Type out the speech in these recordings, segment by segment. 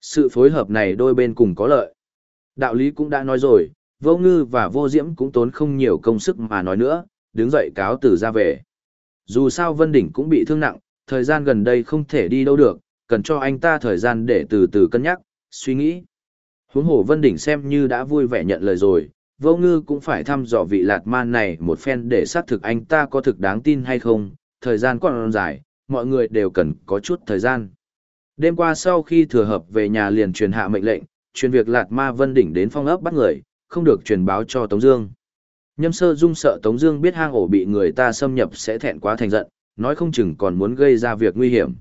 Sự phối hợp này đôi bên cùng có lợi. Đạo lý cũng đã nói rồi, vô ngư và vô diễm cũng tốn không nhiều công sức mà nói nữa, đứng dậy cáo từ ra về. Dù sao Vân Đỉnh cũng bị thương nặng, thời gian gần đây không thể đi đâu được, cần cho anh ta thời gian để từ từ cân nhắc, suy nghĩ. Huống hồ Vân Đỉnh xem như đã vui vẻ nhận lời rồi, vô ngư cũng phải thăm dò vị lạt man này một phen để xác thực anh ta có thực đáng tin hay không, thời gian còn dài, mọi người đều cần có chút thời gian. Đêm qua sau khi thừa hợp về nhà liền truyền hạ mệnh lệnh, truyền việc lạt ma Vân Đỉnh đến phong ấp bắt người, không được truyền báo cho Tống Dương. Nhâm sơ dung sợ Tống Dương biết hang ổ bị người ta xâm nhập sẽ thẹn quá thành giận, nói không chừng còn muốn gây ra việc nguy hiểm.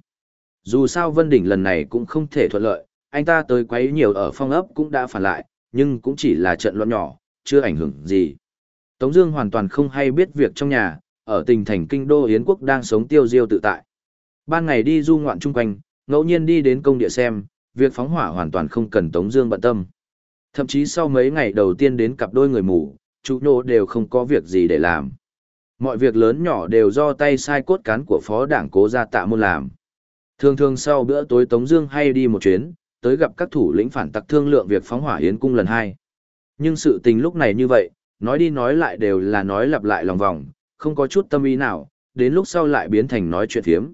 Dù sao Vân Đỉnh lần này cũng không thể thuận lợi, anh ta tới quấy nhiều ở phong ấp cũng đã phản lại, nhưng cũng chỉ là trận loạn nhỏ, chưa ảnh hưởng gì. Tống Dương hoàn toàn không hay biết việc trong nhà, ở tỉnh thành kinh đô Yến quốc đang sống tiêu diêu tự tại. Ban ngày đi du ngoạn chung quanh, ngẫu nhiên đi đến công địa xem, việc phóng hỏa hoàn toàn không cần Tống Dương bận tâm. Thậm chí sau mấy ngày đầu tiên đến cặp đôi người mù, chủ nô đều không có việc gì để làm. Mọi việc lớn nhỏ đều do tay sai cốt cán của phó đảng cố gia tạ môn làm. Thường thường sau bữa tối Tống Dương hay đi một chuyến, tới gặp các thủ lĩnh phản tặc thương lượng việc phóng hỏa yến cung lần hai. Nhưng sự tình lúc này như vậy, nói đi nói lại đều là nói lặp lại lòng vòng, không có chút tâm ý nào, đến lúc sau lại biến thành nói chuyện hiếm.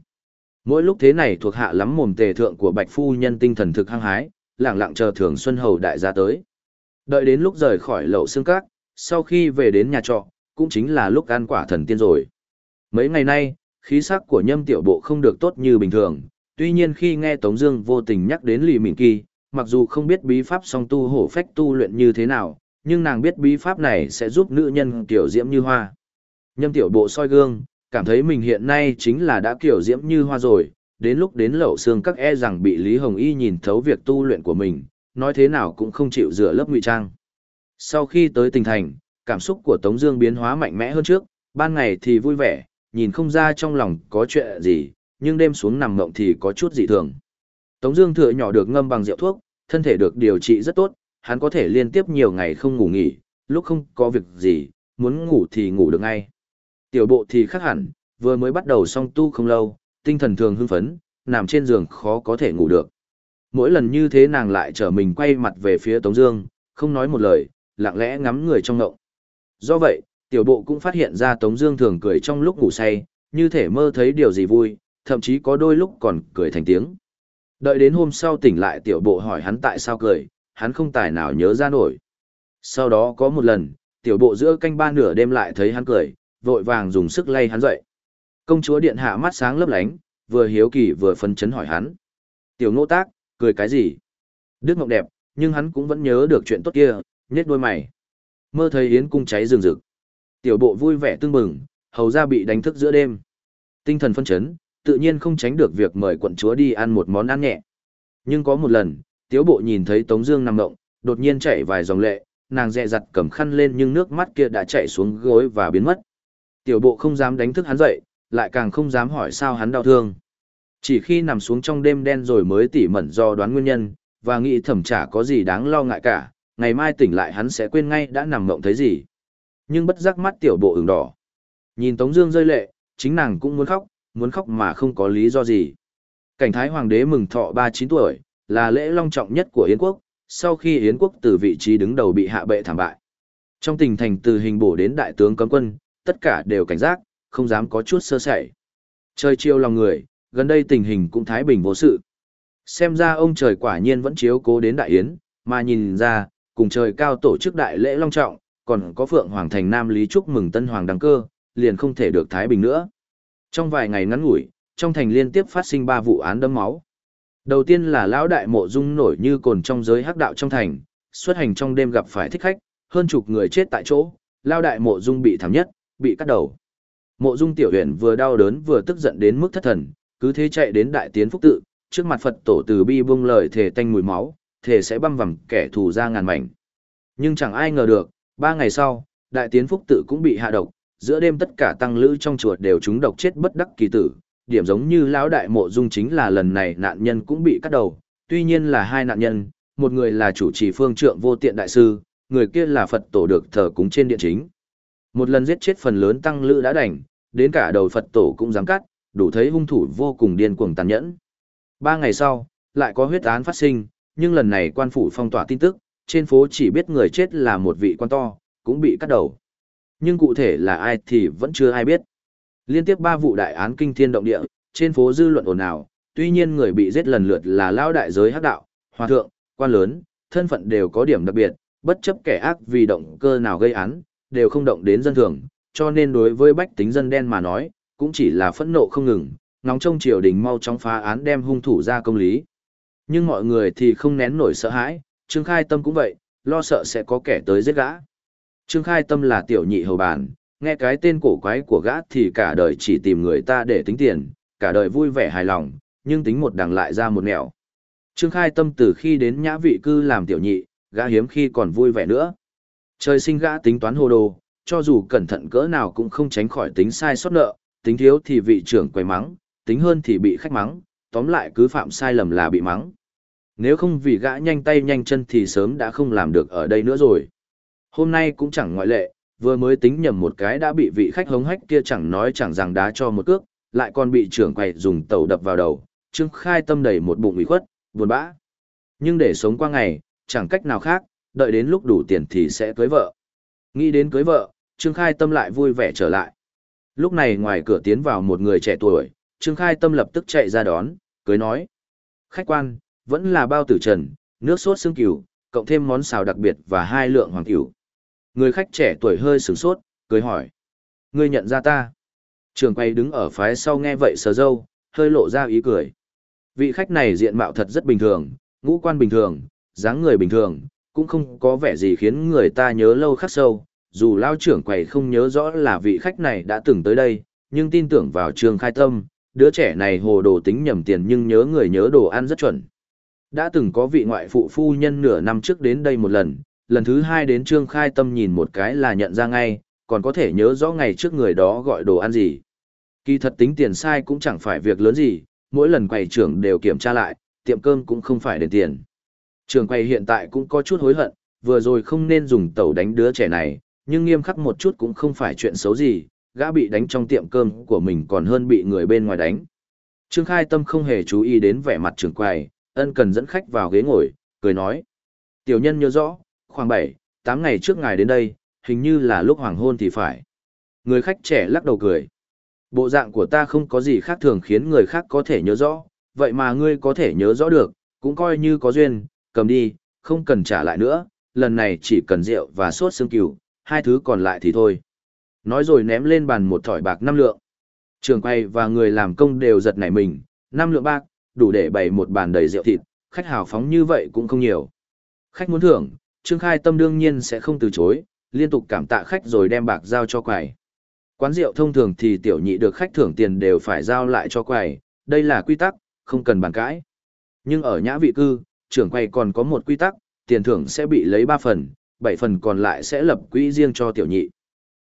Mỗi lúc thế này thuộc hạ lắm mồm tề thượng của Bạch Phu Nhân tinh thần thực hăng hái, lặng lặng chờ Thường Xuân Hầu đại gia tới. Đợi đến lúc rời khỏi lậu xương cát, sau khi về đến nhà trọ, cũng chính là lúc ăn quả thần tiên rồi. Mấy ngày nay, khí sắc của nhâm tiểu bộ không được tốt như bình thường, tuy nhiên khi nghe Tống Dương vô tình nhắc đến Lì Mịn Kỳ, mặc dù không biết bí pháp song tu hổ phách tu luyện như thế nào, nhưng nàng biết bí pháp này sẽ giúp nữ nhân tiểu diễm như hoa. Nhâm tiểu bộ soi gương, cảm thấy mình hiện nay chính là đã kiểu diễm như hoa rồi, đến lúc đến lậu xương các e rằng bị Lý Hồng Y nhìn thấu việc tu luyện của mình, nói thế nào cũng không chịu rửa lớp ngụy trang. Sau khi tới tỉnh thành, cảm xúc của Tống Dương biến hóa mạnh mẽ hơn trước, ban ngày thì vui vẻ, nhìn không ra trong lòng có chuyện gì, nhưng đêm xuống nằm ngậm thì có chút dị thường. Tống Dương thừa nhỏ được ngâm bằng rượu thuốc, thân thể được điều trị rất tốt, hắn có thể liên tiếp nhiều ngày không ngủ nghỉ, lúc không có việc gì, muốn ngủ thì ngủ được ngay. Tiểu bộ thì khác hẳn, vừa mới bắt đầu song tu không lâu, tinh thần thường hưng phấn, nằm trên giường khó có thể ngủ được. Mỗi lần như thế nàng lại trở mình quay mặt về phía Tống Dương, không nói một lời, lặng lẽ ngắm người trong ngộng. Do vậy, tiểu bộ cũng phát hiện ra Tống Dương thường cười trong lúc ngủ say, như thể mơ thấy điều gì vui, thậm chí có đôi lúc còn cười thành tiếng. Đợi đến hôm sau tỉnh lại tiểu bộ hỏi hắn tại sao cười, hắn không tài nào nhớ ra nổi. Sau đó có một lần, tiểu bộ giữa canh ba nửa đêm lại thấy hắn cười, vội vàng dùng sức lay hắn dậy. Công chúa điện hạ mắt sáng lấp lánh, vừa hiếu kỳ vừa phấn chấn hỏi hắn. Tiểu ngô tác, cười cái gì? Đức Ngọc đẹp, nhưng hắn cũng vẫn nhớ được chuyện tốt kia, nhét đôi mày. Mơ thấy yến cung cháy rừng rực. Tiểu bộ vui vẻ tương mừng, hầu ra bị đánh thức giữa đêm. Tinh thần phân chấn, tự nhiên không tránh được việc mời quận chúa đi ăn một món ăn nhẹ. Nhưng có một lần, tiếu bộ nhìn thấy Tống Dương nằm ngộng, đột nhiên chảy vài dòng lệ, nàng dè dặt cầm khăn lên nhưng nước mắt kia đã chảy xuống gối và biến mất. Tiểu bộ không dám đánh thức hắn dậy, lại càng không dám hỏi sao hắn đau thương. Chỉ khi nằm xuống trong đêm đen rồi mới tỉ mẩn do đoán nguyên nhân, và nghĩ thẩm chả có gì đáng lo ngại cả, ngày mai tỉnh lại hắn sẽ quên ngay đã nằm mộng thấy gì. Nhưng bất giác mắt tiểu bộ ửng đỏ. Nhìn Tống Dương rơi lệ, chính nàng cũng muốn khóc, muốn khóc mà không có lý do gì. Cảnh Thái Hoàng đế mừng thọ 39 tuổi, là lễ long trọng nhất của Yến quốc, sau khi Yến quốc từ vị trí đứng đầu bị hạ bệ thảm bại. Trong tình thành từ hình bổ đến đại tướng cấm quân, tất cả đều cảnh giác, không dám có chút sơ sẩy. Trời chiêu lòng người, gần đây tình hình cũng thái bình vô sự. Xem ra ông trời quả nhiên vẫn chiếu cố đến đại yến, mà nhìn ra, cùng trời cao tổ chức đại lễ long trọng, còn có Phượng Hoàng Thành Nam Lý chúc mừng Tân Hoàng đăng cơ, liền không thể được thái bình nữa. Trong vài ngày ngắn ngủi, trong thành liên tiếp phát sinh ba vụ án đẫm máu. Đầu tiên là lão đại mộ dung nổi như cồn trong giới hắc đạo trong thành, xuất hành trong đêm gặp phải thích khách, hơn chục người chết tại chỗ, lão đại mộ dung bị thảm nhất, bị cắt đầu. Mộ dung tiểu huyền vừa đau đớn vừa tức giận đến mức thất thần, cứ thế chạy đến đại tiến phúc tự, trước mặt Phật tổ từ bi buông lời thể tanh mùi máu, thể sẽ băm vằm kẻ thù ra ngàn mảnh. Nhưng chẳng ai ngờ được, ba ngày sau, đại tiến phúc tự cũng bị hạ độc, giữa đêm tất cả tăng lữ trong chùa đều trúng độc chết bất đắc kỳ tử, điểm giống như lão đại mộ dung chính là lần này nạn nhân cũng bị cắt đầu, tuy nhiên là hai nạn nhân, một người là chủ trì phương trượng vô tiện đại sư, người kia là Phật tổ được thờ cúng trên điện chính. Một lần giết chết phần lớn tăng lữ đã đành, đến cả đầu Phật tổ cũng dám cắt, đủ thấy hung thủ vô cùng điên cuồng tàn nhẫn. Ba ngày sau, lại có huyết án phát sinh, nhưng lần này quan phủ phong tỏa tin tức, trên phố chỉ biết người chết là một vị quan to, cũng bị cắt đầu. Nhưng cụ thể là ai thì vẫn chưa ai biết. Liên tiếp ba vụ đại án kinh thiên động địa, trên phố dư luận ồn ào, tuy nhiên người bị giết lần lượt là lao đại giới hắc đạo, hòa thượng, quan lớn, thân phận đều có điểm đặc biệt, bất chấp kẻ ác vì động cơ nào gây án, đều không động đến dân thường, cho nên đối với bách tính dân đen mà nói, cũng chỉ là phẫn nộ không ngừng, ngóng trông triều đình mau chóng phá án đem hung thủ ra công lý. Nhưng mọi người thì không nén nổi sợ hãi, Trương Khai Tâm cũng vậy, lo sợ sẽ có kẻ tới giết gã. Trương Khai Tâm là tiểu nhị hầu bàn, nghe cái tên cổ quái của gã thì cả đời chỉ tìm người ta để tính tiền, cả đời vui vẻ hài lòng, nhưng tính một đằng lại ra một nẻo. Trương Khai Tâm từ khi đến nhã vị cư làm tiểu nhị, gã hiếm khi còn vui vẻ nữa. Trời sinh gã tính toán hồ đồ, cho dù cẩn thận cỡ nào cũng không tránh khỏi tính sai sót nợ, tính thiếu thì vị trưởng quay mắng, tính hơn thì bị khách mắng, tóm lại cứ phạm sai lầm là bị mắng. Nếu không vì gã nhanh tay nhanh chân thì sớm đã không làm được ở đây nữa rồi. Hôm nay cũng chẳng ngoại lệ, vừa mới tính nhầm một cái đã bị vị khách hống hách kia chẳng nói chẳng rằng đá cho một cước, lại còn bị trưởng quầy dùng tàu đập vào đầu, Trương Khai tâm đầy một bụng ủy khuất, buồn bã. Nhưng để sống qua ngày, chẳng cách nào khác, đợi đến lúc đủ tiền thì sẽ cưới vợ. Nghĩ đến cưới vợ, Trương Khai tâm lại vui vẻ trở lại. Lúc này ngoài cửa tiến vào một người trẻ tuổi, Trương Khai tâm lập tức chạy ra đón, cưới nói. Khách quan, vẫn là bao tử trần, nước sốt xương cửu, cộng thêm món xào đặc biệt và hai lượng hoàng cửu. Người khách trẻ tuổi hơi sửng sốt, cười hỏi. Ngươi nhận ra ta. Trường quay đứng ở phái sau nghe vậy sờ dâu, hơi lộ ra ý cười. Vị khách này diện mạo thật rất bình thường, ngũ quan bình thường, dáng người bình thường, cũng không có vẻ gì khiến người ta nhớ lâu khắc sâu. Dù lao trưởng quầy không nhớ rõ là vị khách này đã từng tới đây, nhưng tin tưởng vào trường khai tâm, đứa trẻ này hồ đồ tính nhầm tiền nhưng nhớ người nhớ đồ ăn rất chuẩn. Đã từng có vị ngoại phụ phu nhân nửa năm trước đến đây một lần, lần thứ hai đến trương khai tâm nhìn một cái là nhận ra ngay, còn có thể nhớ rõ ngày trước người đó gọi đồ ăn gì. Kỳ thật tính tiền sai cũng chẳng phải việc lớn gì, mỗi lần quầy trưởng đều kiểm tra lại, tiệm cơm cũng không phải đền tiền. Trường quầy hiện tại cũng có chút hối hận, vừa rồi không nên dùng tẩu đánh đứa trẻ này, nhưng nghiêm khắc một chút cũng không phải chuyện xấu gì, gã bị đánh trong tiệm cơm của mình còn hơn bị người bên ngoài đánh. Trương Khai Tâm không hề chú ý đến vẻ mặt trường quầy, ân cần dẫn khách vào ghế ngồi, cười nói. Tiểu nhân nhớ rõ, khoảng 7, 8 ngày trước ngài đến đây, hình như là lúc hoàng hôn thì phải. Người khách trẻ lắc đầu cười. Bộ dạng của ta không có gì khác thường khiến người khác có thể nhớ rõ, vậy mà ngươi có thể nhớ rõ được, cũng coi như có duyên, cầm đi, không cần trả lại nữa, lần này chỉ cần rượu và sốt xương cừu, hai thứ còn lại thì thôi. Nói rồi ném lên bàn một thỏi bạc năm lượng. Trường quay và người làm công đều giật nảy mình, năm lượng bạc, đủ để bày một bàn đầy rượu thịt, khách hào phóng như vậy cũng không nhiều. Khách muốn thưởng, Trương Khai Tâm đương nhiên sẽ không từ chối, liên tục cảm tạ khách rồi đem bạc giao cho quầy. Quán rượu thông thường thì tiểu nhị được khách thưởng tiền đều phải giao lại cho quầy, đây là quy tắc, không cần bàn cãi. Nhưng ở nhã vị cư, trưởng quầy còn có một quy tắc, tiền thưởng sẽ bị lấy 3 phần, 7 phần còn lại sẽ lập quỹ riêng cho tiểu nhị.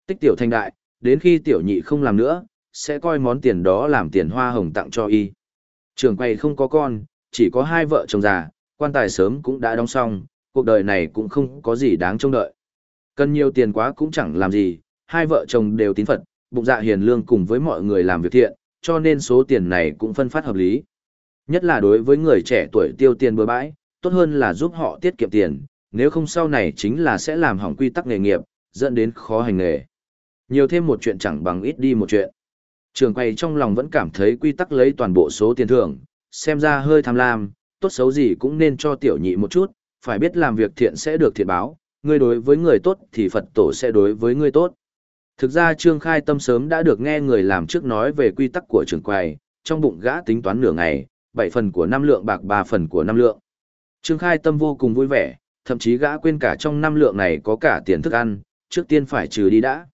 Tích tiểu thành đại, đến khi tiểu nhị không làm nữa, sẽ coi món tiền đó làm tiền hoa hồng tặng cho y. Trường quầy không có con, chỉ có hai vợ chồng già, quan tài sớm cũng đã đóng xong, cuộc đời này cũng không có gì đáng trông đợi. Cần nhiều tiền quá cũng chẳng làm gì, hai vợ chồng đều tín Phật, bụng dạ hiền lương cùng với mọi người làm việc thiện, cho nên số tiền này cũng phân phát hợp lý. Nhất là đối với người trẻ tuổi tiêu tiền bừa bãi, tốt hơn là giúp họ tiết kiệm tiền, nếu không sau này chính là sẽ làm hỏng quy tắc nghề nghiệp, dẫn đến khó hành nghề. Nhiều thêm một chuyện chẳng bằng ít đi một chuyện. Trường quay trong lòng vẫn cảm thấy quy tắc lấy toàn bộ số tiền thưởng, xem ra hơi tham lam, tốt xấu gì cũng nên cho tiểu nhị một chút, phải biết làm việc thiện sẽ được thiện báo, người đối với người tốt thì Phật tổ sẽ đối với người tốt. Thực ra Trương Khai Tâm sớm đã được nghe người làm trước nói về quy tắc của trường quầy, trong bụng gã tính toán nửa ngày, 7 phần của năm lượng bạc 3 phần của năm lượng. Trương Khai Tâm vô cùng vui vẻ, thậm chí gã quên cả trong năm lượng này có cả tiền thức ăn, trước tiên phải trừ đi đã.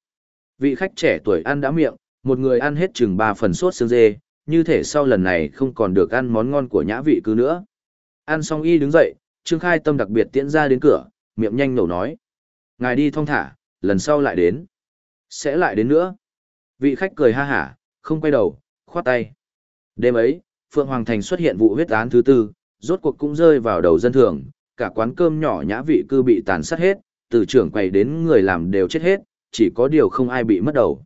Vị khách trẻ tuổi ăn đã miệng, một người ăn hết chừng ba phần sốt xương dê, như thể sau lần này không còn được ăn món ngon của nhã vị cứ nữa. Ăn xong y đứng dậy, Trương Khai Tâm đặc biệt tiễn ra đến cửa, miệng nhanh nổ nói. Ngài đi thong thả, lần sau lại đến. Sẽ lại đến nữa. Vị khách cười ha hả, không quay đầu, khoát tay. Đêm ấy, Phượng Hoàng Thành xuất hiện vụ huyết án thứ tư, rốt cuộc cũng rơi vào đầu dân thường, cả quán cơm nhỏ nhã vị cư bị tàn sát hết, từ trưởng quầy đến người làm đều chết hết, chỉ có điều không ai bị mất đầu.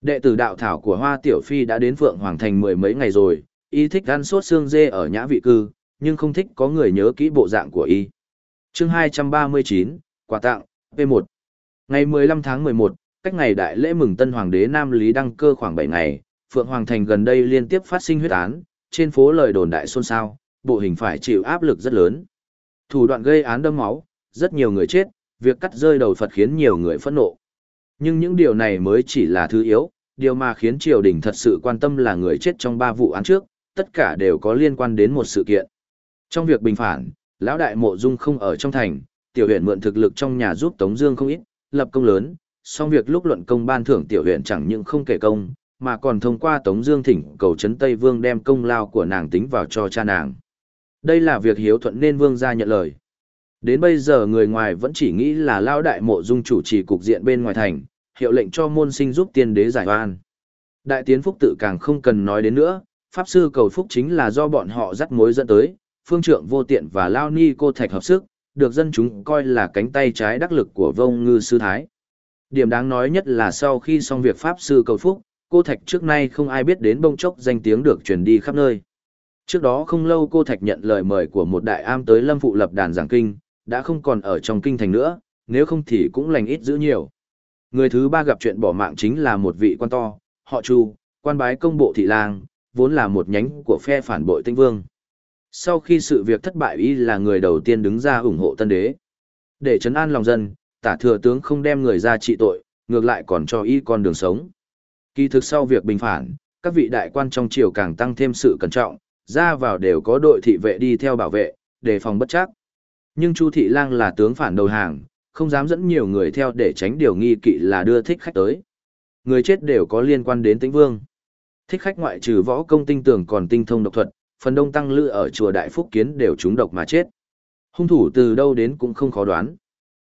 Đệ tử đạo thảo của Hoa Tiểu Phi đã đến Phượng Hoàng Thành mười mấy ngày rồi, y thích ăn sốt xương dê ở nhã vị cư, nhưng không thích có người nhớ kỹ bộ dạng của y. chương 239, quà tặng, P1. Ngày 15 tháng 11, cách ngày đại lễ mừng tân hoàng đế Nam Lý đăng cơ khoảng 7 ngày, Phượng Hoàng Thành gần đây liên tiếp phát sinh huyết án, trên phố lời đồn đại xôn xao, bộ hình phải chịu áp lực rất lớn. Thủ đoạn gây án đâm máu, rất nhiều người chết, việc cắt rơi đầu Phật khiến nhiều người phẫn nộ. Nhưng những điều này mới chỉ là thứ yếu, điều mà khiến triều đình thật sự quan tâm là người chết trong ba vụ án trước, tất cả đều có liên quan đến một sự kiện. Trong việc bình phản, lão đại mộ dung không ở trong thành, tiểu huyện mượn thực lực trong nhà giúp Tống Dương không ít, lập công lớn. Song việc lúc luận công ban thưởng tiểu huyện chẳng những không kể công, mà còn thông qua Tống Dương thỉnh cầu chấn Tây Vương đem công lao của nàng tính vào cho cha nàng. Đây là việc hiếu thuận nên Vương gia nhận lời. Đến bây giờ người ngoài vẫn chỉ nghĩ là Lão đại mộ dung chủ trì cục diện bên ngoài thành, hiệu lệnh cho môn sinh giúp tiên đế giải oan. Đại tiến phúc tự càng không cần nói đến nữa, pháp sư cầu phúc chính là do bọn họ dắt mối dẫn tới, phương trượng vô tiện và lao ni cô thạch hợp sức, được dân chúng coi là cánh tay trái đắc lực của vông ngư sư thái. Điểm đáng nói nhất là sau khi xong việc pháp sư cầu phúc, cô thạch trước nay không ai biết đến bông chốc danh tiếng được truyền đi khắp nơi. Trước đó không lâu cô thạch nhận lời mời của một đại am tới lâm phụ lập đàn giảng kinh, đã không còn ở trong kinh thành nữa, nếu không thì cũng lành ít giữ nhiều. Người thứ ba gặp chuyện bỏ mạng chính là một vị quan to, họ Chu, quan bái công bộ thị lang, vốn là một nhánh của phe phản bội tinh vương. Sau khi sự việc thất bại y là người đầu tiên đứng ra ủng hộ tân đế. Để trấn an lòng dân, tả thừa tướng không đem người ra trị tội, ngược lại còn cho y con đường sống. Kỳ thực sau việc bình phản, các vị đại quan trong triều càng tăng thêm sự cẩn trọng, ra vào đều có đội thị vệ đi theo bảo vệ, đề phòng bất chắc. Nhưng Chu Thị Lang là tướng phản đầu hàng, không dám dẫn nhiều người theo để tránh điều nghi kỵ là đưa thích khách tới. Người chết đều có liên quan đến tĩnh vương. Thích khách ngoại trừ võ công tinh tưởng còn tinh thông độc thuật, phần đông tăng lữ ở chùa Đại Phúc Kiến đều trúng độc mà chết. Hung thủ từ đâu đến cũng không khó đoán.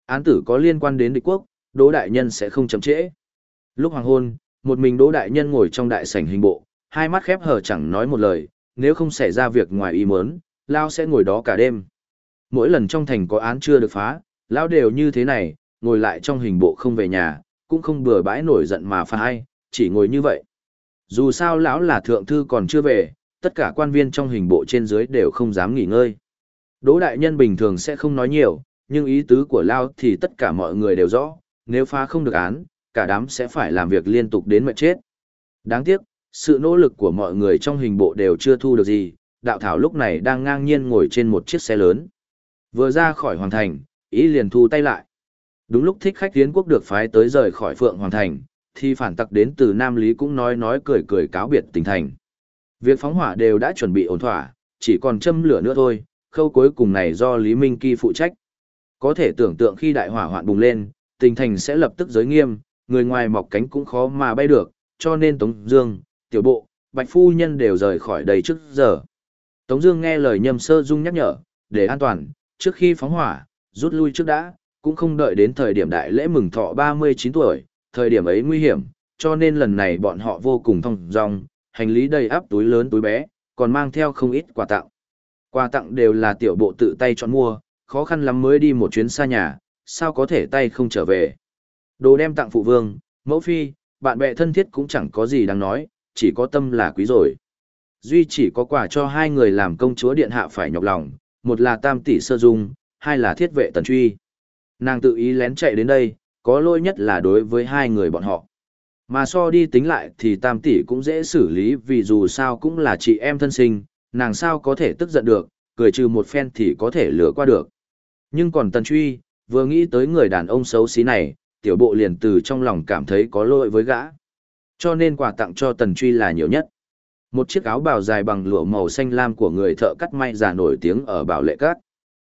Án tử có liên quan đến địch quốc, Đỗ Đại Nhân sẽ không chậm trễ. Lúc hoàng hôn, một mình Đỗ Đại Nhân ngồi trong đại sảnh hình bộ, hai mắt khép hờ chẳng nói một lời, nếu không xảy ra việc ngoài ý muốn, Lao sẽ ngồi đó cả đêm. Mỗi lần trong thành có án chưa được phá, Lao đều như thế này, ngồi lại trong hình bộ không về nhà, cũng không bừa bãi nổi giận mà phá ai, chỉ ngồi như vậy. Dù sao lão là thượng thư còn chưa về, tất cả quan viên trong hình bộ trên dưới đều không dám nghỉ ngơi. Đỗ đại nhân bình thường sẽ không nói nhiều, nhưng ý tứ của Lao thì tất cả mọi người đều rõ, nếu phá không được án, cả đám sẽ phải làm việc liên tục đến mệt chết. Đáng tiếc, sự nỗ lực của mọi người trong hình bộ đều chưa thu được gì, đạo thảo lúc này đang ngang nhiên ngồi trên một chiếc xe lớn. Vừa ra khỏi hoàng thành, ý liền thu tay lại. Đúng lúc thích khách tiến quốc được phái tới rời khỏi phượng hoàng thành, thì phản tặc đến từ Nam Lý cũng nói nói cười cười cáo biệt tỉnh thành. Việc phóng hỏa đều đã chuẩn bị ổn thỏa, chỉ còn châm lửa nữa thôi, khâu cuối cùng này do Lý Minh Kỳ phụ trách. Có thể tưởng tượng khi đại hỏa hoạn bùng lên, tình thành sẽ lập tức giới nghiêm, người ngoài mọc cánh cũng khó mà bay được, cho nên Tống Dương, Tiểu Bộ, Bạch Phu Nhân đều rời khỏi đây trước giờ. Tống Dương nghe lời Nhâm Sơ Dung nhắc nhở, để an toàn, trước khi phóng hỏa, rút lui trước đã, cũng không đợi đến thời điểm đại lễ mừng thọ 39 tuổi, thời điểm ấy nguy hiểm, cho nên lần này bọn họ vô cùng thong dong, hành lý đầy áp túi lớn túi bé, còn mang theo không ít quà tặng. Quà tặng đều là tiểu bộ tự tay chọn mua, khó khăn lắm mới đi một chuyến xa nhà, sao có thể tay không trở về. Đồ đem tặng phụ vương, mẫu phi, bạn bè thân thiết cũng chẳng có gì đáng nói, chỉ có tâm là quý rồi. Duy chỉ có quà cho hai người làm công chúa điện hạ phải nhọc lòng, một là tam tỷ sơ dung, hai là thiết vệ tần truy. Nàng tự ý lén chạy đến đây, có lỗi nhất là đối với hai người bọn họ. Mà so đi tính lại thì tam tỷ cũng dễ xử lý vì dù sao cũng là chị em thân sinh, nàng sao có thể tức giận được, cười trừ một phen thì có thể lừa qua được. Nhưng còn tần truy, vừa nghĩ tới người đàn ông xấu xí này, tiểu bộ liền từ trong lòng cảm thấy có lỗi với gã. Cho nên quà tặng cho tần truy là nhiều nhất. Một chiếc áo bào dài bằng lụa màu xanh lam của người thợ cắt may già nổi tiếng ở bảo lệ cát.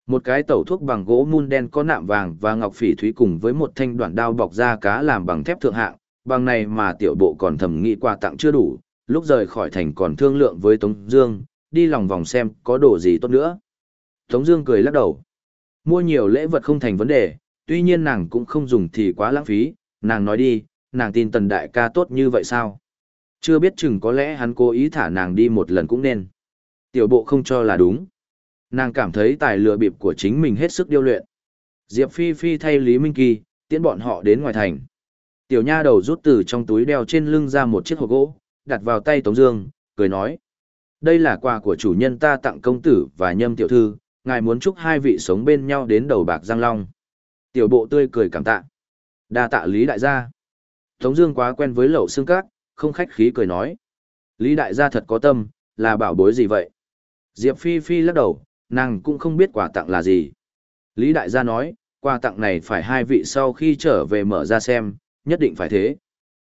Một cái tẩu thuốc bằng gỗ mun đen có nạm vàng và ngọc phỉ thúy cùng với một thanh đoạn đao bọc da cá làm bằng thép thượng hạng, bằng này mà tiểu bộ còn thầm nghĩ quà tặng chưa đủ, lúc rời khỏi thành còn thương lượng với Tống Dương, đi lòng vòng xem có đồ gì tốt nữa. Tống Dương cười lắc đầu, mua nhiều lễ vật không thành vấn đề, tuy nhiên nàng cũng không dùng thì quá lãng phí. Nàng nói đi, nàng tin tần đại ca tốt như vậy sao? Chưa biết chừng có lẽ hắn cố ý thả nàng đi một lần cũng nên. Tiểu bộ không cho là đúng. Nàng cảm thấy tài lừa bịp của chính mình hết sức điêu luyện. Diệp Phi Phi thay Lý Minh Kỳ, tiễn bọn họ đến ngoài thành. Tiểu nha đầu rút từ trong túi đeo trên lưng ra một chiếc hộp gỗ, đặt vào tay Tống Dương, cười nói. Đây là quà của chủ nhân ta tặng công tử và nhâm tiểu thư, ngài muốn chúc hai vị sống bên nhau đến đầu bạc giang long. Tiểu bộ tươi cười cảm tạ. Đa tạ Lý đại gia. Tống Dương quá quen với lẩu xương cát, không khách khí cười nói. Lý đại gia thật có tâm, là bảo bối gì vậy? Diệp Phi Phi lắc đầu, nàng cũng không biết quà tặng là gì. Lý đại gia nói, quà tặng này phải hai vị sau khi trở về mở ra xem, nhất định phải thế.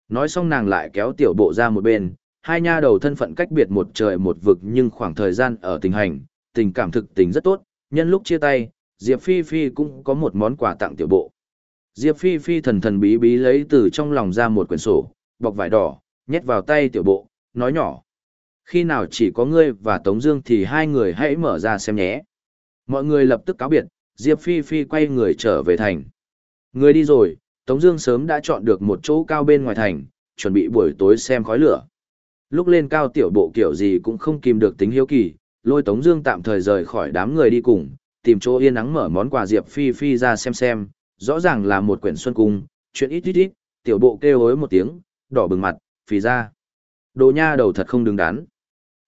Nói xong nàng lại kéo tiểu bộ ra một bên, hai nha đầu thân phận cách biệt một trời một vực nhưng khoảng thời gian ở tình hành, tình cảm thực tình rất tốt, nhân lúc chia tay, Diệp Phi Phi cũng có một món quà tặng tiểu bộ. Diệp Phi Phi thần thần bí bí lấy từ trong lòng ra một quyển sổ, bọc vải đỏ, nhét vào tay tiểu bộ, nói nhỏ. Khi nào chỉ có ngươi và Tống Dương thì hai người hãy mở ra xem nhé. Mọi người lập tức cáo biệt, Diệp Phi Phi quay người trở về thành. Người đi rồi, Tống Dương sớm đã chọn được một chỗ cao bên ngoài thành, chuẩn bị buổi tối xem khói lửa. Lúc lên cao tiểu bộ kiểu gì cũng không kìm được tính hiếu kỳ, lôi Tống Dương tạm thời rời khỏi đám người đi cùng, tìm chỗ yên nắng mở món quà Diệp Phi Phi ra xem xem. Rõ ràng là một quyển xuân cung, chuyện ít ít ít, tiểu bộ kêu hối một tiếng, đỏ bừng mặt, phì ra. Đồ nha đầu thật không đứng đắn.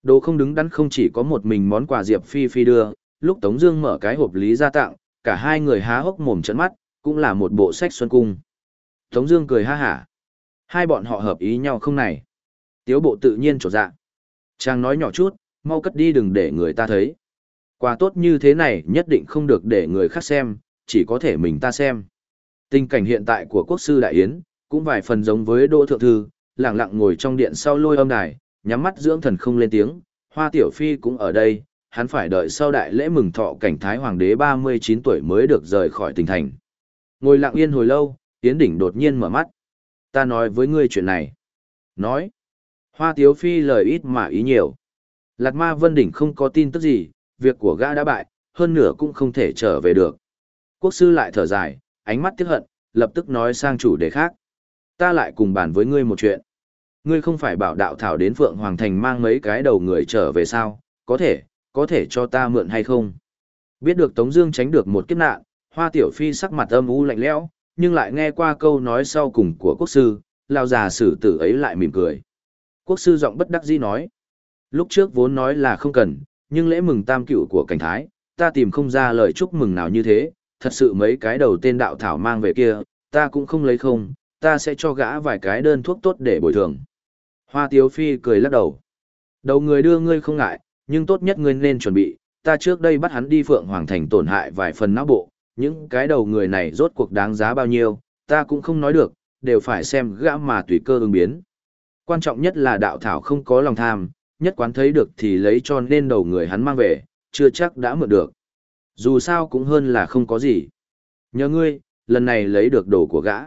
Đồ không đứng đắn không chỉ có một mình món quà Diệp Phi Phi đưa, lúc Tống Dương mở cái hộp lý ra tặng, cả hai người há hốc mồm trợn mắt, cũng là một bộ sách xuân cung. Tống Dương cười ha hả, hai bọn họ hợp ý nhau không này? Tiếu bộ tự nhiên trột dạ. Chàng nói nhỏ chút, mau cất đi đừng để người ta thấy. Quà tốt như thế này nhất định không được để người khác xem, chỉ có thể mình ta xem. Tình cảnh hiện tại của quốc sư Đại Yến, cũng vài phần giống với Đỗ Thượng Thư, lặng lặng ngồi trong điện sau lôi âm đài, nhắm mắt dưỡng thần không lên tiếng, Hoa Tiểu Phi cũng ở đây, hắn phải đợi sau đại lễ mừng thọ cảnh Thái Hoàng đế 39 tuổi mới được rời khỏi tỉnh thành. Ngồi lặng yên hồi lâu, Yến Đỉnh đột nhiên mở mắt. Ta nói với ngươi chuyện này. Nói. Hoa tiểu Phi lời ít mà ý nhiều. Lạt ma Vân Đỉnh không có tin tức gì, việc của gã đã bại, hơn nửa cũng không thể trở về được. Quốc sư lại thở dài, ánh mắt tiếc hận, lập tức nói sang chủ đề khác. Ta lại cùng bàn với ngươi một chuyện. Ngươi không phải bảo đạo thảo đến Phượng Hoàng Thành mang mấy cái đầu người trở về sao, có thể, có thể cho ta mượn hay không? Biết được Tống Dương tránh được một kiếp nạn, Hoa Tiểu Phi sắc mặt âm u lạnh lẽo, nhưng lại nghe qua câu nói sau cùng của quốc sư, lao già sử tử ấy lại mỉm cười. Quốc sư giọng bất đắc dĩ nói, lúc trước vốn nói là không cần, nhưng lễ mừng tam cựu của cảnh thái, ta tìm không ra lời chúc mừng nào như thế, thật sự mấy cái đầu tên đạo thảo mang về kia, ta cũng không lấy không, ta sẽ cho gã vài cái đơn thuốc tốt để bồi thường. Hoa Tiếu Phi cười lắc đầu. Đầu người đưa ngươi không ngại, nhưng tốt nhất ngươi nên chuẩn bị, ta trước đây bắt hắn đi Phượng Hoàng Thành tổn hại vài phần não bộ, những cái đầu người này rốt cuộc đáng giá bao nhiêu, ta cũng không nói được, đều phải xem gã mà tùy cơ ứng biến. Quan trọng nhất là đạo thảo không có lòng tham, nhất quán thấy được thì lấy cho nên đầu người hắn mang về, chưa chắc đã mượn được. Dù sao cũng hơn là không có gì. Nhờ ngươi, lần này lấy được đồ của gã.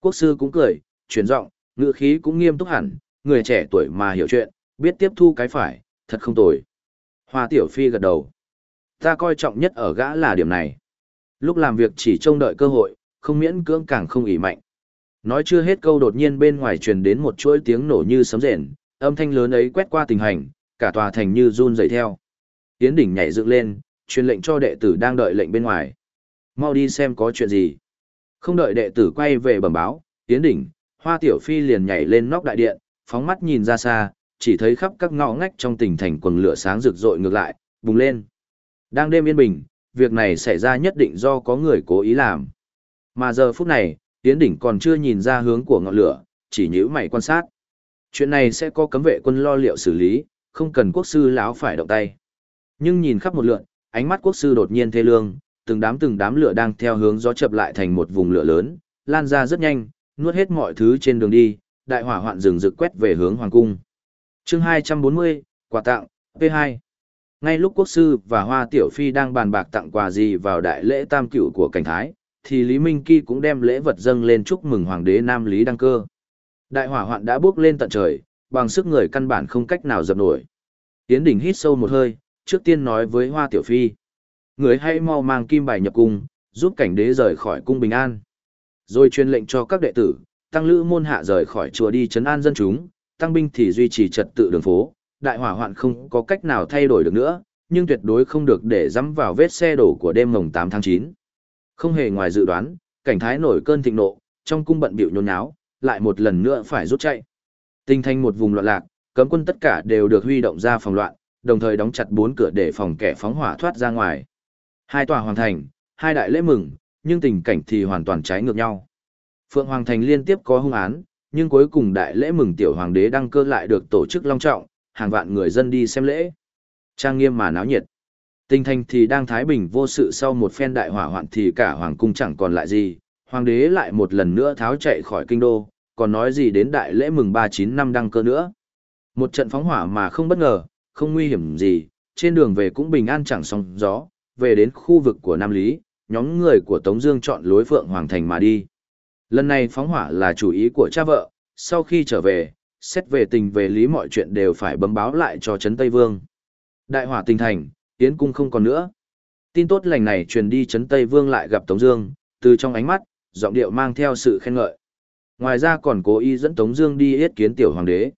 Quốc sư cũng cười, chuyển giọng, ngữ khí cũng nghiêm túc hẳn, người trẻ tuổi mà hiểu chuyện, biết tiếp thu cái phải, thật không tồi. Hoa tiểu phi gật đầu. Ta coi trọng nhất ở gã là điểm này. Lúc làm việc chỉ trông đợi cơ hội, không miễn cưỡng càng không ỉ mạnh. Nói chưa hết câu đột nhiên bên ngoài truyền đến một chuỗi tiếng nổ như sấm rền, âm thanh lớn ấy quét qua tình hành, cả tòa thành như run dậy theo. Tiến đỉnh nhảy dựng lên, truyền lệnh cho đệ tử đang đợi lệnh bên ngoài. Mau đi xem có chuyện gì. Không đợi đệ tử quay về bẩm báo, tiến đỉnh, hoa tiểu phi liền nhảy lên nóc đại điện, phóng mắt nhìn ra xa, chỉ thấy khắp các ngõ ngách trong tỉnh thành quần lửa sáng rực rội ngược lại, bùng lên. Đang đêm yên bình, việc này xảy ra nhất định do có người cố ý làm. Mà giờ phút này, Tiến đỉnh còn chưa nhìn ra hướng của ngọn lửa, chỉ nhíu mày quan sát. Chuyện này sẽ có cấm vệ quân lo liệu xử lý, không cần quốc sư lão phải động tay. Nhưng nhìn khắp một lượn, ánh mắt quốc sư đột nhiên thê lương, từng đám từng đám lửa đang theo hướng gió chập lại thành một vùng lửa lớn, lan ra rất nhanh, nuốt hết mọi thứ trên đường đi, đại hỏa hoạn rừng rực quét về hướng hoàng cung. Chương 240, quà tặng, P2. Ngay lúc quốc sư và Hoa Tiểu Phi đang bàn bạc tặng quà gì vào đại lễ tam cửu của cảnh thái, thì Lý Minh Kỳ cũng đem lễ vật dâng lên chúc mừng hoàng đế Nam Lý đăng cơ. Đại hỏa hoạn đã bước lên tận trời, bằng sức người căn bản không cách nào dập nổi. Tiến đỉnh hít sâu một hơi, trước tiên nói với Hoa Tiểu Phi. Người hãy mau mang kim bài nhập cung, giúp cảnh đế rời khỏi cung bình an. Rồi truyền lệnh cho các đệ tử, tăng lữ môn hạ rời khỏi chùa đi chấn an dân chúng, tăng binh thì duy trì trật tự đường phố. Đại hỏa hoạn không có cách nào thay đổi được nữa, nhưng tuyệt đối không được để dẫm vào vết xe đổ của đêm mồng 8 tháng 9. Không hề ngoài dự đoán, cảnh thái nổi cơn thịnh nộ, trong cung bận bịu nhốn nháo, lại một lần nữa phải rút chạy. Tinh thành một vùng loạn lạc, cấm quân tất cả đều được huy động ra phòng loạn, đồng thời đóng chặt bốn cửa để phòng kẻ phóng hỏa thoát ra ngoài. Hai tòa hoàn thành, hai đại lễ mừng, nhưng tình cảnh thì hoàn toàn trái ngược nhau. Phượng Hoàng Thành liên tiếp có hung án, nhưng cuối cùng đại lễ mừng tiểu hoàng đế đăng cơ lại được tổ chức long trọng, hàng vạn người dân đi xem lễ. Trang nghiêm mà náo nhiệt. Tinh thành thì đang thái bình vô sự sau một phen đại hỏa hoạn thì cả hoàng cung chẳng còn lại gì, hoàng đế lại một lần nữa tháo chạy khỏi kinh đô, còn nói gì đến đại lễ mừng 39 năm đăng cơ nữa. Một trận phóng hỏa mà không bất ngờ, không nguy hiểm gì, trên đường về cũng bình an chẳng sóng gió, về đến khu vực của Nam Lý, nhóm người của Tống Dương chọn lối Phượng Hoàng Thành mà đi. Lần này phóng hỏa là chủ ý của cha vợ, sau khi trở về, xét về tình về lý mọi chuyện đều phải bấm báo lại cho Trấn Tây Vương. Đại hỏa tinh thành, Yến Cung không còn nữa. Tin tốt lành này truyền đi Trấn Tây Vương lại gặp Tống Dương, từ trong ánh mắt, giọng điệu mang theo sự khen ngợi. Ngoài ra còn cố ý dẫn Tống Dương đi yết kiến tiểu hoàng đế.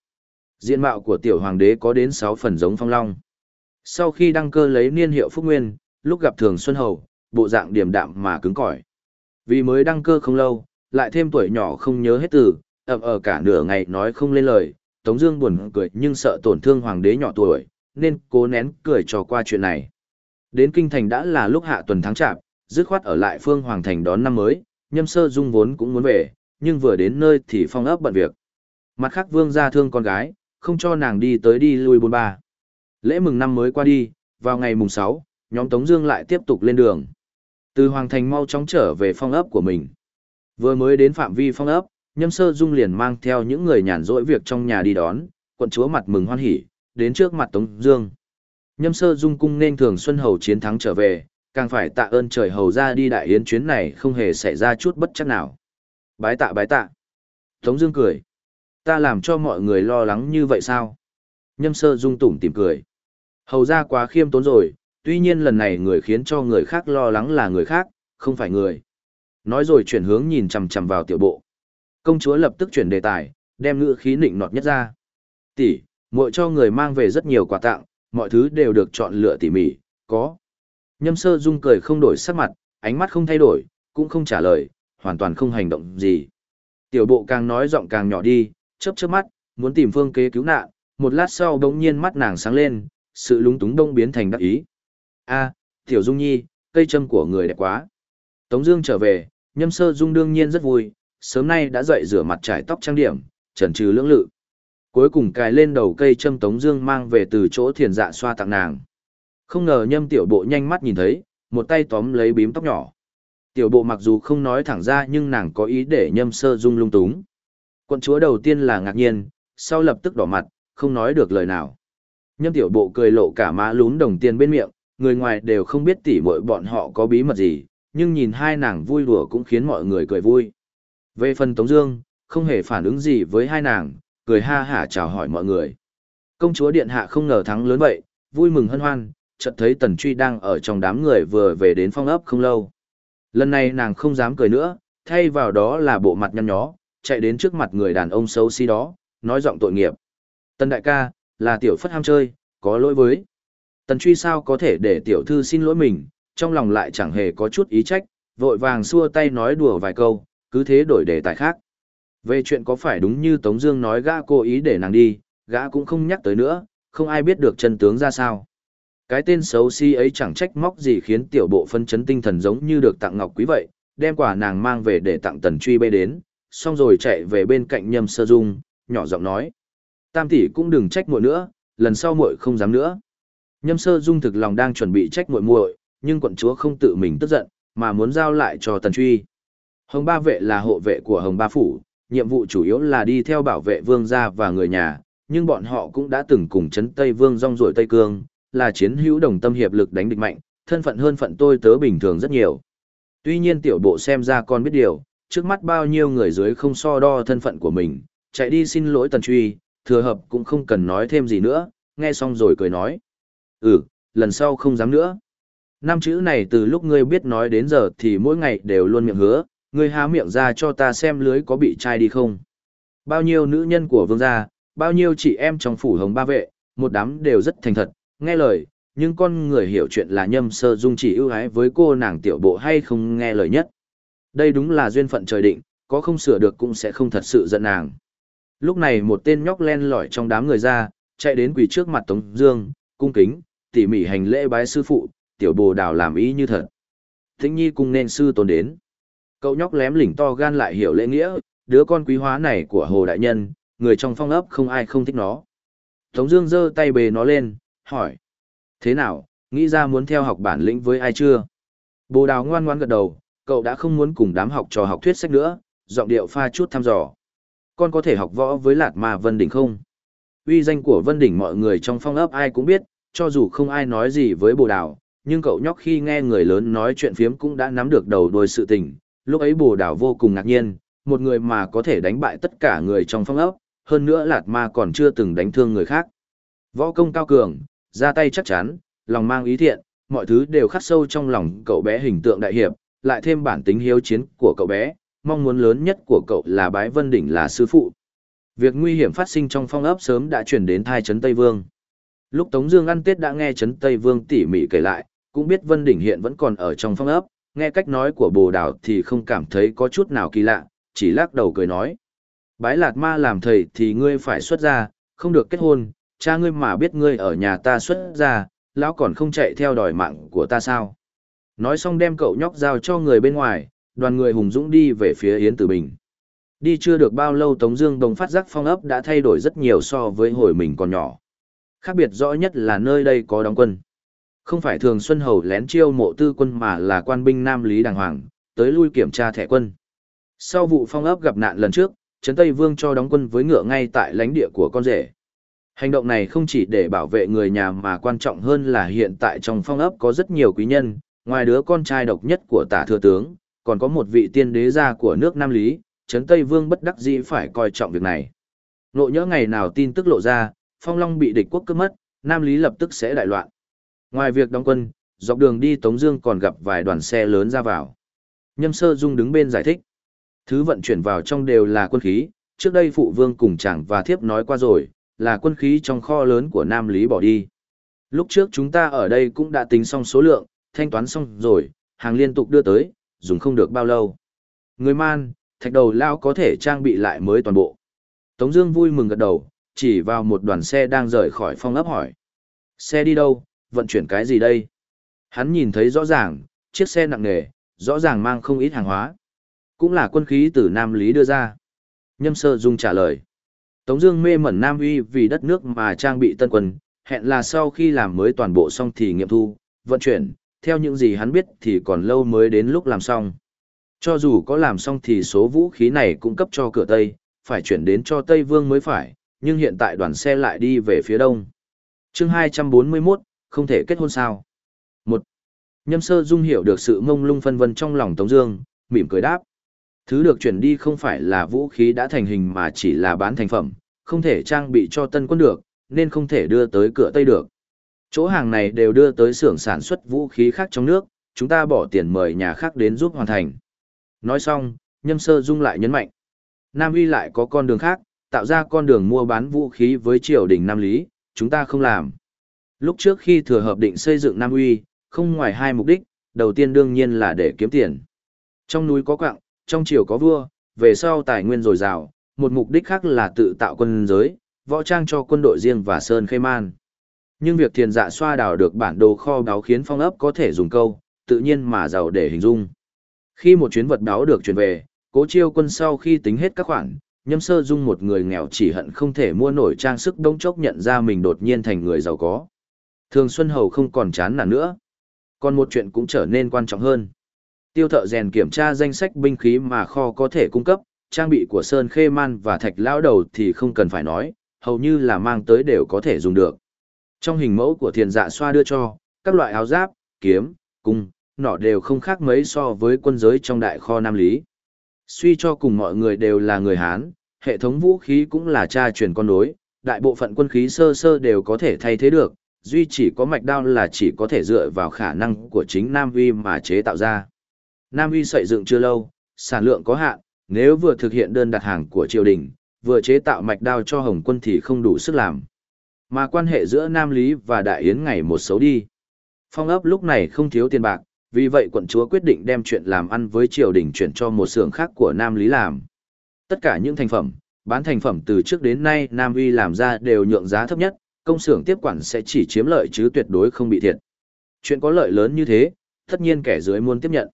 Diện mạo của tiểu hoàng đế có đến 6 phần giống phong long. Sau khi đăng cơ lấy niên hiệu Phúc Nguyên, lúc gặp Thường Xuân Hầu, bộ dạng điềm đạm mà cứng cỏi. Vì mới đăng cơ không lâu, lại thêm tuổi nhỏ không nhớ hết từ, ập ở ờ cả nửa ngày nói không lên lời, Tống Dương buồn cười nhưng sợ tổn thương hoàng đế nhỏ tuổi, nên cố nén cười trò qua chuyện này. Đến kinh thành đã là lúc hạ tuần tháng chạp, dứt khoát ở lại phương hoàng thành đón năm mới, nhâm sơ dung vốn cũng muốn về, nhưng vừa đến nơi thì phong ấp bận việc. Mặt khác vương gia thương con gái, không cho nàng đi tới đi lui bốn ba. Lễ mừng năm mới qua đi, vào ngày mùng 6, nhóm Tống Dương lại tiếp tục lên đường. Từ Hoàng Thành mau chóng trở về phong ấp của mình. Vừa mới đến phạm vi phong ấp, Nhâm Sơ Dung liền mang theo những người nhàn rỗi việc trong nhà đi đón, quận chúa mặt mừng hoan hỉ, đến trước mặt Tống Dương. Nhâm Sơ Dung cung nên thường Xuân Hầu chiến thắng trở về, càng phải tạ ơn trời hầu ra đi đại yến chuyến này không hề xảy ra chút bất chắc nào. Bái tạ bái tạ. Tống Dương cười. Ta làm cho mọi người lo lắng như vậy sao? Nhâm Sơ Dung tủm tìm cười. Hầu ra quá khiêm tốn rồi, tuy nhiên lần này người khiến cho người khác lo lắng là người khác, không phải người. Nói rồi chuyển hướng nhìn chằm chằm vào tiểu bộ. Công chúa lập tức chuyển đề tài, đem ngữ khí nịnh nọt nhất ra. Tỷ, muội cho người mang về rất nhiều quà tặng, mọi thứ đều được chọn lựa tỉ mỉ, có. Nhâm sơ dung cười không đổi sắc mặt, ánh mắt không thay đổi, cũng không trả lời, hoàn toàn không hành động gì. Tiểu bộ càng nói giọng càng nhỏ đi, chớp chớp mắt, muốn tìm phương kế cứu nạn, một lát sau bỗng nhiên mắt nàng sáng lên, sự lúng túng đông biến thành đắc ý. a tiểu dung nhi, cây châm của người đẹp quá. Tống Dương trở về, nhâm sơ dung đương nhiên rất vui, sớm nay đã dậy rửa mặt trải tóc trang điểm, trần trừ lưỡng lự. Cuối cùng cài lên đầu cây châm Tống Dương mang về từ chỗ thiền dạ xoa tặng nàng. Không ngờ nhâm tiểu bộ nhanh mắt nhìn thấy, một tay tóm lấy bím tóc nhỏ. Tiểu bộ mặc dù không nói thẳng ra nhưng nàng có ý để nhâm sơ dung lung túng. Quận chúa đầu tiên là ngạc nhiên, sau lập tức đỏ mặt, không nói được lời nào. Nhâm tiểu bộ cười lộ cả má lún đồng tiền bên miệng, người ngoài đều không biết tỉ muội bọn họ có bí mật gì, nhưng nhìn hai nàng vui đùa cũng khiến mọi người cười vui. Về phần Tống Dương, không hề phản ứng gì với hai nàng, cười ha hả chào hỏi mọi người. Công chúa điện hạ không ngờ thắng lớn vậy, vui mừng hân hoan, chợt thấy Tần Truy đang ở trong đám người vừa về đến phong ấp không lâu. Lần này nàng không dám cười nữa, thay vào đó là bộ mặt nhăn nhó, chạy đến trước mặt người đàn ông xấu xí đó, nói giọng tội nghiệp. Tần đại ca, là tiểu phất ham chơi, có lỗi với. Tần truy sao có thể để tiểu thư xin lỗi mình, trong lòng lại chẳng hề có chút ý trách, vội vàng xua tay nói đùa vài câu, cứ thế đổi đề tài khác. Về chuyện có phải đúng như Tống Dương nói gã cố ý để nàng đi, gã cũng không nhắc tới nữa, không ai biết được chân tướng ra sao. Cái tên xấu xí si ấy chẳng trách móc gì khiến tiểu bộ phân chấn tinh thần giống như được tặng ngọc quý vậy, đem quả nàng mang về để tặng tần truy bay đến, xong rồi chạy về bên cạnh nhâm sơ dung, nhỏ giọng nói. Tam tỷ cũng đừng trách muội nữa, lần sau muội không dám nữa. Nhâm sơ dung thực lòng đang chuẩn bị trách muội muội, nhưng quận chúa không tự mình tức giận, mà muốn giao lại cho tần truy. Hồng ba vệ là hộ vệ của Hồng ba phủ, nhiệm vụ chủ yếu là đi theo bảo vệ vương gia và người nhà, nhưng bọn họ cũng đã từng cùng chấn Tây Vương rong ruổi Tây Cương, là chiến hữu đồng tâm hiệp lực đánh địch mạnh, thân phận hơn phận tôi tớ bình thường rất nhiều. Tuy nhiên tiểu bộ xem ra con biết điều, trước mắt bao nhiêu người dưới không so đo thân phận của mình, chạy đi xin lỗi tần truy, thừa hợp cũng không cần nói thêm gì nữa, nghe xong rồi cười nói. Ừ, lần sau không dám nữa. Năm chữ này từ lúc ngươi biết nói đến giờ thì mỗi ngày đều luôn miệng hứa, ngươi há miệng ra cho ta xem lưới có bị trai đi không. Bao nhiêu nữ nhân của vương gia, bao nhiêu chị em trong phủ hồng ba vệ, một đám đều rất thành thật, nghe lời, nhưng con người hiểu chuyện là nhâm sơ dung chỉ ưu ái với cô nàng tiểu bộ hay không nghe lời nhất. Đây đúng là duyên phận trời định, có không sửa được cũng sẽ không thật sự giận nàng. Lúc này một tên nhóc len lỏi trong đám người ra, chạy đến quỳ trước mặt Tống Dương, cung kính, tỉ mỉ hành lễ bái sư phụ, tiểu bồ đào làm ý như thật. Thính nhi cùng nên sư tôn đến. Cậu nhóc lém lỉnh to gan lại hiểu lễ nghĩa, đứa con quý hóa này của hồ đại nhân, người trong phong ấp không ai không thích nó. Tống Dương giơ tay bề nó lên, hỏi: thế nào, nghĩ ra muốn theo học bản lĩnh với ai chưa? Bồ đào ngoan ngoãn gật đầu, cậu đã không muốn cùng đám học trò học thuyết sách nữa, giọng điệu pha chút thăm dò. Con có thể học võ với Lạt Ma Vân Đỉnh không? Uy danh của Vân Đỉnh mọi người trong phong ấp ai cũng biết, cho dù không ai nói gì với bồ đào, nhưng cậu nhóc khi nghe người lớn nói chuyện phiếm cũng đã nắm được đầu đuôi sự tình. Lúc ấy bồ đào vô cùng ngạc nhiên, một người mà có thể đánh bại tất cả người trong phong ấp, hơn nữa Lạt Ma còn chưa từng đánh thương người khác. Võ công cao cường, ra tay chắc chắn, lòng mang ý thiện, mọi thứ đều khắc sâu trong lòng cậu bé hình tượng đại hiệp, lại thêm bản tính hiếu chiến của cậu bé, mong muốn lớn nhất của cậu là bái Vân Đỉnh là sư phụ. Việc nguy hiểm phát sinh trong phong ấp sớm đã chuyển đến thai trấn Tây Vương. Lúc Tống Dương ăn Tết đã nghe trấn Tây Vương tỉ mỉ kể lại, cũng biết Vân Đỉnh hiện vẫn còn ở trong phong ấp, nghe cách nói của Bồ Đào thì không cảm thấy có chút nào kỳ lạ, chỉ lắc đầu cười nói: Bái Lạt Ma làm thầy thì ngươi phải xuất gia, không được kết hôn, cha ngươi mà biết ngươi ở nhà ta xuất gia, lão còn không chạy theo đòi mạng của ta sao? Nói xong đem cậu nhóc giao cho người bên ngoài, đoàn người hùng dũng đi về phía Yến Tử Bình. Đi chưa được bao lâu Tống Dương Đồng phát giác phong ấp đã thay đổi rất nhiều so với hồi mình còn nhỏ. Khác biệt rõ nhất là nơi đây có đóng quân. Không phải thường Xuân Hầu lén chiêu mộ tư quân mà là quan binh Nam Lý Đàng Hoàng, tới lui kiểm tra thẻ quân. Sau vụ phong ấp gặp nạn lần trước, Trấn Tây Vương cho đóng quân với ngựa ngay tại lãnh địa của con rể. Hành động này không chỉ để bảo vệ người nhà mà quan trọng hơn là hiện tại trong phong ấp có rất nhiều quý nhân, ngoài đứa con trai độc nhất của tả thừa tướng, còn có một vị tiên đế gia của nước Nam Lý, Trấn Tây Vương bất đắc dĩ phải coi trọng việc này. Nộ nhớ ngày nào tin tức lộ ra, Phong Long bị địch quốc cướp mất, Nam Lý lập tức sẽ đại loạn. Ngoài việc đóng quân, dọc đường đi Tống Dương còn gặp vài đoàn xe lớn ra vào. Nhâm Sơ Dung đứng bên giải thích. Thứ vận chuyển vào trong đều là quân khí, trước đây phụ vương cùng chàng và thiếp nói qua rồi, là quân khí trong kho lớn của Nam Lý bỏ đi. Lúc trước chúng ta ở đây cũng đã tính xong số lượng, thanh toán xong rồi, hàng liên tục đưa tới, dùng không được bao lâu. Người man, thạch đầu lao có thể trang bị lại mới toàn bộ. Tống Dương vui mừng gật đầu, chỉ vào một đoàn xe đang rời khỏi phong ấp hỏi. Xe đi đâu, vận chuyển cái gì đây? Hắn nhìn thấy rõ ràng, chiếc xe nặng nề, rõ ràng mang không ít hàng hóa. Cũng là quân khí từ Nam Lý đưa ra. Nhâm sơ dung trả lời. Tống Dương mê mẩn Nam Uy vì đất nước mà trang bị tân quân, hẹn là sau khi làm mới toàn bộ xong thì nghiệm thu, vận chuyển, theo những gì hắn biết thì còn lâu mới đến lúc làm xong. Cho dù có làm xong thì số vũ khí này cũng cấp cho cửa Tây, phải chuyển đến cho Tây Vương mới phải, nhưng hiện tại đoàn xe lại đi về phía đông. Chương 241, không thể kết hôn sao? Một, Nhâm sơ dung hiểu được sự mông lung phân vân trong lòng Tống Dương, mỉm cười đáp. Thứ được chuyển đi không phải là vũ khí đã thành hình mà chỉ là bán thành phẩm, không thể trang bị cho tân quân được, nên không thể đưa tới cửa Tây được. Chỗ hàng này đều đưa tới xưởng sản xuất vũ khí khác trong nước, chúng ta bỏ tiền mời nhà khác đến giúp hoàn thành. Nói xong, nhâm sơ dung lại nhấn mạnh. Nam Uy lại có con đường khác, tạo ra con đường mua bán vũ khí với triều đình Nam Lý, chúng ta không làm. Lúc trước khi thừa hợp định xây dựng Nam Uy, không ngoài hai mục đích, đầu tiên đương nhiên là để kiếm tiền. Trong núi có quặng, trong triều có vua, về sau tài nguyên dồi dào, một mục đích khác là tự tạo quân giới, võ trang cho quân đội riêng và sơn khê man. Nhưng việc thiền dạ xoa đào được bản đồ kho báu khiến phong ấp có thể dùng câu, tự nhiên mà giàu để hình dung. Khi một chuyến vật báo được chuyển về, cố chiêu quân sau khi tính hết các khoản, nhâm sơ dung một người nghèo chỉ hận không thể mua nổi trang sức đông chốc nhận ra mình đột nhiên thành người giàu có. Thường Xuân Hầu không còn chán nản nữa. Còn một chuyện cũng trở nên quan trọng hơn. Tiêu thợ rèn kiểm tra danh sách binh khí mà kho có thể cung cấp, trang bị của Sơn Khê Man và Thạch Lão Đầu thì không cần phải nói, hầu như là mang tới đều có thể dùng được. Trong hình mẫu của thiền dạ xoa đưa cho, các loại áo giáp, kiếm, cung, nọ đều không khác mấy so với quân giới trong đại kho Nam Lý. Suy cho cùng mọi người đều là người Hán, hệ thống vũ khí cũng là cha truyền con nối, đại bộ phận quân khí sơ sơ đều có thể thay thế được, duy chỉ có mạch đao là chỉ có thể dựa vào khả năng của chính Nam Vi mà chế tạo ra. Nam Vi xây dựng chưa lâu, sản lượng có hạn, nếu vừa thực hiện đơn đặt hàng của triều đình, vừa chế tạo mạch đao cho Hồng quân thì không đủ sức làm. Mà quan hệ giữa Nam Lý và Đại Yến ngày một xấu đi. Phong ấp lúc này không thiếu tiền bạc, vì vậy quận chúa quyết định đem chuyện làm ăn với triều đình chuyển cho một xưởng khác của Nam Lý làm. Tất cả những thành phẩm, Bán thành phẩm từ trước đến nay Nam Uy làm ra đều nhượng giá thấp nhất, công xưởng tiếp quản sẽ chỉ chiếm lợi chứ tuyệt đối không bị thiệt. Chuyện có lợi lớn như thế, tất nhiên kẻ dưới muốn tiếp nhận.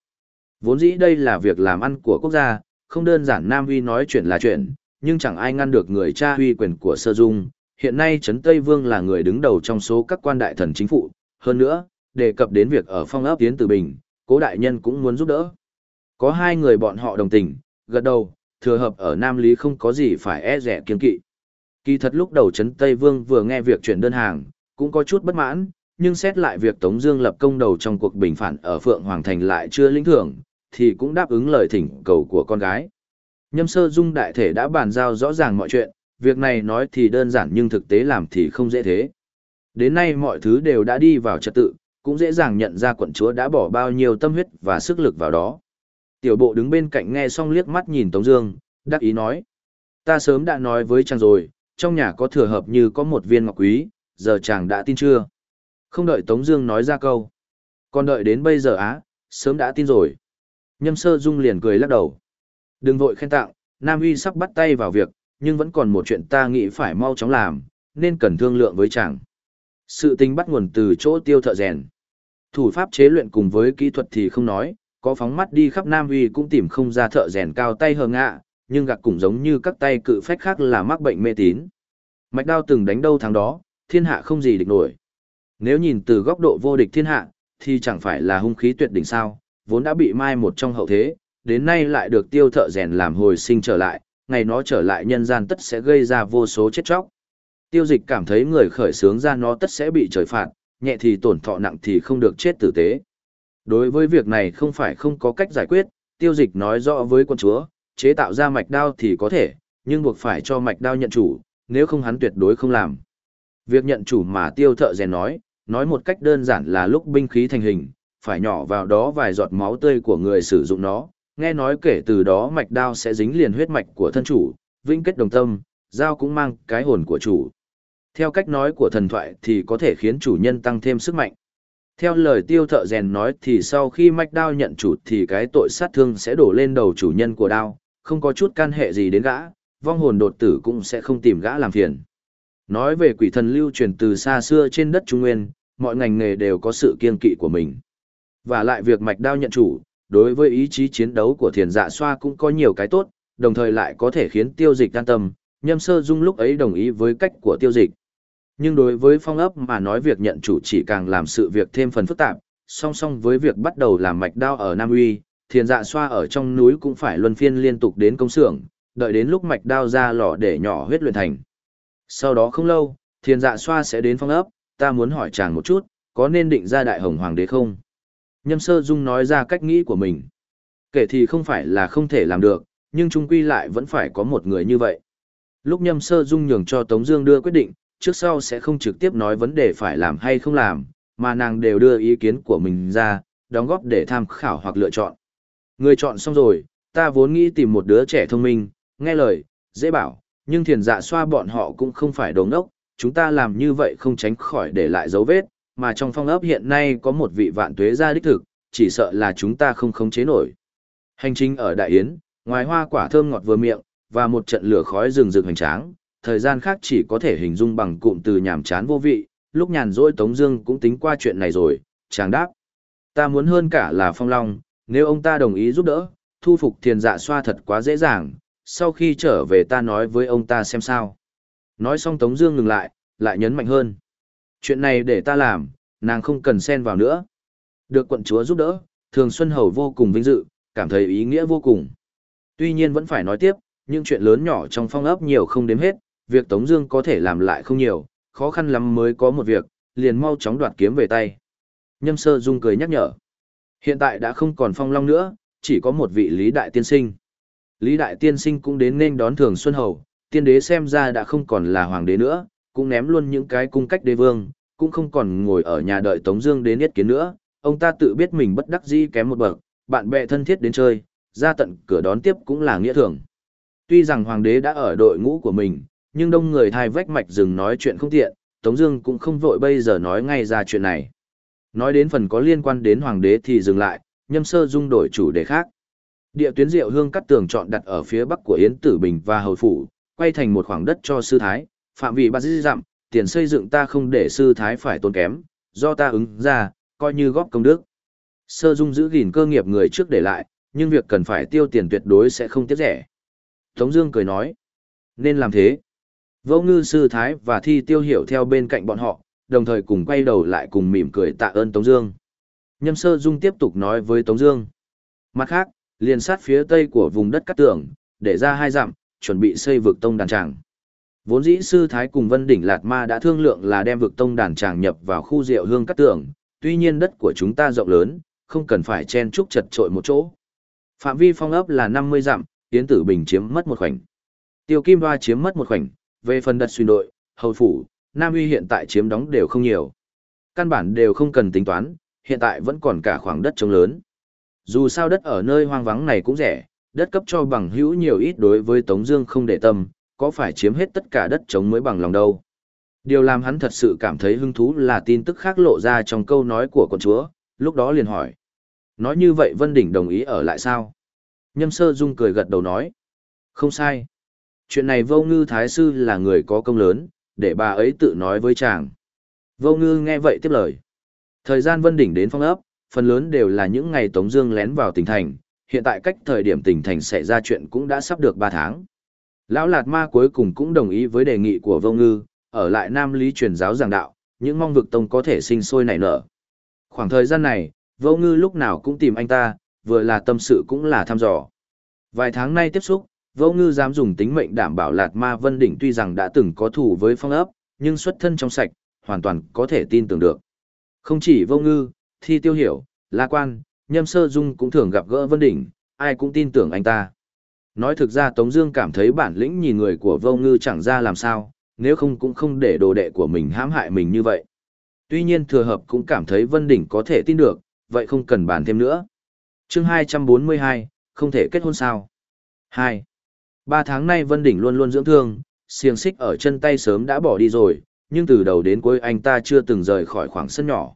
Vốn dĩ đây là việc làm ăn của quốc gia, không đơn giản Nam Uy nói chuyện là chuyện, nhưng chẳng ai ngăn được người cha uy quyền của Sơ Dung. Hiện nay Trấn Tây Vương là người đứng đầu trong số các quan đại thần chính phủ. Hơn nữa, đề cập đến việc ở phong ấp tiến từ bình, cố đại nhân cũng muốn giúp đỡ. Có hai người bọn họ đồng tình, gật đầu, thừa hợp ở Nam Lý không có gì phải e rẻ kiên kỵ. Kỳ thật lúc đầu Trấn Tây Vương vừa nghe việc chuyển đơn hàng, cũng có chút bất mãn, nhưng xét lại việc Tống Dương lập công đầu trong cuộc bình phản ở Phượng Hoàng Thành lại chưa lĩnh thưởng, thì cũng đáp ứng lời thỉnh cầu của con gái. Nhâm sơ dung đại thể đã bàn giao rõ ràng mọi chuyện, việc này nói thì đơn giản nhưng thực tế làm thì không dễ thế. Đến nay mọi thứ đều đã đi vào trật tự, cũng dễ dàng nhận ra quận chúa đã bỏ bao nhiêu tâm huyết và sức lực vào đó. Tiểu bộ đứng bên cạnh nghe xong liếc mắt nhìn Tống Dương, đắc ý nói: Ta sớm đã nói với chàng rồi, trong nhà có thừa hợp như có một viên ngọc quý, giờ chàng đã tin chưa? Không đợi Tống Dương nói ra câu, còn đợi đến bây giờ á, sớm đã tin rồi. Nhâm Sơ Dung liền cười lắc đầu. Đừng vội khen tặng, Nam Uy sắp bắt tay vào việc, nhưng vẫn còn một chuyện ta nghĩ phải mau chóng làm, nên cần thương lượng với chàng. Sự tình bắt nguồn từ chỗ tiêu thợ rèn. Thủ pháp chế luyện cùng với kỹ thuật thì không nói, có phóng mắt đi khắp Nam Uy cũng tìm không ra thợ rèn cao tay hờ ngạ, nhưng gạc cũng giống như các tay cự phách khác là mắc bệnh mê tín. Mạch đao từng đánh đâu tháng đó, thiên hạ không gì địch nổi. Nếu nhìn từ góc độ vô địch thiên hạ, thì chẳng phải là hung khí tuyệt đỉnh sao, vốn đã bị mai một trong hậu thế, đến nay lại được tiêu thợ rèn làm hồi sinh trở lại, ngày nó trở lại nhân gian tất sẽ gây ra vô số chết chóc. Tiêu dịch cảm thấy người khởi sướng ra nó tất sẽ bị trời phạt, nhẹ thì tổn thọ nặng thì không được chết tử tế. Đối với việc này không phải không có cách giải quyết, tiêu dịch nói rõ với quân chúa, chế tạo ra mạch đao thì có thể, nhưng buộc phải cho mạch đao nhận chủ, nếu không hắn tuyệt đối không làm. Việc nhận chủ mà tiêu thợ rèn nói, nói một cách đơn giản là lúc binh khí thành hình, phải nhỏ vào đó vài giọt máu tươi của người sử dụng nó, nghe nói kể từ đó mạch đao sẽ dính liền huyết mạch của thân chủ, vĩnh kết đồng tâm, dao cũng mang cái hồn của chủ. Theo cách nói của thần thoại thì có thể khiến chủ nhân tăng thêm sức mạnh. Theo lời tiêu thợ rèn nói thì sau khi mạch đao nhận chủ thì cái tội sát thương sẽ đổ lên đầu chủ nhân của đao, không có chút can hệ gì đến gã, vong hồn đột tử cũng sẽ không tìm gã làm phiền. Nói về quỷ thần lưu truyền từ xa xưa trên đất Trung Nguyên, mọi ngành nghề đều có sự kiên kỵ của mình. Và lại việc mạch đao nhận chủ, đối với ý chí chiến đấu của thiền dạ xoa cũng có nhiều cái tốt, đồng thời lại có thể khiến tiêu dịch an tâm, nhâm sơ dung lúc ấy đồng ý với cách của tiêu dịch. Nhưng đối với phong ấp mà nói việc nhận chủ chỉ càng làm sự việc thêm phần phức tạp, song song với việc bắt đầu làm mạch đao ở Nam Uy, thiền dạ xoa ở trong núi cũng phải luân phiên liên tục đến công xưởng, đợi đến lúc mạch đao ra lò để nhỏ huyết luyện thành. Sau đó không lâu, thiền dạ xoa sẽ đến phong ấp, ta muốn hỏi chàng một chút, có nên định ra đại hồng hoàng đế không? Nhâm sơ dung nói ra cách nghĩ của mình. Kể thì không phải là không thể làm được, nhưng trung quy lại vẫn phải có một người như vậy. Lúc nhâm sơ dung nhường cho Tống Dương đưa quyết định, trước sau sẽ không trực tiếp nói vấn đề phải làm hay không làm, mà nàng đều đưa ý kiến của mình ra, đóng góp để tham khảo hoặc lựa chọn. Người chọn xong rồi, ta vốn nghĩ tìm một đứa trẻ thông minh, nghe lời, dễ bảo, nhưng thiền dạ xoa bọn họ cũng không phải đồ ngốc, chúng ta làm như vậy không tránh khỏi để lại dấu vết, mà trong phong ấp hiện nay có một vị vạn tuế gia đích thực, chỉ sợ là chúng ta không khống chế nổi. Hành trình ở Đại Yến, ngoài hoa quả thơm ngọt vừa miệng, và một trận lửa khói rừng rực hoành tráng, thời gian khác chỉ có thể hình dung bằng cụm từ nhàm chán vô vị, lúc nhàn rỗi Tống Dương cũng tính qua chuyện này rồi, chàng đáp. Ta muốn hơn cả là Phong Long, nếu ông ta đồng ý giúp đỡ, thu phục thiền dạ xoa thật quá dễ dàng, sau khi trở về ta nói với ông ta xem sao. Nói xong Tống Dương ngừng lại, lại nhấn mạnh hơn. Chuyện này để ta làm, nàng không cần xen vào nữa. Được quận chúa giúp đỡ, Thường Xuân Hầu vô cùng vinh dự, cảm thấy ý nghĩa vô cùng. Tuy nhiên vẫn phải nói tiếp, những chuyện lớn nhỏ trong phong ấp nhiều không đếm hết, việc Tống Dương có thể làm lại không nhiều, khó khăn lắm mới có một việc, liền mau chóng đoạt kiếm về tay. Nhâm Sơ Dung cười nhắc nhở, hiện tại đã không còn phong long nữa, chỉ có một vị Lý Đại Tiên Sinh. Lý Đại Tiên Sinh cũng đến nên đón Thường Xuân Hầu, tiên đế xem ra đã không còn là hoàng đế nữa, cũng ném luôn những cái cung cách đế vương, cũng không còn ngồi ở nhà đợi Tống Dương đến yết kiến nữa. Ông ta tự biết mình bất đắc dĩ kém một bậc, bạn bè thân thiết đến chơi, ra tận cửa đón tiếp cũng là nghĩa thường. Tuy rằng hoàng đế đã ở đội ngũ của mình, nhưng đông người thai vách mạch dừng nói chuyện không tiện, Tống Dương cũng không vội bây giờ nói ngay ra chuyện này. Nói đến phần có liên quan đến hoàng đế thì dừng lại, nhâm sơ dung đổi chủ đề khác. Địa tuyến diệu hương cắt tường chọn đặt ở phía bắc của Yến Tử Bình và Hầu Phủ, quay thành một khoảng đất cho sư thái, phạm vị ba dư dặm, tiền xây dựng ta không để sư thái phải tốn kém, do ta ứng ra, coi như góp công đức. Sơ dung giữ gìn cơ nghiệp người trước để lại, nhưng việc cần phải tiêu tiền tuyệt đối sẽ không tiếc rẻ. Tống Dương cười nói, nên làm thế. Vô ngư sư thái và thi tiêu hiểu theo bên cạnh bọn họ, đồng thời cùng quay đầu lại cùng mỉm cười tạ ơn Tống Dương. Nhâm sơ dung tiếp tục nói với Tống Dương. Mặt khác, liền sát phía tây của vùng đất cát tường, để ra hai dặm, chuẩn bị xây vực tông đàn tràng. Vốn dĩ sư thái cùng Vân Đỉnh Lạt Ma đã thương lượng là đem vực tông đàn tràng nhập vào khu rượu hương cát tường, tuy nhiên đất của chúng ta rộng lớn, không cần phải chen trúc chật trội một chỗ. Phạm vi phong ấp là 50 dặm, Yến Tử Bình chiếm mất một khoảnh. Tiêu Kim Hoa chiếm mất một khoảnh, về phần đất xuyên đội, hầu phủ, Nam Uy hiện tại chiếm đóng đều không nhiều. Căn bản đều không cần tính toán, hiện tại vẫn còn cả khoảng đất trống lớn. Dù sao đất ở nơi hoang vắng này cũng rẻ, đất cấp cho bằng hữu nhiều ít đối với Tống Dương không để tâm, có phải chiếm hết tất cả đất trống mới bằng lòng đâu. Điều làm hắn thật sự cảm thấy hứng thú là tin tức khác lộ ra trong câu nói của con chúa, lúc đó liền hỏi. Nói như vậy Vân Đỉnh đồng ý ở lại sao? Nhâm sơ dung cười gật đầu nói. Không sai. Chuyện này vô ngư thái sư là người có công lớn, để bà ấy tự nói với chàng. Vô ngư nghe vậy tiếp lời. Thời gian Vân Đỉnh đến phong ấp, phần lớn đều là những ngày Tống Dương lén vào tỉnh thành, hiện tại cách thời điểm tỉnh thành xảy ra chuyện cũng đã sắp được 3 tháng. Lão Lạt Ma cuối cùng cũng đồng ý với đề nghị của Vô Ngư, ở lại Nam Lý truyền giáo giảng đạo, những mong vực tông có thể sinh sôi nảy nở. Khoảng thời gian này, Vô Ngư lúc nào cũng tìm anh ta, vừa là tâm sự cũng là thăm dò. Vài tháng nay tiếp xúc, Vô Ngư dám dùng tính mệnh đảm bảo Lạt Ma Vân Đỉnh tuy rằng đã từng có thù với phong ấp, nhưng xuất thân trong sạch, hoàn toàn có thể tin tưởng được. Không chỉ Vô Ngư, Thi Tiêu Hiểu, La Quan, Nhâm Sơ Dung cũng thường gặp gỡ Vân Đỉnh, ai cũng tin tưởng anh ta. Nói thực ra Tống Dương cảm thấy bản lĩnh nhìn người của Vô Ngư chẳng ra làm sao, nếu không cũng không để đồ đệ của mình hãm hại mình như vậy. Tuy nhiên thừa hợp cũng cảm thấy Vân Đỉnh có thể tin được, vậy không cần bàn thêm nữa. Chương 242, không thể kết hôn sao? 2. Ba tháng nay Vân Đỉnh luôn luôn dưỡng thương, xiềng xích ở chân tay sớm đã bỏ đi rồi, nhưng từ đầu đến cuối anh ta chưa từng rời khỏi khoảng sân nhỏ.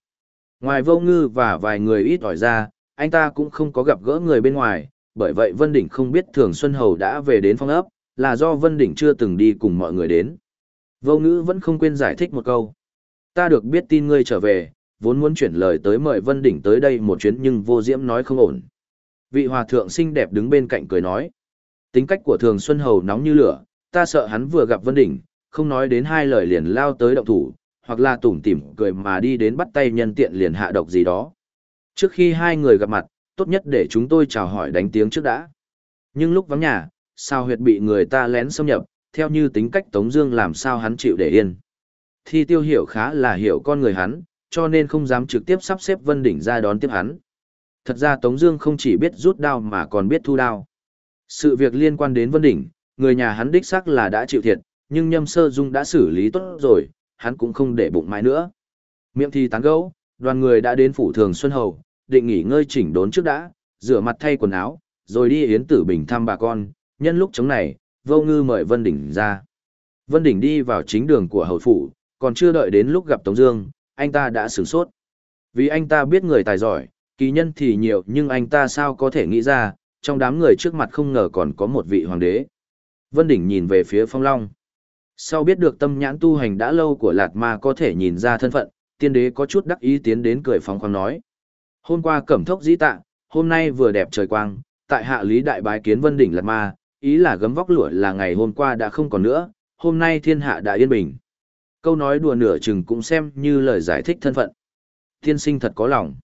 Ngoài vô ngư và vài người ít ỏi ra, anh ta cũng không có gặp gỡ người bên ngoài, bởi vậy Vân Đỉnh không biết Thường Xuân Hầu đã về đến phong ấp, là do Vân Đỉnh chưa từng đi cùng mọi người đến. Vô ngữ vẫn không quên giải thích một câu. Ta được biết tin ngươi trở về, vốn muốn chuyển lời tới mời Vân Đỉnh tới đây một chuyến nhưng vô diễm nói không ổn. Vị hòa thượng xinh đẹp đứng bên cạnh cười nói. Tính cách của Thường Xuân Hầu nóng như lửa, ta sợ hắn vừa gặp Vân Đỉnh, không nói đến hai lời liền lao tới động thủ, hoặc là tủm tỉm cười mà đi đến bắt tay nhân tiện liền hạ độc gì đó. Trước khi hai người gặp mặt, tốt nhất để chúng tôi chào hỏi đánh tiếng trước đã. Nhưng lúc vắng nhà, sao huyệt bị người ta lén xâm nhập, theo như tính cách Tống Dương làm sao hắn chịu để yên. Thi tiêu hiểu khá là hiểu con người hắn, cho nên không dám trực tiếp sắp xếp Vân Đỉnh ra đón tiếp hắn. Thật ra Tống Dương không chỉ biết rút đao mà còn biết thu đao. Sự việc liên quan đến Vân Đỉnh, người nhà hắn đích xác là đã chịu thiệt, nhưng Nhâm Sơ Dung đã xử lý tốt rồi, hắn cũng không để bụng mãi nữa. Miệng thì tán gẫu, đoàn người đã đến phủ thường Xuân Hầu, định nghỉ ngơi chỉnh đốn trước đã, rửa mặt thay quần áo, rồi đi yến tử bình thăm bà con, nhân lúc chống này, vô ngư mời Vân Đỉnh ra. Vân Đỉnh đi vào chính đường của hầu phủ, còn chưa đợi đến lúc gặp Tống Dương, anh ta đã sửng sốt. Vì anh ta biết người tài giỏi, kỳ nhân thì nhiều nhưng anh ta sao có thể nghĩ ra, trong đám người trước mặt không ngờ còn có một vị hoàng đế. Vân Đỉnh nhìn về phía Phong Long. Sau biết được tâm nhãn tu hành đã lâu của Lạt Ma có thể nhìn ra thân phận, tiên đế có chút đắc ý tiến đến cười phóng khoáng nói. Hôm qua cẩm thốc dĩ tạ, hôm nay vừa đẹp trời quang, tại hạ lý đại bái kiến Vân Đỉnh Lạt Ma, ý là gấm vóc lụa là ngày hôm qua đã không còn nữa, hôm nay thiên hạ đã yên bình. Câu nói đùa nửa chừng cũng xem như lời giải thích thân phận. Tiên sinh thật có lòng.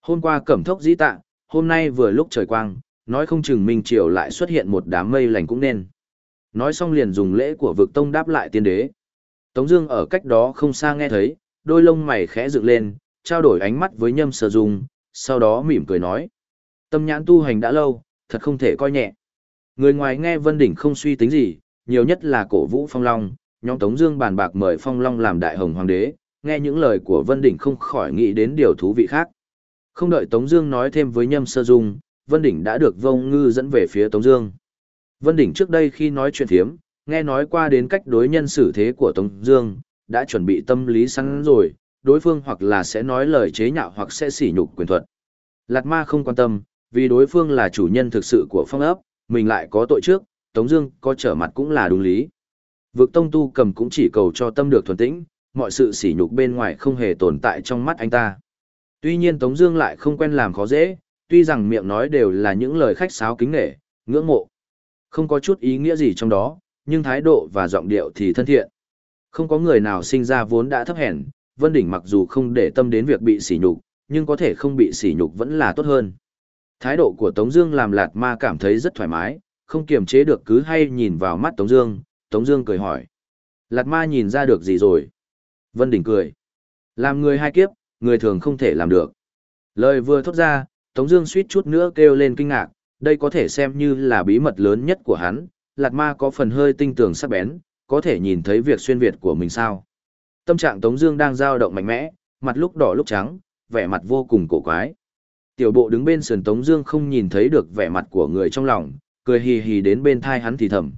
Hôm qua cẩm thốc dĩ tạ, hôm nay vừa lúc trời quang, nói không chừng Minh Triều lại xuất hiện một đám mây lành cũng nên. Nói xong liền dùng lễ của vực tông đáp lại tiên đế. Tống Dương ở cách đó không xa nghe thấy, đôi lông mày khẽ dựng lên, trao đổi ánh mắt với Nhâm Sở Dung, sau đó mỉm cười nói: Tâm nhãn tu hành đã lâu, thật không thể coi nhẹ. Người ngoài nghe Vân Đỉnh không suy tính gì, nhiều nhất là cổ vũ Phong Long, nhóm Tống Dương bàn bạc mời Phong Long làm đại hồng hoàng đế. Nghe những lời của Vân Đỉnh không khỏi nghĩ đến điều thú vị khác. Không đợi Tống Dương nói thêm với Nhâm Sơ Dung, Vân Đỉnh đã được Vông Ngư dẫn về phía Tống Dương. Vân Đỉnh trước đây khi nói chuyện thiếm, nghe nói qua đến cách đối nhân xử thế của Tống Dương, đã chuẩn bị tâm lý sẵn rồi, đối phương hoặc là sẽ nói lời chế nhạo hoặc sẽ sỉ nhục quyền thuật. Lạt Ma không quan tâm, vì đối phương là chủ nhân thực sự của phong ấp, mình lại có tội trước, Tống Dương có trở mặt cũng là đúng lý. Vực tông tu cầm cũng chỉ cầu cho tâm được thuần tĩnh, mọi sự sỉ nhục bên ngoài không hề tồn tại trong mắt anh ta. Tuy nhiên Tống Dương lại không quen làm khó dễ, tuy rằng miệng nói đều là những lời khách sáo kính nể, ngưỡng mộ, không có chút ý nghĩa gì trong đó, nhưng thái độ và giọng điệu thì thân thiện. Không có người nào sinh ra vốn đã thấp hèn, Vân Đỉnh mặc dù không để tâm đến việc bị sỉ nhục, nhưng có thể không bị sỉ nhục vẫn là tốt hơn. Thái độ của Tống Dương làm Lạt Ma cảm thấy rất thoải mái, không kiềm chế được cứ hay nhìn vào mắt Tống Dương. Tống Dương cười hỏi, Lạt Ma nhìn ra được gì rồi? Vân Đỉnh cười, làm người hai kiếp, người thường không thể làm được. Lời vừa thốt ra, Tống Dương suýt chút nữa kêu lên kinh ngạc, đây có thể xem như là bí mật lớn nhất của hắn. Lạt Ma có phần hơi tinh tường sắc bén, có thể nhìn thấy việc xuyên việt của mình sao? Tâm trạng Tống Dương đang dao động mạnh mẽ, mặt lúc đỏ lúc trắng, vẻ mặt vô cùng cổ quái. Tiểu bộ đứng bên sườn Tống Dương không nhìn thấy được vẻ mặt của người trong lòng, cười hì hì đến bên thai hắn thì thầm.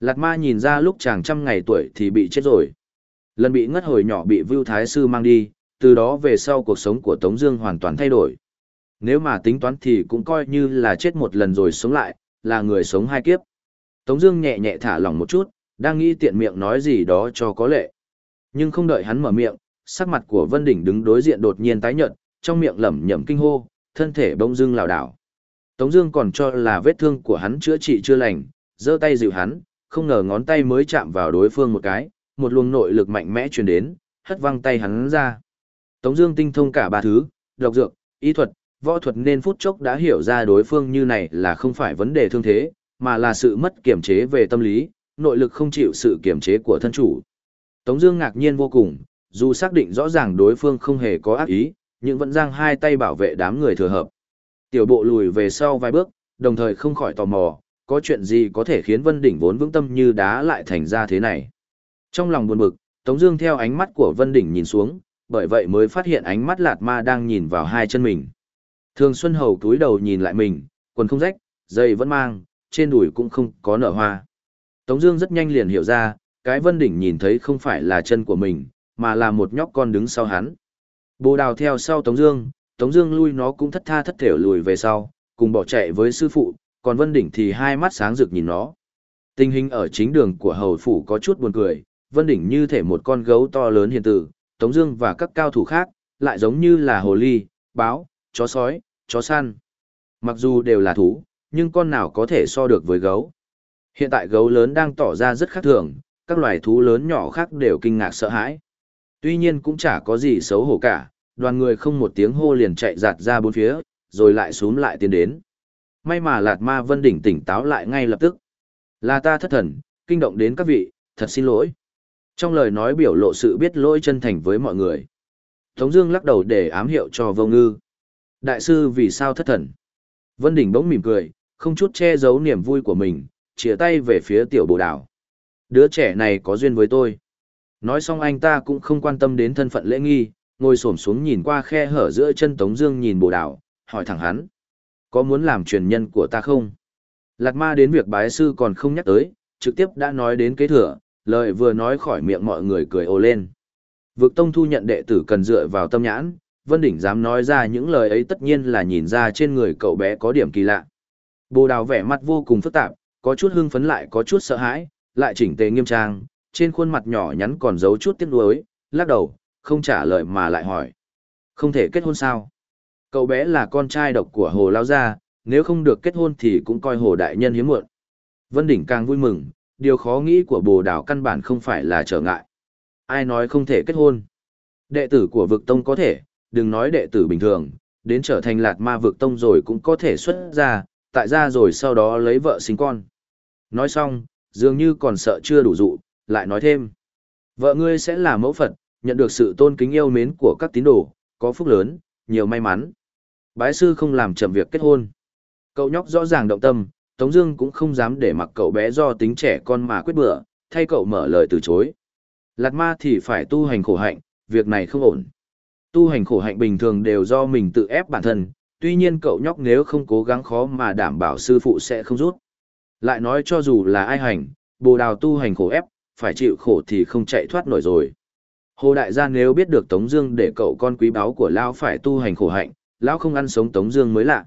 Lạt Ma nhìn ra lúc chàng trăm ngày tuổi thì bị chết rồi. Lần bị ngất hồi nhỏ bị Vưu Thái Sư mang đi, từ đó về sau cuộc sống của Tống Dương hoàn toàn thay đổi. Nếu mà tính toán thì cũng coi như là chết một lần rồi sống lại, là người sống hai kiếp. Tống Dương nhẹ nhẹ thả lỏng một chút, đang nghĩ tiện miệng nói gì đó cho có lệ. Nhưng không đợi hắn mở miệng, sắc mặt của Vân Đỉnh đứng đối diện đột nhiên tái nhợt, trong miệng lẩm nhẩm kinh hô, thân thể bỗng dưng lảo đảo. Tống Dương còn cho là vết thương của hắn chữa trị chưa lành, giơ tay dịu hắn, không ngờ ngón tay mới chạm vào đối phương một cái, một luồng nội lực mạnh mẽ truyền đến, hất văng tay hắn ra. Tống Dương tinh thông cả ba thứ, độc dược, y thuật, võ thuật nên phút chốc đã hiểu ra đối phương như này là không phải vấn đề thương thế, mà là sự mất kiểm chế về tâm lý, nội lực không chịu sự kiểm chế của thân chủ. Tống Dương ngạc nhiên vô cùng, dù xác định rõ ràng đối phương không hề có ác ý, nhưng vẫn giang hai tay bảo vệ đám người thừa hợp. Tiểu bộ lùi về sau vài bước, đồng thời không khỏi tò mò, có chuyện gì có thể khiến Vân Đỉnh vốn vững tâm như đá lại thành ra thế này. Trong lòng buồn bực, Tống Dương theo ánh mắt của Vân Đỉnh nhìn xuống, bởi vậy mới phát hiện ánh mắt Lạt Ma đang nhìn vào hai chân mình. Thường Xuân Hầu cúi đầu nhìn lại mình, quần không rách, giày vẫn mang, trên đùi cũng không có nở hoa. Tống Dương rất nhanh liền hiểu ra, cái Vân Đỉnh nhìn thấy không phải là chân của mình, mà là một nhóc con đứng sau hắn. Bồ đào theo sau Tống Dương, Tống Dương lui nó cũng thất tha thất thểu lùi về sau, cùng bỏ chạy với sư phụ, còn Vân Đỉnh thì hai mắt sáng rực nhìn nó. Tình hình ở chính đường của hầu phủ có chút buồn cười, Vân Đỉnh như thể một con gấu to lớn hiền tử, Tống Dương và các cao thủ khác lại giống như là hồ ly, báo, chó sói, chó săn. Mặc dù đều là thú, nhưng con nào có thể so được với gấu? Hiện tại gấu lớn đang tỏ ra rất khác thường, các loài thú lớn nhỏ khác đều kinh ngạc sợ hãi. Tuy nhiên cũng chả có gì xấu hổ cả, đoàn người không một tiếng hô liền chạy giạt ra bốn phía, rồi lại xuống lại tiến đến. May mà Lạt Ma Vân Đỉnh tỉnh táo lại ngay lập tức. Là ta thất thần, kinh động đến các vị, thật xin lỗi. Trong lời nói biểu lộ sự biết lỗi chân thành với mọi người. Tống Dương lắc đầu để ám hiệu cho vô ngư. Đại sư vì sao thất thần? Vân Đỉnh bỗng mỉm cười, không chút che giấu niềm vui của mình, chìa tay về phía tiểu bồ đào. Đứa trẻ này có duyên với tôi. Nói xong anh ta cũng không quan tâm đến thân phận lễ nghi, ngồi xổm xuống nhìn qua khe hở giữa chân Tống Dương nhìn bồ đào, hỏi thẳng hắn. Có muốn làm truyền nhân của ta không? Lạc ma đến việc bái sư còn không nhắc tới, trực tiếp đã nói đến kế thừa, lời vừa nói khỏi miệng mọi người cười ồ lên. Vực tông thu nhận đệ tử cần dựa vào tâm nhãn, Vân Đỉnh dám nói ra những lời ấy tất nhiên là nhìn ra trên người cậu bé có điểm kỳ lạ. Bồ đào vẻ mặt vô cùng phức tạp, có chút hưng phấn lại có chút sợ hãi, lại chỉnh tề nghiêm trang, trên khuôn mặt nhỏ nhắn còn giấu chút tiếc nuối, lắc đầu, không trả lời mà lại hỏi. Không thể kết hôn sao? Cậu bé là con trai độc của Hồ Lao Gia, nếu không được kết hôn thì cũng coi Hồ Đại Nhân hiếm muộn. Vân Đỉnh càng vui mừng, điều khó nghĩ của bồ đảo căn bản không phải là trở ngại. Ai nói không thể kết hôn? Đệ tử của vực tông có thể, đừng nói đệ tử bình thường, đến trở thành lạt ma vực tông rồi cũng có thể xuất ra, tại ra rồi sau đó lấy vợ sinh con. Nói xong, dường như còn sợ chưa đủ dụ, lại nói thêm. Vợ ngươi sẽ là mẫu Phật, nhận được sự tôn kính yêu mến của các tín đồ, có phúc lớn, nhiều may mắn. Bái sư không làm chậm việc kết hôn. Cậu nhóc rõ ràng động tâm, Tống Dương cũng không dám để mặc cậu bé do tính trẻ con mà quyết bừa, thay cậu mở lời từ chối. Lạt ma thì phải tu hành khổ hạnh, việc này không ổn. Tu hành khổ hạnh bình thường đều do mình tự ép bản thân, tuy nhiên cậu nhóc nếu không cố gắng khó mà đảm bảo sư phụ sẽ không rút. Lại nói cho dù là ai hành, bồ đào tu hành khổ ép, phải chịu khổ thì không chạy thoát nổi rồi. Hồ đại gia nếu biết được Tống Dương để cậu con quý báu của Lão phải tu hành khổ hạnh, Lão không ăn sống Tống Dương mới lạ.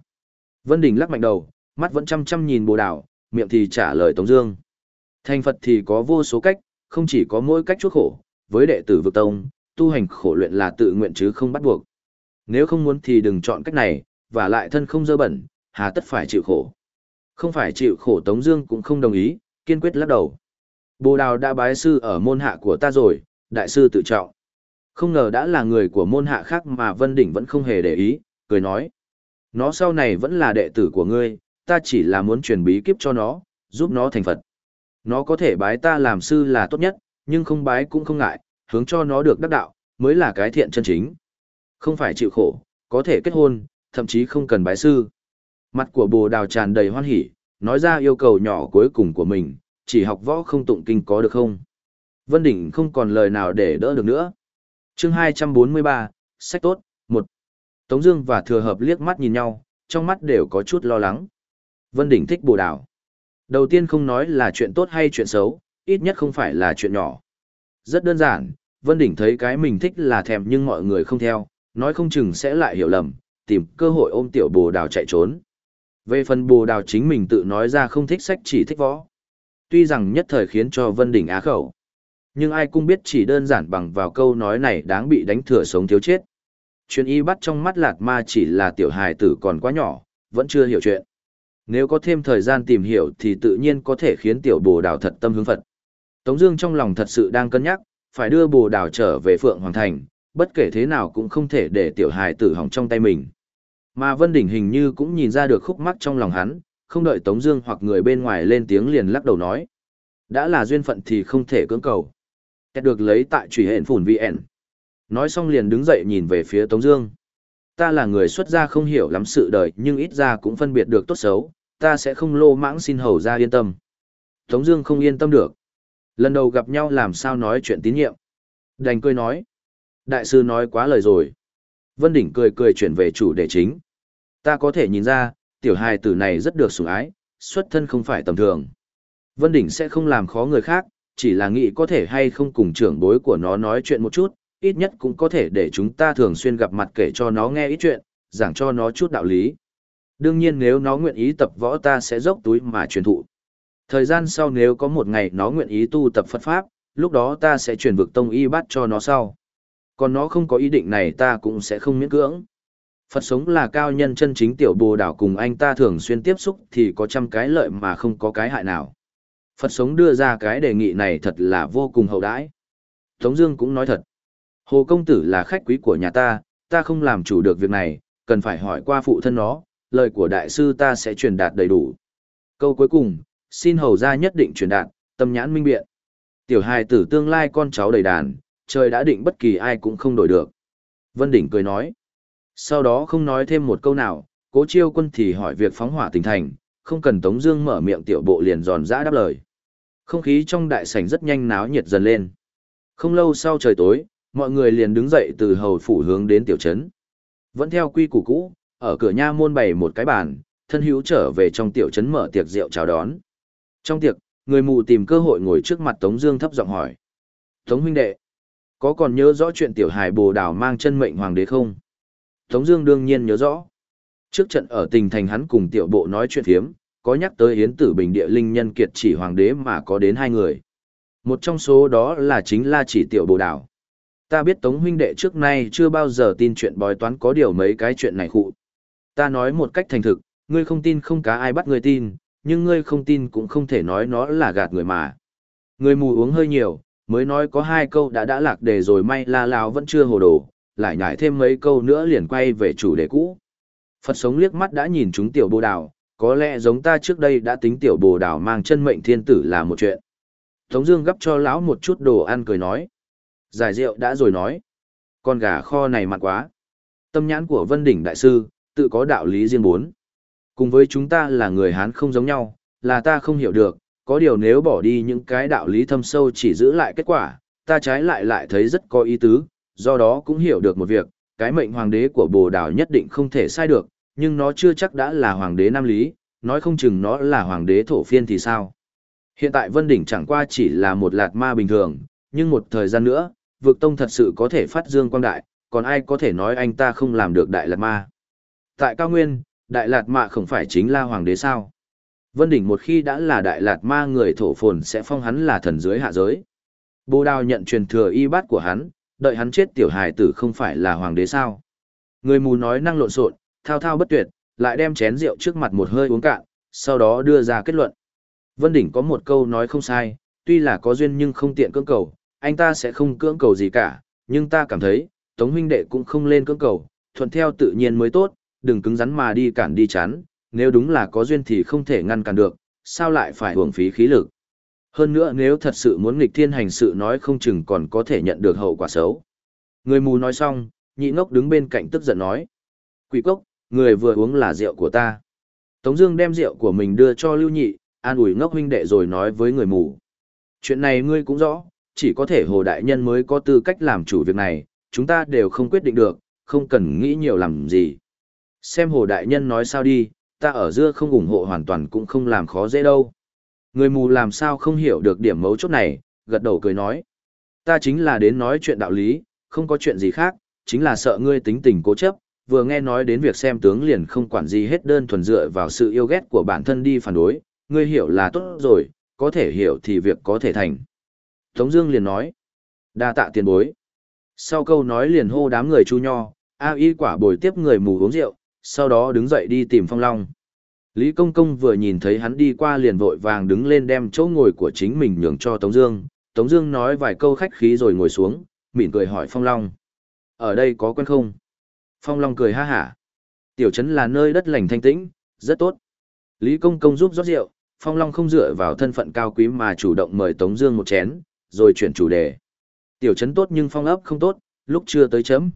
Vân Đình lắc mạnh đầu, mắt vẫn chăm chăm nhìn bồ đào, miệng thì trả lời Tống Dương. Thành Phật thì có vô số cách, không chỉ có mỗi cách chuốc khổ. Với đệ tử vực tông, tu hành khổ luyện là tự nguyện chứ không bắt buộc. Nếu không muốn thì đừng chọn cách này, và lại thân không dơ bẩn, hà tất phải chịu khổ. Không phải chịu khổ Tống Dương cũng không đồng ý, kiên quyết lắc đầu. Bồ Đào đã bái sư ở môn hạ của ta rồi, đại sư tự trọng. Không ngờ đã là người của môn hạ khác mà Vân Đỉnh vẫn không hề để ý, cười nói. Nó sau này vẫn là đệ tử của ngươi, ta chỉ là muốn truyền bí kíp cho nó, giúp nó thành Phật. Nó có thể bái ta làm sư là tốt nhất, nhưng không bái cũng không ngại, hướng cho nó được đắc đạo, mới là cái thiện chân chính. Không phải chịu khổ, có thể kết hôn, thậm chí không cần bái sư. Mặt của bồ đào tràn đầy hoan hỉ, nói ra yêu cầu nhỏ cuối cùng của mình, chỉ học võ không tụng kinh có được không? Vân Đỉnh không còn lời nào để đỡ được nữa. chương 243, sách tốt, 1. Tống Dương và Thừa Hợp liếc mắt nhìn nhau, trong mắt đều có chút lo lắng. Vân Đỉnh thích bồ đào. Đầu tiên không nói là chuyện tốt hay chuyện xấu, ít nhất không phải là chuyện nhỏ. Rất đơn giản, Vân Đỉnh thấy cái mình thích là thèm nhưng mọi người không theo, nói không chừng sẽ lại hiểu lầm, tìm cơ hội ôm tiểu bồ đào chạy trốn. Về phần bồ đào chính mình tự nói ra không thích sách chỉ thích võ. Tuy rằng nhất thời khiến cho Vân Đỉnh á khẩu. Nhưng ai cũng biết chỉ đơn giản bằng vào câu nói này đáng bị đánh thừa sống thiếu chết. Chuyện y bắt trong mắt lạt ma chỉ là tiểu hài tử còn quá nhỏ, vẫn chưa hiểu chuyện. Nếu có thêm thời gian tìm hiểu thì tự nhiên có thể khiến tiểu bồ đào thật tâm hướng Phật. Tống Dương trong lòng thật sự đang cân nhắc, phải đưa bồ đào trở về Phượng Hoàng Thành, bất kể thế nào cũng không thể để tiểu hài tử hỏng trong tay mình. Mà Vân Đỉnh hình như cũng nhìn ra được khúc mắc trong lòng hắn, không đợi Tống Dương hoặc người bên ngoài lên tiếng liền lắc đầu nói, đã là duyên phận thì không thể cưỡng cầu. Kết được lấy tại truy hẹn phủn VN. Nói xong liền đứng dậy nhìn về phía Tống Dương. Ta là người xuất gia không hiểu lắm sự đời, nhưng ít ra cũng phân biệt được tốt xấu. Ta sẽ không lô mãng xin hầu ra yên tâm. Tống Dương không yên tâm được. Lần đầu gặp nhau làm sao nói chuyện tín nhiệm. Đành cười nói. Đại sư nói quá lời rồi. Vân Đỉnh cười cười chuyển về chủ đề chính. Ta có thể nhìn ra, tiểu hài tử này rất được sủng ái, xuất thân không phải tầm thường. Vân Đỉnh sẽ không làm khó người khác, chỉ là nghĩ có thể hay không cùng trưởng bối của nó nói chuyện một chút, ít nhất cũng có thể để chúng ta thường xuyên gặp mặt kể cho nó nghe ít chuyện, giảng cho nó chút đạo lý. Đương nhiên nếu nó nguyện ý tập võ ta sẽ dốc túi mà truyền thụ. Thời gian sau nếu có một ngày nó nguyện ý tu tập Phật Pháp, lúc đó ta sẽ truyền vực tông y bắt cho nó sau. Còn nó không có ý định này ta cũng sẽ không miễn cưỡng. Phật sống là cao nhân chân chính tiểu bồ đảo cùng anh ta thường xuyên tiếp xúc thì có trăm cái lợi mà không có cái hại nào. Phật sống đưa ra cái đề nghị này thật là vô cùng hậu đãi. Tống Dương cũng nói thật. Hồ công tử là khách quý của nhà ta, ta không làm chủ được việc này, cần phải hỏi qua phụ thân nó, lời của đại sư ta sẽ truyền đạt đầy đủ. Câu cuối cùng, xin hầu gia nhất định truyền đạt, tâm nhãn minh biện. Tiểu hài tử tương lai con cháu đầy đàn, trời đã định bất kỳ ai cũng không đổi được. Vân Đỉnh cười nói. Sau đó không nói thêm một câu nào, cố chiêu quân thì hỏi việc phóng hỏa tỉnh thành, không cần Tống Dương mở miệng tiểu bộ liền giòn giã đáp lời. Không khí trong đại sảnh rất nhanh náo nhiệt dần lên. Không lâu sau trời tối, mọi người liền đứng dậy từ hầu phủ hướng đến tiểu trấn. Vẫn theo quy củ cũ, ở cửa nha môn bày một cái bàn, thân hữu trở về trong tiểu trấn mở tiệc rượu chào đón. Trong tiệc, người mù tìm cơ hội ngồi trước mặt Tống Dương thấp giọng hỏi: Tống huynh đệ, có còn nhớ rõ chuyện tiểu hài bồ đào mang chân mệnh hoàng đế không? Tống Dương đương nhiên nhớ rõ. Trước trận ở tình thành hắn cùng tiểu bộ nói chuyện hiếm, có nhắc tới Yến Tử Bình địa linh nhân kiệt chỉ hoàng đế mà có đến hai người. Một trong số đó là chính La Chỉ Tiểu Bồ Đào. Ta biết Tống huynh đệ trước nay chưa bao giờ tin chuyện bói toán có điều mấy cái chuyện này khụ. Ta nói một cách thành thực, ngươi không tin không cá ai bắt ngươi tin, nhưng ngươi không tin cũng không thể nói nó là gạt người mà. Người mù uống hơi nhiều, mới nói có hai câu đã đã lạc đề rồi may la lao vẫn chưa hồ đồ, lại nhải thêm mấy câu nữa liền quay về chủ đề cũ. Phật sống liếc mắt đã nhìn chúng tiểu bồ đào, có lẽ giống ta trước đây đã tính tiểu bồ đào mang chân mệnh thiên tử là một chuyện. Tống Dương gấp cho lão một chút đồ ăn cười nói. Giải rượu đã rồi nói. Con gà kho này mặn quá. Tâm nhãn của Vân Đỉnh Đại Sư, tự có đạo lý riêng bốn. Cùng với chúng ta là người Hán không giống nhau, là ta không hiểu được, có điều nếu bỏ đi những cái đạo lý thâm sâu chỉ giữ lại kết quả, ta trái lại lại thấy rất có ý tứ, do đó cũng hiểu được một việc, cái mệnh hoàng đế của bồ đào nhất định không thể sai được, nhưng nó chưa chắc đã là hoàng đế Nam Lý, nói không chừng nó là hoàng đế thổ phiên thì sao. Hiện tại Vân Đỉnh chẳng qua chỉ là một lạt ma bình thường, nhưng một thời gian nữa, vực tông thật sự có thể phát dương quang đại, còn ai có thể nói anh ta không làm được đại lạt ma. Tại cao nguyên, đại lạt ma không phải chính là hoàng đế sao. Vân Đỉnh một khi đã là đại lạt ma người thổ phồn sẽ phong hắn là thần dưới hạ giới. Bồ đào nhận truyền thừa y bát của hắn, đợi hắn chết tiểu hài tử không phải là hoàng đế sao. Người mù nói năng lộn xộn, thao thao bất tuyệt, lại đem chén rượu trước mặt một hơi uống cạn, sau đó đưa ra kết luận. Vân Đỉnh có một câu nói không sai, tuy là có duyên nhưng không tiện cưỡng cầu, anh ta sẽ không cưỡng cầu gì cả, nhưng ta cảm thấy, Tống huynh đệ cũng không lên cưỡng cầu, thuận theo tự nhiên mới tốt, đừng cứng rắn mà đi cản đi chán, nếu đúng là có duyên thì không thể ngăn cản được, sao lại phải hưởng phí khí lực. Hơn nữa nếu thật sự muốn nghịch thiên hành sự nói không chừng còn có thể nhận được hậu quả xấu. Người mù nói xong, nhị ngốc đứng bên cạnh tức giận nói. Quỷ cốc, người vừa uống là rượu của ta. Tống Dương đem rượu của mình đưa cho Lưu Nhị, an ủi ngốc huynh đệ rồi nói với người mù. Chuyện này ngươi cũng rõ, chỉ có thể Hồ Đại Nhân mới có tư cách làm chủ việc này, chúng ta đều không quyết định được, không cần nghĩ nhiều làm gì. Xem Hồ Đại Nhân nói sao đi, ta ở dưa không ủng hộ hoàn toàn cũng không làm khó dễ đâu. Người mù làm sao không hiểu được điểm mấu chốt này, gật đầu cười nói. Ta chính là đến nói chuyện đạo lý, không có chuyện gì khác, chính là sợ ngươi tính tình cố chấp, vừa nghe nói đến việc xem tướng liền không quản gì hết đơn thuần dựa vào sự yêu ghét của bản thân đi phản đối, ngươi hiểu là tốt rồi, có thể hiểu thì việc có thể thành. Tống Dương liền nói, đa tạ tiền bối. Sau câu nói liền hô đám người chu nho, a y quả bồi tiếp người mù uống rượu, sau đó đứng dậy đi tìm Phong Long. Lý Công Công vừa nhìn thấy hắn đi qua liền vội vàng đứng lên đem chỗ ngồi của chính mình nhường cho Tống Dương. Tống Dương nói vài câu khách khí rồi ngồi xuống, mỉm cười hỏi Phong Long: ở đây có quen không? Phong Long cười ha hả. Tiểu trấn là nơi đất lành thanh tĩnh, rất tốt. Lý Công Công giúp rót rượu, Phong Long không dựa vào thân phận cao quý mà chủ động mời Tống Dương một chén, rồi chuyển chủ đề. Tiểu trấn tốt nhưng phong ấp không tốt, lúc chưa tới chấm.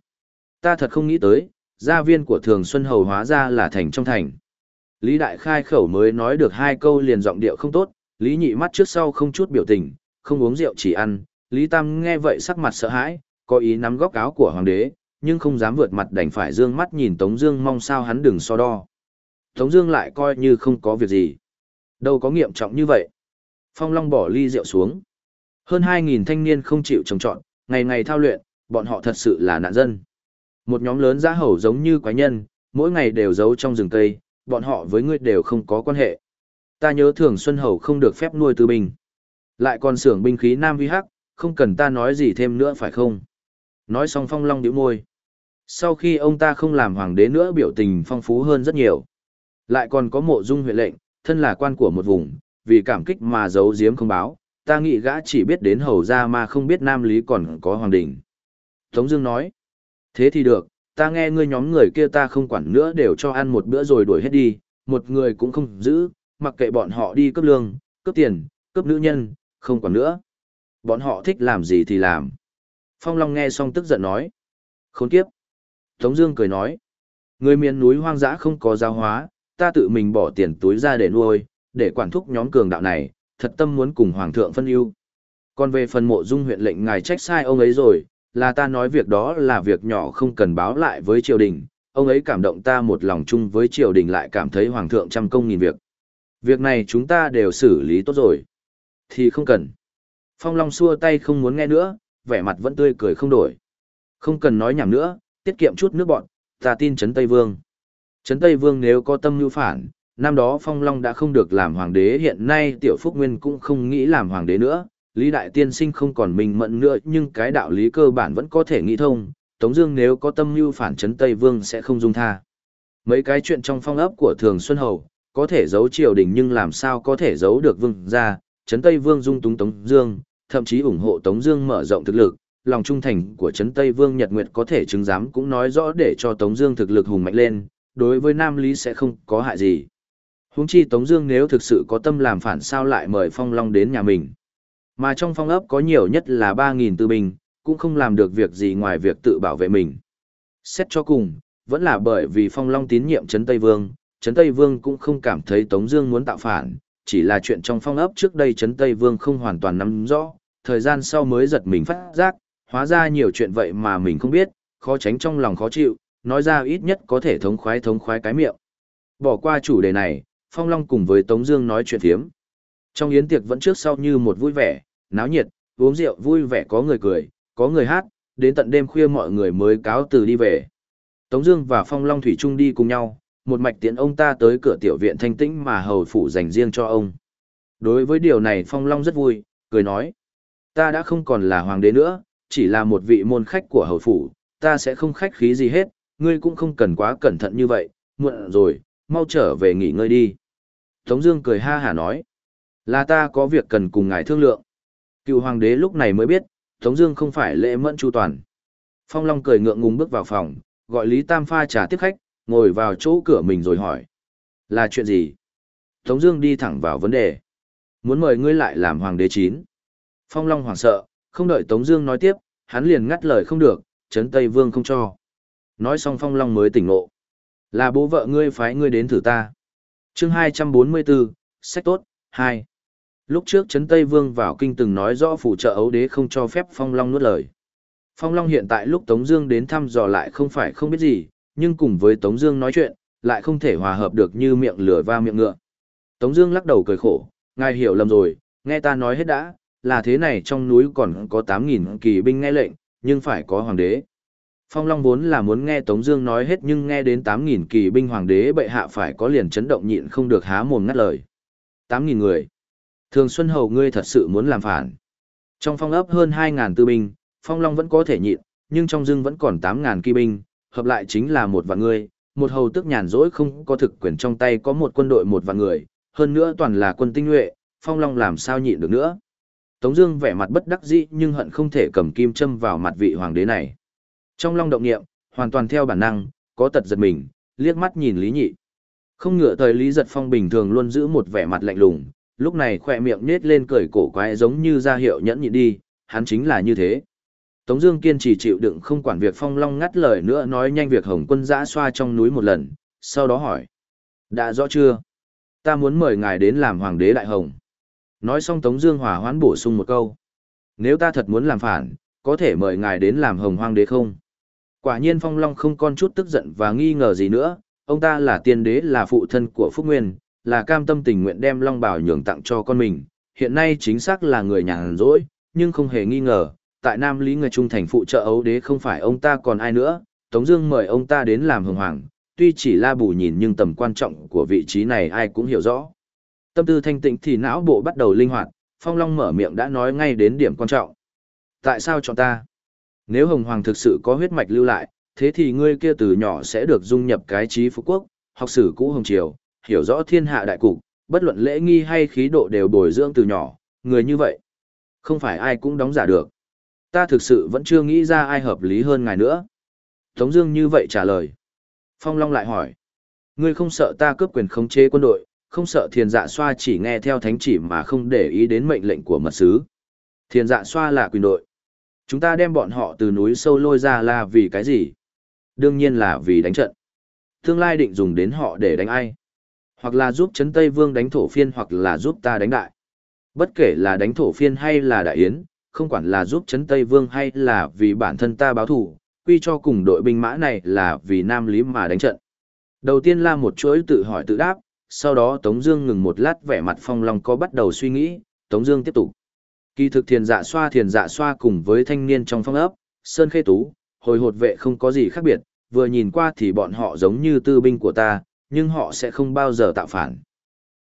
Ta thật không nghĩ tới, gia viên của Thường Xuân Hầu hóa ra là thành trong thành. Lý Đại khai khẩu mới nói được hai câu liền giọng điệu không tốt, Lý Nhị mắt trước sau không chút biểu tình, không uống rượu chỉ ăn. Lý Tam nghe vậy sắc mặt sợ hãi, có ý nắm góc áo của hoàng đế, nhưng không dám vượt mặt đành phải dương mắt nhìn Tống Dương mong sao hắn đừng so đo. Tống Dương lại coi như không có việc gì, đâu có nghiêm trọng như vậy. Phong Long bỏ ly rượu xuống. Hơn 2.000 thanh niên không chịu trồng trọt, ngày ngày thao luyện, bọn họ thật sự là nạn dân. Một nhóm lớn giã hầu giống như quái nhân, mỗi ngày đều giấu trong rừng cây, bọn họ với ngươi đều không có quan hệ. Ta nhớ thường Xuân Hầu không được phép nuôi tư binh. Lại còn xưởng binh khí Nam Vi Hắc, không cần ta nói gì thêm nữa phải không? Nói xong phong long điệu môi. Sau khi ông ta không làm hoàng đế nữa biểu tình phong phú hơn rất nhiều. Lại còn có mộ dung huyện lệnh, thân là quan của một vùng, vì cảm kích mà giấu giếm không báo, ta nghĩ gã chỉ biết đến hầu ra mà không biết nam lý còn có hoàng đình. Tống Dương nói, thế thì được, ta nghe ngươi nhóm người kia ta không quản nữa đều cho ăn một bữa rồi đuổi hết đi, một người cũng không giữ, mặc kệ bọn họ đi cướp lương, cướp tiền, cướp nữ nhân, không quản nữa. Bọn họ thích làm gì thì làm. Phong Long nghe xong tức giận nói. Khốn kiếp. Tống Dương cười nói. Người miền núi hoang dã không có giáo hóa, ta tự mình bỏ tiền túi ra để nuôi, để quản thúc nhóm cường đạo này, thật tâm muốn cùng Hoàng thượng phân ưu. Còn về phần mộ dung huyện lệnh ngài trách sai ông ấy rồi, là ta nói việc đó là việc nhỏ không cần báo lại với triều đình, ông ấy cảm động ta một lòng chung với triều đình lại cảm thấy Hoàng thượng trăm công nghìn việc. Việc này chúng ta đều xử lý tốt rồi. Thì không cần. Phong Long xua tay không muốn nghe nữa, vẻ mặt vẫn tươi cười không đổi. Không cần nói nhảm nữa, tiết kiệm chút nước bọn, ta tin Trấn Tây Vương. Trấn Tây Vương nếu có tâm lưu phản, năm đó Phong Long đã không được làm hoàng đế hiện nay Tiểu Phúc Nguyên cũng không nghĩ làm hoàng đế nữa, Lý Đại Tiên Sinh không còn mình mận nữa nhưng cái đạo lý cơ bản vẫn có thể nghĩ thông, Tống Dương nếu có tâm lưu phản Trấn Tây Vương sẽ không dung tha. Mấy cái chuyện trong phong ấp của Thường Xuân Hầu, có thể giấu triều đình nhưng làm sao có thể giấu được vương gia, Trấn Tây Vương dung túng Tống Dương, thậm chí ủng hộ Tống Dương mở rộng thực lực, lòng trung thành của Trấn Tây Vương Nhật Nguyệt có thể chứng giám cũng nói rõ để cho Tống Dương thực lực hùng mạnh lên, đối với Nam Lý sẽ không có hại gì. Huống chi Tống Dương nếu thực sự có tâm làm phản sao lại mời Phong Long đến nhà mình. Mà trong phong ấp có nhiều nhất là 3.000 tư binh, cũng không làm được việc gì ngoài việc tự bảo vệ mình. Xét cho cùng, vẫn là bởi vì Phong Long tín nhiệm Trấn Tây Vương, Trấn Tây Vương cũng không cảm thấy Tống Dương muốn tạo phản, chỉ là chuyện trong phong ấp trước đây Trấn Tây Vương không hoàn toàn nắm rõ, thời gian sau mới giật mình phát giác, hóa ra nhiều chuyện vậy mà mình không biết, khó tránh trong lòng khó chịu, nói ra ít nhất có thể thống khoái thống khoái cái miệng. Bỏ qua chủ đề này, Phong Long cùng với Tống Dương nói chuyện thiếm. Trong yến tiệc vẫn trước sau như một vui vẻ, náo nhiệt, uống rượu vui vẻ có người cười, có người hát, đến tận đêm khuya mọi người mới cáo từ đi về. Tống Dương và Phong Long thủy chung đi cùng nhau, một mạch tiễn ông ta tới cửa tiểu viện thanh tĩnh mà hầu phủ dành riêng cho ông. Đối với điều này Phong Long rất vui, cười nói. Ta đã không còn là hoàng đế nữa, chỉ là một vị môn khách của hầu phủ, ta sẽ không khách khí gì hết, ngươi cũng không cần quá cẩn thận như vậy, muộn rồi, mau trở về nghỉ ngơi đi. Tống Dương cười ha hả nói, là ta có việc cần cùng ngài thương lượng. Cựu hoàng đế lúc này mới biết, Tống Dương không phải lễ mẫn chu toàn. Phong Long cười ngượng ngùng bước vào phòng, gọi Lý Tam pha trà tiếp khách, ngồi vào chỗ cửa mình rồi hỏi, là chuyện gì? Tống Dương đi thẳng vào vấn đề, muốn mời ngươi lại làm hoàng đế chín. Phong Long hoảng sợ, không đợi Tống Dương nói tiếp, hắn liền ngắt lời không được, Trấn Tây Vương không cho. Nói xong Phong Long mới tỉnh ngộ, là bố vợ ngươi phái ngươi đến thử ta. Chương 244, sách tốt, 2. Lúc trước Trấn Tây Vương vào kinh từng nói rõ phụ trợ ấu đế không cho phép Phong Long nuốt lời. Phong Long hiện tại lúc Tống Dương đến thăm dò lại không phải không biết gì, nhưng cùng với Tống Dương nói chuyện, lại không thể hòa hợp được như miệng lửa va miệng ngựa. Tống Dương lắc đầu cười khổ, ngài hiểu lầm rồi, nghe ta nói hết đã, là thế này trong núi còn có 8.000 kỳ binh nghe lệnh, nhưng phải có hoàng đế. Phong Long vốn là muốn nghe Tống Dương nói hết nhưng nghe đến 8.000 kỳ binh hoàng đế bệ hạ phải có liền chấn động nhịn không được há mồm ngắt lời. 8.000 người. Thường Xuân Hầu ngươi thật sự muốn làm phản. Trong phong ấp hơn 2.000 tư binh, Phong Long vẫn có thể nhịn, nhưng trong dương vẫn còn 8.000 kỳ binh, hợp lại chính là một vạn người, một hầu tức nhàn rỗi không có thực quyền trong tay có một quân đội một vạn người, hơn nữa toàn là quân tinh nhuệ, Phong Long làm sao nhịn được nữa. Tống Dương vẻ mặt bất đắc dĩ nhưng hận không thể cầm kim châm vào mặt vị hoàng đế này. Trong Long động niệm, hoàn toàn theo bản năng, có tật giật mình, liếc mắt nhìn Lý Nhị. Không ngựa thời Lý Giật Phong bình thường luôn giữ một vẻ mặt lạnh lùng, lúc này khỏe miệng nết lên cười cổ quái giống như ra hiệu nhẫn nhịn đi, hắn chính là như thế. Tống Dương kiên trì chịu đựng không quản việc Phong Long ngắt lời nữa nói nhanh việc Hồng Quân giã xoa trong núi một lần, sau đó hỏi: đã rõ chưa? Ta muốn mời ngài đến làm hoàng đế đại hồng. Nói xong Tống Dương hòa hoãn bổ sung một câu: nếu ta thật muốn làm phản, có thể mời ngài đến làm hồng hoàng đế không? Quả nhiên Phong Long không còn chút tức giận và nghi ngờ gì nữa, ông ta là tiên đế là phụ thân của Phúc Nguyên, là cam tâm tình nguyện đem Long Bảo nhường tặng cho con mình, hiện nay chính xác là người nhàn rỗi, nhưng không hề nghi ngờ, tại Nam Lý người trung thành phụ trợ ấu đế không phải ông ta còn ai nữa, Tống Dương mời ông ta đến làm hồng hoàng, tuy chỉ la bù nhìn nhưng tầm quan trọng của vị trí này ai cũng hiểu rõ. Tâm tư thanh tịnh thì não bộ bắt đầu linh hoạt, Phong Long mở miệng đã nói ngay đến điểm quan trọng. Tại sao chọn ta? Nếu Hồng Hoàng thực sự có huyết mạch lưu lại, thế thì ngươi kia từ nhỏ sẽ được dung nhập cái trí phú quốc, học sử cũ Hồng Triều, hiểu rõ thiên hạ đại cục, bất luận lễ nghi hay khí độ đều bồi dưỡng từ nhỏ, người như vậy. Không phải ai cũng đóng giả được. Ta thực sự vẫn chưa nghĩ ra ai hợp lý hơn ngài nữa. Tống Dương như vậy trả lời. Phong Long lại hỏi. Ngươi không sợ ta cướp quyền khống chế quân đội, không sợ thiền dạ xoa chỉ nghe theo thánh chỉ mà không để ý đến mệnh lệnh của mật sứ. Thiền dạ xoa là quyền đội. Chúng ta đem bọn họ từ núi sâu lôi ra là vì cái gì? Đương nhiên là vì đánh trận. Tương lai định dùng đến họ để đánh ai? Hoặc là giúp chấn Tây Vương đánh thổ phiên hoặc là giúp ta đánh đại. Bất kể là đánh thổ phiên hay là đại yến, không quản là giúp chấn Tây Vương hay là vì bản thân ta báo thù, quy cho cùng đội binh mã này là vì Nam Lý mà đánh trận. Đầu tiên là một chuỗi tự hỏi tự đáp, sau đó Tống Dương ngừng một lát vẻ mặt phong long có bắt đầu suy nghĩ, Tống Dương tiếp tục. Kỳ thực thiền dạ xoa thiền dạ xoa cùng với thanh niên trong phong ấp, Sơn Khê Tú, hồi hột vệ không có gì khác biệt, vừa nhìn qua thì bọn họ giống như tư binh của ta, nhưng họ sẽ không bao giờ tạo phản.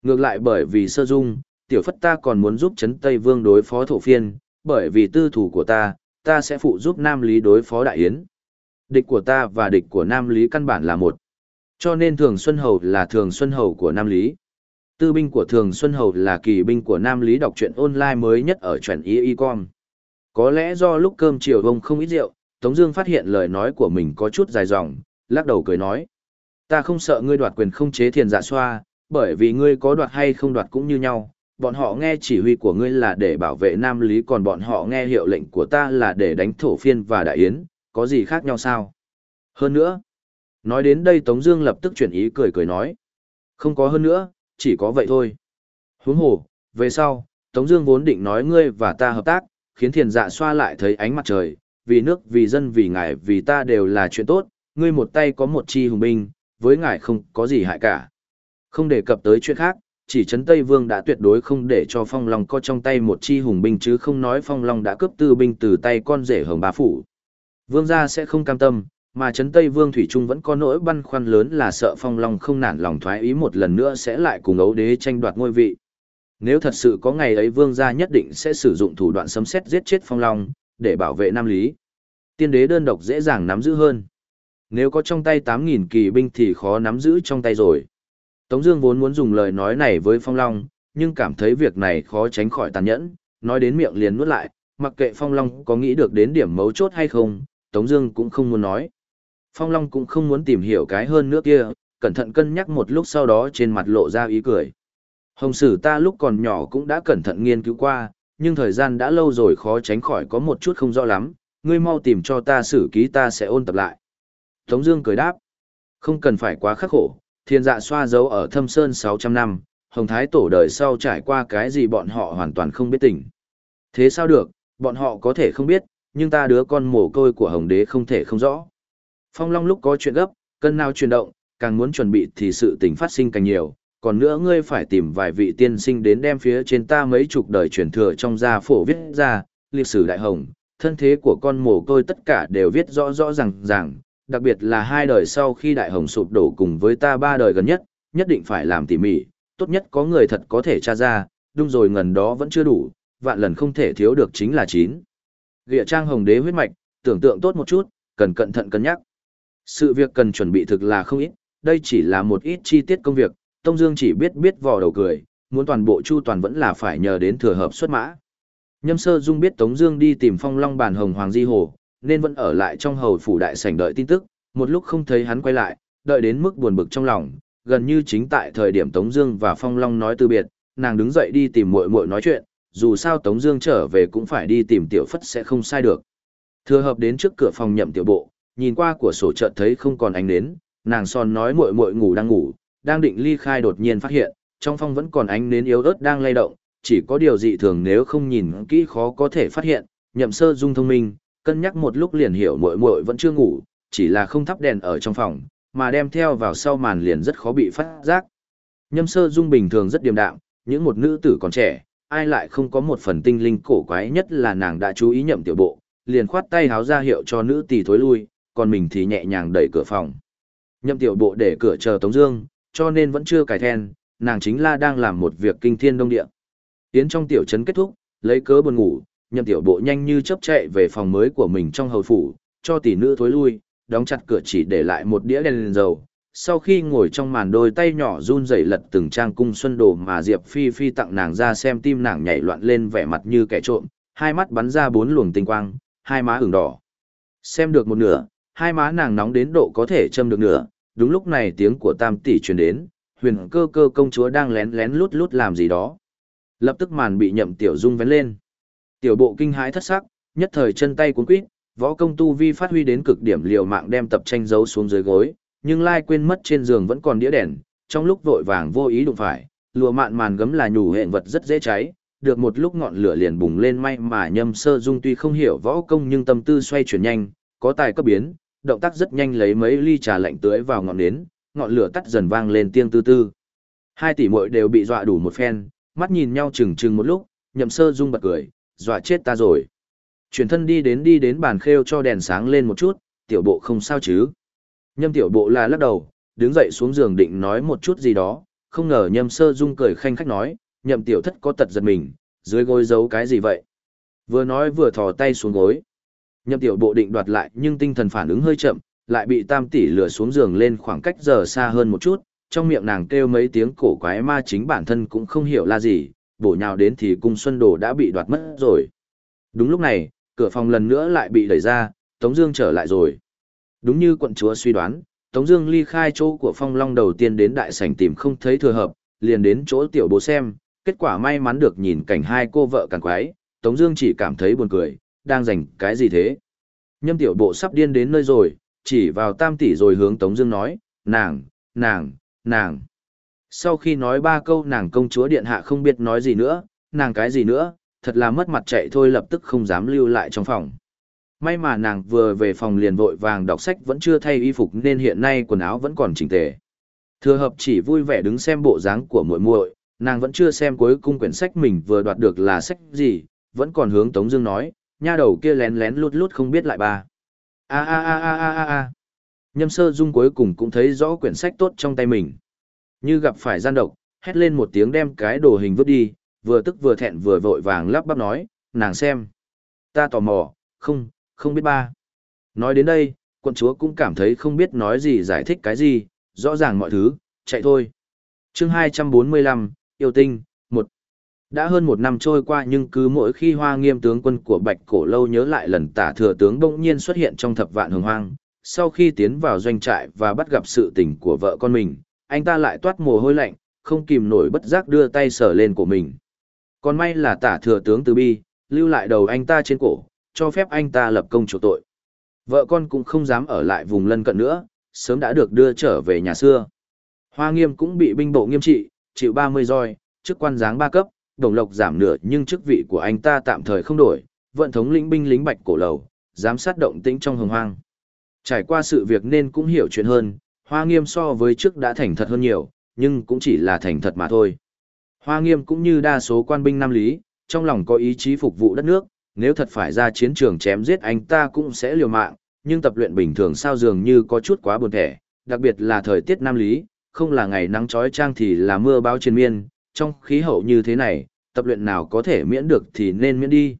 Ngược lại bởi vì sơ dung, tiểu phất ta còn muốn giúp chấn Tây Vương đối phó thổ phiên, bởi vì tư thủ của ta, ta sẽ phụ giúp Nam Lý đối phó Đại Yến. Địch của ta và địch của Nam Lý căn bản là một. Cho nên Thường Xuân Hầu là Thường Xuân Hầu của Nam Lý. Tư binh của Thường Xuân Hầu là kỳ binh của Nam Lý đọc truyện online mới nhất ở chuẩn y.com. Có lẽ do lúc cơm chiều ông không ít rượu, Tống Dương phát hiện lời nói của mình có chút dài dòng, lắc đầu cười nói: Ta không sợ ngươi đoạt quyền không chế thiền dạ xoa, bởi vì ngươi có đoạt hay không đoạt cũng như nhau. Bọn họ nghe chỉ huy của ngươi là để bảo vệ Nam Lý, còn bọn họ nghe hiệu lệnh của ta là để đánh thổ phiên và đại yến, có gì khác nhau sao? Hơn nữa, nói đến đây Tống Dương lập tức chuyển ý cười cười nói: không có hơn nữa, chỉ có vậy thôi. Huống hồ, về sau, Tống Dương vốn định nói ngươi và ta hợp tác, khiến thiền dạ xoa lại thấy ánh mặt trời, vì nước, vì dân, vì ngài, vì ta đều là chuyện tốt. Ngươi một tay có một chi hùng binh, với ngài không có gì hại cả. Không đề cập tới chuyện khác, chỉ trấn Tây Vương đã tuyệt đối không để cho Phong Long có trong tay một chi hùng binh chứ không nói Phong Long đã cướp tư binh từ tay con rể Hồng Bá Phủ. Vương gia sẽ không cam tâm, mà Trấn Tây Vương Thủy Trung vẫn có nỗi băn khoăn lớn là sợ Phong Long không nản lòng thoái ý một lần nữa sẽ lại cùng ấu đế tranh đoạt ngôi vị. Nếu thật sự có ngày ấy Vương gia nhất định sẽ sử dụng thủ đoạn sấm xét giết chết Phong Long, để bảo vệ Nam Lý. Tiên đế đơn độc dễ dàng nắm giữ hơn. Nếu có trong tay 8.000 kỳ binh thì khó nắm giữ trong tay rồi. Tống Dương vốn muốn dùng lời nói này với Phong Long, nhưng cảm thấy việc này khó tránh khỏi tàn nhẫn, nói đến miệng liền nuốt lại, mặc kệ Phong Long có nghĩ được đến điểm mấu chốt hay không, Tống Dương cũng không muốn nói. Phong Long cũng không muốn tìm hiểu cái hơn nữa kia, cẩn thận cân nhắc một lúc sau đó trên mặt lộ ra ý cười. Hồng sử ta lúc còn nhỏ cũng đã cẩn thận nghiên cứu qua, nhưng thời gian đã lâu rồi khó tránh khỏi có một chút không rõ lắm, ngươi mau tìm cho ta sử ký ta sẽ ôn tập lại. Tống Dương cười đáp, không cần phải quá khắc khổ, thiên dạ xoa dấu ở thâm sơn 600 năm, hồng thái tổ đời sau trải qua cái gì bọn họ hoàn toàn không biết tình. Thế sao được, bọn họ có thể không biết, nhưng ta đứa con mồ côi của hồng đế không thể không rõ. Phong Long lúc có chuyện gấp, cân nào chuyển động, càng muốn chuẩn bị thì sự tình phát sinh càng nhiều, còn nữa ngươi phải tìm vài vị tiên sinh đến đem phía trên ta mấy chục đời truyền thừa trong gia phổ viết ra, lịch sử đại hồng, thân thế của con mồ côi tất cả đều viết rõ rõ ràng ràng, đặc biệt là hai đời sau khi đại hồng sụp đổ cùng với ta ba đời gần nhất, nhất định phải làm tỉ mỉ, tốt nhất có người thật có thể tra ra, đúng rồi ngần đó vẫn chưa đủ, vạn lần không thể thiếu được chính là chín. Gịa trang hồng đế huyết mạch, tưởng tượng tốt một chút, cần cẩn thận cân nhắc. Sự việc cần chuẩn bị thực là không ít, đây chỉ là một ít chi tiết công việc, Tông Dương chỉ biết biết vò đầu cười, muốn toàn bộ chu toàn vẫn là phải nhờ đến thừa hợp xuất mã. Nhâm Sơ Dung biết Tống Dương đi tìm Phong Long bản Hồng Hoàng Di Hồ, nên vẫn ở lại trong hầu phủ đại sảnh đợi tin tức. Một lúc không thấy hắn quay lại, đợi đến mức buồn bực trong lòng, gần như chính tại thời điểm Tống Dương và Phong Long nói từ biệt, nàng đứng dậy đi tìm muội muội nói chuyện. Dù sao Tống Dương trở về cũng phải đi tìm Tiểu Phất sẽ không sai được. Thừa hợp đến trước cửa phòng nhậm tiểu bộ, nhìn qua của sổ chợt thấy không còn ánh nến, nàng son nói muội muội ngủ đang ngủ, đang định ly khai đột nhiên phát hiện, trong phòng vẫn còn ánh nến yếu ớt đang lay động, chỉ có điều dị thường nếu không nhìn kỹ khó có thể phát hiện, nhậm sơ dung thông minh, cân nhắc một lúc liền hiểu muội muội vẫn chưa ngủ, chỉ là không thắp đèn ở trong phòng, mà đem theo vào sau màn liền rất khó bị phát giác. nhâm sơ dung bình thường rất điềm đạm, những một nữ tử còn trẻ, ai lại không có một phần tinh linh cổ quái nhất là nàng đã chú ý nhậm tiểu bộ, liền khoát tay háo ra hiệu cho nữ tỷ thối lui, còn mình thì nhẹ nhàng đẩy cửa phòng. Nhậm tiểu bộ để cửa chờ Tống Dương, cho nên vẫn chưa cài then, nàng chính là đang làm một việc kinh thiên đông địa. Tiến trong tiểu trấn kết thúc, lấy cớ buồn ngủ, nhậm tiểu bộ nhanh như chớp chạy về phòng mới của mình trong hầu phủ, cho tỷ nữ thối lui, đóng chặt cửa chỉ để lại một đĩa đèn lên dầu. Sau khi ngồi trong màn đôi tay nhỏ run rẩy lật từng trang cung xuân đồ mà Diệp Phi Phi tặng nàng ra xem tim nàng nhảy loạn lên vẻ mặt như kẻ trộm, hai mắt bắn ra bốn luồng tinh quang, hai má ửng đỏ. Xem được một nửa, hai má nàng nóng đến độ có thể châm được nửa, đúng lúc này tiếng của tam tỷ truyền đến, huyền cơ cơ công chúa đang lén lén lút lút làm gì đó. Lập tức màn bị nhậm tiểu dung vén lên. Tiểu bộ kinh hãi thất sắc, nhất thời chân tay cuốn quýt, võ công tu vi phát huy đến cực điểm liều mạng đem tập tranh giấu xuống dưới gối, nhưng lai quên mất trên giường vẫn còn đĩa đèn, trong lúc vội vàng vô ý đụng phải, lùa mạn màn gấm là nhủ hẹn vật rất dễ cháy, được một lúc ngọn lửa liền bùng lên may mà nhâm sơ dung tuy không hiểu võ công nhưng tâm tư xoay chuyển nhanh, có tài cấp biến, động tác rất nhanh lấy mấy ly trà lạnh tưới vào ngọn nến, ngọn lửa tắt dần vang lên tiếng tư tư. Hai tỷ muội đều bị dọa đủ một phen, mắt nhìn nhau chừng chừng một lúc, nhậm sơ dung bật cười, dọa chết ta rồi. Chuyển thân đi đến đi đến bàn khêu cho đèn sáng lên một chút, tiểu bộ không sao chứ. Nhâm tiểu bộ là lắc đầu, đứng dậy xuống giường định nói một chút gì đó, không ngờ nhâm sơ dung cười khanh khách nói, nhậm tiểu thất có tật giật mình, dưới gối giấu cái gì vậy. Vừa nói vừa thò tay xuống gối. Nhậm tiểu bộ định đoạt lại nhưng tinh thần phản ứng hơi chậm, lại bị tam tỷ lừa xuống giường lên khoảng cách giờ xa hơn một chút, trong miệng nàng kêu mấy tiếng cổ quái ma chính bản thân cũng không hiểu là gì, bổ nhào đến thì cung xuân đồ đã bị đoạt mất rồi. Đúng lúc này, cửa phòng lần nữa lại bị đẩy ra, Tống Dương trở lại rồi. Đúng như quận chúa suy đoán, Tống Dương ly khai chỗ của Phong Long đầu tiên đến đại sảnh tìm không thấy thừa hợp, liền đến chỗ tiểu bố xem, kết quả may mắn được nhìn cảnh hai cô vợ càn quái, Tống Dương chỉ cảm thấy buồn cười, đang dành cái gì thế? Nhâm tiểu bộ sắp điên đến nơi rồi, chỉ vào tam tỷ rồi hướng Tống Dương nói, nàng, nàng, nàng. Sau khi nói ba câu nàng công chúa điện hạ không biết nói gì nữa, nàng cái gì nữa, thật là mất mặt chạy thôi lập tức không dám lưu lại trong phòng. May mà nàng vừa về phòng liền vội vàng đọc sách vẫn chưa thay y phục nên hiện nay quần áo vẫn còn chỉnh tề. Thừa hợp chỉ vui vẻ đứng xem bộ dáng của muội muội, nàng vẫn chưa xem cuối cung quyển sách mình vừa đoạt được là sách gì, vẫn còn hướng Tống Dương nói, nha đầu kia lén lén lút lút không biết lại ba. A a a a a a a. Nhâm sơ dung cuối cùng cũng thấy rõ quyển sách tốt trong tay mình. Như gặp phải gian độc, hét lên một tiếng đem cái đồ hình vứt đi, vừa tức vừa thẹn vừa vội vàng lắp bắp nói, nàng xem. Ta tò mò, không, không biết ba. Nói đến đây, quận chúa cũng cảm thấy không biết nói gì giải thích cái gì, rõ ràng mọi thứ, chạy thôi. chương 245, Yêu Tinh, một Đã hơn một năm trôi qua nhưng cứ mỗi khi hoa nghiêm tướng quân của Bạch Cổ Lâu nhớ lại lần tả thừa tướng bỗng nhiên xuất hiện trong thập vạn hồng hoang, sau khi tiến vào doanh trại và bắt gặp sự tình của vợ con mình, anh ta lại toát mồ hôi lạnh, không kìm nổi bất giác đưa tay sờ lên của mình. Còn may là tả thừa tướng từ bi, lưu lại đầu anh ta trên cổ, cho phép anh ta lập công chỗ tội. Vợ con cũng không dám ở lại vùng lân cận nữa, sớm đã được đưa trở về nhà xưa. Hoa nghiêm cũng bị binh bộ nghiêm trị, chịu 30 roi, chức quan giáng ba cấp, đồng lộc giảm nửa nhưng chức vị của anh ta tạm thời không đổi, vận thống lĩnh binh lính bạch cổ lầu, giám sát động tĩnh trong hồng hoang. Trải qua sự việc nên cũng hiểu chuyện hơn, hoa nghiêm so với trước đã thành thật hơn nhiều, nhưng cũng chỉ là thành thật mà thôi. Hoa nghiêm cũng như đa số quan binh nam lý, trong lòng có ý chí phục vụ đất nước, nếu thật phải ra chiến trường chém giết anh ta cũng sẽ liều mạng, nhưng tập luyện bình thường sao dường như có chút quá buồn thẻ, đặc biệt là thời tiết nam lý, không là ngày nắng trói trang thì là mưa bão trên miên, trong khí hậu như thế này, tập luyện nào có thể miễn được thì nên miễn đi.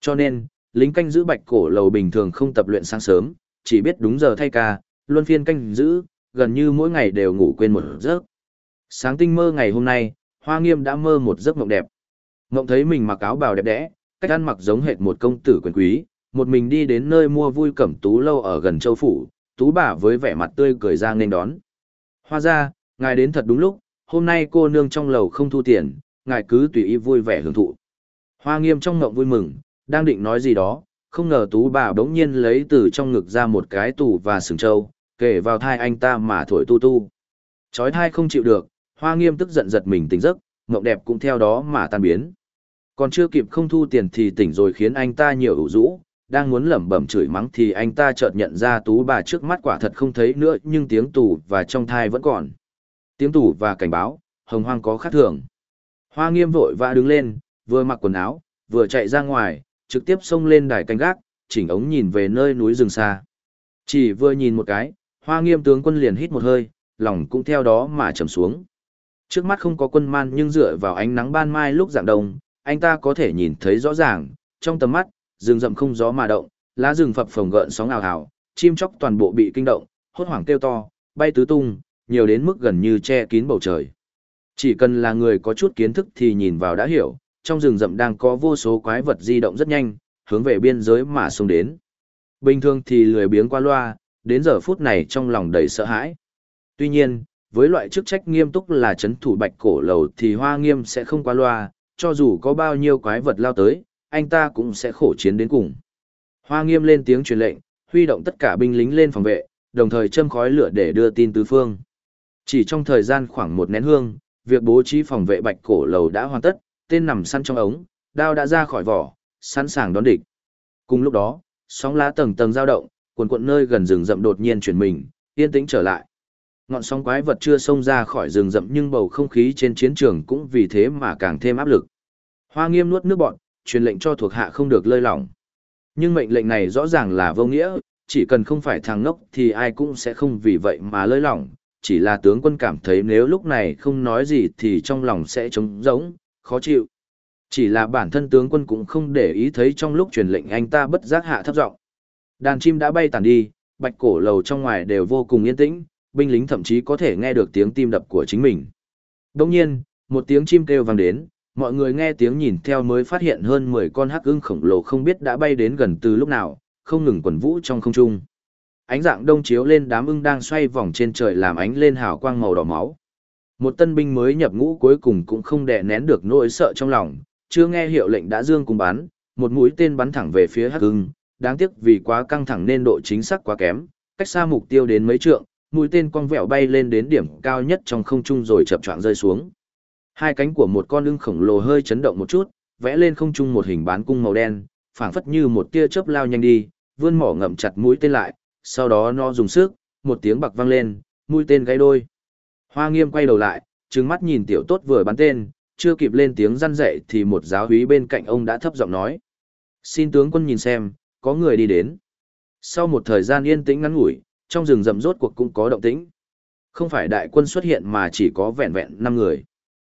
Cho nên, lính canh giữ bạch cổ lầu bình thường không tập luyện sáng sớm, chỉ biết đúng giờ thay ca, luân phiên canh giữ, gần như mỗi ngày đều ngủ quên một giấc. Sáng tinh mơ ngày hôm nay, Hoa Nghiêm đã mơ một giấc mộng đẹp. Mộng thấy mình mặc áo bào đẹp đẽ, cách ăn mặc giống hệt một công tử quyền quý, một mình đi đến nơi mua vui cẩm tú lâu ở gần châu phủ, tú bà với vẻ mặt tươi cười ra nghênh đón. Hoa ra, ngài đến thật đúng lúc, hôm nay cô nương trong lầu không thu tiền, ngài cứ tùy ý vui vẻ hưởng thụ. Hoa nghiêm trong mộng vui mừng, đang định nói gì đó, không ngờ tú bà bỗng nhiên lấy từ trong ngực ra một cái tủ và sừng trâu, kể vào thai anh ta mà thổi tu tu. Chói thai không chịu được, hoa nghiêm tức giận giật mình tỉnh giấc, mộng đẹp cũng theo đó mà tan biến. Còn chưa kịp không thu tiền thì tỉnh rồi khiến anh ta nhiều ủ rũ, đang muốn lẩm bẩm chửi mắng thì anh ta chợt nhận ra tú bà trước mắt quả thật không thấy nữa nhưng tiếng tủ và trong thai vẫn còn. Tiếng tủ và cảnh báo, hồng hoang có khác thường. Hoa nghiêm vội vã đứng lên, vừa mặc quần áo, vừa chạy ra ngoài, trực tiếp xông lên đài canh gác, chỉnh ống nhìn về nơi núi rừng xa. Chỉ vừa nhìn một cái, hoa nghiêm tướng quân liền hít một hơi, lòng cũng theo đó mà trầm xuống. Trước mắt không có quân man nhưng dựa vào ánh nắng ban mai lúc dạng đông, anh ta có thể nhìn thấy rõ ràng, trong tầm mắt, rừng rậm không gió mà động, lá rừng phập phồng gợn sóng ào ào, chim chóc toàn bộ bị kinh động, hốt hoảng kêu to, bay tứ tung, nhiều đến mức gần như che kín bầu trời. Chỉ cần là người có chút kiến thức thì nhìn vào đã hiểu, trong rừng rậm đang có vô số quái vật di động rất nhanh, hướng về biên giới mà xông đến. Bình thường thì lười biếng qua loa, đến giờ phút này trong lòng đầy sợ hãi. Tuy nhiên, với loại chức trách nghiêm túc là chấn thủ bạch cổ lầu thì hoa nghiêm sẽ không qua loa, cho dù có bao nhiêu quái vật lao tới, anh ta cũng sẽ khổ chiến đến cùng. Hoa nghiêm lên tiếng truyền lệnh, huy động tất cả binh lính lên phòng vệ, đồng thời châm khói lửa để đưa tin tứ phương. Chỉ trong thời gian khoảng một nén hương, việc bố trí phòng vệ bạch cổ lầu đã hoàn tất, tên nằm săn trong ống, đao đã ra khỏi vỏ, sẵn sàng đón địch. Cùng lúc đó, sóng lá tầng tầng dao động, cuộn cuộn nơi gần rừng rậm đột nhiên chuyển mình, yên tĩnh trở lại. Ngọn sóng quái vật chưa xông ra khỏi rừng rậm nhưng bầu không khí trên chiến trường cũng vì thế mà càng thêm áp lực. Hoa Nghiêm nuốt nước bọt, truyền lệnh cho thuộc hạ không được lơi lỏng. Nhưng mệnh lệnh này rõ ràng là vô nghĩa, chỉ cần không phải thằng ngốc thì ai cũng sẽ không vì vậy mà lơi lỏng, chỉ là tướng quân cảm thấy nếu lúc này không nói gì thì trong lòng sẽ trống rỗng, khó chịu. Chỉ là bản thân tướng quân cũng không để ý thấy trong lúc truyền lệnh anh ta bất giác hạ thấp giọng. Đàn chim đã bay tàn đi, bạch cổ lầu trong ngoài đều vô cùng yên tĩnh, binh lính thậm chí có thể nghe được tiếng tim đập của chính mình. Đồng nhiên, một tiếng chim kêu vang đến, mọi người nghe tiếng nhìn theo mới phát hiện hơn 10 con hắc ưng khổng lồ không biết đã bay đến gần từ lúc nào, không ngừng quần vũ trong không trung. Ánh dạng đông chiếu lên đám ưng đang xoay vòng trên trời làm ánh lên hào quang màu đỏ máu. Một tân binh mới nhập ngũ cuối cùng cũng không đè nén được nỗi sợ trong lòng, chưa nghe hiệu lệnh đã dương cùng bắn, một mũi tên bắn thẳng về phía hắc ưng, đáng tiếc vì quá căng thẳng nên độ chính xác quá kém, cách xa mục tiêu đến mấy trượng, mũi tên cong vẹo bay lên đến điểm cao nhất trong không trung rồi chập choạng rơi xuống. Hai cánh của một con ưng khổng lồ hơi chấn động một chút, vẽ lên không trung một hình bán cung màu đen, phảng phất như một tia chớp lao nhanh đi, vươn mỏ ngậm chặt mũi tên lại, sau đó nó dùng sức, một tiếng bạc vang lên, mũi tên gãy đôi. Hoa Nghiêm quay đầu lại, trừng mắt nhìn tiểu tốt vừa bắn tên, chưa kịp lên tiếng răn dạy thì một giáo úy bên cạnh ông đã thấp giọng nói: "Xin tướng quân nhìn xem, có người đi đến." Sau một thời gian yên tĩnh ngắn ngủi, trong rừng rậm rốt cuộc cũng có động tĩnh. Không phải đại quân xuất hiện mà chỉ có vẹn vẹn 5 người.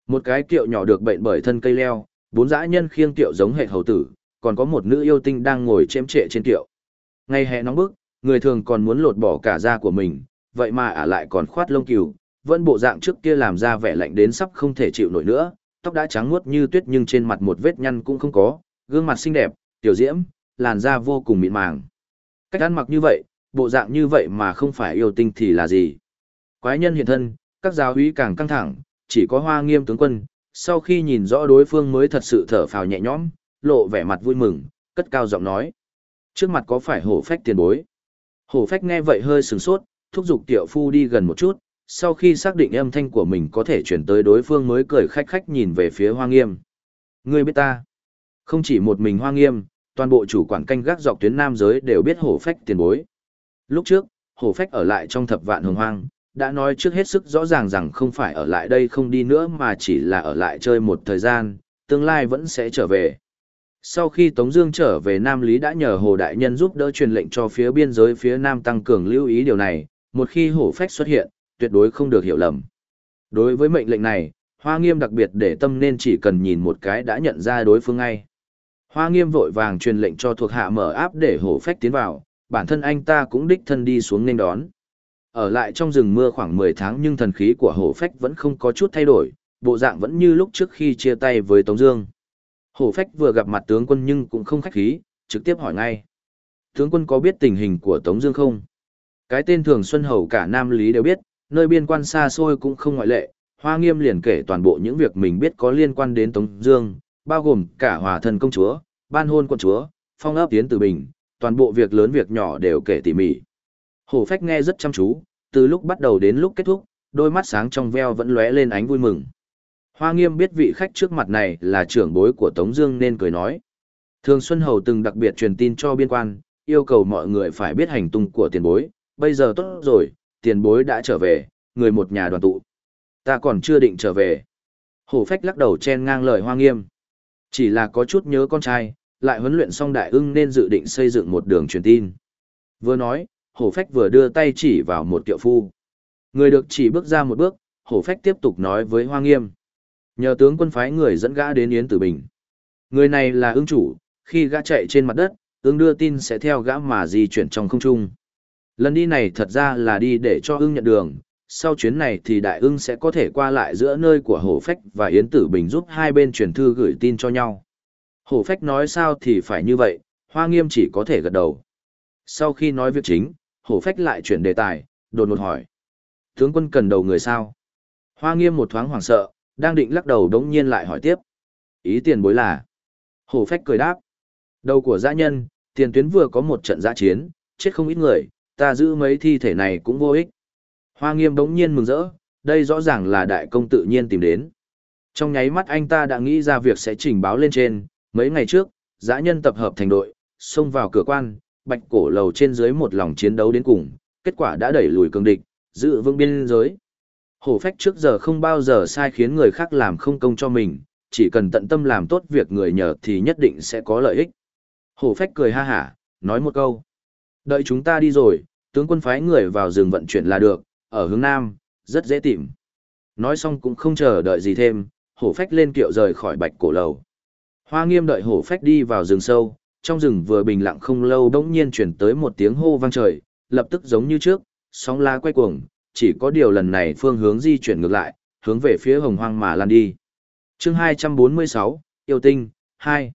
Một cái kiệu nhỏ được bệnh bởi thân cây leo, bốn dã nhân khiêng kiệu giống hệ hầu tử, còn có một nữ yêu tinh đang ngồi chém trệ trên kiệu. Ngày hè nóng bức, người thường còn muốn lột bỏ cả da của mình, vậy mà ả lại còn khoát lông cừu, vẫn bộ dạng trước kia làm ra vẻ lạnh đến sắp không thể chịu nổi nữa, tóc đã trắng muốt như tuyết nhưng trên mặt một vết nhăn cũng không có, gương mặt xinh đẹp, tiểu diễm, làn da vô cùng mịn màng. Cách ăn mặc như vậy, bộ dạng như vậy mà không phải yêu tinh thì là gì? Quái nhân hiện thân, các giáo úy càng căng thẳng, chỉ có hoa nghiêm tướng quân, sau khi nhìn rõ đối phương mới thật sự thở phào nhẹ nhõm, lộ vẻ mặt vui mừng, cất cao giọng nói. Trước mặt có phải hổ phách tiền bối? Hổ phách nghe vậy hơi sừng sốt, thúc giục tiểu phu đi gần một chút, sau khi xác định âm thanh của mình có thể chuyển tới đối phương mới cười khách khách nhìn về phía hoa nghiêm. Ngươi biết ta. Không chỉ một mình hoa nghiêm, toàn bộ chủ quản canh gác dọc tuyến nam giới đều biết hổ phách tiền bối. Lúc trước, hổ phách ở lại trong thập vạn hồng hoang, đã nói trước hết sức rõ ràng rằng không phải ở lại đây không đi nữa mà chỉ là ở lại chơi một thời gian, tương lai vẫn sẽ trở về. Sau khi Tống Dương trở về Nam Lý đã nhờ Hồ Đại Nhân giúp đỡ truyền lệnh cho phía biên giới phía Nam tăng cường lưu ý điều này, một khi hổ phách xuất hiện, tuyệt đối không được hiểu lầm. Đối với mệnh lệnh này, Hoa Nghiêm đặc biệt để tâm nên chỉ cần nhìn một cái đã nhận ra đối phương ngay. Hoa Nghiêm vội vàng truyền lệnh cho thuộc hạ mở áp để hổ phách tiến vào, bản thân anh ta cũng đích thân đi xuống nên đón. Ở lại trong rừng mưa khoảng 10 tháng nhưng thần khí của hổ phách vẫn không có chút thay đổi, bộ dạng vẫn như lúc trước khi chia tay với Tống Dương. Hổ phách vừa gặp mặt tướng quân nhưng cũng không khách khí, trực tiếp hỏi ngay. Tướng quân có biết tình hình của Tống Dương không? Cái tên thường Xuân Hầu cả Nam Lý đều biết, nơi biên quan xa xôi cũng không ngoại lệ. Hoa Nghiêm liền kể toàn bộ những việc mình biết có liên quan đến Tống Dương, bao gồm cả hòa thần công chúa, ban hôn quân chúa, phong ấp tiến từ bình, toàn bộ việc lớn việc nhỏ đều kể tỉ mỉ. Hổ phách nghe rất chăm chú, từ lúc bắt đầu đến lúc kết thúc, đôi mắt sáng trong veo vẫn lóe lên ánh vui mừng. Hoa nghiêm biết vị khách trước mặt này là trưởng bối của Tống Dương nên cười nói. Thường Xuân Hầu từng đặc biệt truyền tin cho biên quan, yêu cầu mọi người phải biết hành tung của tiền bối. Bây giờ tốt rồi, tiền bối đã trở về, người một nhà đoàn tụ. Ta còn chưa định trở về. Hổ phách lắc đầu chen ngang lời Hoa nghiêm. Chỉ là có chút nhớ con trai, lại huấn luyện xong đại ưng nên dự định xây dựng một đường truyền tin. Vừa nói, hổ phách vừa đưa tay chỉ vào một tiệu phu. Người được chỉ bước ra một bước, hổ phách tiếp tục nói với Hoa Nghiêm. Nhờ tướng quân phái người dẫn gã đến Yến Tử Bình. Người này là ưng chủ, khi gã chạy trên mặt đất, ưng đưa tin sẽ theo gã mà di chuyển trong không trung. Lần đi này thật ra là đi để cho ưng nhận đường, sau chuyến này thì đại ưng sẽ có thể qua lại giữa nơi của hổ phách và Yến Tử Bình giúp hai bên truyền thư gửi tin cho nhau. Hổ phách nói sao thì phải như vậy, Hoa Nghiêm chỉ có thể gật đầu. Sau khi nói việc chính, hổ phách lại chuyển đề tài, đột ngột hỏi. Tướng quân cần đầu người sao? Hoa Nghiêm một thoáng hoảng sợ, đang định lắc đầu đống nhiên lại hỏi tiếp. Ý tiền bối là. Hổ phách cười đáp. Đầu của dã nhân, tiền tuyến vừa có một trận dã chiến, chết không ít người, ta giữ mấy thi thể này cũng vô ích. Hoa nghiêm đống nhiên mừng rỡ, đây rõ ràng là đại công tự nhiên tìm đến. Trong nháy mắt anh ta đã nghĩ ra việc sẽ trình báo lên trên, mấy ngày trước, dã nhân tập hợp thành đội, xông vào cửa quan, bạch cổ lầu trên dưới một lòng chiến đấu đến cùng, kết quả đã đẩy lùi cường địch, giữ vững biên giới. Hổ phách trước giờ không bao giờ sai khiến người khác làm không công cho mình, chỉ cần tận tâm làm tốt việc người nhờ thì nhất định sẽ có lợi ích. Hổ phách cười ha hả, nói một câu. Đợi chúng ta đi rồi, tướng quân phái người vào rừng vận chuyển là được, ở hướng Nam, rất dễ tìm. Nói xong cũng không chờ đợi gì thêm, hổ phách lên kiệu rời khỏi bạch cổ lầu. Hoa nghiêm đợi hổ phách đi vào rừng sâu, trong rừng vừa bình lặng không lâu đống nhiên chuyển tới một tiếng hô vang trời, lập tức giống như trước, sóng lá quay cuồng, chỉ có điều lần này phương hướng di chuyển ngược lại, hướng về phía hồng hoang mà lan đi. chương 246, Yêu Tinh, 2.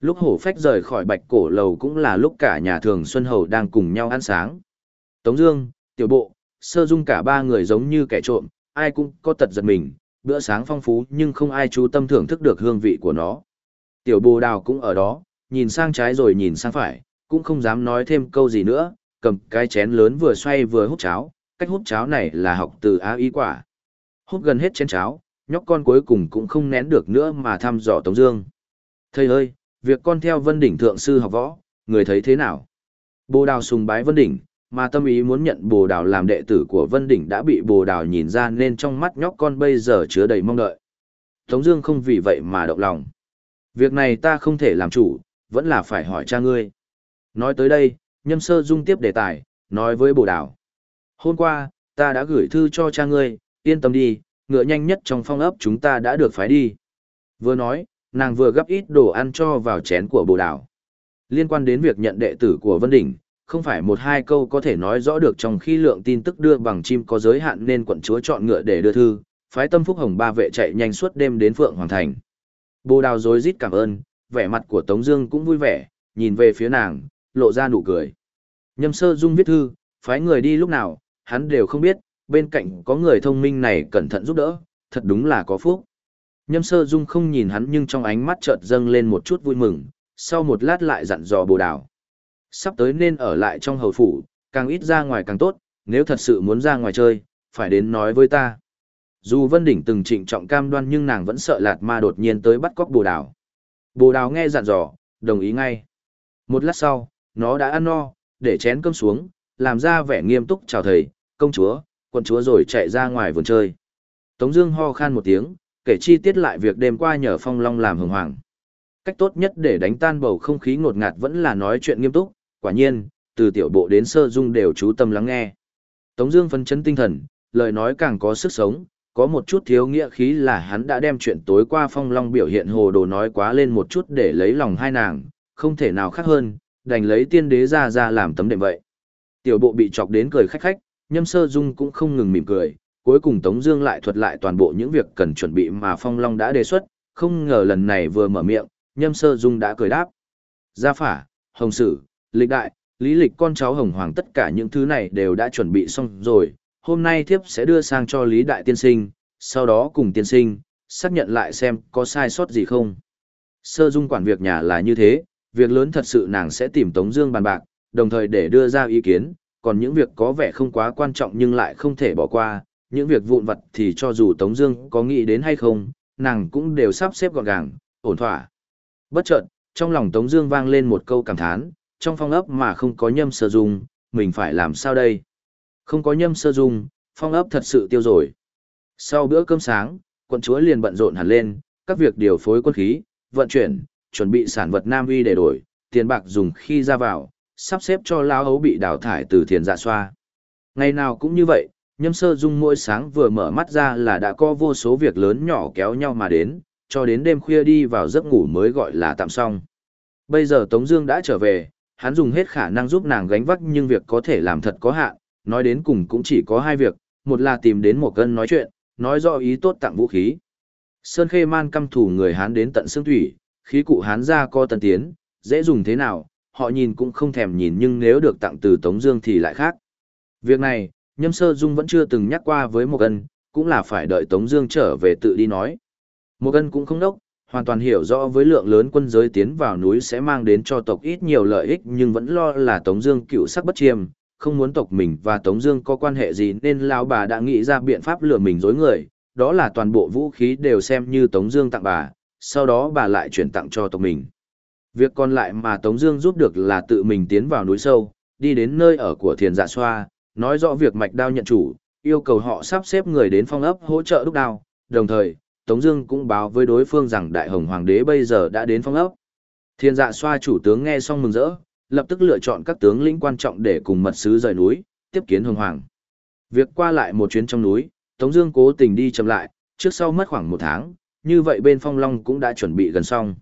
Lúc hổ phách rời khỏi bạch cổ lầu cũng là lúc cả nhà thường Xuân Hầu đang cùng nhau ăn sáng. Tống Dương, Tiểu Bộ, Sơ Dung cả ba người giống như kẻ trộm, ai cũng có tật giật mình, bữa sáng phong phú nhưng không ai chú tâm thưởng thức được hương vị của nó. Tiểu Bồ Đào cũng ở đó, nhìn sang trái rồi nhìn sang phải, cũng không dám nói thêm câu gì nữa, cầm cái chén lớn vừa xoay vừa hút cháo, cách hút cháo này là học từ á ý quả. Hút gần hết chén cháo, nhóc con cuối cùng cũng không nén được nữa mà thăm dò Tống Dương. Thầy ơi, việc con theo Vân Đỉnh thượng sư học võ, người thấy thế nào? Bồ Đào sùng bái Vân Đỉnh, mà tâm ý muốn nhận Bồ Đào làm đệ tử của Vân Đỉnh đã bị Bồ Đào nhìn ra nên trong mắt nhóc con bây giờ chứa đầy mong đợi. Tống Dương không vì vậy mà động lòng. Việc này ta không thể làm chủ, vẫn là phải hỏi cha ngươi. Nói tới đây, nhâm sơ dung tiếp đề tài, nói với bồ đào. Hôm qua, ta đã gửi thư cho cha ngươi, yên tâm đi, ngựa nhanh nhất trong phong ấp chúng ta đã được phái đi. Vừa nói, nàng vừa gấp ít đồ ăn cho vào chén của bồ đào. Liên quan đến việc nhận đệ tử của Vân Đỉnh, không phải một hai câu có thể nói rõ được trong khi lượng tin tức đưa bằng chim có giới hạn nên quận chúa chọn ngựa để đưa thư, phái tâm phúc hồng ba vệ chạy nhanh suốt đêm đến Phượng Hoàng Thành. Bồ đào rối rít cảm ơn, vẻ mặt của Tống Dương cũng vui vẻ, nhìn về phía nàng, lộ ra nụ cười. Nhâm sơ dung viết thư, phái người đi lúc nào, hắn đều không biết, bên cạnh có người thông minh này cẩn thận giúp đỡ, thật đúng là có phúc. Nhâm sơ dung không nhìn hắn nhưng trong ánh mắt chợt dâng lên một chút vui mừng, sau một lát lại dặn dò bồ đào. Sắp tới nên ở lại trong hầu phủ, càng ít ra ngoài càng tốt, nếu thật sự muốn ra ngoài chơi, phải đến nói với ta. Dù Vân Đỉnh từng trịnh trọng cam đoan nhưng nàng vẫn sợ Lạt Ma đột nhiên tới bắt cóc bồ đào. Bồ đào nghe dặn dò, đồng ý ngay. Một lát sau, nó đã ăn no, để chén cơm xuống, làm ra vẻ nghiêm túc chào thầy, công chúa, quân chúa rồi chạy ra ngoài vườn chơi. Tống Dương ho khan một tiếng, kể chi tiết lại việc đêm qua nhờ Phong Long làm hưởng hoàng. Cách tốt nhất để đánh tan bầu không khí ngột ngạt vẫn là nói chuyện nghiêm túc. Quả nhiên, từ tiểu bộ đến sơ dung đều chú tâm lắng nghe. Tống Dương phấn chấn tinh thần, lời nói càng có sức sống, có một chút thiếu nghĩa khí là hắn đã đem chuyện tối qua Phong Long biểu hiện hồ đồ nói quá lên một chút để lấy lòng hai nàng, không thể nào khác hơn, đành lấy tiên đế ra ra làm tấm đệm vậy. Tiểu bộ bị chọc đến cười khách khách, nhâm sơ dung cũng không ngừng mỉm cười, cuối cùng Tống Dương lại thuật lại toàn bộ những việc cần chuẩn bị mà Phong Long đã đề xuất, không ngờ lần này vừa mở miệng, nhâm sơ dung đã cười đáp. Gia phả, hồng sử, lịch đại, lý lịch con cháu hồng hoàng tất cả những thứ này đều đã chuẩn bị xong rồi, hôm nay thiếp sẽ đưa sang cho lý đại tiên sinh, sau đó cùng tiên sinh, xác nhận lại xem có sai sót gì không. Sơ dung quản việc nhà là như thế, việc lớn thật sự nàng sẽ tìm Tống Dương bàn bạc, đồng thời để đưa ra ý kiến, còn những việc có vẻ không quá quan trọng nhưng lại không thể bỏ qua, những việc vụn vặt thì cho dù Tống Dương có nghĩ đến hay không, nàng cũng đều sắp xếp gọn gàng, ổn thỏa. Bất chợt, trong lòng Tống Dương vang lên một câu cảm thán, trong phong ấp mà không có nhâm sơ dung, mình phải làm sao đây? Không có nhâm sơ dung, phong ấp thật sự tiêu rồi. Sau bữa cơm sáng, quận chúa liền bận rộn hẳn lên, các việc điều phối quân khí, vận chuyển, chuẩn bị sản vật Nam Uy để đổi, tiền bạc dùng khi ra vào, sắp xếp cho lão ấu bị đào thải từ thiền dạ xoa. Ngày nào cũng như vậy, nhâm sơ dung mỗi sáng vừa mở mắt ra là đã có vô số việc lớn nhỏ kéo nhau mà đến, cho đến đêm khuya đi vào giấc ngủ mới gọi là tạm xong. Bây giờ Tống Dương đã trở về, hắn dùng hết khả năng giúp nàng gánh vác nhưng việc có thể làm thật có hạn, nói đến cùng cũng chỉ có hai việc, một là tìm đến một cân nói chuyện, nói rõ ý tốt tặng vũ khí. Sơn Khê Man căm thủ người Hán đến tận xương thủy, khí cụ Hán ra co tân tiến, dễ dùng thế nào, họ nhìn cũng không thèm nhìn nhưng nếu được tặng từ Tống Dương thì lại khác. Việc này, Nhâm Sơ Dung vẫn chưa từng nhắc qua với một cân, cũng là phải đợi Tống Dương trở về tự đi nói. Một cân cũng không đốc, hoàn toàn hiểu rõ với lượng lớn quân giới tiến vào núi sẽ mang đến cho tộc ít nhiều lợi ích nhưng vẫn lo là Tống Dương cựu sắc bất chiêm, không muốn tộc mình và Tống Dương có quan hệ gì nên lão bà đã nghĩ ra biện pháp lừa mình dối người, đó là toàn bộ vũ khí đều xem như Tống Dương tặng bà, sau đó bà lại chuyển tặng cho tộc mình. Việc còn lại mà Tống Dương giúp được là tự mình tiến vào núi sâu, đi đến nơi ở của Thiền Dạ Xoa, nói rõ việc mạch đao nhận chủ, yêu cầu họ sắp xếp người đến phong ấp hỗ trợ đúc đao. Đồng thời, Tống Dương cũng báo với đối phương rằng Đại Hồng Hoàng đế bây giờ đã đến phong ấp. Thiên Dạ Xoa chủ tướng nghe xong mừng rỡ, lập tức lựa chọn các tướng lĩnh quan trọng để cùng mật sứ rời núi, tiếp kiến Hồng Hoàng. Việc qua lại một chuyến trong núi, Tống Dương cố tình đi chậm lại, trước sau mất khoảng một tháng, như vậy bên Phong Long cũng đã chuẩn bị gần xong.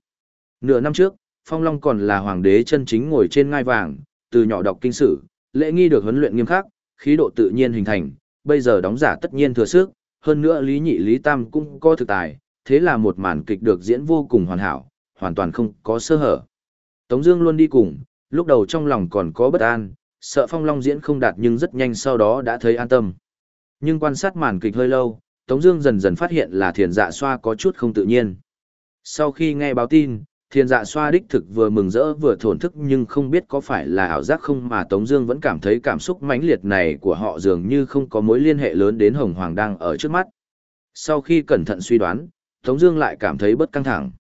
Nửa năm trước, Phong Long còn là hoàng đế chân chính ngồi trên ngai vàng, từ nhỏ đọc kinh sử, lễ nghi được huấn luyện nghiêm khắc, khí độ tự nhiên hình thành, bây giờ đóng giả tất nhiên thừa sức, hơn nữa Lý Nhị Lý Tam cũng có thực tài, thế là một màn kịch được diễn vô cùng hoàn hảo, hoàn toàn không có sơ hở. Tống Dương luôn đi cùng, lúc đầu trong lòng còn có bất an, sợ Phong Long diễn không đạt nhưng rất nhanh sau đó đã thấy an tâm. Nhưng quan sát màn kịch hơi lâu, Tống Dương dần dần phát hiện là Thiền Dạ Xoa có chút không tự nhiên. Sau khi nghe báo tin, Thiên Dạ Xoa đích thực vừa mừng rỡ vừa thổn thức nhưng không biết có phải là ảo giác không mà Tống Dương vẫn cảm thấy cảm xúc mãnh liệt này của họ dường như không có mối liên hệ lớn đến Hồng Hoàng đang ở trước mắt. Sau khi cẩn thận suy đoán, Tống Dương lại cảm thấy bất căng thẳng.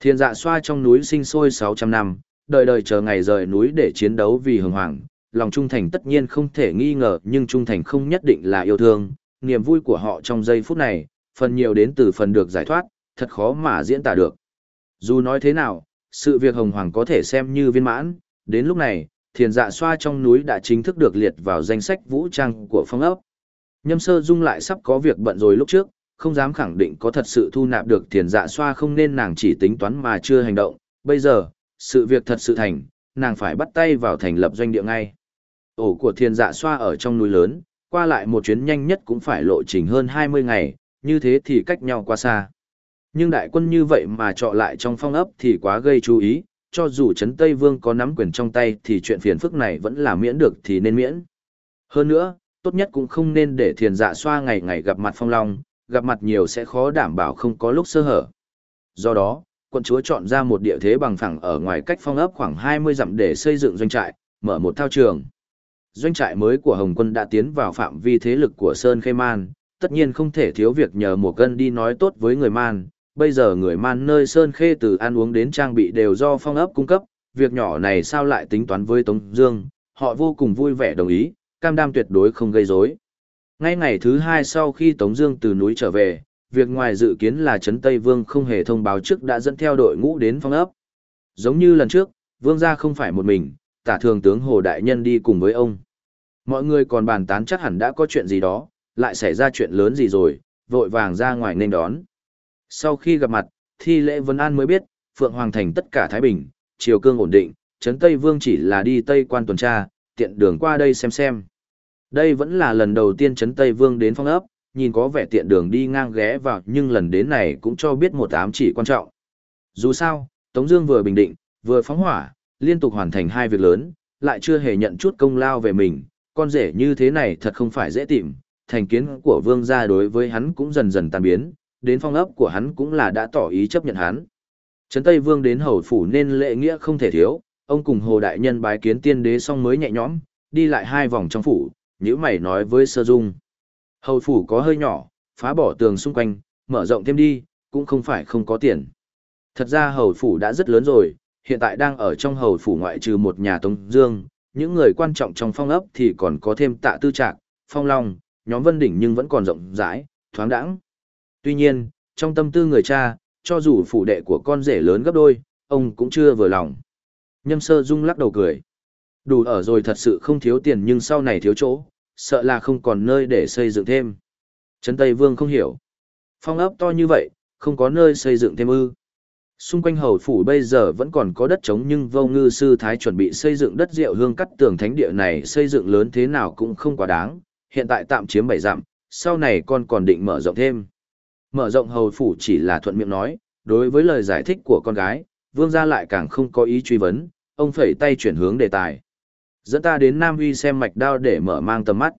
Thiên Dạ Xoa trong núi sinh sôi 600 năm, đời đời chờ ngày rời núi để chiến đấu vì Hồng Hoàng, lòng trung thành tất nhiên không thể nghi ngờ nhưng trung thành không nhất định là yêu thương, niềm vui của họ trong giây phút này, phần nhiều đến từ phần được giải thoát, thật khó mà diễn tả được. Dù nói thế nào, sự việc Hồng Hoàng có thể xem như viên mãn, đến lúc này, thiền dạ xoa trong núi đã chính thức được liệt vào danh sách vũ trang của phong ấp. Nhâm sơ dung lại sắp có việc bận rồi lúc trước, không dám khẳng định có thật sự thu nạp được thiền dạ xoa không nên nàng chỉ tính toán mà chưa hành động. Bây giờ, sự việc thật sự thành, nàng phải bắt tay vào thành lập doanh địa ngay. Ổ của thiền dạ xoa ở trong núi lớn, qua lại một chuyến nhanh nhất cũng phải lộ trình hơn 20 ngày, như thế thì cách nhau quá xa. Nhưng đại quân như vậy mà trọ lại trong phong ấp thì quá gây chú ý, cho dù Trấn Tây Vương có nắm quyền trong tay thì chuyện phiền phức này vẫn là miễn được thì nên miễn. Hơn nữa, tốt nhất cũng không nên để thiền dạ xoa ngày ngày gặp mặt phong long, gặp mặt nhiều sẽ khó đảm bảo không có lúc sơ hở. Do đó, quận chúa chọn ra một địa thế bằng phẳng ở ngoài cách phong ấp khoảng 20 dặm để xây dựng doanh trại, mở một thao trường. Doanh trại mới của Hồng quân đã tiến vào phạm vi thế lực của Sơn Khê Man, tất nhiên không thể thiếu việc nhờ một cân đi nói tốt với người Man. Bây giờ người Man nơi Sơn Khê từ ăn uống đến trang bị đều do phong ấp cung cấp, việc nhỏ này sao lại tính toán với Tống Dương, họ vô cùng vui vẻ đồng ý, cam đam tuyệt đối không gây rối. Ngay ngày thứ hai sau khi Tống Dương từ núi trở về, việc ngoài dự kiến là Trấn Tây Vương không hề thông báo trước đã dẫn theo đội ngũ đến phong ấp. Giống như lần trước, Vương gia không phải một mình, tả thường tướng Hồ Đại Nhân đi cùng với ông. Mọi người còn bàn tán chắc hẳn đã có chuyện gì đó, lại xảy ra chuyện lớn gì rồi, vội vàng ra ngoài nên đón. Sau khi gặp mặt, thi lễ Vân An mới biết, Phượng Hoàng Thành tất cả Thái Bình, triều cương ổn định, Trấn Tây Vương chỉ là đi Tây quan tuần tra, tiện đường qua đây xem xem. Đây vẫn là lần đầu tiên Trấn Tây Vương đến phong ấp, nhìn có vẻ tiện đường đi ngang ghé vào nhưng lần đến này cũng cho biết một ám chỉ quan trọng. Dù sao, Tống Dương vừa bình định, vừa phóng hỏa, liên tục hoàn thành hai việc lớn, lại chưa hề nhận chút công lao về mình, con rể như thế này thật không phải dễ tìm, thành kiến của vương gia đối với hắn cũng dần dần tan biến, đến phong ấp của hắn cũng là đã tỏ ý chấp nhận hắn. Trấn Tây Vương đến hầu phủ nên lễ nghĩa không thể thiếu, ông cùng Hồ Đại Nhân bái kiến tiên đế xong mới nhẹ nhõm, đi lại hai vòng trong phủ, nhữ mày nói với Sơ Dung. Hầu phủ có hơi nhỏ, phá bỏ tường xung quanh, mở rộng thêm đi, cũng không phải không có tiền. Thật ra hầu phủ đã rất lớn rồi, hiện tại đang ở trong hầu phủ ngoại trừ một nhà Tống Dương, những người quan trọng trong phong ấp thì còn có thêm tạ tư trạc, phong long, nhóm vân đỉnh nhưng vẫn còn rộng rãi, thoáng đãng. Tuy nhiên, trong tâm tư người cha, cho dù phủ đệ của con rể lớn gấp đôi, ông cũng chưa vừa lòng. Nhâm sơ dung lắc đầu cười. Đủ ở rồi thật sự không thiếu tiền nhưng sau này thiếu chỗ, sợ là không còn nơi để xây dựng thêm. Trấn Tây Vương không hiểu. Phong ấp to như vậy, không có nơi xây dựng thêm ư. Xung quanh hầu phủ bây giờ vẫn còn có đất trống nhưng vô ngư sư thái chuẩn bị xây dựng đất rượu hương cắt tường thánh địa này xây dựng lớn thế nào cũng không quá đáng, hiện tại tạm chiếm bảy dặm, sau này con còn định mở rộng thêm. Mở rộng hầu phủ chỉ là thuận miệng nói, đối với lời giải thích của con gái, vương gia lại càng không có ý truy vấn, ông phẩy tay chuyển hướng đề tài. Dẫn ta đến Nam Huy xem mạch đao để mở mang tầm mắt.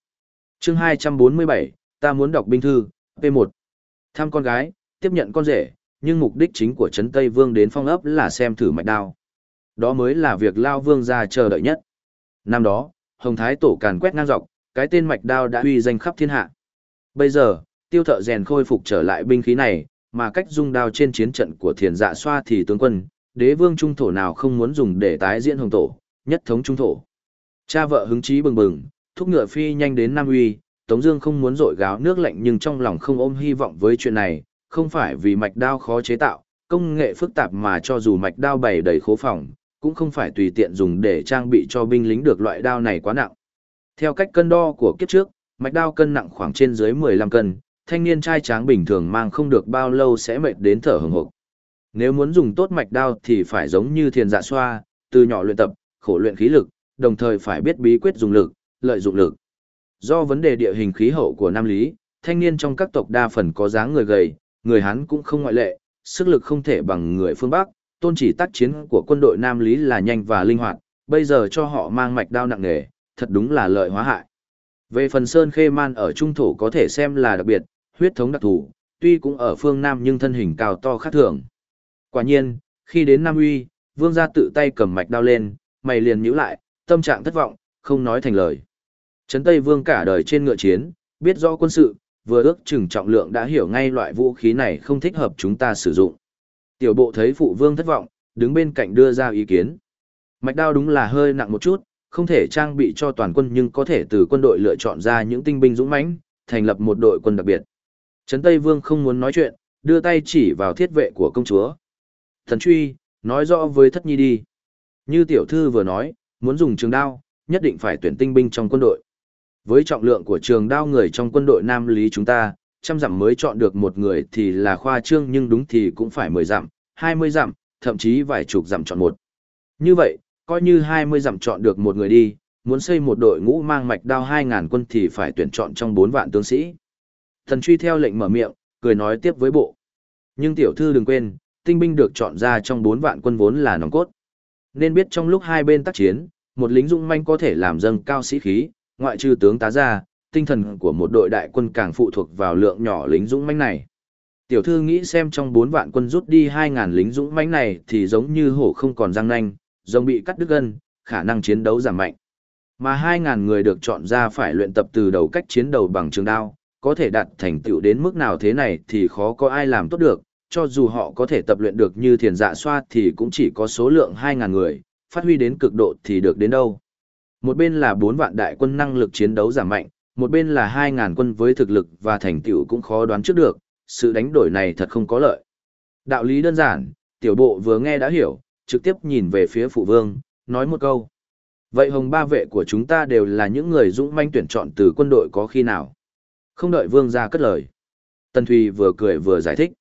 chương 247, ta muốn đọc binh thư, P1. Thăm con gái, tiếp nhận con rể, nhưng mục đích chính của Trấn Tây Vương đến phong ấp là xem thử mạch đao. Đó mới là việc Lao Vương gia chờ đợi nhất. Năm đó, Hồng Thái Tổ càn quét ngang dọc, cái tên mạch đao đã uy danh khắp thiên hạ. Bây giờ, tiêu thợ rèn khôi phục trở lại binh khí này, mà cách dung đao trên chiến trận của thiền dạ xoa thì tướng quân, đế vương trung thổ nào không muốn dùng để tái diễn hồng tổ, nhất thống trung thổ. Cha vợ hứng chí bừng bừng, thúc ngựa phi nhanh đến Nam Uy, Tống Dương không muốn rội gáo nước lạnh nhưng trong lòng không ôm hy vọng với chuyện này, không phải vì mạch đao khó chế tạo, công nghệ phức tạp mà cho dù mạch đao bày đầy khố phòng, cũng không phải tùy tiện dùng để trang bị cho binh lính được loại đao này quá nặng. Theo cách cân đo của kiếp trước, mạch đao cân nặng khoảng trên dưới 15 cân, thanh niên trai tráng bình thường mang không được bao lâu sẽ mệt đến thở hừng hực. Nếu muốn dùng tốt mạch đao thì phải giống như thiền dạ xoa, từ nhỏ luyện tập, khổ luyện khí lực, đồng thời phải biết bí quyết dùng lực, lợi dụng lực. Do vấn đề địa hình khí hậu của Nam Lý, thanh niên trong các tộc đa phần có dáng người gầy, người Hán cũng không ngoại lệ, sức lực không thể bằng người phương Bắc, tôn chỉ tác chiến của quân đội Nam Lý là nhanh và linh hoạt, bây giờ cho họ mang mạch đao nặng nghề, thật đúng là lợi hóa hại. Về phần Sơn Khê Man ở Trung Thổ có thể xem là đặc biệt, huyết thống đặc thù, tuy cũng ở phương Nam nhưng thân hình cao to khác thường. Quả nhiên, khi đến Nam Uy, vương gia tự tay cầm mạch đao lên, mày liền nhíu lại, tâm trạng thất vọng, không nói thành lời. Trấn Tây Vương cả đời trên ngựa chiến, biết rõ quân sự, vừa ước chừng trọng lượng đã hiểu ngay loại vũ khí này không thích hợp chúng ta sử dụng. Tiểu bộ thấy phụ vương thất vọng, đứng bên cạnh đưa ra ý kiến. Mạch đao đúng là hơi nặng một chút, không thể trang bị cho toàn quân nhưng có thể từ quân đội lựa chọn ra những tinh binh dũng mãnh, thành lập một đội quân đặc biệt. Trấn Tây Vương không muốn nói chuyện, đưa tay chỉ vào thiết vệ của công chúa. Thần truy, nói rõ với thất nhi đi. Như tiểu thư vừa nói, muốn dùng trường đao, nhất định phải tuyển tinh binh trong quân đội. Với trọng lượng của trường đao người trong quân đội Nam Lý chúng ta, trăm dặm mới chọn được một người thì là khoa trương nhưng đúng thì cũng phải mười dặm, hai mươi dặm, thậm chí vài chục dặm chọn một. Như vậy, coi như hai mươi dặm chọn được một người đi, muốn xây một đội ngũ mang mạch đao hai ngàn quân thì phải tuyển chọn trong bốn vạn tướng sĩ. Thần truy theo lệnh mở miệng, cười nói tiếp với bộ. Nhưng tiểu thư đừng quên, tinh binh được chọn ra trong bốn vạn quân vốn là nòng cốt. Nên biết trong lúc hai bên tác chiến, một lính dũng manh có thể làm dâng cao sĩ khí, ngoại trừ tướng tá ra, tinh thần của một đội đại quân càng phụ thuộc vào lượng nhỏ lính dũng manh này. Tiểu thư nghĩ xem trong bốn vạn quân rút đi hai ngàn lính dũng mãnh này thì giống như hổ không còn răng nanh, rồng bị cắt đứt gân, khả năng chiến đấu giảm mạnh. Mà hai ngàn người được chọn ra phải luyện tập từ đầu cách chiến đấu bằng trường đao, có thể đạt thành tựu đến mức nào thế này thì khó có ai làm tốt được, cho dù họ có thể tập luyện được như thiền dạ xoa thì cũng chỉ có số lượng hai ngàn người, phát huy đến cực độ thì được đến đâu. Một bên là bốn vạn đại quân năng lực chiến đấu giảm mạnh, một bên là hai ngàn quân với thực lực và thành tựu cũng khó đoán trước được, sự đánh đổi này thật không có lợi. Đạo lý đơn giản, tiểu bộ vừa nghe đã hiểu, trực tiếp nhìn về phía phụ vương, nói một câu. Vậy hồng ba vệ của chúng ta đều là những người dũng manh tuyển chọn từ quân đội có khi nào? Không đợi vương gia cất lời. Tần Thùy vừa cười vừa giải thích.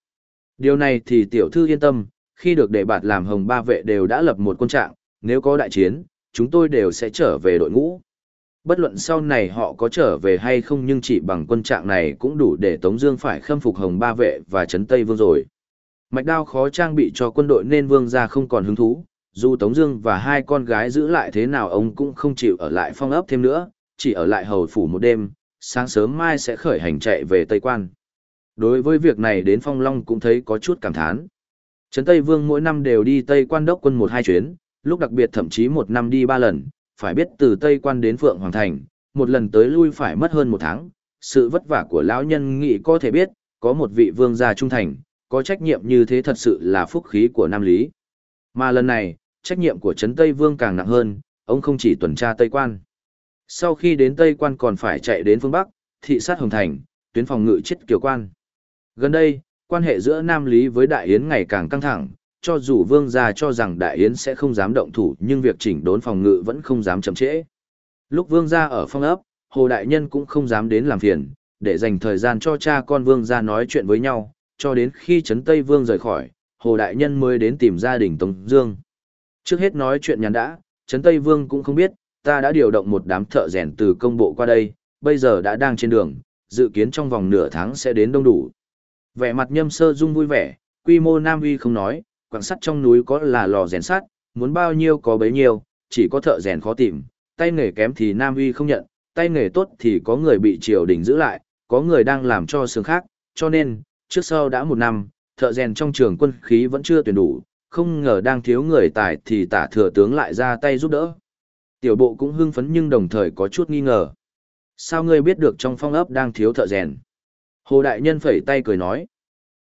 Điều này thì tiểu thư yên tâm, khi được đề bạt làm hồng ba vệ đều đã lập một quân trạng, nếu có đại chiến, chúng tôi đều sẽ trở về đội ngũ. Bất luận sau này họ có trở về hay không nhưng chỉ bằng quân trạng này cũng đủ để Tống Dương phải khâm phục Hồng Ba Vệ và chấn Tây Vương rồi. Mạch đao khó trang bị cho quân đội nên Vương gia không còn hứng thú. Dù Tống Dương và hai con gái giữ lại thế nào ông cũng không chịu ở lại phong ấp thêm nữa, chỉ ở lại hầu phủ một đêm. Sáng sớm mai sẽ khởi hành chạy về Tây Quan. Đối với việc này đến Phong Long cũng thấy có chút cảm thán. Trấn Tây Vương mỗi năm đều đi Tây Quan đốc quân một hai chuyến, lúc đặc biệt thậm chí một năm đi ba lần, phải biết từ Tây Quan đến Phượng Hoàng Thành, một lần tới lui phải mất hơn một tháng. Sự vất vả của lão nhân nghị có thể biết, có một vị vương gia trung thành, có trách nhiệm như thế thật sự là phúc khí của Nam Lý. Mà lần này, trách nhiệm của Trấn Tây Vương càng nặng hơn, ông không chỉ tuần tra Tây Quan. Sau khi đến Tây Quan còn phải chạy đến phương Bắc, thị sát Hồng Thành, tuyến phòng ngự chết kiều quan. Gần đây, quan hệ giữa Nam Lý với Đại Yến ngày càng căng thẳng, cho dù vương gia cho rằng đại yến sẽ không dám động thủ nhưng việc chỉnh đốn phòng ngự vẫn không dám chậm trễ. Lúc vương gia ở phong ấp, hồ đại nhân cũng không dám đến làm phiền, để dành thời gian cho cha con vương gia nói chuyện với nhau, cho đến khi Trấn Tây Vương rời khỏi, hồ đại nhân mới đến tìm gia đình Tống Dương. Trước hết nói chuyện nhàn đã, Trấn Tây Vương cũng không biết, ta đã điều động một đám thợ rèn từ công bộ qua đây, bây giờ đã đang trên đường, dự kiến trong vòng nửa tháng sẽ đến đông đủ. Vẻ mặt nhâm sơ dung vui vẻ, quy mô Nam Uy không nói, quảng sắt trong núi có là lò rèn sắt, muốn bao nhiêu có bấy nhiêu, chỉ có thợ rèn khó tìm, tay nghề kém thì Nam Uy không nhận, tay nghề tốt thì có người bị triều đình giữ lại, có người đang làm cho sướng khác, cho nên, trước sau đã một năm, thợ rèn trong trường quân khí vẫn chưa tuyển đủ, không ngờ đang thiếu người tài thì tả thừa tướng lại ra tay giúp đỡ. Tiểu bộ cũng hưng phấn nhưng đồng thời có chút nghi ngờ. Sao ngươi biết được trong phong ấp đang thiếu thợ rèn? Hồ Đại Nhân phẩy tay cười nói.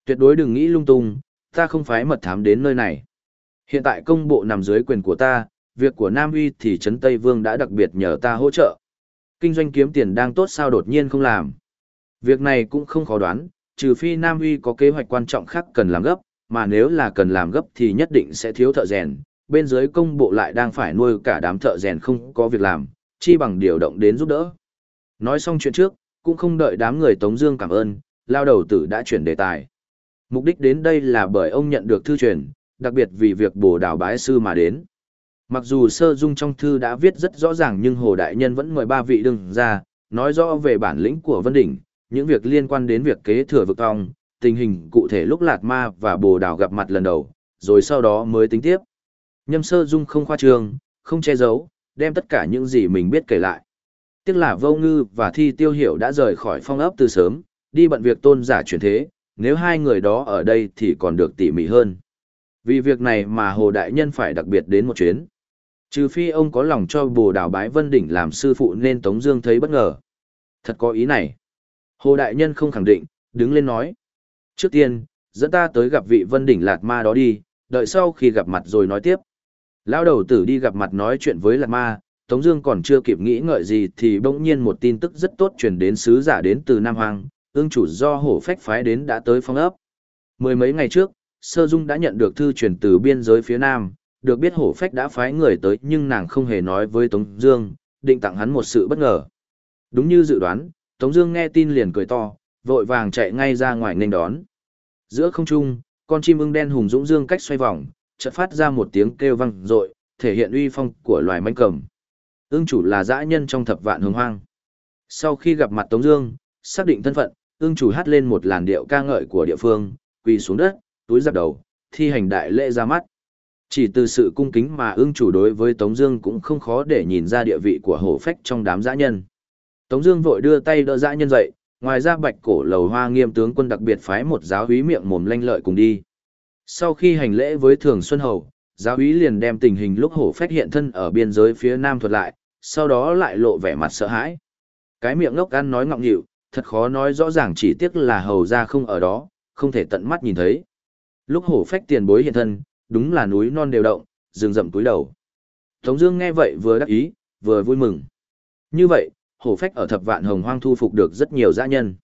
Tuyệt đối đừng nghĩ lung tung, ta không phải mật thám đến nơi này. Hiện tại công bộ nằm dưới quyền của ta, việc của Nam Uy thì Trấn Tây Vương đã đặc biệt nhờ ta hỗ trợ. Kinh doanh kiếm tiền đang tốt sao đột nhiên không làm. Việc này cũng không khó đoán, trừ phi Nam Uy có kế hoạch quan trọng khác cần làm gấp, mà nếu là cần làm gấp thì nhất định sẽ thiếu thợ rèn, bên dưới công bộ lại đang phải nuôi cả đám thợ rèn không có việc làm, chi bằng điều động đến giúp đỡ. Nói xong chuyện trước, cũng không đợi đám người Tống Dương cảm ơn, lao đầu tử đã chuyển đề tài. Mục đích đến đây là bởi ông nhận được thư truyền, đặc biệt vì việc bổ đào bái sư mà đến. Mặc dù sơ dung trong thư đã viết rất rõ ràng nhưng Hồ Đại Nhân vẫn mời ba vị đừng ra, nói rõ về bản lĩnh của Vân Đỉnh, những việc liên quan đến việc kế thừa vực ong, tình hình cụ thể lúc Lạt Ma và Bồ Đào gặp mặt lần đầu, rồi sau đó mới tính tiếp. Nhâm sơ dung không khoa trương, không che giấu, đem tất cả những gì mình biết kể lại. Tiếc là Vô Ngư và Thi Tiêu Hiểu đã rời khỏi phong ấp từ sớm, đi bận việc tôn giả chuyển thế, nếu hai người đó ở đây thì còn được tỉ mỉ hơn. Vì việc này mà Hồ Đại Nhân phải đặc biệt đến một chuyến. Trừ phi ông có lòng cho bồ đào bái Vân Đỉnh làm sư phụ nên Tống Dương thấy bất ngờ. Thật có ý này. Hồ Đại Nhân không khẳng định, đứng lên nói. Trước tiên, dẫn ta tới gặp vị Vân Đỉnh Lạt Ma đó đi, đợi sau khi gặp mặt rồi nói tiếp. Lão đầu tử đi gặp mặt nói chuyện với Lạt Ma, Tống Dương còn chưa kịp nghĩ ngợi gì thì bỗng nhiên một tin tức rất tốt truyền đến sứ giả đến từ Nam Hoàng, ương chủ do hổ phách phái đến đã tới phong ấp. Mười mấy ngày trước, Sơ Dung đã nhận được thư truyền từ biên giới phía Nam, được biết hổ phách đã phái người tới nhưng nàng không hề nói với Tống Dương, định tặng hắn một sự bất ngờ. Đúng như dự đoán, Tống Dương nghe tin liền cười to, vội vàng chạy ngay ra ngoài nghênh đón. Giữa không trung, con chim ưng đen hùng dũng dương cách xoay vòng, chợt phát ra một tiếng kêu vang dội, thể hiện uy phong của loài manh cầm. Ưng chủ là dã nhân trong thập vạn hùng hoang. Sau khi gặp mặt Tống Dương, xác định thân phận, ưng chủ hát lên một làn điệu ca ngợi của địa phương, quỳ xuống đất, túi giáp đầu, thi hành đại lễ ra mắt. Chỉ từ sự cung kính mà ưng chủ đối với Tống Dương cũng không khó để nhìn ra địa vị của hổ phách trong đám dã nhân. Tống Dương vội đưa tay đỡ dã nhân dậy, ngoài ra bạch cổ lầu hoa nghiêm tướng quân đặc biệt phái một giáo úy miệng mồm lanh lợi cùng đi. Sau khi hành lễ với Thường Xuân Hầu, giáo úy liền đem tình hình lúc hổ phách hiện thân ở biên giới phía nam thuật lại, sau đó lại lộ vẻ mặt sợ hãi. Cái miệng ngốc ăn nói ngọng nhịu, thật khó nói rõ ràng chỉ tiếc là hầu ra không ở đó, không thể tận mắt nhìn thấy. Lúc hổ phách tiền bối hiện thân, đúng là núi non đều động, rừng rậm túi đầu. Tống Dương nghe vậy vừa đắc ý, vừa vui mừng. Như vậy, hổ phách ở thập vạn hồng hoang thu phục được rất nhiều dã nhân.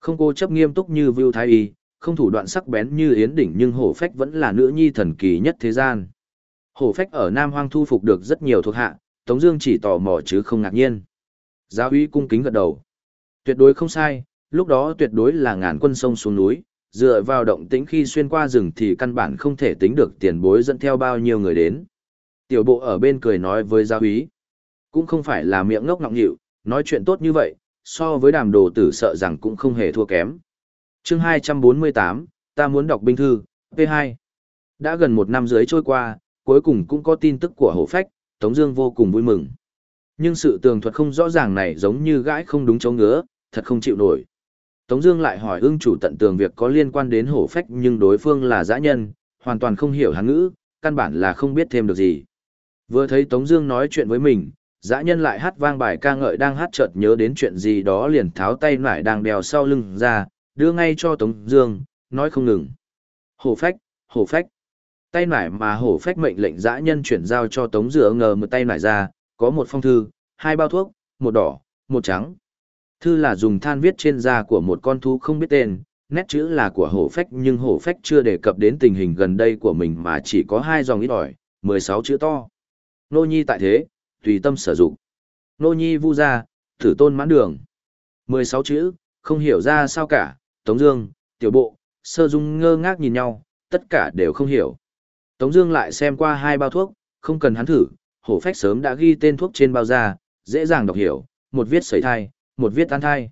Không cố chấp nghiêm túc như Vưu Thái Y, không thủ đoạn sắc bén như Yến Đỉnh nhưng hổ phách vẫn là nữ nhi thần kỳ nhất thế gian. Hổ phách ở Nam Hoang thu phục được rất nhiều thuộc hạ, Tống Dương chỉ tò mò chứ không ngạc nhiên. Giáo uy cung kính gật đầu. Tuyệt đối không sai, lúc đó tuyệt đối là ngàn quân sông xuống núi, dựa vào động tĩnh khi xuyên qua rừng thì căn bản không thể tính được tiền bối dẫn theo bao nhiêu người đến. Tiểu bộ ở bên cười nói với giáo úy, cũng không phải là miệng ngốc ngọng nghịu, nói chuyện tốt như vậy, so với đàm đồ tử sợ rằng cũng không hề thua kém. Chương 248, ta muốn đọc binh thư, P2. Đã gần một năm dưới trôi qua, cuối cùng cũng có tin tức của hổ phách, Tống Dương vô cùng vui mừng. Nhưng sự tường thuật không rõ ràng này giống như gãi không đúng chỗ ngứa, thật không chịu nổi. Tống Dương lại hỏi ương chủ tận tường việc có liên quan đến hổ phách nhưng đối phương là dã nhân, hoàn toàn không hiểu hán ngữ, căn bản là không biết thêm được gì. Vừa thấy Tống Dương nói chuyện với mình, dã nhân lại hát vang bài ca ngợi đang hát chợt nhớ đến chuyện gì đó liền tháo tay nải đang đeo sau lưng ra, đưa ngay cho Tống Dương, nói không ngừng. Hổ phách, hổ phách. Tay nải mà hổ phách mệnh lệnh dã nhân chuyển giao cho Tống dừa ngờ một tay nải ra, có một phong thư, hai bao thuốc, một đỏ, một trắng. Thư là dùng than viết trên da của một con thú không biết tên, nét chữ là của hổ phách nhưng hổ phách chưa đề cập đến tình hình gần đây của mình mà chỉ có hai dòng ít ỏi, 16 chữ to. Nô nhi tại thế, tùy tâm sử dụng. Nô nhi vu gia, thử tôn mãn đường. 16 chữ, không hiểu ra sao cả, Tống Dương, Tiểu Bộ, Sơ Dung ngơ ngác nhìn nhau, tất cả đều không hiểu. Tống Dương lại xem qua hai bao thuốc, không cần hắn thử, hổ phách sớm đã ghi tên thuốc trên bao da, dễ dàng đọc hiểu, một viết sẩy thai, một viết tan thai.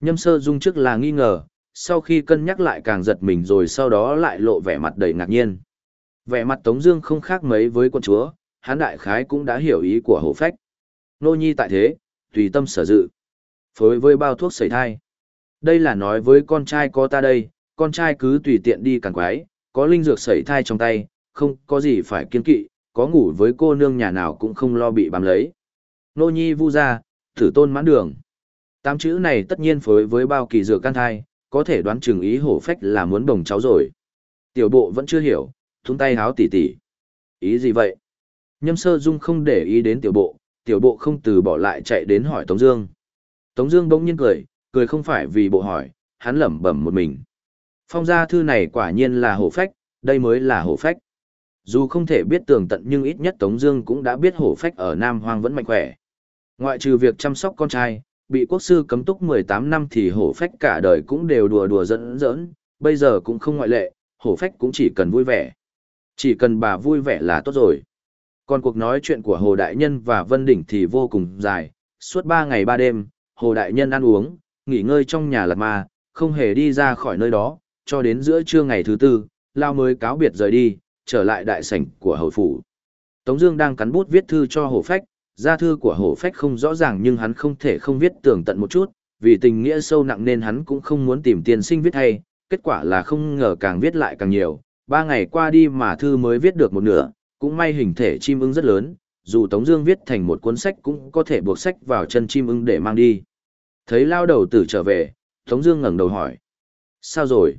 Nhâm sơ dung trước là nghi ngờ, sau khi cân nhắc lại càng giật mình rồi sau đó lại lộ vẻ mặt đầy ngạc nhiên. Vẻ mặt Tống Dương không khác mấy với quân chúa, hắn đại khái cũng đã hiểu ý của hổ phách. Nô nhi tại thế, tùy tâm sở dự. Phối với bao thuốc sẩy thai. Đây là nói với con trai có ta đây, con trai cứ tùy tiện đi càng quái, có linh dược sẩy thai trong tay, không có gì phải kiên kỵ, có ngủ với cô nương nhà nào cũng không lo bị bám lấy. Nô nhi vu gia, thử tôn mãn đường. Tám chữ này tất nhiên phối với bao kỳ dược can thai, có thể đoán chừng ý hổ phách là muốn bồng cháu rồi. Tiểu bộ vẫn chưa hiểu, thúng tay háo tỉ tỉ. Ý gì vậy? Nhâm sơ dung không để ý đến tiểu bộ, tiểu bộ không từ bỏ lại chạy đến hỏi Tống Dương. Tống Dương bỗng nhiên cười, cười không phải vì bộ hỏi, hắn lẩm bẩm một mình. Phong gia thư này quả nhiên là hổ phách, đây mới là hổ phách. Dù không thể biết tường tận nhưng ít nhất Tống Dương cũng đã biết hổ phách ở Nam Hoang vẫn mạnh khỏe. Ngoại trừ việc chăm sóc con trai, bị quốc sư cấm túc 18 năm thì hổ phách cả đời cũng đều đùa đùa giỡn giỡn, bây giờ cũng không ngoại lệ, hổ phách cũng chỉ cần vui vẻ. Chỉ cần bà vui vẻ là tốt rồi. Còn cuộc nói chuyện của Hồ Đại Nhân và Vân Đỉnh thì vô cùng dài, suốt 3 ngày 3 đêm, Hồ Đại Nhân ăn uống, nghỉ ngơi trong nhà lạt ma, không hề đi ra khỏi nơi đó, cho đến giữa trưa ngày thứ tư, Lao mới cáo biệt rời đi, trở lại đại sảnh của hầu phủ. Tống Dương đang cắn bút viết thư cho Hồ Phách, gia thư của hổ phách không rõ ràng nhưng hắn không thể không viết tường tận một chút, vì tình nghĩa sâu nặng nên hắn cũng không muốn tìm tiền sinh viết hay, kết quả là không ngờ càng viết lại càng nhiều, ba ngày qua đi mà thư mới viết được một nửa, cũng may hình thể chim ưng rất lớn, dù Tống Dương viết thành một cuốn sách cũng có thể buộc sách vào chân chim ưng để mang đi. Thấy lao đầu tử trở về, Tống Dương ngẩng đầu hỏi: sao rồi?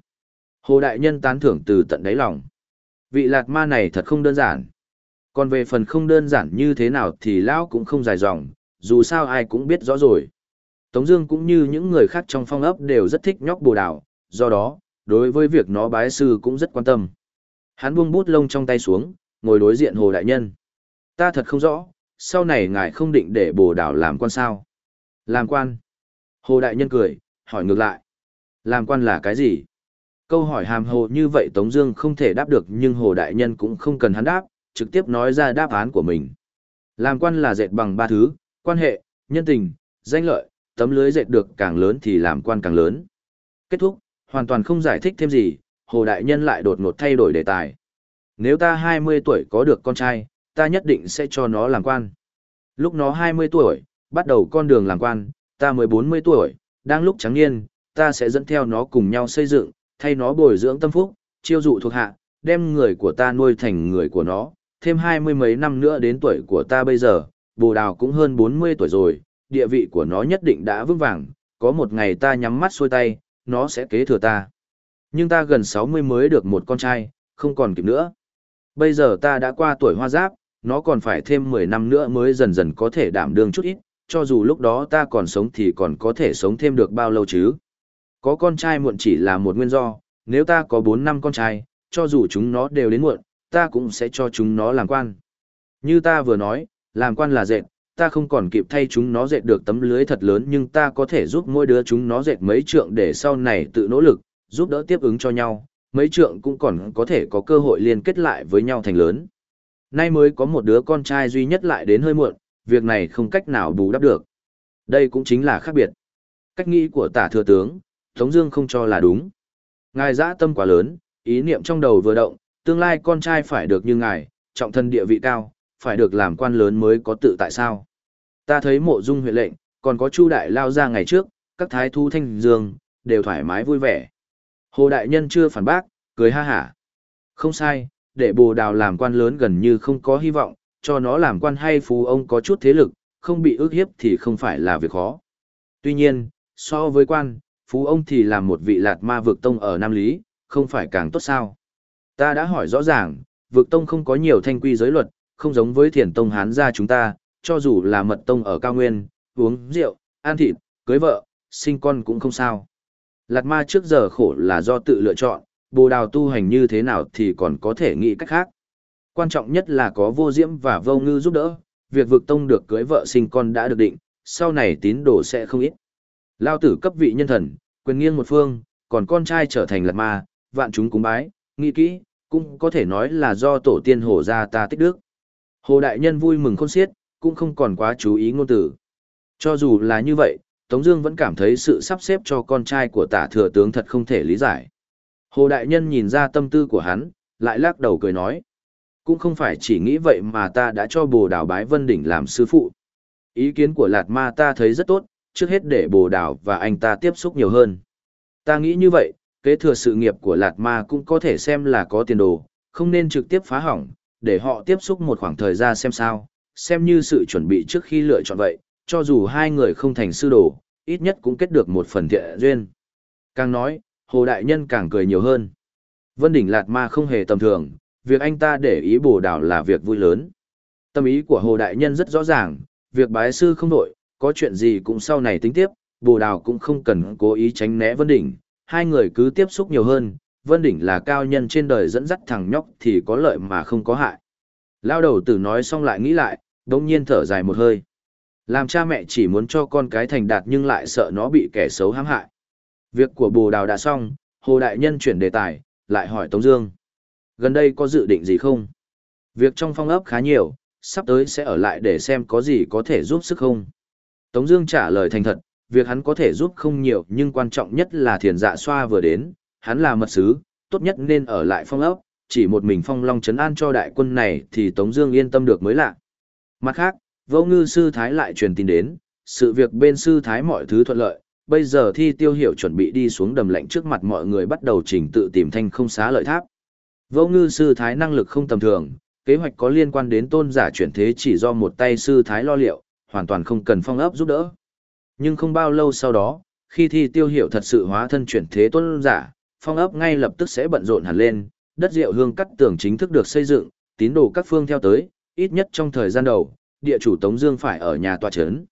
Hồ đại nhân tán thưởng từ tận đáy lòng. Vị lạt ma này thật không đơn giản. Còn về phần không đơn giản như thế nào thì lão cũng không dài dòng, dù sao ai cũng biết rõ rồi. Tống Dương cũng như những người khác trong phong ấp đều rất thích nhóc bồ đào, do đó, đối với việc nó bái sư cũng rất quan tâm. Hắn buông bút lông trong tay xuống, ngồi đối diện Hồ Đại Nhân. Ta thật không rõ, sau này ngài không định để bồ đào làm quan sao? Làm quan? Hồ Đại Nhân cười, hỏi ngược lại. Làm quan là cái gì? Câu hỏi hàm hồ như vậy Tống Dương không thể đáp được nhưng Hồ Đại Nhân cũng không cần hắn đáp, trực tiếp nói ra đáp án của mình. Làm quan là dệt bằng ba thứ, quan hệ, nhân tình, danh lợi, tấm lưới dệt được càng lớn thì làm quan càng lớn. Kết thúc, hoàn toàn không giải thích thêm gì, Hồ Đại Nhân lại đột ngột thay đổi đề tài. Nếu ta 20 tuổi có được con trai, ta nhất định sẽ cho nó làm quan. Lúc nó 20 tuổi, bắt đầu con đường làm quan, ta mới 40 tuổi, đang lúc trắng niên, ta sẽ dẫn theo nó cùng nhau xây dựng, thay nó bồi dưỡng tâm phúc, chiêu dụ thuộc hạ, đem người của ta nuôi thành người của nó, thêm hai mươi mấy năm nữa đến tuổi của ta bây giờ, bồ đào cũng hơn 40 tuổi rồi, địa vị của nó nhất định đã vững vàng, có một ngày ta nhắm mắt xuôi tay, nó sẽ kế thừa ta. Nhưng ta gần 60 mới được một con trai, không còn kịp nữa. Bây giờ ta đã qua tuổi hoa giáp, nó còn phải thêm 10 năm nữa mới dần dần có thể đảm đương chút ít, cho dù lúc đó ta còn sống thì còn có thể sống thêm được bao lâu chứ. Có con trai muộn chỉ là một nguyên do, nếu ta có 4 năm con trai, cho dù chúng nó đều đến muộn, ta cũng sẽ cho chúng nó làm quan. Như ta vừa nói, làm quan là dệt, ta không còn kịp thay chúng nó dệt được tấm lưới thật lớn nhưng ta có thể giúp mỗi đứa chúng nó dệt mấy trượng để sau này tự nỗ lực, giúp đỡ tiếp ứng cho nhau, mấy trượng cũng còn có thể có cơ hội liên kết lại với nhau thành lớn. Nay mới có một đứa con trai duy nhất lại đến hơi muộn, việc này không cách nào bù đắp được. Đây cũng chính là khác biệt. Cách nghĩ của tả thừa tướng, Tống Dương không cho là đúng. Ngài dã tâm quá lớn, ý niệm trong đầu vừa động, tương lai con trai phải được như ngài, trọng thân địa vị cao, phải được làm quan lớn mới có tự tại sao. Ta thấy mộ dung huyện lệnh, còn có chu đại lao ra ngày trước, các thái thu thanh dương, đều thoải mái vui vẻ. Hồ đại nhân chưa phản bác, cười ha hả. Không sai, để bồ đào làm quan lớn gần như không có hy vọng, cho nó làm quan hay phú ông có chút thế lực, không bị ước hiếp thì không phải là việc khó. Tuy nhiên, so với quan, phú ông thì làm một vị lạt ma vực tông ở Nam Lý, không phải càng tốt sao. Ta đã hỏi rõ ràng, vực tông không có nhiều thanh quy giới luật, không giống với thiền tông hán gia chúng ta, cho dù là mật tông ở cao nguyên, uống rượu, ăn thịt, cưới vợ, sinh con cũng không sao. Lạt ma trước giờ khổ là do tự lựa chọn, bồ đào tu hành như thế nào thì còn có thể nghĩ cách khác. Quan trọng nhất là có vô diễm và vô ngư giúp đỡ, việc vực tông được cưới vợ sinh con đã được định, sau này tín đồ sẽ không ít. Lao tử cấp vị nhân thần, quyền nghiêng một phương, còn con trai trở thành lạt ma, vạn chúng cúng bái, nghĩ kỹ, cũng có thể nói là do tổ tiên hồ gia ta tích đức. Hồ đại nhân vui mừng khôn xiết, cũng không còn quá chú ý ngôn tử Cho dù là như vậy, Tống Dương vẫn cảm thấy sự sắp xếp cho con trai của tả thừa tướng thật không thể lý giải. Hồ đại nhân nhìn ra tâm tư của hắn, lại lắc đầu cười nói: cũng không phải chỉ nghĩ vậy mà ta đã cho bồ đào bái vân đỉnh làm sư phụ. Ý kiến của Lạt Ma ta thấy rất tốt, trước hết để bồ đào và anh ta tiếp xúc nhiều hơn. Ta nghĩ như vậy, kế thừa sự nghiệp của Lạt Ma cũng có thể xem là có tiền đồ, không nên trực tiếp phá hỏng, để họ tiếp xúc một khoảng thời gian xem sao, xem như sự chuẩn bị trước khi lựa chọn vậy, cho dù hai người không thành sư đồ, ít nhất cũng kết được một phần thiện duyên. Càng nói, Hồ Đại Nhân càng cười nhiều hơn. Vân Đỉnh Lạt Ma không hề tầm thường, việc anh ta để ý bồ đào là việc vui lớn. Tâm ý của Hồ Đại Nhân rất rõ ràng, việc bái sư không đổi, có chuyện gì cũng sau này tính tiếp, bồ đào cũng không cần cố ý tránh né Vân Đỉnh, hai người cứ tiếp xúc nhiều hơn, Vân Đỉnh là cao nhân trên đời dẫn dắt thằng nhóc thì có lợi mà không có hại. Lao đầu tử nói xong lại nghĩ lại, đồng nhiên thở dài một hơi. Làm cha mẹ chỉ muốn cho con cái thành đạt nhưng lại sợ nó bị kẻ xấu hãm hại. Việc của bồ đào đã xong, Hồ Đại Nhân chuyển đề tài, lại hỏi Tống Dương gần đây có dự định gì không? Việc trong phong ấp khá nhiều, sắp tới sẽ ở lại để xem có gì có thể giúp sức không. Tống Dương trả lời thành thật, việc hắn có thể giúp không nhiều nhưng quan trọng nhất là thiền dạ xoa vừa đến, hắn là mật sứ, tốt nhất nên ở lại phong ấp, chỉ một mình phong long chấn an cho đại quân này thì Tống Dương yên tâm được mới lạ. Mặt khác, vô ngư sư thái lại truyền tin đến, sự việc bên sư thái mọi thứ thuận lợi, bây giờ thi tiêu hiểu chuẩn bị đi xuống đầm lạnh trước mặt mọi người bắt đầu trình tự tìm thanh không xá lợi tháp. Vô ngư sư thái năng lực không tầm thường, kế hoạch có liên quan đến tôn giả chuyển thế chỉ do một tay sư thái lo liệu, hoàn toàn không cần phong ấp giúp đỡ. Nhưng không bao lâu sau đó, khi thi tiêu hiểu thật sự hóa thân chuyển thế tôn giả, phong ấp ngay lập tức sẽ bận rộn hẳn lên, đất diệu hương cắt tường chính thức được xây dựng, tín đồ các phương theo tới, ít nhất trong thời gian đầu, địa chủ Tống Dương phải ở nhà tòa chấn.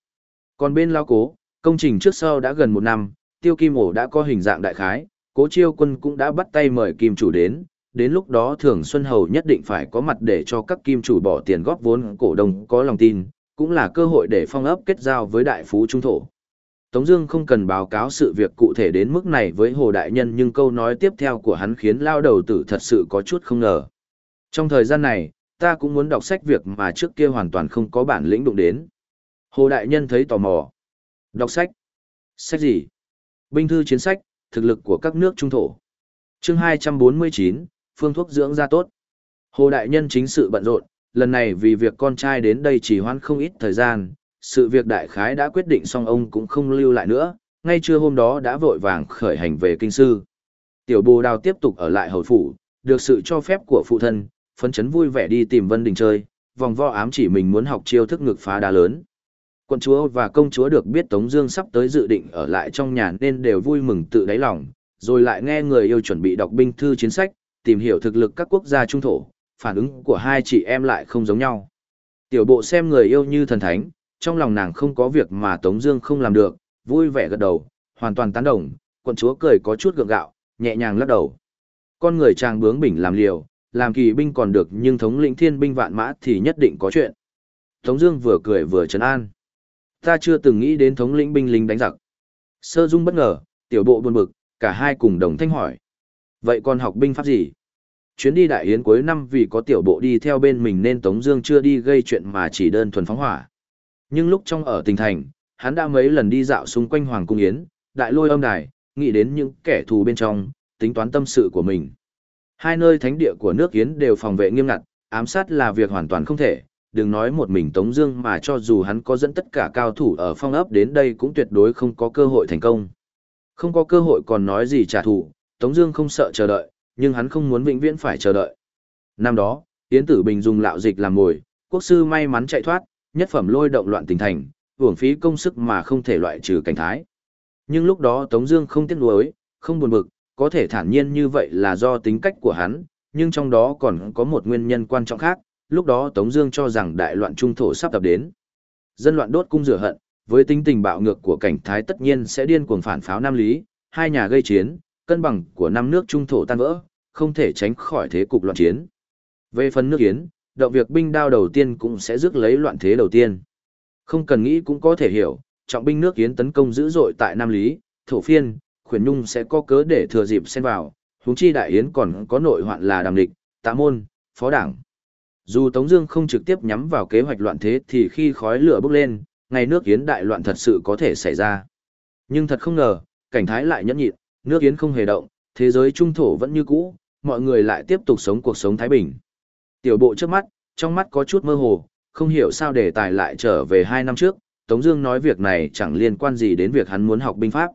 Còn bên lao cố, công trình trước sau đã gần một năm, tiêu kim ổ đã có hình dạng đại khái, cố chiêu quân cũng đã bắt tay mời kim chủ đến, đến lúc đó Thường Xuân Hầu nhất định phải có mặt để cho các kim chủ bỏ tiền góp vốn cổ đông có lòng tin, cũng là cơ hội để phong ấp kết giao với đại phú trung thổ. Tống Dương không cần báo cáo sự việc cụ thể đến mức này với Hồ Đại Nhân nhưng câu nói tiếp theo của hắn khiến lao đầu tử thật sự có chút không ngờ. Trong thời gian này, ta cũng muốn đọc sách việc mà trước kia hoàn toàn không có bản lĩnh đụng đến. Hồ Đại Nhân thấy tò mò. Đọc sách? Sách gì? Binh thư chiến sách, thực lực của các nước trung thổ. Chương 249, phương thuốc dưỡng da tốt. Hồ Đại Nhân chính sự bận rộn, lần này vì việc con trai đến đây chỉ hoãn không ít thời gian, sự việc đại khái đã quyết định xong ông cũng không lưu lại nữa, ngay trưa hôm đó đã vội vàng khởi hành về kinh sư. Tiểu bồ đào tiếp tục ở lại hầu phủ, được sự cho phép của phụ thân, phấn chấn vui vẻ đi tìm Vân Đình chơi, vòng vo ám chỉ mình muốn học chiêu thức ngực phá đá lớn. Quân chúa và công chúa được biết Tống Dương sắp tới dự định ở lại trong nhà nên đều vui mừng tự đáy lòng, rồi lại nghe người yêu chuẩn bị đọc binh thư chiến sách, tìm hiểu thực lực các quốc gia trung thổ, phản ứng của hai chị em lại không giống nhau. Tiểu bộ xem người yêu như thần thánh, trong lòng nàng không có việc mà Tống Dương không làm được, vui vẻ gật đầu, hoàn toàn tán đồng. Quận chúa cười có chút gượng gạo, nhẹ nhàng lắc đầu. Con người chàng bướng bỉnh làm liều, làm kỳ binh còn được nhưng thống lĩnh thiên binh vạn mã thì nhất định có chuyện. Tống Dương vừa cười vừa trấn an. Ta chưa từng nghĩ đến thống lĩnh binh lính đánh giặc. Sơ Dung bất ngờ, tiểu bộ buồn bực, cả hai cùng đồng thanh hỏi. Vậy còn học binh pháp gì? Chuyến đi đại yến cuối năm vì có tiểu bộ đi theo bên mình nên Tống Dương chưa đi gây chuyện mà chỉ đơn thuần phóng hỏa. Nhưng lúc trong ở tỉnh thành, hắn đã mấy lần đi dạo xung quanh Hoàng Cung Yến, đại lôi âm đài, nghĩ đến những kẻ thù bên trong, tính toán tâm sự của mình. Hai nơi thánh địa của nước Yến đều phòng vệ nghiêm ngặt, ám sát là việc hoàn toàn không thể, đừng nói một mình Tống Dương mà cho dù hắn có dẫn tất cả cao thủ ở phong ấp đến đây cũng tuyệt đối không có cơ hội thành công. Không có cơ hội còn nói gì trả thù, Tống Dương không sợ chờ đợi, nhưng hắn không muốn vĩnh viễn phải chờ đợi. Năm đó, Yến Tử Bình dùng lạo dịch làm mồi, quốc sư may mắn chạy thoát, nhất phẩm lôi động loạn tình thành, uổng phí công sức mà không thể loại trừ cảnh thái. Nhưng lúc đó Tống Dương không tiếc nuối, không buồn bực, có thể thản nhiên như vậy là do tính cách của hắn, nhưng trong đó còn có một nguyên nhân quan trọng khác. Lúc đó Tống Dương cho rằng đại loạn trung thổ sắp tập đến, dân loạn đốt cung rửa hận, với tính tình bạo ngược của cảnh thái tất nhiên sẽ điên cuồng phản pháo Nam Lý, hai nhà gây chiến, cân bằng của năm nước trung thổ tan vỡ, không thể tránh khỏi thế cục loạn chiến. Về phần nước Yến, động việc binh đao đầu tiên cũng sẽ rước lấy loạn thế đầu tiên. Không cần nghĩ cũng có thể hiểu, trọng binh nước Yến tấn công dữ dội tại Nam Lý, thổ phiên, khuyển nhung sẽ có cớ để thừa dịp xen vào, huống chi đại yến còn có nội hoạn là đàm địch, tạ môn, phó đảng. Dù Tống Dương không trực tiếp nhắm vào kế hoạch loạn thế thì khi khói lửa bốc lên, ngày nước yến đại loạn thật sự có thể xảy ra. Nhưng thật không ngờ, cảnh thái lại nhẫn nhịn, nước yến không hề động, thế giới trung thổ vẫn như cũ, mọi người lại tiếp tục sống cuộc sống thái bình. Tiểu bộ trước mắt, trong mắt có chút mơ hồ, không hiểu sao đề tài lại trở về hai năm trước, Tống Dương nói việc này chẳng liên quan gì đến việc hắn muốn học binh pháp.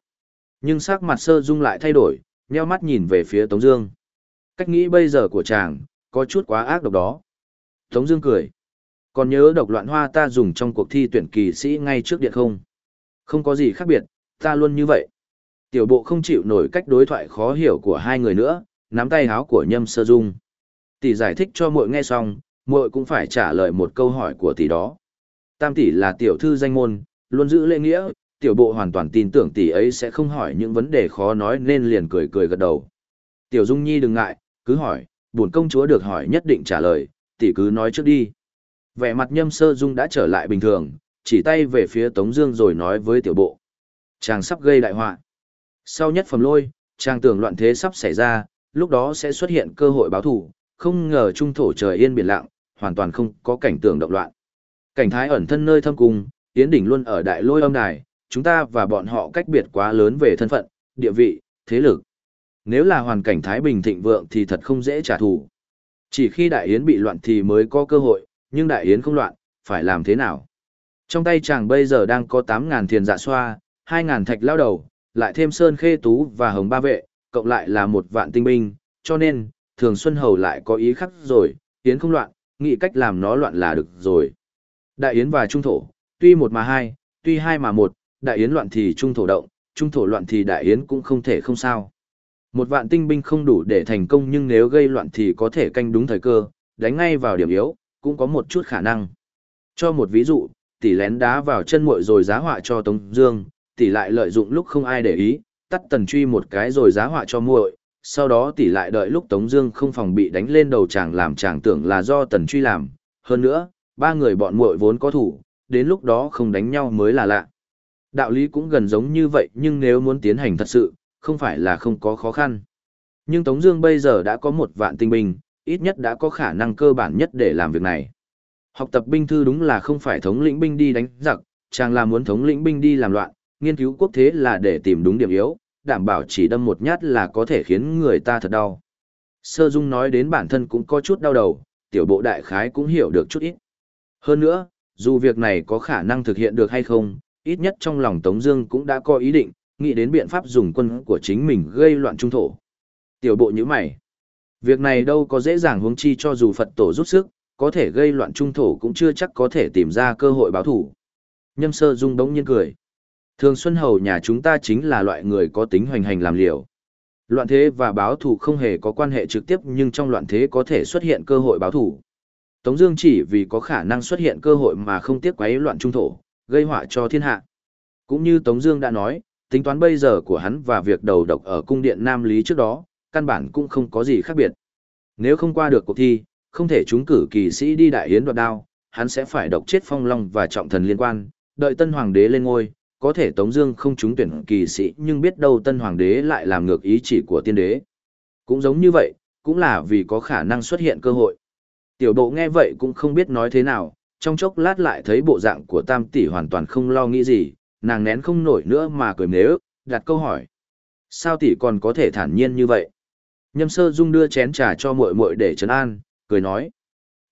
Nhưng sắc mặt sơ dung lại thay đổi, nheo mắt nhìn về phía Tống Dương. Cách nghĩ bây giờ của chàng, có chút quá ác độc đó. Tống Dương cười. Còn nhớ độc loạn hoa ta dùng trong cuộc thi tuyển kỳ sĩ ngay trước điện không? Không có gì khác biệt, ta luôn như vậy. Tiểu bộ không chịu nổi cách đối thoại khó hiểu của hai người nữa, nắm tay háo của nhâm sơ dung. Tỷ giải thích cho muội nghe xong, muội cũng phải trả lời một câu hỏi của tỷ đó. Tam tỷ là tiểu thư danh môn, luôn giữ lễ nghĩa, tiểu bộ hoàn toàn tin tưởng tỷ ấy sẽ không hỏi những vấn đề khó nói nên liền cười cười gật đầu. Tiểu Dung Nhi đừng ngại, cứ hỏi, bổn công chúa được hỏi nhất định trả lời, tỷ cứ nói trước đi. Vẻ mặt nhâm sơ dung đã trở lại bình thường, chỉ tay về phía Tống Dương rồi nói với tiểu bộ. Chàng sắp gây đại họa. Sau nhất phẩm lôi, trang tưởng loạn thế sắp xảy ra, lúc đó sẽ xuất hiện cơ hội báo thù, không ngờ trung thổ trời yên biển lặng, hoàn toàn không có cảnh tượng động loạn. Cảnh thái ẩn thân nơi thâm cung, Yến đỉnh luôn ở đại lôi âm đài, chúng ta và bọn họ cách biệt quá lớn về thân phận, địa vị, thế lực. Nếu là hoàn cảnh thái bình thịnh vượng thì thật không dễ trả thù. Chỉ khi đại yến bị loạn thì mới có cơ hội, nhưng đại yến không loạn, phải làm thế nào? Trong tay chàng bây giờ đang có 8.000 thiền dạ xoa, 2.000 thạch lao đầu, lại thêm sơn khê tú và hồng ba vệ, cộng lại là một vạn tinh binh, cho nên, thường xuân hầu lại có ý khắc rồi, yến không loạn, nghĩ cách làm nó loạn là được rồi. Đại yến và trung thổ, tuy một mà hai, tuy hai mà một, đại yến loạn thì trung thổ động, trung thổ loạn thì đại yến cũng không thể không sao. Một vạn tinh binh không đủ để thành công nhưng nếu gây loạn thì có thể canh đúng thời cơ, đánh ngay vào điểm yếu, cũng có một chút khả năng. Cho một ví dụ, tỷ lén đá vào chân muội rồi giá họa cho Tống Dương, tỷ lại lợi dụng lúc không ai để ý, tắt tần truy một cái rồi giá họa cho muội, sau đó tỷ lại đợi lúc Tống Dương không phòng bị đánh lên đầu chàng làm chàng tưởng là do Tần Truy làm. Hơn nữa, ba người bọn muội vốn có thủ, đến lúc đó không đánh nhau mới là lạ. Đạo lý cũng gần giống như vậy nhưng nếu muốn tiến hành thật sự, không phải là không có khó khăn. Nhưng Tống Dương bây giờ đã có một vạn tinh binh, ít nhất đã có khả năng cơ bản nhất để làm việc này. Học tập binh thư đúng là không phải thống lĩnh binh đi đánh giặc, chàng là muốn thống lĩnh binh đi làm loạn, nghiên cứu quốc thế là để tìm đúng điểm yếu, đảm bảo chỉ đâm một nhát là có thể khiến người ta thật đau. Sơ Dung nói đến bản thân cũng có chút đau đầu, tiểu bộ đại khái cũng hiểu được chút ít. Hơn nữa, dù việc này có khả năng thực hiện được hay không, ít nhất trong lòng Tống Dương cũng đã có ý định, nghĩ đến biện pháp dùng quân của chính mình gây loạn trung thổ. Tiểu bộ như mày, việc này đâu có dễ dàng huống chi cho dù Phật tổ giúp sức, có thể gây loạn trung thổ cũng chưa chắc có thể tìm ra cơ hội báo thù. Nhâm Sơ Dung đống nhiên cười. Thường Xuân Hầu nhà chúng ta chính là loại người có tính hoành hành làm liều. Loạn thế và báo thù không hề có quan hệ trực tiếp nhưng trong loạn thế có thể xuất hiện cơ hội báo thù. Tống Dương chỉ vì có khả năng xuất hiện cơ hội mà không tiếc quấy loạn trung thổ, gây họa cho thiên hạ. Cũng như Tống Dương đã nói, tính toán bây giờ của hắn và việc đầu độc ở cung điện Nam Lý trước đó, căn bản cũng không có gì khác biệt. Nếu không qua được cuộc thi, không thể trúng cử kỳ sĩ đi đại yến đoạt đao, hắn sẽ phải độc chết phong long và trọng thần liên quan, đợi tân hoàng đế lên ngôi, có thể Tống Dương không trúng tuyển kỳ sĩ nhưng biết đâu tân hoàng đế lại làm ngược ý chỉ của tiên đế. Cũng giống như vậy, cũng là vì có khả năng xuất hiện cơ hội. Tiểu bộ nghe vậy cũng không biết nói thế nào, trong chốc lát lại thấy bộ dạng của tam tỷ hoàn toàn không lo nghĩ gì, nàng nén không nổi nữa mà cười nếu, đặt câu hỏi. Sao tỷ còn có thể thản nhiên như vậy? Nhâm sơ dung đưa chén trà cho muội muội để trấn an, cười nói.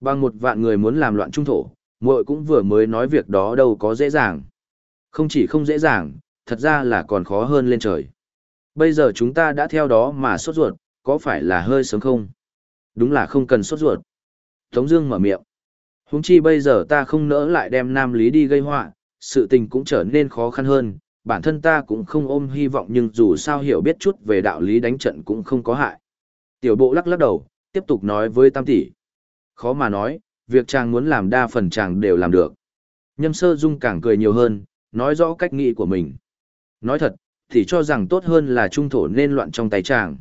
Bằng một vạn người muốn làm loạn trung thổ, muội cũng vừa mới nói việc đó đâu có dễ dàng. Không chỉ không dễ dàng, thật ra là còn khó hơn lên trời. Bây giờ chúng ta đã theo đó mà sốt ruột, có phải là hơi sớm không? Đúng là không cần sốt ruột. Tống Dương mở miệng. Huống chi bây giờ ta không nỡ lại đem Nam Lý đi gây họa, sự tình cũng trở nên khó khăn hơn. Bản thân ta cũng không ôm hy vọng nhưng dù sao hiểu biết chút về đạo lý đánh trận cũng không có hại. Tiểu bộ lắc lắc đầu, tiếp tục nói với Tam tỷ. Khó mà nói, việc chàng muốn làm đa phần chàng đều làm được. Nhâm sơ dung càng cười nhiều hơn, nói rõ cách nghĩ của mình. Nói thật, thì cho rằng tốt hơn là trung thổ nên loạn trong tay chàng.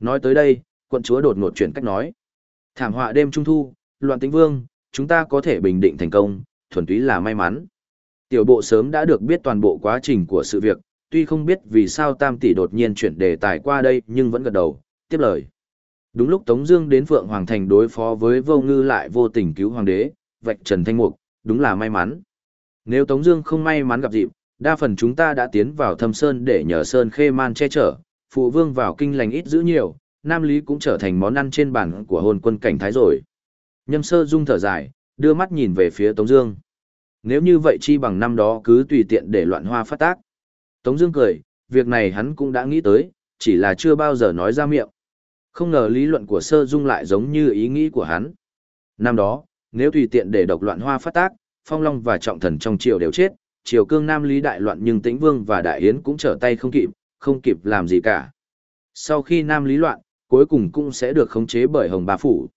Nói tới đây, quận chúa đột ngột chuyển cách nói. Thảm họa đêm trung thu, loạn tĩnh vương, chúng ta có thể bình định thành công, thuần túy là may mắn. Tiểu bộ sớm đã được biết toàn bộ quá trình của sự việc, tuy không biết vì sao Tam tỷ đột nhiên chuyển đề tài qua đây nhưng vẫn gật đầu, tiếp lời. Đúng lúc Tống Dương đến Phượng Hoàng Thành đối phó với Vô Ngư lại vô tình cứu Hoàng đế, vạch Trần Thanh Mục, đúng là may mắn. Nếu Tống Dương không may mắn gặp dịp, đa phần chúng ta đã tiến vào Thâm Sơn để nhờ Sơn Khê Man che chở, phụ vương vào kinh lành ít giữ nhiều, Nam Lý cũng trở thành món ăn trên bàn của hồn quân cảnh thái rồi. Nhâm Sơ Dung thở dài, đưa mắt nhìn về phía Tống Dương. Nếu như vậy chi bằng năm đó cứ tùy tiện để loạn hoa phát tác. Tống Dương cười, việc này hắn cũng đã nghĩ tới, chỉ là chưa bao giờ nói ra miệng. Không ngờ lý luận của Sơ Dung lại giống như ý nghĩ của hắn. Năm đó, nếu tùy tiện để độc loạn hoa phát tác, Phong Long và Trọng Thần trong triều đều chết, triều cương Nam Lý đại loạn nhưng Tĩnh Vương và Đại Yến cũng trở tay không kịp, không kịp làm gì cả. Sau khi Nam Lý loạn, cuối cùng cũng sẽ được khống chế bởi Hồng Ba Phủ.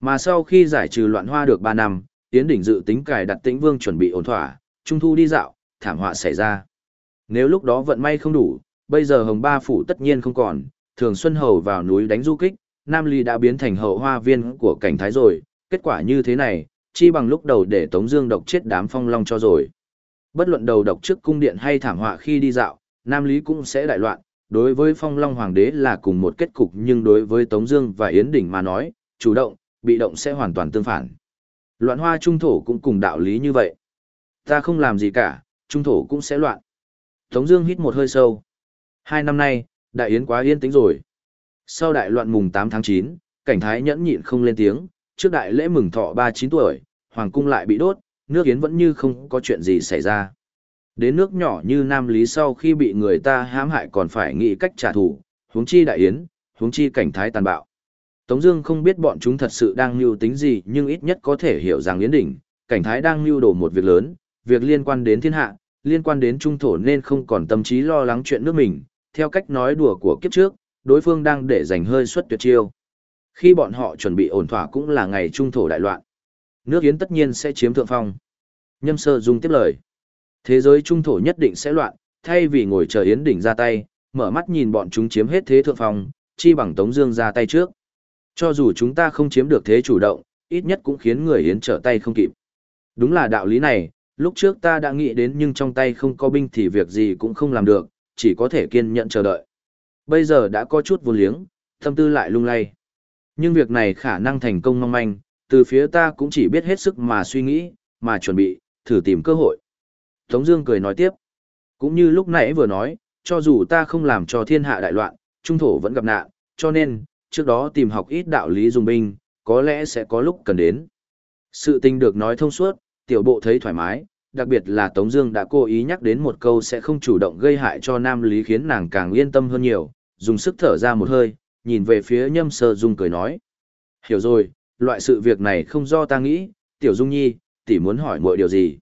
Mà sau khi giải trừ loạn hoa được ba năm, Yến Đỉnh dự tính cài đặt Tĩnh Vương chuẩn bị ổn thỏa, trung thu đi dạo, thảm họa xảy ra. Nếu lúc đó vận may không đủ, bây giờ Hồng Ba Phủ tất nhiên không còn, Thường Xuân Hầu vào núi đánh du kích, Nam Ly đã biến thành hậu hoa viên của cảnh thái rồi, kết quả như thế này, chi bằng lúc đầu để Tống Dương độc chết đám phong long cho rồi. Bất luận đầu độc trước cung điện hay thảm họa khi đi dạo, Nam Lý cũng sẽ đại loạn. Đối với phong long hoàng đế là cùng một kết cục nhưng đối với Tống Dương và Yến Đỉnh mà nói, chủ động, bị động sẽ hoàn toàn tương phản. Loạn hoa trung thổ cũng cùng đạo lý như vậy. Ta không làm gì cả, trung thổ cũng sẽ loạn. Tống Dương hít một hơi sâu. Hai năm nay, đại yến quá yên tĩnh rồi. Sau đại loạn mùng 8 tháng 9, cảnh thái nhẫn nhịn không lên tiếng, trước đại lễ mừng thọ 39 tuổi, hoàng cung lại bị đốt, nước yến vẫn như không có chuyện gì xảy ra. Đến nước nhỏ như Nam Lý sau khi bị người ta hãm hại còn phải nghĩ cách trả thù, huống chi đại yến, huống chi cảnh thái tàn bạo. Tống Dương không biết bọn chúng thật sự đang lưu tính gì, nhưng ít nhất có thể hiểu rằng Yến Đỉnh, cảnh thái đang lưu đồ một việc lớn, việc liên quan đến thiên hạ, liên quan đến trung thổ nên không còn tâm trí lo lắng chuyện nước mình. Theo cách nói đùa của kiếp trước, đối phương đang để giành hơi suất tuyệt chiêu. Khi bọn họ chuẩn bị ổn thỏa cũng là ngày trung thổ đại loạn. Nước Yến tất nhiên sẽ chiếm thượng phong. Nhâm Sơ Dung tiếp lời. Thế giới trung thổ nhất định sẽ loạn, thay vì ngồi chờ Yến đỉnh ra tay, mở mắt nhìn bọn chúng chiếm hết thế thượng phong, chi bằng Tống Dương ra tay trước. Cho dù chúng ta không chiếm được thế chủ động, ít nhất cũng khiến người Yến trở tay không kịp. Đúng là đạo lý này, lúc trước ta đã nghĩ đến nhưng trong tay không có binh thì việc gì cũng không làm được, chỉ có thể kiên nhẫn chờ đợi. Bây giờ đã có chút vô liếng, tâm tư lại lung lay. Nhưng việc này khả năng thành công mong manh, từ phía ta cũng chỉ biết hết sức mà suy nghĩ, mà chuẩn bị, thử tìm cơ hội. Tống Dương cười nói tiếp, cũng như lúc nãy vừa nói, cho dù ta không làm cho thiên hạ đại loạn, trung thổ vẫn gặp nạn, cho nên trước đó tìm học ít đạo lý dùng binh, có lẽ sẽ có lúc cần đến. Sự tình được nói thông suốt, tiểu bộ thấy thoải mái, đặc biệt là Tống Dương đã cố ý nhắc đến một câu sẽ không chủ động gây hại cho Nam Lý khiến nàng càng yên tâm hơn nhiều, dùng sức thở ra một hơi, nhìn về phía Nhâm Sơ Dung cười nói: hiểu rồi, loại sự việc này không do ta nghĩ, Tiểu Dung Nhi, tỷ muốn hỏi mọi điều gì?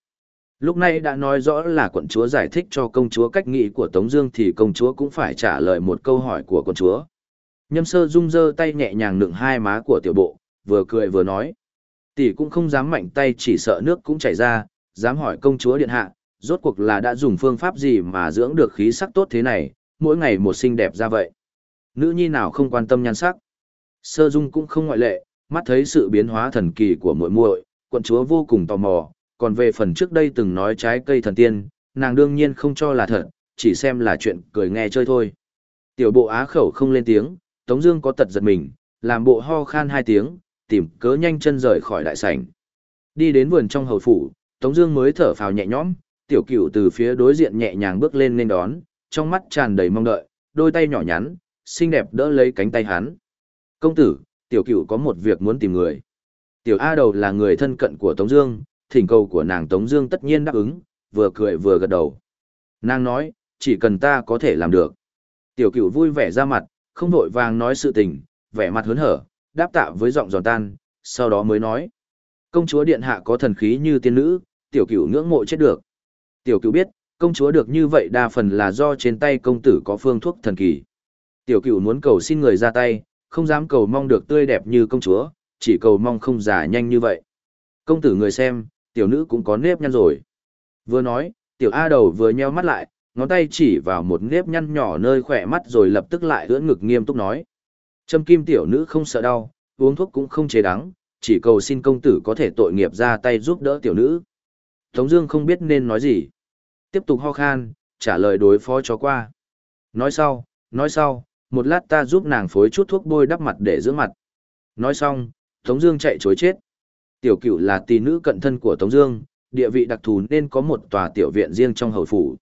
Lúc này đã nói rõ là quận chúa giải thích cho công chúa cách nghĩ của Tống Dương thì công chúa cũng phải trả lời một câu hỏi của quận chúa. Nhâm Sơ Dung giơ tay nhẹ nhàng nựng hai má của tiểu bộ, vừa cười vừa nói: tỷ cũng không dám mạnh tay chỉ sợ nước cũng chảy ra, dám hỏi công chúa điện hạ, rốt cuộc là đã dùng phương pháp gì mà dưỡng được khí sắc tốt thế này, mỗi ngày một xinh đẹp ra vậy. Nữ nhi nào không quan tâm nhan sắc. Sơ Dung cũng không ngoại lệ, mắt thấy sự biến hóa thần kỳ của muội muội, quận chúa vô cùng tò mò, còn về phần trước đây từng nói trái cây thần tiên, nàng đương nhiên không cho là thật, chỉ xem là chuyện cười nghe chơi thôi. Tiểu bộ á khẩu không lên tiếng, Tống Dương có tật giật mình, làm bộ ho khan hai tiếng, tìm cớ nhanh chân rời khỏi đại sảnh. Đi đến vườn trong hầu phủ, Tống Dương mới thở phào nhẹ nhõm, tiểu cửu từ phía đối diện nhẹ nhàng bước lên nên đón, trong mắt tràn đầy mong đợi, đôi tay nhỏ nhắn, xinh đẹp đỡ lấy cánh tay hắn. Công tử, tiểu cửu có một việc muốn tìm người. Tiểu A đầu là người thân cận của Tống Dương, thỉnh cầu của nàng Tống Dương tất nhiên đáp ứng, vừa cười vừa gật đầu. Nàng nói, chỉ cần ta có thể làm được. Tiểu cửu vui vẻ ra mặt, không vội vàng nói sự tình, vẻ mặt hớn hở, đáp tạ với giọng giòn tan, sau đó mới nói, công chúa điện hạ có thần khí như tiên nữ, tiểu cửu ngưỡng mộ chết được. Tiểu cửu biết, công chúa được như vậy đa phần là do trên tay công tử có phương thuốc thần kỳ. Tiểu cửu muốn cầu xin người ra tay, không dám cầu mong được tươi đẹp như công chúa, chỉ cầu mong không già nhanh như vậy. Công tử người xem, tiểu nữ cũng có nếp nhăn rồi. Vừa nói, tiểu A đầu vừa nheo mắt lại, ngón tay chỉ vào một nếp nhăn nhỏ nơi khỏe mắt rồi lập tức lại ưỡn ngực nghiêm túc nói. Trâm kim tiểu nữ không sợ đau, uống thuốc cũng không chế đắng, chỉ cầu xin công tử có thể tội nghiệp ra tay giúp đỡ tiểu nữ. Tống Dương không biết nên nói gì, tiếp tục ho khan, trả lời đối phó cho qua. Nói sau, nói sau, một lát ta giúp nàng phối chút thuốc bôi đắp mặt để dưỡng mặt. Nói xong, Tống Dương chạy chối chết. Tiểu Cửu là tỷ nữ cận thân của Tống Dương, địa vị đặc thù nên có một tòa tiểu viện riêng trong hầu phủ.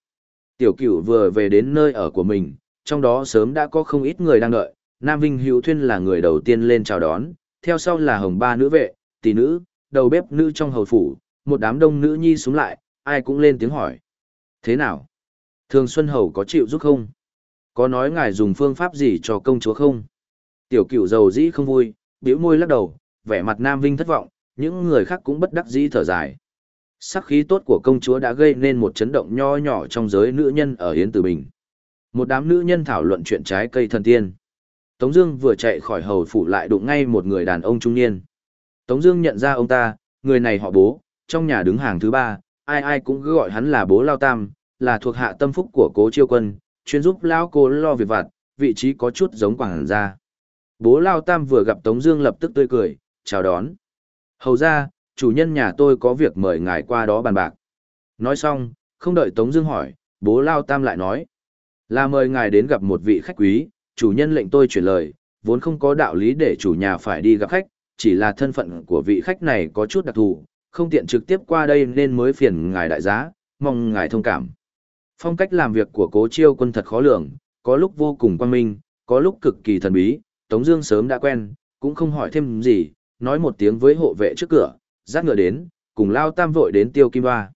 Tiểu Cửu vừa về đến nơi ở của mình, trong đó sớm đã có không ít người đang đợi. Nam Vinh Hữu Thuyên là người đầu tiên lên chào đón, theo sau là Hồng Ba nữ vệ, tỷ nữ, đầu bếp nữ trong hầu phủ, một đám đông nữ nhi xuống lại, ai cũng lên tiếng hỏi. Thế nào? Thường Xuân Hầu có chịu giúp không? Có nói ngài dùng phương pháp gì cho công chúa không? Tiểu cửu dầu dĩ không vui, biểu môi lắc đầu, vẻ mặt Nam Vinh thất vọng, những người khác cũng bất đắc dĩ thở dài. Sắc khí tốt của công chúa đã gây nên một chấn động nho nhỏ trong giới nữ nhân ở Yến Tử Bình. Một đám nữ nhân thảo luận chuyện trái cây thần tiên. Tống Dương vừa chạy khỏi hầu phủ lại đụng ngay một người đàn ông trung niên. Tống Dương nhận ra ông ta, người này họ bố, trong nhà đứng hàng thứ ba, ai ai cũng cứ gọi hắn là bố Lao Tam, là thuộc hạ tâm phúc của Cố Chiêu Quân, chuyên giúp lão cô lo việc vặt, vị trí có chút giống quảng gia. Bố Lao Tam vừa gặp Tống Dương lập tức tươi cười, chào đón. Hầu ra, chủ nhân nhà tôi có việc mời ngài qua đó bàn bạc. Nói xong, không đợi Tống Dương hỏi, bố Lao Tam lại nói, là mời ngài đến gặp một vị khách quý. Chủ nhân lệnh tôi chuyển lời, vốn không có đạo lý để chủ nhà phải đi gặp khách, chỉ là thân phận của vị khách này có chút đặc thù, không tiện trực tiếp qua đây nên mới phiền ngài đại giá, mong ngài thông cảm. Phong cách làm việc của cố chiêu quân thật khó lường, có lúc vô cùng quan minh, có lúc cực kỳ thần bí, Tống Dương sớm đã quen, cũng không hỏi thêm gì, nói một tiếng với hộ vệ trước cửa, dắt ngựa đến, cùng lao tam vội đến Tiêu Kim Hoa.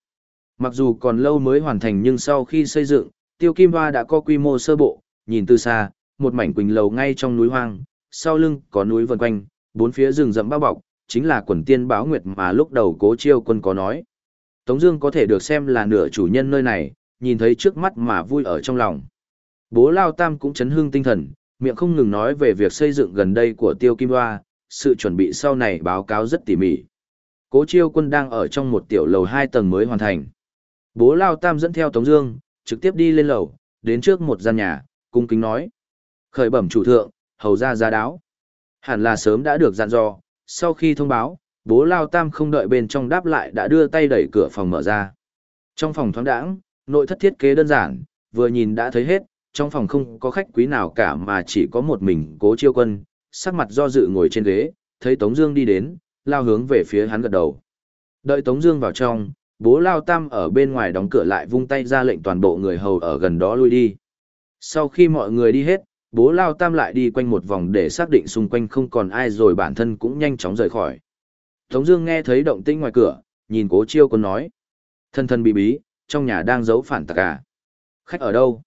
Mặc dù còn lâu mới hoàn thành nhưng sau khi xây dựng, Tiêu Kim Hoa đã có quy mô sơ bộ, nhìn từ xa, một mảnh quỳnh lầu ngay trong núi hoang, sau lưng có núi vần quanh, bốn phía rừng rậm bao bọc, chính là quần tiên báo nguyệt mà lúc đầu cố chiêu quân có nói. Tống Dương có thể được xem là nửa chủ nhân nơi này, nhìn thấy trước mắt mà vui ở trong lòng. Bố Lao Tam cũng chấn hương tinh thần, miệng không ngừng nói về việc xây dựng gần đây của Tiêu Kim Hoa, sự chuẩn bị sau này báo cáo rất tỉ mỉ. Cố chiêu quân đang ở trong một tiểu lầu hai tầng mới hoàn thành. Bố Lao Tam dẫn theo Tống Dương, trực tiếp đi lên lầu, đến trước một gian nhà, cung kính nói: khởi bẩm chủ thượng, hầu ra giá đáo. Hẳn là sớm đã được dặn dò, sau khi thông báo, bố Lao Tam không đợi bên trong đáp lại đã đưa tay đẩy cửa phòng mở ra. Trong phòng thoáng đãng, nội thất thiết kế đơn giản, vừa nhìn đã thấy hết, trong phòng không có khách quý nào cả mà chỉ có một mình cố chiêu quân, sắc mặt do dự ngồi trên ghế, thấy Tống Dương đi đến, lao hướng về phía hắn gật đầu. Đợi Tống Dương vào trong, bố Lao Tam ở bên ngoài đóng cửa lại vung tay ra lệnh toàn bộ người hầu ở gần đó lui đi. Sau khi mọi người đi hết, bố Lao Tam lại đi quanh một vòng để xác định xung quanh không còn ai rồi bản thân cũng nhanh chóng rời khỏi. Tống Dương nghe thấy động tĩnh ngoài cửa, nhìn Cố Chiêu Quân nói: thân thân bí bí, trong nhà đang giấu phản tặc à? Khách ở đâu?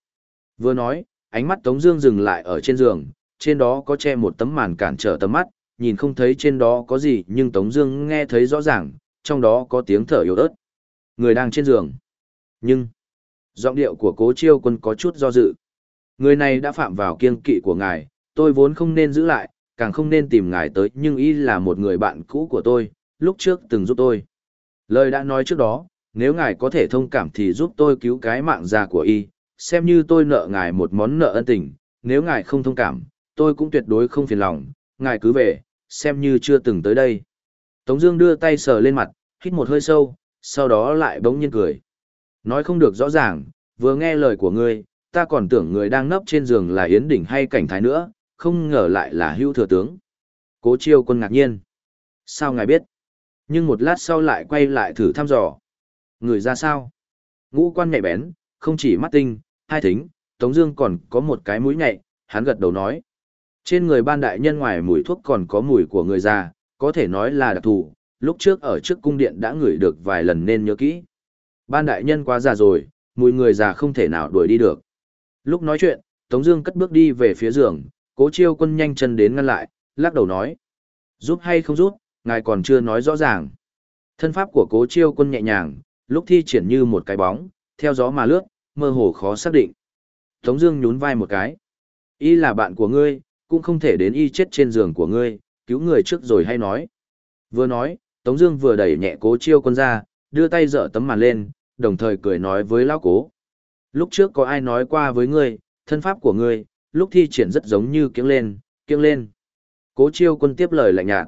Vừa nói, ánh mắt Tống Dương dừng lại ở trên giường, trên đó có che một tấm màn cản trở tầm mắt, nhìn không thấy trên đó có gì, nhưng Tống Dương nghe thấy rõ ràng, trong đó có tiếng thở yếu ớt. Người đang trên giường. Nhưng giọng điệu của Cố Chiêu Quân có chút do dự. Người này đã phạm vào kiên kỵ của ngài, tôi vốn không nên giữ lại, càng không nên tìm ngài tới, nhưng y là một người bạn cũ của tôi, lúc trước từng giúp tôi. Lời đã nói trước đó, nếu ngài có thể thông cảm thì giúp tôi cứu cái mạng già của y, xem như tôi nợ ngài một món nợ ân tình, nếu ngài không thông cảm, tôi cũng tuyệt đối không phiền lòng, ngài cứ về, xem như chưa từng tới đây. Tống Dương đưa tay sờ lên mặt, hít một hơi sâu, sau đó lại bỗng nhiên cười. Nói không được rõ ràng, vừa nghe lời của ngươi, ta còn tưởng người đang nấp trên giường là Yến Đỉnh hay Cảnh Thái nữa, không ngờ lại là Hưu Thừa Tướng. Cố Chiêu Quân ngạc nhiên. Sao ngài biết? Nhưng một lát sau lại quay lại thử thăm dò. Người ra sao? Ngũ quan nhạy bén, không chỉ mắt tinh, hai thính, Tống Dương còn có một cái mũi nhạy, hắn gật đầu nói. Trên người ban đại nhân ngoài mùi thuốc còn có mùi của người già, có thể nói là đặc thù, lúc trước ở trước cung điện đã ngửi được vài lần nên nhớ kỹ. Ban đại nhân quá già rồi, mùi người già không thể nào đuổi đi được. Lúc nói chuyện, Tống Dương cất bước đi về phía giường, Cố Chiêu Quân nhanh chân đến ngăn lại, lắc đầu nói: giúp hay không giúp, ngài còn chưa nói rõ ràng. Thân pháp của Cố Chiêu Quân nhẹ nhàng, lúc thi triển như một cái bóng, theo gió mà lướt, mơ hồ khó xác định. Tống Dương nhún vai một cái. Y là bạn của ngươi, cũng không thể đến y chết trên giường của ngươi, cứu người trước rồi hay nói. Vừa nói, Tống Dương vừa đẩy nhẹ cố chiêu quân ra, đưa tay dở tấm màn lên, đồng thời cười nói với lão cố. Lúc trước có ai nói qua với ngươi, thân pháp của ngươi, lúc thi triển rất giống như kiếng lên, kiếng lên. Cố chiêu quân tiếp lời lạnh nhạt.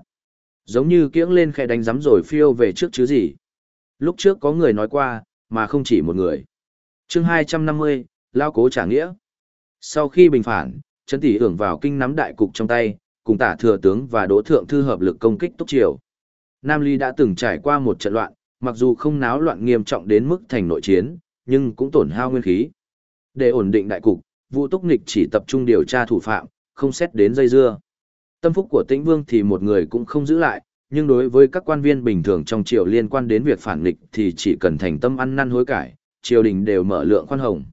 Giống như kiếng lên khẽ đánh giấm rồi phiêu về trước chứ gì. Lúc trước có người nói qua, mà không chỉ một người. chương 250, Lao Cố trả nghĩa. Sau khi bình phản, Trấn Tỷ hưởng vào kinh nắm đại cục trong tay, cùng tả thừa tướng và đỗ thượng thư hợp lực công kích túc triều. Nam Ly đã từng trải qua một trận loạn, mặc dù không náo loạn nghiêm trọng đến mức thành nội chiến, nhưng cũng tổn hao nguyên khí. Để ổn định đại cục, Vũ Túc Nghịch chỉ tập trung điều tra thủ phạm, không xét đến dây dưa. Tâm phúc của Tĩnh Vương thì một người cũng không giữ lại, nhưng đối với các quan viên bình thường trong triều liên quan đến việc phản nghịch thì chỉ cần thành tâm ăn năn hối cải, triều đình đều mở lượng khoan hồng.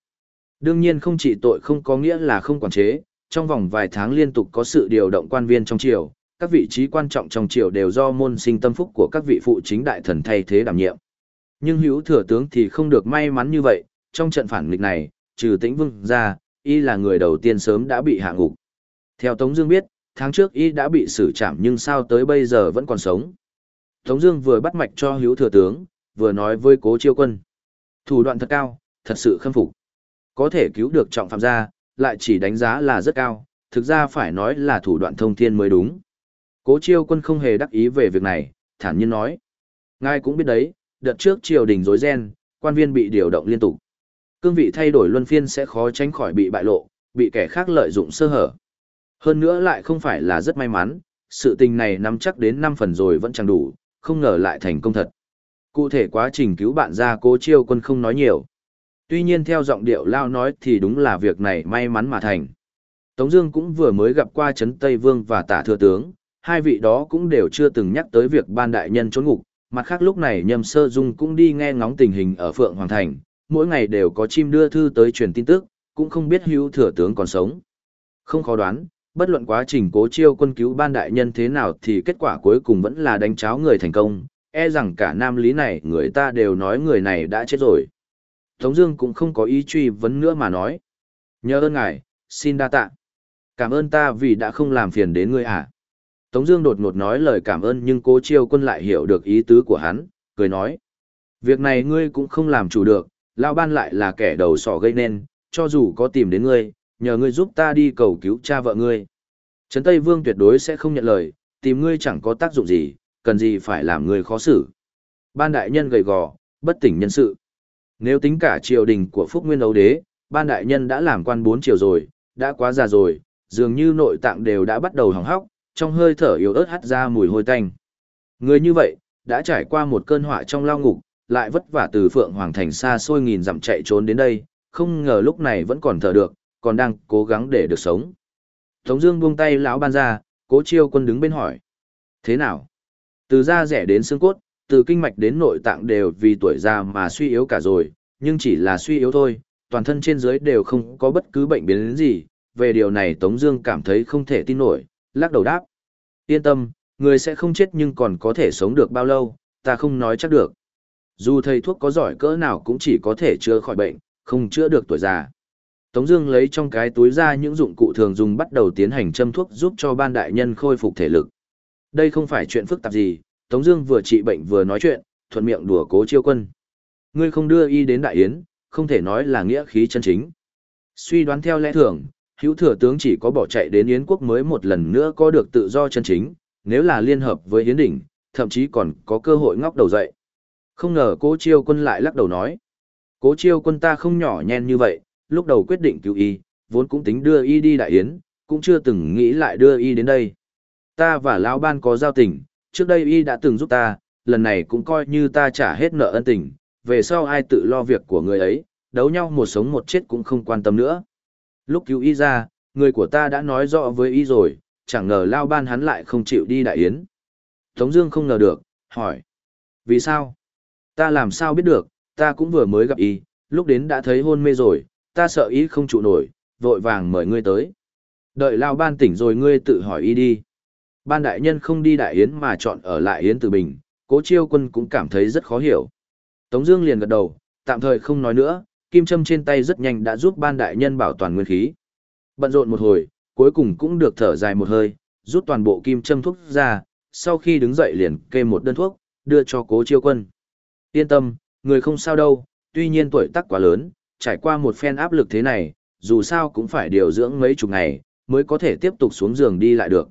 Đương nhiên không chỉ tội không có nghĩa là không quản chế, trong vòng vài tháng liên tục có sự điều động quan viên trong triều, các vị trí quan trọng trong triều đều do môn sinh tâm phúc của các vị phụ chính đại thần thay thế đảm nhiệm. Nhưng hữu thừa tướng thì không được may mắn như vậy, trong trận phản nghịch này, trừ tĩnh vương ra, y là người đầu tiên sớm đã bị hạ ngục. Theo Tống Dương biết, tháng trước y đã bị xử trảm nhưng sao tới bây giờ vẫn còn sống. Tống Dương vừa bắt mạch cho Hiếu thừa tướng, vừa nói với cố chiêu quân. Thủ đoạn thật cao, thật sự khâm phục. Có thể cứu được trọng phạm gia, lại chỉ đánh giá là rất cao, thực ra phải nói là thủ đoạn thông thiên mới đúng. Cố chiêu quân không hề đắc ý về việc này, thản nhiên nói. Ngài cũng biết đấy, đợt trước triều đình rối ren, quan viên bị điều động liên tục. Cương vị thay đổi luân phiên sẽ khó tránh khỏi bị bại lộ, bị kẻ khác lợi dụng sơ hở. Hơn nữa lại không phải là rất may mắn, sự tình này nắm chắc đến 5 phần rồi vẫn chẳng đủ, không ngờ lại thành công thật. Cụ thể quá trình cứu bạn ra cố chiêu quân không nói nhiều. Tuy nhiên theo giọng điệu lao nói thì đúng là việc này may mắn mà thành. Tống Dương cũng vừa mới gặp qua Trấn Tây Vương và Tả Thừa Tướng, hai vị đó cũng đều chưa từng nhắc tới việc ban đại nhân trốn ngục. Mặt khác lúc này Nhâm Sơ Dung cũng đi nghe ngóng tình hình ở Phượng Hoàng Thành, mỗi ngày đều có chim đưa thư tới truyền tin tức, cũng không biết hữu thừa tướng còn sống. Không khó đoán, bất luận quá trình cố chiêu quân cứu ban đại nhân thế nào thì kết quả cuối cùng vẫn là đánh cháo người thành công, e rằng cả nam lý này người ta đều nói người này đã chết rồi. Tống Dương cũng không có ý truy vấn nữa mà nói. Nhớ ơn ngài, xin đa tạ. Cảm ơn ta vì đã không làm phiền đến ngươi à. Tống Dương đột ngột nói lời cảm ơn nhưng cố chiêu quân lại hiểu được ý tứ của hắn, cười nói. Việc này ngươi cũng không làm chủ được, Lão ban lại là kẻ đầu sỏ gây nên, cho dù có tìm đến ngươi, nhờ ngươi giúp ta đi cầu cứu cha vợ ngươi. Trấn Tây Vương tuyệt đối sẽ không nhận lời, tìm ngươi chẳng có tác dụng gì, cần gì phải làm người khó xử. Ban đại nhân gầy gò, bất tỉnh nhân sự. Nếu tính cả triều đình của Phúc Nguyên Âu Đế, ban đại nhân đã làm quan bốn triều rồi, đã quá già rồi, dường như nội tạng đều đã bắt đầu hỏng hóc, trong hơi thở yếu ớt hắt ra mùi hôi tanh. Người như vậy, đã trải qua một cơn họa trong lao ngục, lại vất vả từ Phượng Hoàng Thành xa xôi nghìn dặm chạy trốn đến đây, không ngờ lúc này vẫn còn thở được, còn đang cố gắng để được sống. Tống Dương buông tay lão ban ra, cố chiêu quân đứng bên hỏi. Thế nào? Từ da rẻ đến xương cốt, từ kinh mạch đến nội tạng đều vì tuổi già mà suy yếu cả rồi, nhưng chỉ là suy yếu thôi, toàn thân trên dưới đều không có bất cứ bệnh biến gì. Về điều này Tống Dương cảm thấy không thể tin nổi, lắc đầu đáp. Yên tâm, người sẽ không chết nhưng còn có thể sống được bao lâu, ta không nói chắc được. Dù thầy thuốc có giỏi cỡ nào cũng chỉ có thể chữa khỏi bệnh, không chữa được tuổi già. Tống Dương lấy trong cái túi ra những dụng cụ thường dùng bắt đầu tiến hành châm thuốc giúp cho ban đại nhân khôi phục thể lực. Đây không phải chuyện phức tạp gì, Tống Dương vừa trị bệnh vừa nói chuyện, thuận miệng đùa cố chiêu quân. Ngươi không đưa y đến đại yến, không thể nói là nghĩa khí chân chính. Suy đoán theo lẽ thường, hữu thừa tướng chỉ có bỏ chạy đến yến quốc mới một lần nữa có được tự do chân chính, nếu là liên hợp với yến đỉnh, thậm chí còn có cơ hội ngóc đầu dậy. Không ngờ cố chiêu quân lại lắc đầu nói. Cố chiêu quân ta không nhỏ nhen như vậy, lúc đầu quyết định cứu y, vốn cũng tính đưa y đi đại yến, cũng chưa từng nghĩ lại đưa y đến đây. Ta và lão ban có giao tình, trước đây y đã từng giúp ta, lần này cũng coi như ta trả hết nợ ân tình, về sau ai tự lo việc của người ấy, đấu nhau một sống một chết cũng không quan tâm nữa. Lúc cứu y ra, người của ta đã nói rõ với y rồi, chẳng ngờ lao ban hắn lại không chịu đi đại yến. Tống Dương không ngờ được, hỏi. Vì sao? Ta làm sao biết được, ta cũng vừa mới gặp y, lúc đến đã thấy hôn mê rồi, ta sợ y không trụ nổi, vội vàng mời ngươi tới. Đợi lao ban tỉnh rồi ngươi tự hỏi y đi. Ban đại nhân không đi đại yến mà chọn ở lại yến từ bình, cố chiêu quân cũng cảm thấy rất khó hiểu. Tống Dương liền gật đầu, tạm thời không nói nữa, kim châm trên tay rất nhanh đã giúp ban đại nhân bảo toàn nguyên khí. Bận rộn một hồi, cuối cùng cũng được thở dài một hơi, rút toàn bộ kim châm thuốc ra, sau khi đứng dậy liền kê một đơn thuốc, đưa cho cố chiêu quân. Yên tâm, người không sao đâu, tuy nhiên tuổi tác quá lớn, trải qua một phen áp lực thế này, dù sao cũng phải điều dưỡng mấy chục ngày, mới có thể tiếp tục xuống giường đi lại được.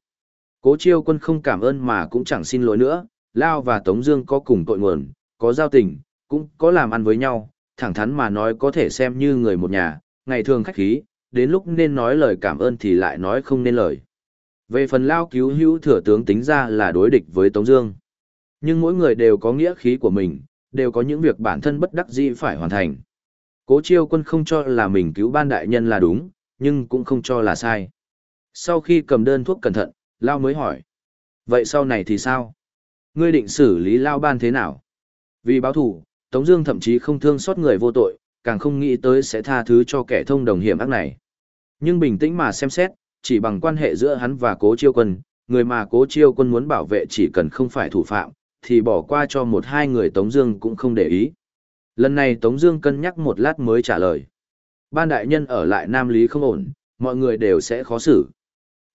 Cố chiêu quân không cảm ơn mà cũng chẳng xin lỗi nữa, Lao và Tống Dương có cùng tội nguồn, có giao tình, cũng có làm ăn với nhau, thẳng thắn mà nói có thể xem như người một nhà, ngày thường khách khí, đến lúc nên nói lời cảm ơn thì lại nói không nên lời. Về phần Lao cứu hữu thừa tướng tính ra là đối địch với Tống Dương, nhưng mỗi người đều có nghĩa khí của mình, đều có những việc bản thân bất đắc dĩ phải hoàn thành. Cố chiêu quân không cho là mình cứu ban đại nhân là đúng, nhưng cũng không cho là sai. Sau khi cầm đơn thuốc cẩn thận, Lao mới hỏi. Vậy sau này thì sao? Ngươi định xử lý Lao ban thế nào? Vì báo thủ, Tống Dương thậm chí không thương xót người vô tội, càng không nghĩ tới sẽ tha thứ cho kẻ thông đồng hiểm ác này. Nhưng bình tĩnh mà xem xét, chỉ bằng quan hệ giữa hắn và Cố Chiêu Quân, người mà Cố Chiêu Quân muốn bảo vệ chỉ cần không phải thủ phạm, thì bỏ qua cho một hai người Tống Dương cũng không để ý. Lần này Tống Dương cân nhắc một lát mới trả lời. Ban đại nhân ở lại Nam Lý không ổn, mọi người đều sẽ khó xử.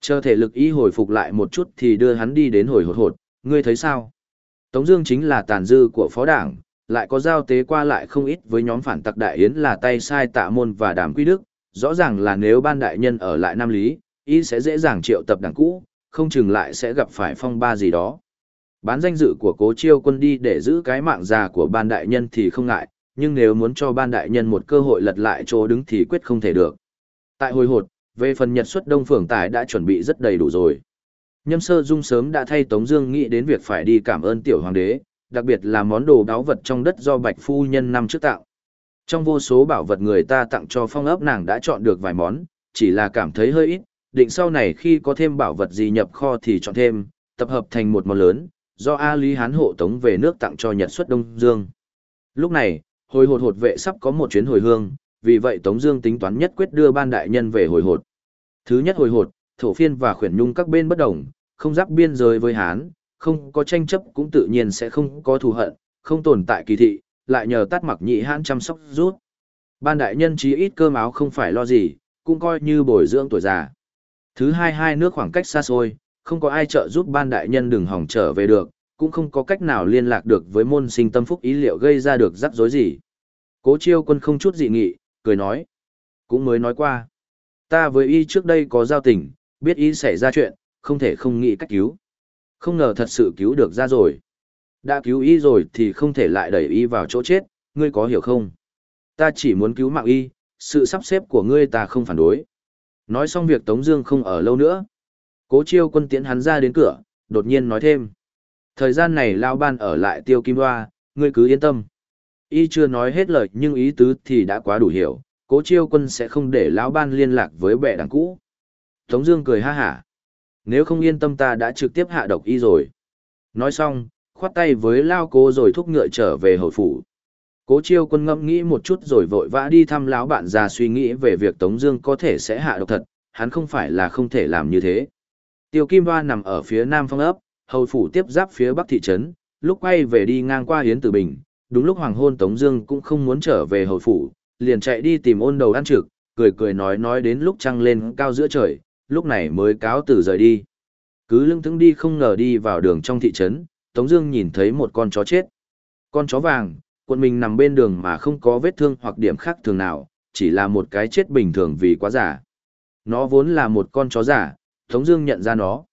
Chờ thể lực y hồi phục lại một chút thì đưa hắn đi đến hồi hột hột, ngươi thấy sao? Tống Dương chính là tàn dư của phó đảng, lại có giao tế qua lại không ít với nhóm phản tặc đại yến là tay sai tạ môn và đàm quy đức. Rõ ràng là nếu ban đại nhân ở lại Nam Lý, y sẽ dễ dàng triệu tập đảng cũ, không chừng lại sẽ gặp phải phong ba gì đó. Bán danh dự của cố chiêu quân đi để giữ cái mạng già của ban đại nhân thì không ngại, nhưng nếu muốn cho ban đại nhân một cơ hội lật lại chỗ đứng thì quyết không thể được. Tại hồi hột, về phần nhật xuất đông phường tài đã chuẩn bị rất đầy đủ rồi. Nhâm sơ dung sớm đã thay Tống Dương nghĩ đến việc phải đi cảm ơn tiểu hoàng đế, đặc biệt là món đồ đáo vật trong đất do bạch phu nhân năm trước tặng. Trong vô số bảo vật người ta tặng cho phong ấp nàng đã chọn được vài món, chỉ là cảm thấy hơi ít, định sau này khi có thêm bảo vật gì nhập kho thì chọn thêm, tập hợp thành một món lớn, do A Lý Hán hộ tống về nước tặng cho Nhật xuất Đông Dương. Lúc này, hồi hột hột vệ sắp có một chuyến hồi hương, vì vậy Tống Dương tính toán nhất quyết đưa ban đại nhân về hồi hột. Thứ nhất hồi hột, thổ phiên và khuyển nhung các bên bất đồng, không giáp biên giới với Hán, không có tranh chấp cũng tự nhiên sẽ không có thù hận, không tồn tại kỳ thị, lại nhờ Tát mặc nhị Hán chăm sóc rút. Ban đại nhân chí ít cơm áo không phải lo gì, cũng coi như bồi dưỡng tuổi già. Thứ hai hai nước khoảng cách xa xôi, không có ai trợ giúp ban đại nhân đừng hỏng trở về được, cũng không có cách nào liên lạc được với môn sinh tâm phúc ý liệu gây ra được rắc rối gì. Cố chiêu quân không chút dị nghị, cười nói. Cũng mới nói qua. Ta với y trước đây có giao tình, biết y xảy ra chuyện, không thể không nghĩ cách cứu. Không ngờ thật sự cứu được ra rồi. Đã cứu y rồi thì không thể lại đẩy y vào chỗ chết, ngươi có hiểu không? Ta chỉ muốn cứu mạng y, sự sắp xếp của ngươi ta không phản đối. Nói xong việc Tống Dương không ở lâu nữa. Cố chiêu quân tiễn hắn ra đến cửa, đột nhiên nói thêm. Thời gian này Lao Ban ở lại tiêu kim hoa, ngươi cứ yên tâm. Y chưa nói hết lời nhưng ý tứ thì đã quá đủ hiểu, cố chiêu quân sẽ không để Lão Ban liên lạc với bệ đảng cũ. Tống Dương cười ha hả. Nếu không yên tâm ta đã trực tiếp hạ độc y rồi. Nói xong, khoát tay với Lao cố rồi thúc ngựa trở về hồi phủ. Cố chiêu quân ngẫm nghĩ một chút rồi vội vã đi thăm lão bạn già suy nghĩ về việc Tống Dương có thể sẽ hạ độc thật, hắn không phải là không thể làm như thế. Tiêu Kim Hoa nằm ở phía nam phong ấp, hầu phủ tiếp giáp phía bắc thị trấn, lúc quay về đi ngang qua Hiến Tử Bình, đúng lúc hoàng hôn Tống Dương cũng không muốn trở về hầu phủ, liền chạy đi tìm ôn đầu ăn trực, cười cười nói nói đến lúc trăng lên cao giữa trời, lúc này mới cáo từ rời đi. Cứ lưng thững đi không ngờ đi vào đường trong thị trấn, Tống Dương nhìn thấy một con chó chết, con chó vàng, quần mình nằm bên đường mà không có vết thương hoặc điểm khác thường nào, chỉ là một cái chết bình thường vì quá giả. Nó vốn là một con chó giả, Tống Dương nhận ra nó.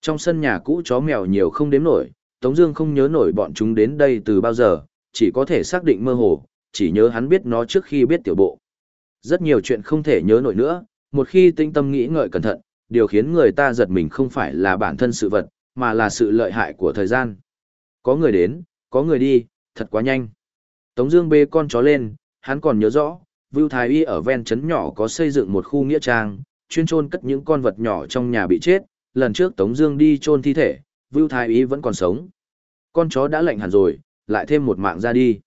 Trong sân nhà cũ chó mèo nhiều không đếm nổi, Tống Dương không nhớ nổi bọn chúng đến đây từ bao giờ, chỉ có thể xác định mơ hồ, chỉ nhớ hắn biết nó trước khi biết tiểu bộ. Rất nhiều chuyện không thể nhớ nổi nữa, một khi tinh tâm nghĩ ngợi cẩn thận, điều khiến người ta giật mình không phải là bản thân sự vật, mà là sự lợi hại của thời gian. Có người đến, có người đi, thật quá nhanh. Tống Dương bê con chó lên, hắn còn nhớ rõ, Vưu Thái Y ở ven trấn nhỏ có xây dựng một khu nghĩa trang, chuyên chôn cất những con vật nhỏ trong nhà bị chết. Lần trước Tống Dương đi chôn thi thể, Vưu Thái Y vẫn còn sống. Con chó đã lạnh hẳn rồi, lại thêm một mạng ra đi.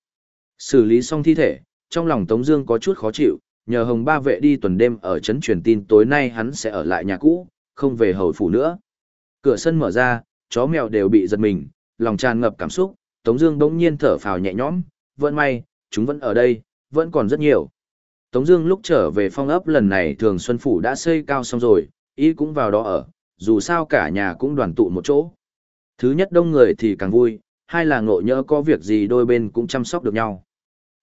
Xử lý xong thi thể, trong lòng Tống Dương có chút khó chịu, nhờ Hồng Ba vệ đi tuần đêm ở trấn truyền tin tối nay hắn sẽ ở lại nhà cũ, không về hầu phủ nữa. Cửa sân mở ra, chó mèo đều bị giật mình, lòng tràn ngập cảm xúc. Tống Dương bỗng nhiên thở phào nhẹ nhõm, vẫn may, chúng vẫn ở đây, vẫn còn rất nhiều. Tống Dương lúc trở về phong ấp lần này thường Xuân Phủ đã xây cao xong rồi, y cũng vào đó ở, dù sao cả nhà cũng đoàn tụ một chỗ. Thứ nhất đông người thì càng vui, hai là ngộ nhỡ có việc gì đôi bên cũng chăm sóc được nhau.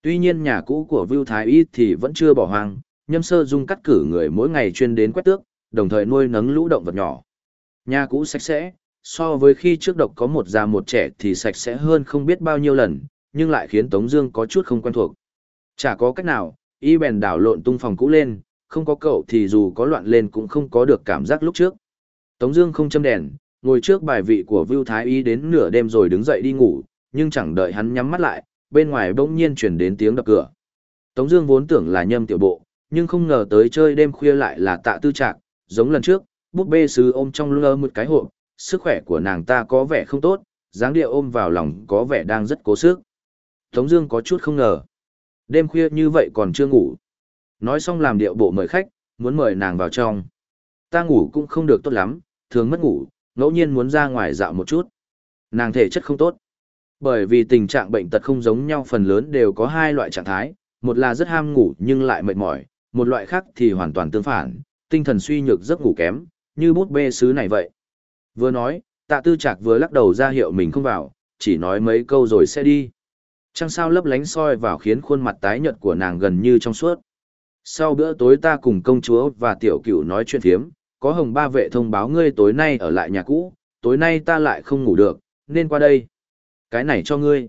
Tuy nhiên nhà cũ của Vưu Thái Y thì vẫn chưa bỏ hoang, nhâm sơ dung cắt cử người mỗi ngày chuyên đến quét tước, đồng thời nuôi nấng lũ động vật nhỏ. Nhà cũ sạch sẽ, so với khi trước độc có một già một trẻ thì sạch sẽ hơn không biết bao nhiêu lần, nhưng lại khiến Tống Dương có chút không quen thuộc. Chả có cách nào, y bèn đảo lộn tung phòng cũ lên, không có cậu thì dù có loạn lên cũng không có được cảm giác lúc trước. Tống Dương không châm đèn, ngồi trước bài vị của Vu Thái Y đến nửa đêm rồi đứng dậy đi ngủ, nhưng chẳng đợi hắn nhắm mắt lại, bên ngoài bỗng nhiên truyền đến tiếng đập cửa. Tống Dương vốn tưởng là nhâm tiểu bộ, nhưng không ngờ tới chơi đêm khuya lại là Tạ Tư Trạc, giống lần trước, búp bê sứ ôm trong lơ một cái hộp, sức khỏe của nàng ta có vẻ không tốt, dáng điệu ôm vào lòng có vẻ đang rất cố sức. Tống Dương có chút không ngờ. Đêm khuya như vậy còn chưa ngủ. Nói xong làm điệu bộ mời khách, muốn mời nàng vào trong. Ta ngủ cũng không được tốt lắm, thường mất ngủ, ngẫu nhiên muốn ra ngoài dạo một chút. Nàng thể chất không tốt. Bởi vì tình trạng bệnh tật không giống nhau phần lớn đều có hai loại trạng thái, một là rất ham ngủ nhưng lại mệt mỏi, một loại khác thì hoàn toàn tương phản, tinh thần suy nhược giấc ngủ kém, như bút bê sứ này vậy. Vừa nói, tạ tư trạc vừa lắc đầu ra hiệu mình không vào, chỉ nói mấy câu rồi sẽ đi. Trăng sao lấp lánh soi vào khiến khuôn mặt tái nhợt của nàng gần như trong suốt. Sau bữa tối ta cùng công chúa và tiểu cửu nói chuyện thiếm, có hồng ba vệ thông báo ngươi tối nay ở lại nhà cũ, tối nay ta lại không ngủ được, nên qua đây. Cái này cho ngươi.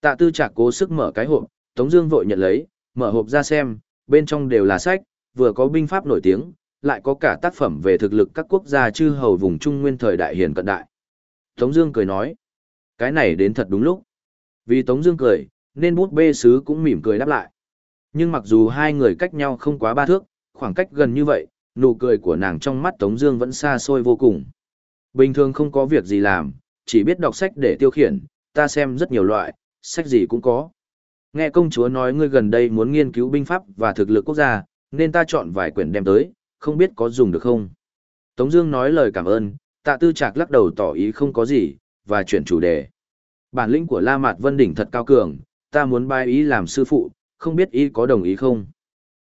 Tạ tư chạc cố sức mở cái hộp, Tống Dương vội nhận lấy, mở hộp ra xem, bên trong đều là sách, vừa có binh pháp nổi tiếng, lại có cả tác phẩm về thực lực các quốc gia chư hầu vùng Trung Nguyên thời đại hiền cận đại. Tống Dương cười nói, cái này đến thật đúng lúc. Vì Tống Dương cười, nên bút bê sứ cũng mỉm cười đáp lại. Nhưng mặc dù hai người cách nhau không quá ba thước, khoảng cách gần như vậy, nụ cười của nàng trong mắt Tống Dương vẫn xa xôi vô cùng. Bình thường không có việc gì làm, chỉ biết đọc sách để tiêu khiển. Ta xem rất nhiều loại, sách gì cũng có. Nghe công chúa nói ngươi gần đây muốn nghiên cứu binh pháp và thực lực quốc gia, nên ta chọn vài quyển đem tới, không biết có dùng được không. Tống Dương nói lời cảm ơn, Tạ Tư Trạc lắc đầu tỏ ý không có gì, và chuyển chủ đề. Bản lĩnh của La Mạt Vân Đỉnh thật cao cường, ta muốn bài ý làm sư phụ, không biết ý có đồng ý không?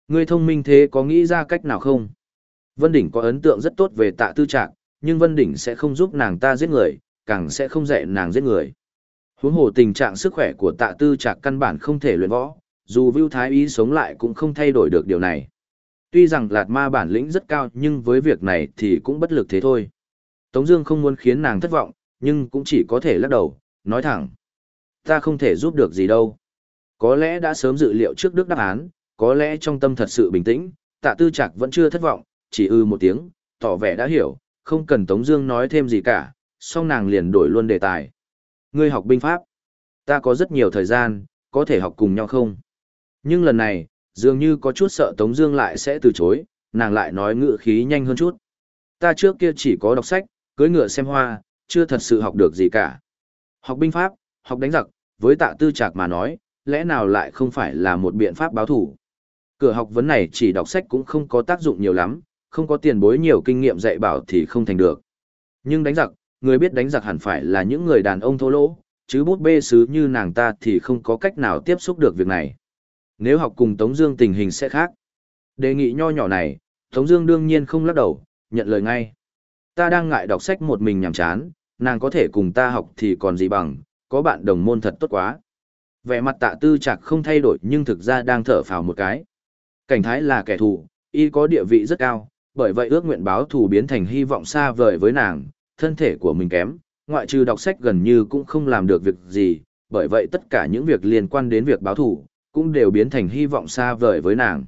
Ngươi thông minh thế có nghĩ ra cách nào không? Vân Đỉnh có ấn tượng rất tốt về tạ tư trạng, nhưng Vân Đỉnh sẽ không giúp nàng ta giết người, càng sẽ không dạy nàng giết người. Huống hồ tình trạng sức khỏe của tạ tư trạc căn bản không thể luyện võ, dù Vưu Thái Ý sống lại cũng không thay đổi được điều này. Tuy rằng Lạt Ma bản lĩnh rất cao nhưng với việc này thì cũng bất lực thế thôi. Tống Dương không muốn khiến nàng thất vọng, nhưng cũng chỉ có thể lắc đầu, nói thẳng. Ta không thể giúp được gì đâu. Có lẽ đã sớm dự liệu trước đức đáp án, có lẽ trong tâm thật sự bình tĩnh, tạ tư Trạc vẫn chưa thất vọng, chỉ ư một tiếng, tỏ vẻ đã hiểu, không cần Tống Dương nói thêm gì cả, song nàng liền đổi luôn đề tài. Ngươi học binh pháp, ta có rất nhiều thời gian, có thể học cùng nhau không? Nhưng lần này, dường như có chút sợ Tống Dương lại sẽ từ chối, nàng lại nói ngựa khí nhanh hơn chút. Ta trước kia chỉ có đọc sách, cưỡi ngựa xem hoa, chưa thật sự học được gì cả. Học binh pháp, học đánh giặc, với tạ tư trạc mà nói, lẽ nào lại không phải là một biện pháp báo thủ? Cửa học vấn này chỉ đọc sách cũng không có tác dụng nhiều lắm, không có tiền bối nhiều kinh nghiệm dạy bảo thì không thành được. Nhưng đánh giặc, người biết đánh giặc hẳn phải là những người đàn ông thô lỗ, chứ bút bê sứ như nàng ta thì không có cách nào tiếp xúc được việc này. Nếu học cùng Tống Dương tình hình sẽ khác. Đề nghị nho nhỏ này, Tống Dương đương nhiên không lắc đầu, nhận lời ngay. Ta đang ngại đọc sách một mình nhàm chán, nàng có thể cùng ta học thì còn gì bằng, có bạn đồng môn thật tốt quá. Vẻ mặt tạ tư chạc không thay đổi nhưng thực ra đang thở phào một cái. Cảnh thái là kẻ thù, y có địa vị rất cao, bởi vậy ước nguyện báo thù biến thành hy vọng xa vời với nàng, thân thể của mình kém, ngoại trừ đọc sách gần như cũng không làm được việc gì, bởi vậy tất cả những việc liên quan đến việc báo thù, cũng đều biến thành hy vọng xa vời với nàng.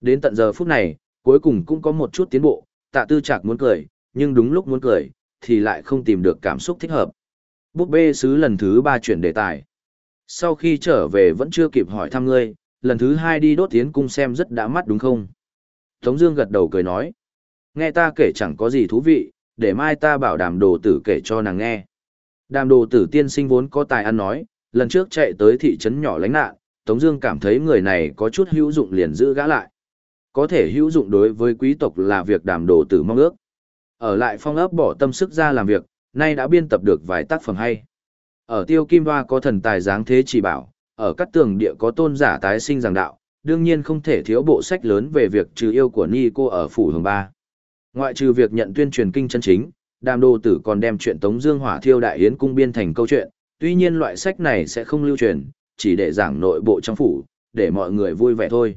Đến tận giờ phút này, cuối cùng cũng có một chút tiến bộ, tạ tư chạc muốn cười, nhưng đúng lúc muốn cười, thì lại không tìm được cảm xúc thích hợp. Búp bê sứ lần thứ ba chuyển đề tài. Sau khi trở về vẫn chưa kịp hỏi thăm ngươi, lần thứ hai đi đốt tiến cung xem rất đã mắt đúng không? Tống Dương gật đầu cười nói, nghe ta kể chẳng có gì thú vị, để mai ta bảo đàm đồ tử kể cho nàng nghe. Đàm đồ tử tiên sinh vốn có tài ăn nói, lần trước chạy tới thị trấn nhỏ lánh nạn, Tống Dương cảm thấy người này có chút hữu dụng liền giữ gã lại. Có thể hữu dụng đối với quý tộc là việc đàm đồ tử mong ước. Ở lại phong ấp bỏ tâm sức ra làm việc, nay đã biên tập được vài tác phẩm hay. Ở tiêu kim hoa có thần tài dáng thế chỉ bảo, ở các tường địa có tôn giả tái sinh giảng đạo, đương nhiên không thể thiếu bộ sách lớn về việc trừ yêu của Ni cô ở phủ hồng ba. Ngoại trừ việc nhận tuyên truyền kinh chân chính, đàm đồ tử còn đem chuyện Tống Dương hỏa thiêu đại yến cung biên thành câu chuyện. Tuy nhiên loại sách này sẽ không lưu truyền, chỉ để giảng nội bộ trong phủ, để mọi người vui vẻ thôi.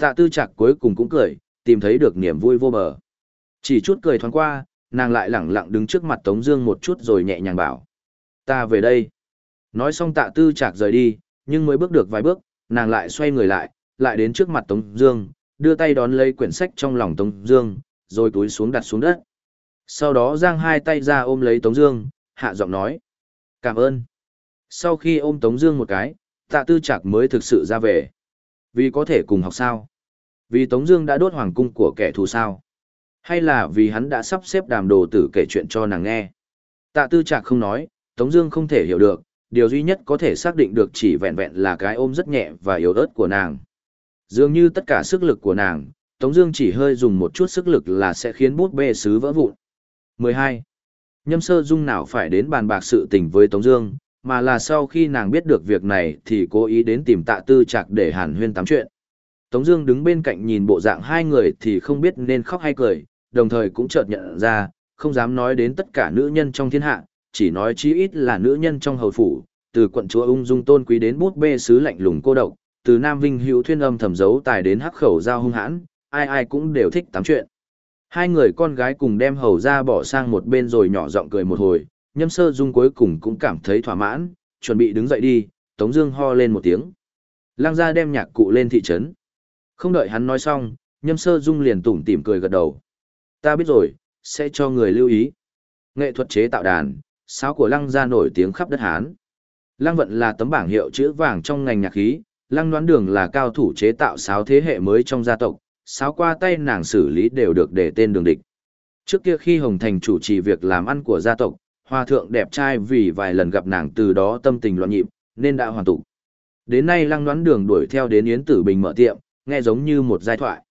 Tạ Tư Trạc cuối cùng cũng cười, tìm thấy được niềm vui vô bờ. Chỉ chút cười thoáng qua, nàng lại lẳng lặng đứng trước mặt Tống Dương một chút rồi nhẹ nhàng bảo: Ta về đây. Nói xong Tạ Tư Trạc rời đi, nhưng mới bước được vài bước, nàng lại xoay người lại, lại đến trước mặt Tống Dương, đưa tay đón lấy quyển sách trong lòng Tống Dương, rồi túi xuống đặt xuống đất. Sau đó giang hai tay ra ôm lấy Tống Dương, hạ giọng nói: Cảm ơn. Sau khi ôm Tống Dương một cái, Tạ Tư Trạc mới thực sự ra về. Vì có thể cùng học sao? Vì Tống Dương đã đốt hoàng cung của kẻ thù sao? Hay là vì hắn đã sắp xếp đàm đồ tử kể chuyện cho nàng nghe? Tạ Tư Trạc không nói, Tống Dương không thể hiểu được. Điều duy nhất có thể xác định được chỉ vẹn vẹn là cái ôm rất nhẹ và yếu ớt của nàng. Dường như tất cả sức lực của nàng, Tống Dương chỉ hơi dùng một chút sức lực là sẽ khiến bút bê sứ vỡ vụn. 12. Nhâm sơ dung nào phải đến bàn bạc sự tình với Tống Dương, mà là sau khi nàng biết được việc này thì cố ý đến tìm tạ tư Trạc để hàn huyên tám chuyện. Tống Dương đứng bên cạnh nhìn bộ dạng hai người thì không biết nên khóc hay cười, đồng thời cũng chợt nhận ra, không dám nói đến tất cả nữ nhân trong thiên hạ, chỉ nói chí ít là nữ nhân trong hầu phủ, từ quận chúa ung dung tôn quý đến bút bê sứ lạnh lùng cô độc, từ nam vinh hữu thuyên âm thầm giấu tài đến hắc khẩu giao hung hãn, ai ai cũng đều thích tám chuyện. Hai người con gái cùng đem hầu ra bỏ sang một bên rồi nhỏ giọng cười một hồi, nhâm sơ dung cuối cùng cũng cảm thấy thỏa mãn, chuẩn bị đứng dậy đi, Tống Dương ho lên một tiếng. lang gia đem nhạc cụ lên thị trấn. Không đợi hắn nói xong, nhâm sơ dung liền tủm tỉm cười gật đầu. Ta biết rồi, sẽ cho người lưu ý. Nghệ thuật chế tạo đàn, sáo của lăng gia nổi tiếng khắp đất Hán. Lăng vận là tấm bảng hiệu chữ vàng trong ngành nhạc khí, lăng đoán đường là cao thủ chế tạo sáo thế hệ mới trong gia tộc, sáo qua tay nàng xử lý đều được để tên đường địch. Trước kia khi Hồng Thành chủ trì việc làm ăn của gia tộc, Hoa thượng đẹp trai vì vài lần gặp nàng từ đó tâm tình loạn nhịp, nên đã hoàn tụ. Đến nay lăng đoán đường đuổi theo đến Yến Tử Bình mở tiệm, nghe giống như một giai thoại.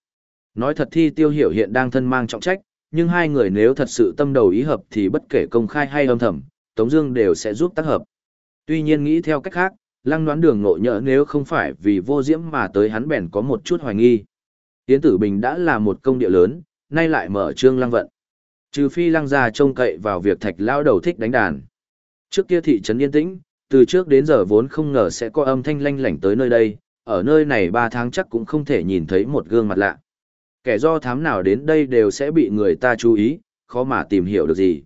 Nói thật thi tiêu hiểu hiện đang thân mang trọng trách, nhưng hai người nếu thật sự tâm đầu ý hợp thì bất kể công khai hay âm thầm, Tống Dương đều sẽ giúp tác hợp. Tuy nhiên nghĩ theo cách khác, lăng đoán đường nội nhỡ nếu không phải vì vô diễm mà tới hắn bèn có một chút hoài nghi. tiến Tử Bình đã là một công địa lớn, nay lại mở trương lăng vận. Trừ phi lăng gia trông cậy vào việc thạch lão đầu thích đánh đàn. Trước kia thị trấn yên tĩnh, từ trước đến giờ vốn không ngờ sẽ có âm thanh lanh lảnh tới nơi đây, ở nơi này ba tháng chắc cũng không thể nhìn thấy một gương mặt lạ. Kẻ do thám nào đến đây đều sẽ bị người ta chú ý, khó mà tìm hiểu được gì.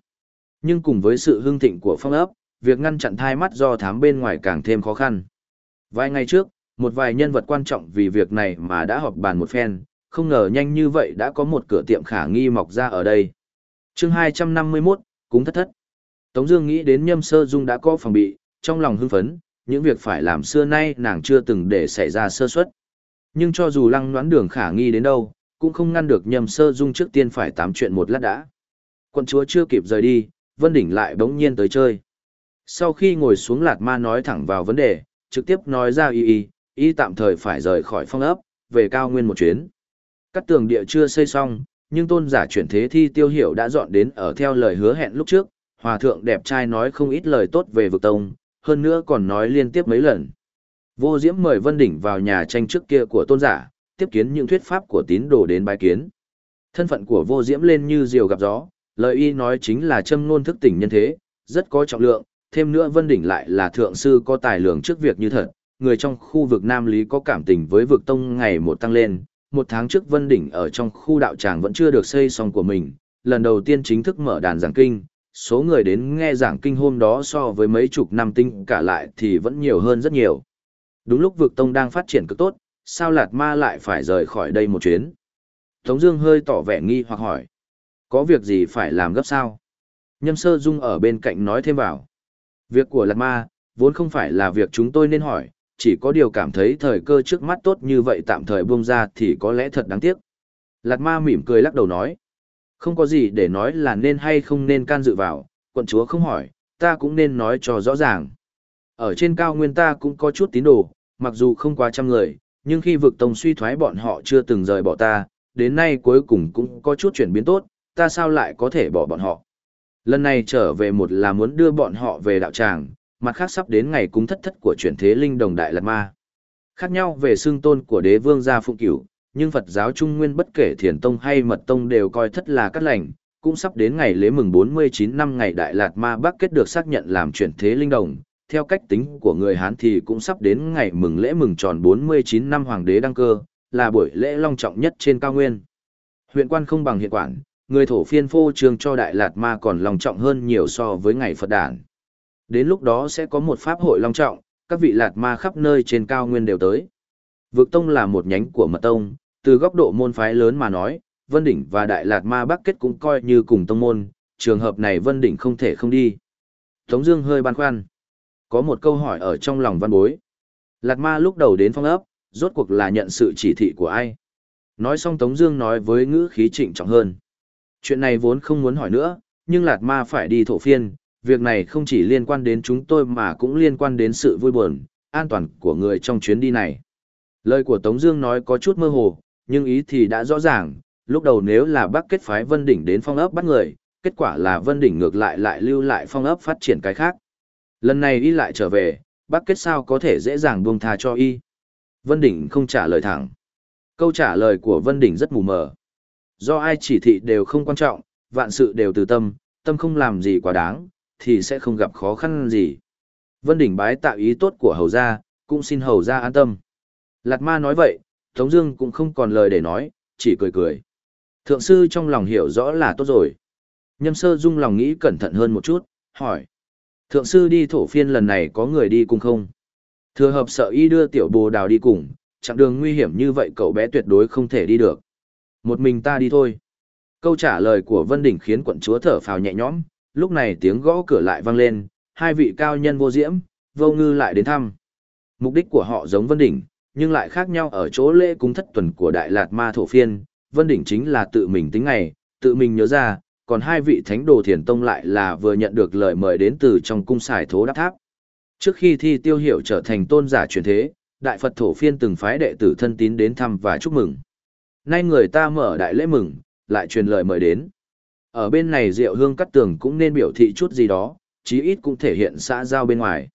Nhưng cùng với sự hưng thịnh của phong ấp, việc ngăn chặn thai mắt do thám bên ngoài càng thêm khó khăn. Vài ngày trước, một vài nhân vật quan trọng vì việc này mà đã họp bàn một phen, không ngờ nhanh như vậy đã có một cửa tiệm khả nghi mọc ra ở đây. chương 251, cũng Thất Thất. Tống Dương nghĩ đến Nhâm Sơ Dung đã có phòng bị, trong lòng hưng phấn, những việc phải làm xưa nay nàng chưa từng để xảy ra sơ suất. Nhưng cho dù lăng đoán đường khả nghi đến đâu, cũng không ngăn được Nhâm Sơ Dung trước tiên phải tám chuyện một lát đã. Quân chúa chưa kịp rời đi, Vân Đỉnh lại bỗng nhiên tới chơi. Sau khi ngồi xuống Lạt Ma nói thẳng vào vấn đề, trực tiếp nói ra y y, y tạm thời phải rời khỏi phong ấp, về cao nguyên một chuyến. Các tường địa chưa xây xong, nhưng tôn giả chuyển thế thi tiêu hiểu đã dọn đến ở theo lời hứa hẹn lúc trước, hòa thượng đẹp trai nói không ít lời tốt về vực tông, hơn nữa còn nói liên tiếp mấy lần. Vô Diễm mời Vân Đỉnh vào nhà tranh trước kia của tôn giả, tiếp kiến những thuyết pháp của tín đồ đến bái kiến. Thân phận của Vô Diễm lên như diều gặp gió, lời y nói chính là châm ngôn thức tỉnh nhân thế, rất có trọng lượng, thêm nữa Vân Đỉnh lại là thượng sư có tài lượng trước việc như thật, người trong khu vực Nam Lý có cảm tình với vực tông ngày một tăng lên, một tháng trước Vân Đỉnh ở trong khu đạo tràng vẫn chưa được xây xong của mình, lần đầu tiên chính thức mở đàn giảng kinh, số người đến nghe giảng kinh hôm đó so với mấy chục năm tinh cả lại thì vẫn nhiều hơn rất nhiều. Đúng lúc vực tông đang phát triển cực tốt, sao Lạt Ma lại phải rời khỏi đây một chuyến? Tống Dương hơi tỏ vẻ nghi hoặc hỏi, có việc gì phải làm gấp sao? Nhâm Sơ Dung ở bên cạnh nói thêm vào, việc của Lạt Ma vốn không phải là việc chúng tôi nên hỏi, chỉ có điều cảm thấy thời cơ trước mắt tốt như vậy tạm thời buông ra thì có lẽ thật đáng tiếc. Lạt Ma mỉm cười lắc đầu nói, không có gì để nói là nên hay không nên can dự vào, quận chúa không hỏi, ta cũng nên nói cho rõ ràng. Ở trên cao nguyên ta cũng có chút tín đồ, mặc dù không quá trăm người, nhưng khi vực tông suy thoái bọn họ chưa từng rời bỏ ta, đến nay cuối cùng cũng có chút chuyển biến tốt, ta sao lại có thể bỏ bọn họ. Lần này trở về một là muốn đưa bọn họ về đạo tràng, mặt khác sắp đến ngày cúng thất thất của chuyển thế linh đồng đại lạt ma. Khác nhau về xương tôn của đế vương gia phụng cửu, nhưng Phật giáo Trung Nguyên bất kể thiền tông hay mật tông đều coi thất là cắt lành, cũng sắp đến ngày lễ mừng 49 năm ngày Đại Lạt Ma Bắc kết được xác nhận làm chuyển thế linh đồng. Theo cách tính của người Hán thì cũng sắp đến ngày mừng lễ mừng tròn 49 năm Hoàng đế đăng cơ, là buổi lễ long trọng nhất trên cao nguyên. Huyện quan không bằng hiện quản, người thổ phiên phô trương cho Đại Lạt Ma còn long trọng hơn nhiều so với ngày Phật đản. Đến lúc đó sẽ có một pháp hội long trọng, các vị Lạt Ma khắp nơi trên cao nguyên đều tới. Vực Tông là một nhánh của Mật Tông, từ góc độ môn phái lớn mà nói, Vân Đỉnh và Đại Lạt Ma Bắc Kết cũng coi như cùng tông môn, trường hợp này Vân Đỉnh không thể không đi. Tống Dương hơi băn khoăn. Có một câu hỏi ở trong lòng văn bối. Lạt Ma lúc đầu đến phong ấp, rốt cuộc là nhận sự chỉ thị của ai? Nói xong Tống Dương nói với ngữ khí trịnh trọng hơn. Chuyện này vốn không muốn hỏi nữa, nhưng Lạt Ma phải đi thổ phiên. Việc này không chỉ liên quan đến chúng tôi mà cũng liên quan đến sự vui buồn, an toàn của người trong chuyến đi này. Lời của Tống Dương nói có chút mơ hồ, nhưng ý thì đã rõ ràng. Lúc đầu nếu là Bắc kết phái Vân Đỉnh đến phong ấp bắt người, kết quả là Vân Đỉnh ngược lại lại lưu lại phong ấp phát triển cái khác. Lần này y lại trở về, Bắc kết sao có thể dễ dàng buông tha cho y? Vân Đỉnh không trả lời thẳng. Câu trả lời của Vân Đỉnh rất mù mờ. Do ai chỉ thị đều không quan trọng, vạn sự đều từ tâm, tâm không làm gì quá đáng, thì sẽ không gặp khó khăn gì. Vân Đỉnh bái tạo ý tốt của hầu gia, cũng xin hầu gia an tâm. Lạt ma nói vậy, Tống Dương cũng không còn lời để nói, chỉ cười cười. Thượng sư trong lòng hiểu rõ là tốt rồi. Nhâm sơ dung lòng nghĩ cẩn thận hơn một chút, hỏi. Thượng sư đi thổ phiên lần này có người đi cùng không? Thừa hợp sợ y đưa tiểu bồ đào đi cùng, chặng đường nguy hiểm như vậy cậu bé tuyệt đối không thể đi được. Một mình ta đi thôi. Câu trả lời của Vân Đỉnh khiến quận chúa thở phào nhẹ nhõm, lúc này tiếng gõ cửa lại vang lên, hai vị cao nhân vô diễm, vô ngư lại đến thăm. Mục đích của họ giống Vân Đỉnh, nhưng lại khác nhau ở chỗ lễ cúng thất tuần của Đại Lạt Ma Thổ Phiên, Vân Đỉnh chính là tự mình tính ngày, tự mình nhớ ra, còn hai vị thánh đồ thiền tông lại là vừa nhận được lời mời đến từ trong cung xài thố đáp tháp. Trước khi thi tiêu hiệu trở thành tôn giả truyền thế, Đại Phật Thổ Phiên từng phái đệ tử thân tín đến thăm và chúc mừng. Nay người ta mở đại lễ mừng, lại truyền lời mời đến. Ở bên này Diệu Hương Cắt Tường cũng nên biểu thị chút gì đó, chí ít cũng thể hiện xã giao bên ngoài.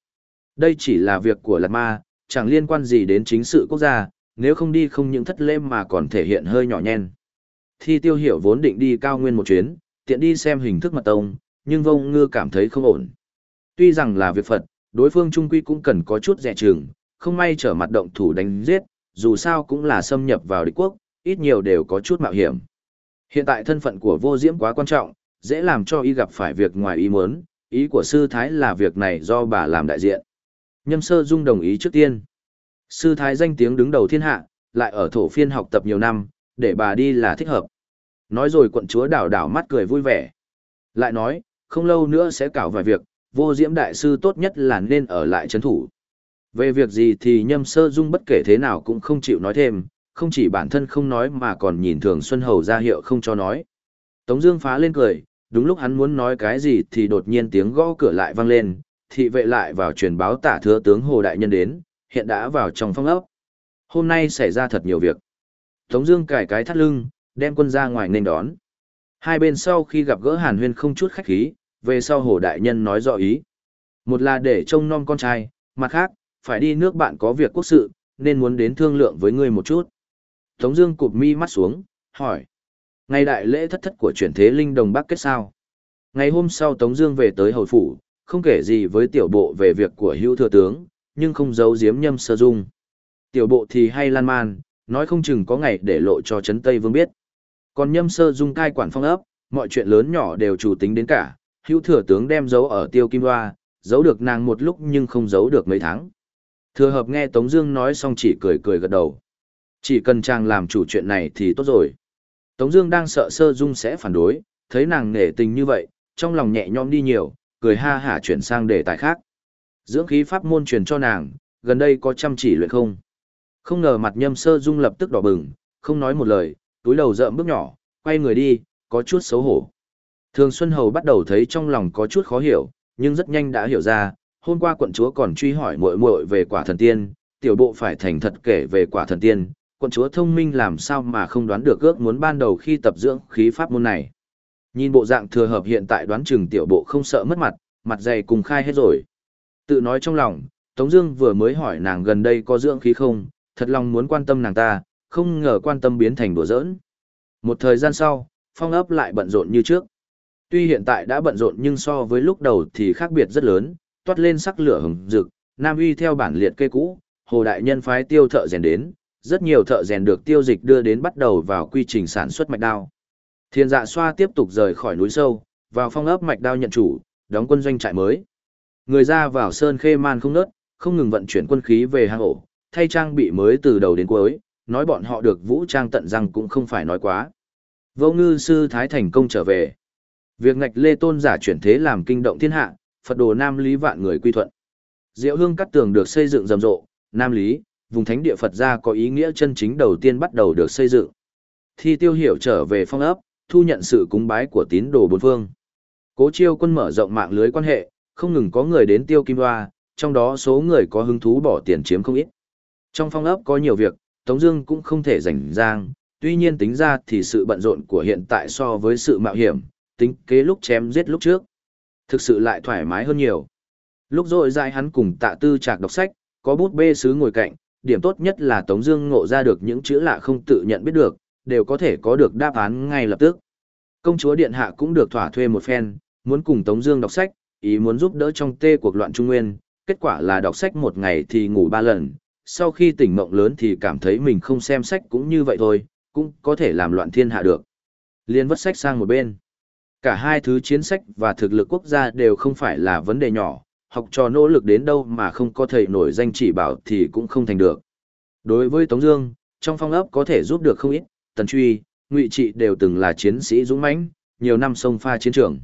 Đây chỉ là việc của Lạt Ma, chẳng liên quan gì đến chính sự quốc gia, nếu không đi không những thất lễ mà còn thể hiện hơi nhỏ nhen. Thi tiêu hiểu vốn định đi cao nguyên một chuyến, tiện đi xem hình thức mật tông, nhưng vông ngư cảm thấy không ổn. Tuy rằng là việc Phật, đối phương trung quy cũng cần có chút dè chừng, không may trở mặt động thủ đánh giết, dù sao cũng là xâm nhập vào địch quốc, ít nhiều đều có chút mạo hiểm. Hiện tại thân phận của vô diễm quá quan trọng, dễ làm cho y gặp phải việc ngoài ý muốn, ý của sư thái là việc này do bà làm đại diện. Nhâm sơ dung đồng ý trước tiên. Sư thái danh tiếng đứng đầu thiên hạ, lại ở thổ phiên học tập nhiều năm, để bà đi là thích hợp. Nói rồi quận chúa đảo đảo mắt cười vui vẻ. Lại nói, không lâu nữa sẽ cảo vài việc, vô diễm đại sư tốt nhất là nên ở lại chấn thủ. Về việc gì thì nhâm sơ dung bất kể thế nào cũng không chịu nói thêm, không chỉ bản thân không nói mà còn nhìn thường Xuân Hầu ra hiệu không cho nói. Tống Dương phá lên cười, đúng lúc hắn muốn nói cái gì thì đột nhiên tiếng gõ cửa lại vang lên, thị vệ lại vào truyền báo tả thừa tướng Hồ Đại Nhân đến, hiện đã vào trong phong ốc. Hôm nay xảy ra thật nhiều việc. Tống Dương cài cái thắt lưng, đem quân ra ngoài nên đón. Hai bên sau khi gặp gỡ Hàn Huyên không chút khách khí, về sau Hồ Đại Nhân nói rõ ý. Một là để trông nom con trai, mặt khác, phải đi nước bạn có việc quốc sự, nên muốn đến thương lượng với ngươi một chút. Tống Dương cụp mi mắt xuống, hỏi. Ngày đại lễ thất thất của chuyển thế linh đồng bắc kết sao? Ngày hôm sau Tống Dương về tới hầu phủ, không kể gì với tiểu bộ về việc của hữu thừa tướng, nhưng không giấu giếm nhâm sơ dung. Tiểu bộ thì hay lan man, nói không chừng có ngày để lộ cho Trấn Tây Vương biết. Còn nhâm sơ dung cai quản phong ấp, mọi chuyện lớn nhỏ đều chủ tính đến cả, hữu thừa tướng đem giấu ở tiêu kim hoa, giấu được nàng một lúc nhưng không giấu được mấy tháng. Thừa hợp nghe Tống Dương nói xong chỉ cười cười gật đầu. Chỉ cần chàng làm chủ chuyện này thì tốt rồi. Tống Dương đang sợ sơ dung sẽ phản đối, thấy nàng nể tình như vậy, trong lòng nhẹ nhõm đi nhiều, cười ha hả chuyển sang đề tài khác. Dưỡng khí pháp môn truyền cho nàng, gần đây có chăm chỉ luyện không? Không ngờ mặt nhâm sơ dung lập tức đỏ bừng, không nói một lời, túi đầu rợm bước nhỏ, quay người đi, có chút xấu hổ. Thường Xuân Hầu bắt đầu thấy trong lòng có chút khó hiểu, nhưng rất nhanh đã hiểu ra, hôm qua quận chúa còn truy hỏi muội muội về quả thần tiên, tiểu bộ phải thành thật kể về quả thần tiên, quận chúa thông minh làm sao mà không đoán được ước muốn ban đầu khi tập dưỡng khí pháp môn này. Nhìn bộ dạng thừa hợp hiện tại đoán chừng tiểu bộ không sợ mất mặt, mặt dày cùng khai hết rồi. Tự nói trong lòng, Tống Dương vừa mới hỏi nàng gần đây có dưỡng khí không, thật lòng muốn quan tâm nàng ta, không ngờ quan tâm biến thành đùa giỡn. Một thời gian sau, phong ấp lại bận rộn như trước. Tuy hiện tại đã bận rộn nhưng so với lúc đầu thì khác biệt rất lớn, toát lên sắc lửa hừng rực. Nam Uy theo bản liệt kê cũ, Hồ Đại Nhân phái tiêu thợ rèn đến, rất nhiều thợ rèn được tiêu dịch đưa đến bắt đầu vào quy trình sản xuất mạch đao. Thiên dạ xoa tiếp tục rời khỏi núi sâu, vào phong ấp mạch đao nhận chủ, đóng quân doanh trại mới. Người ra vào sơn khê man không nớt, không ngừng vận chuyển quân khí về hang ổ, thay trang bị mới từ đầu đến cuối, nói bọn họ được vũ trang tận răng cũng không phải nói quá. Vô ngư sư thái thành công trở về. Việc ngạch lê tôn giả chuyển thế làm kinh động thiên hạ, Phật đồ Nam Lý vạn người quy thuận. Diệu hương cắt tường được xây dựng rầm rộ, Nam Lý, vùng thánh địa Phật gia có ý nghĩa chân chính đầu tiên bắt đầu được xây dựng. Thi tiêu hiểu trở về phong ấp, thu nhận sự cúng bái của tín đồ bốn phương. Cố chiêu quân mở rộng mạng lưới quan hệ, không ngừng có người đến tiêu kim hoa, trong đó số người có hứng thú bỏ tiền chiếm không ít. Trong phong ấp có nhiều việc, Tống Dương cũng không thể rảnh rang, tuy nhiên tính ra thì sự bận rộn của hiện tại so với sự mạo hiểm, tính kế lúc chém giết lúc trước, thực sự lại thoải mái hơn nhiều. Lúc rồi dài hắn cùng tạ tư trạc đọc sách, có bút bê sứ ngồi cạnh, điểm tốt nhất là Tống Dương ngộ ra được những chữ lạ không tự nhận biết được, đều có thể có được đáp án ngay lập tức. Công chúa điện hạ cũng được thỏa thuê một phen, muốn cùng Tống Dương đọc sách, ý muốn giúp đỡ trong tê cuộc loạn Trung Nguyên. Kết quả là đọc sách một ngày thì ngủ ba lần, sau khi tỉnh mộng lớn thì cảm thấy mình không xem sách cũng như vậy thôi, cũng có thể làm loạn thiên hạ được. Liên vất sách sang một bên. Cả hai thứ chiến sách và thực lực quốc gia đều không phải là vấn đề nhỏ, học trò nỗ lực đến đâu mà không có thầy nổi danh chỉ bảo thì cũng không thành được. Đối với Tống Dương, trong phong ấp có thể giúp được không ít, Tần Truy, Ngụy Trị đều từng là chiến sĩ dũng mãnh, nhiều năm sông pha chiến trường.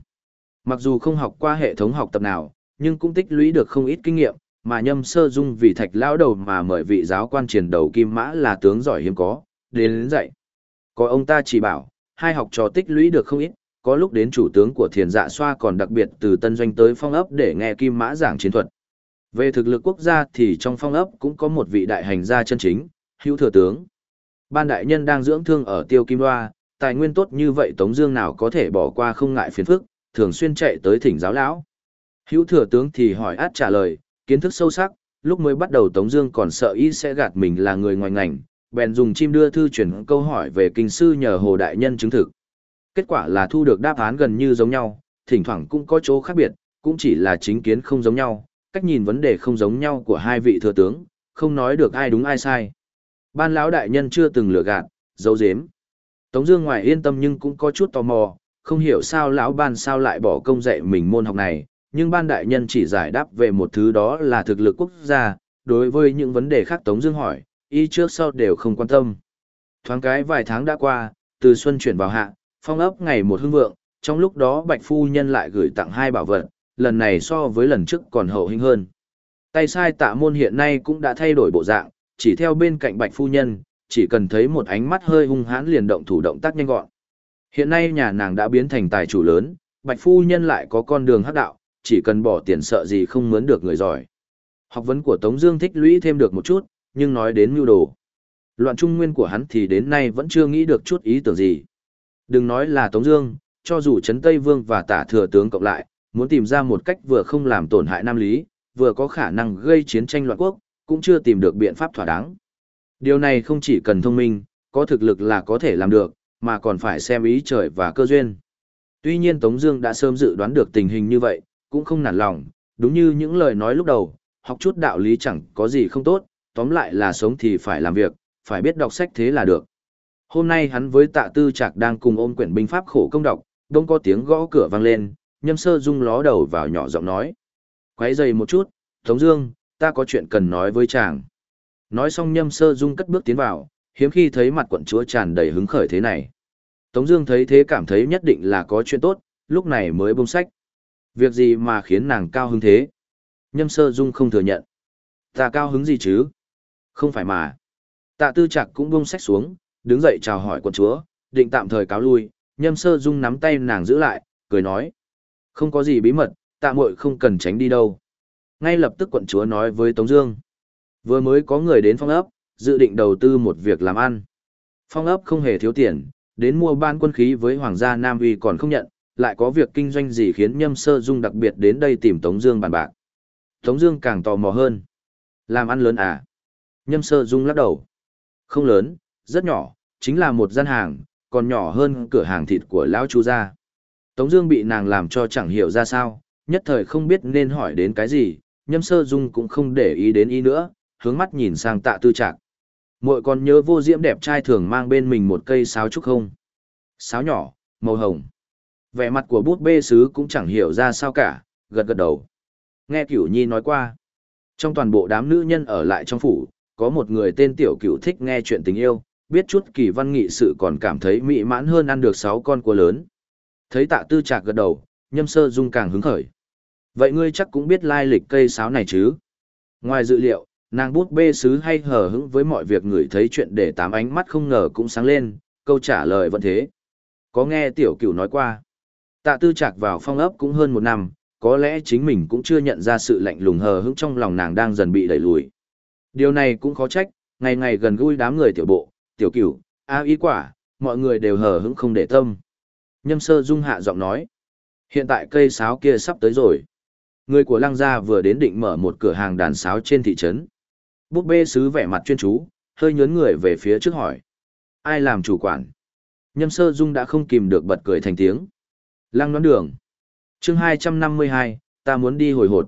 Mặc dù không học qua hệ thống học tập nào, nhưng cũng tích lũy được không ít kinh nghiệm, mà nhâm sơ dung vì thạch lão đầu mà mời vị giáo quan triển đầu kim mã là tướng giỏi hiếm có, đến, đến dạy. Có ông ta chỉ bảo, hai học trò tích lũy được không ít, có lúc đến chủ tướng của thiền dạ xoa còn đặc biệt từ tân doanh tới phong ấp để nghe kim mã giảng chiến thuật. Về thực lực quốc gia thì trong phong ấp cũng có một vị đại hành gia chân chính, hữu thừa tướng. Ban đại nhân đang dưỡng thương ở tiêu kim hoa, tài nguyên tốt như vậy Tống Dương nào có thể bỏ qua không ngại phiền phức, thường xuyên chạy tới thỉnh giáo lão. Hữu thừa tướng thì hỏi át trả lời, kiến thức sâu sắc, lúc mới bắt đầu Tống Dương còn sợ ý sẽ gạt mình là người ngoài ngành, bèn dùng chim đưa thư chuyển câu hỏi về kinh sư nhờ hồ đại nhân chứng thực. Kết quả là thu được đáp án gần như giống nhau, thỉnh thoảng cũng có chỗ khác biệt, cũng chỉ là chính kiến không giống nhau, cách nhìn vấn đề không giống nhau của hai vị thừa tướng, không nói được ai đúng ai sai. Ban lão đại nhân chưa từng lừa gạt, dấu dếm. Tống Dương ngoài yên tâm nhưng cũng có chút tò mò, không hiểu sao lão ban sao lại bỏ công dạy mình môn học này, nhưng ban đại nhân chỉ giải đáp về một thứ đó là thực lực quốc gia, đối với những vấn đề khác Tống Dương hỏi, y trước sau đều không quan tâm. Thoáng cái vài tháng đã qua, từ xuân chuyển vào hạ, phong ấp ngày một hưng vượng, trong lúc đó Bạch Phu Nhân lại gửi tặng hai bảo vật, lần này so với lần trước còn hậu hĩnh hơn. Tay sai tạ môn hiện nay cũng đã thay đổi bộ dạng, chỉ theo bên cạnh Bạch Phu Nhân, chỉ cần thấy một ánh mắt hơi hung hãn liền động thủ động tác nhanh gọn. Hiện nay nhà nàng đã biến thành tài chủ lớn, Bạch Phu Nhân lại có con đường hắc đạo, chỉ cần bỏ tiền sợ gì không mướn được người giỏi. Học vấn của Tống Dương thích lũy thêm được một chút, nhưng nói đến mưu đồ. Loạn trung nguyên của hắn thì đến nay vẫn chưa nghĩ được chút ý tưởng gì. Đừng nói là Tống Dương, cho dù Trấn Tây Vương và Tả Thừa Tướng cộng lại, muốn tìm ra một cách vừa không làm tổn hại Nam Lý, vừa có khả năng gây chiến tranh loạn quốc, cũng chưa tìm được biện pháp thỏa đáng. Điều này không chỉ cần thông minh, có thực lực là có thể làm được, mà còn phải xem ý trời và cơ duyên. Tuy nhiên Tống Dương đã sớm dự đoán được tình hình như vậy, cũng không nản lòng, đúng như những lời nói lúc đầu, học chút đạo lý chẳng có gì không tốt, tóm lại là sống thì phải làm việc, phải biết đọc sách thế là được. Hôm nay hắn với tạ tư trạc đang cùng ôm quyển binh pháp khổ công đọc, đông có tiếng gõ cửa vang lên, nhâm sơ dung ló đầu vào nhỏ giọng nói. Quấy dày một chút, Tống Dương, ta có chuyện cần nói với chàng. Nói xong nhâm sơ dung cất bước tiến vào, hiếm khi thấy mặt quận chúa tràn đầy hứng khởi thế này. Tống Dương thấy thế cảm thấy nhất định là có chuyện tốt, lúc này mới buông sách. Việc gì mà khiến nàng cao hứng thế? Nhâm sơ dung không thừa nhận. Ta cao hứng gì chứ? Không phải mà. Tạ tư Trạc cũng buông sách xuống, đứng dậy chào hỏi quận chúa, định tạm thời cáo lui. Nhâm sơ dung nắm tay nàng giữ lại, cười nói. Không có gì bí mật, tạ muội không cần tránh đi đâu. Ngay lập tức quận chúa nói với Tống Dương. Vừa mới có người đến phong ấp, dự định đầu tư một việc làm ăn. Phong ấp không hề thiếu tiền, đến mua ban quân khí với Hoàng gia Nam Uy còn không nhận, lại có việc kinh doanh gì khiến Nhâm Sơ Dung đặc biệt đến đây tìm Tống Dương bàn bạc. Tống Dương càng tò mò hơn. Làm ăn lớn à? Nhâm Sơ Dung lắc đầu. Không lớn, rất nhỏ, chính là một gian hàng, còn nhỏ hơn cửa hàng thịt của lão chú gia. Tống Dương bị nàng làm cho chẳng hiểu ra sao, nhất thời không biết nên hỏi đến cái gì. Nhâm Sơ Dung cũng không để ý đến ý nữa, hướng mắt nhìn sang Tạ Tư Trạc. Muội còn nhớ vô diễm đẹp trai thường mang bên mình một cây sáo trúc không? Sáo nhỏ, màu hồng. Vẻ mặt của bút bê sứ cũng chẳng hiểu ra sao cả, gật gật đầu. Nghe Cửu Nhi nói qua, trong toàn bộ đám nữ nhân ở lại trong phủ, có một người tên Tiểu Cửu thích nghe chuyện tình yêu, biết chút kỳ văn nghị sự còn cảm thấy mỹ mãn hơn ăn được sáu con cua lớn. Thấy tạ tư trạc gật đầu, nhâm sơ dung càng hứng khởi. Vậy ngươi chắc cũng biết lai lịch cây sáo này chứ? Ngoài dự liệu, nàng bút bê sứ hay hờ hững với mọi việc người thấy chuyện để tám ánh mắt không ngờ cũng sáng lên, câu trả lời vẫn thế. Có nghe tiểu cửu nói qua. Tạ tư trạc vào phong ấp cũng hơn một năm, có lẽ chính mình cũng chưa nhận ra sự lạnh lùng hờ hững trong lòng nàng đang dần bị đẩy lùi. Điều này cũng khó trách, ngày ngày gần gũi đám người tiểu bộ, tiểu cửu, a ý quả, mọi người đều hờ hững không để tâm. Nhâm sơ dung hạ giọng nói. Hiện tại cây sáo kia sắp tới rồi. Người của lăng gia vừa đến định mở một cửa hàng đàn sáo trên thị trấn. Búp bê sứ vẻ mặt chuyên chú, hơi nhớn người về phía trước hỏi. Ai làm chủ quản? Nhâm sơ dung đã không kìm được bật cười thành tiếng. Lăng đoán đường. chương 252, ta muốn đi hồi hột.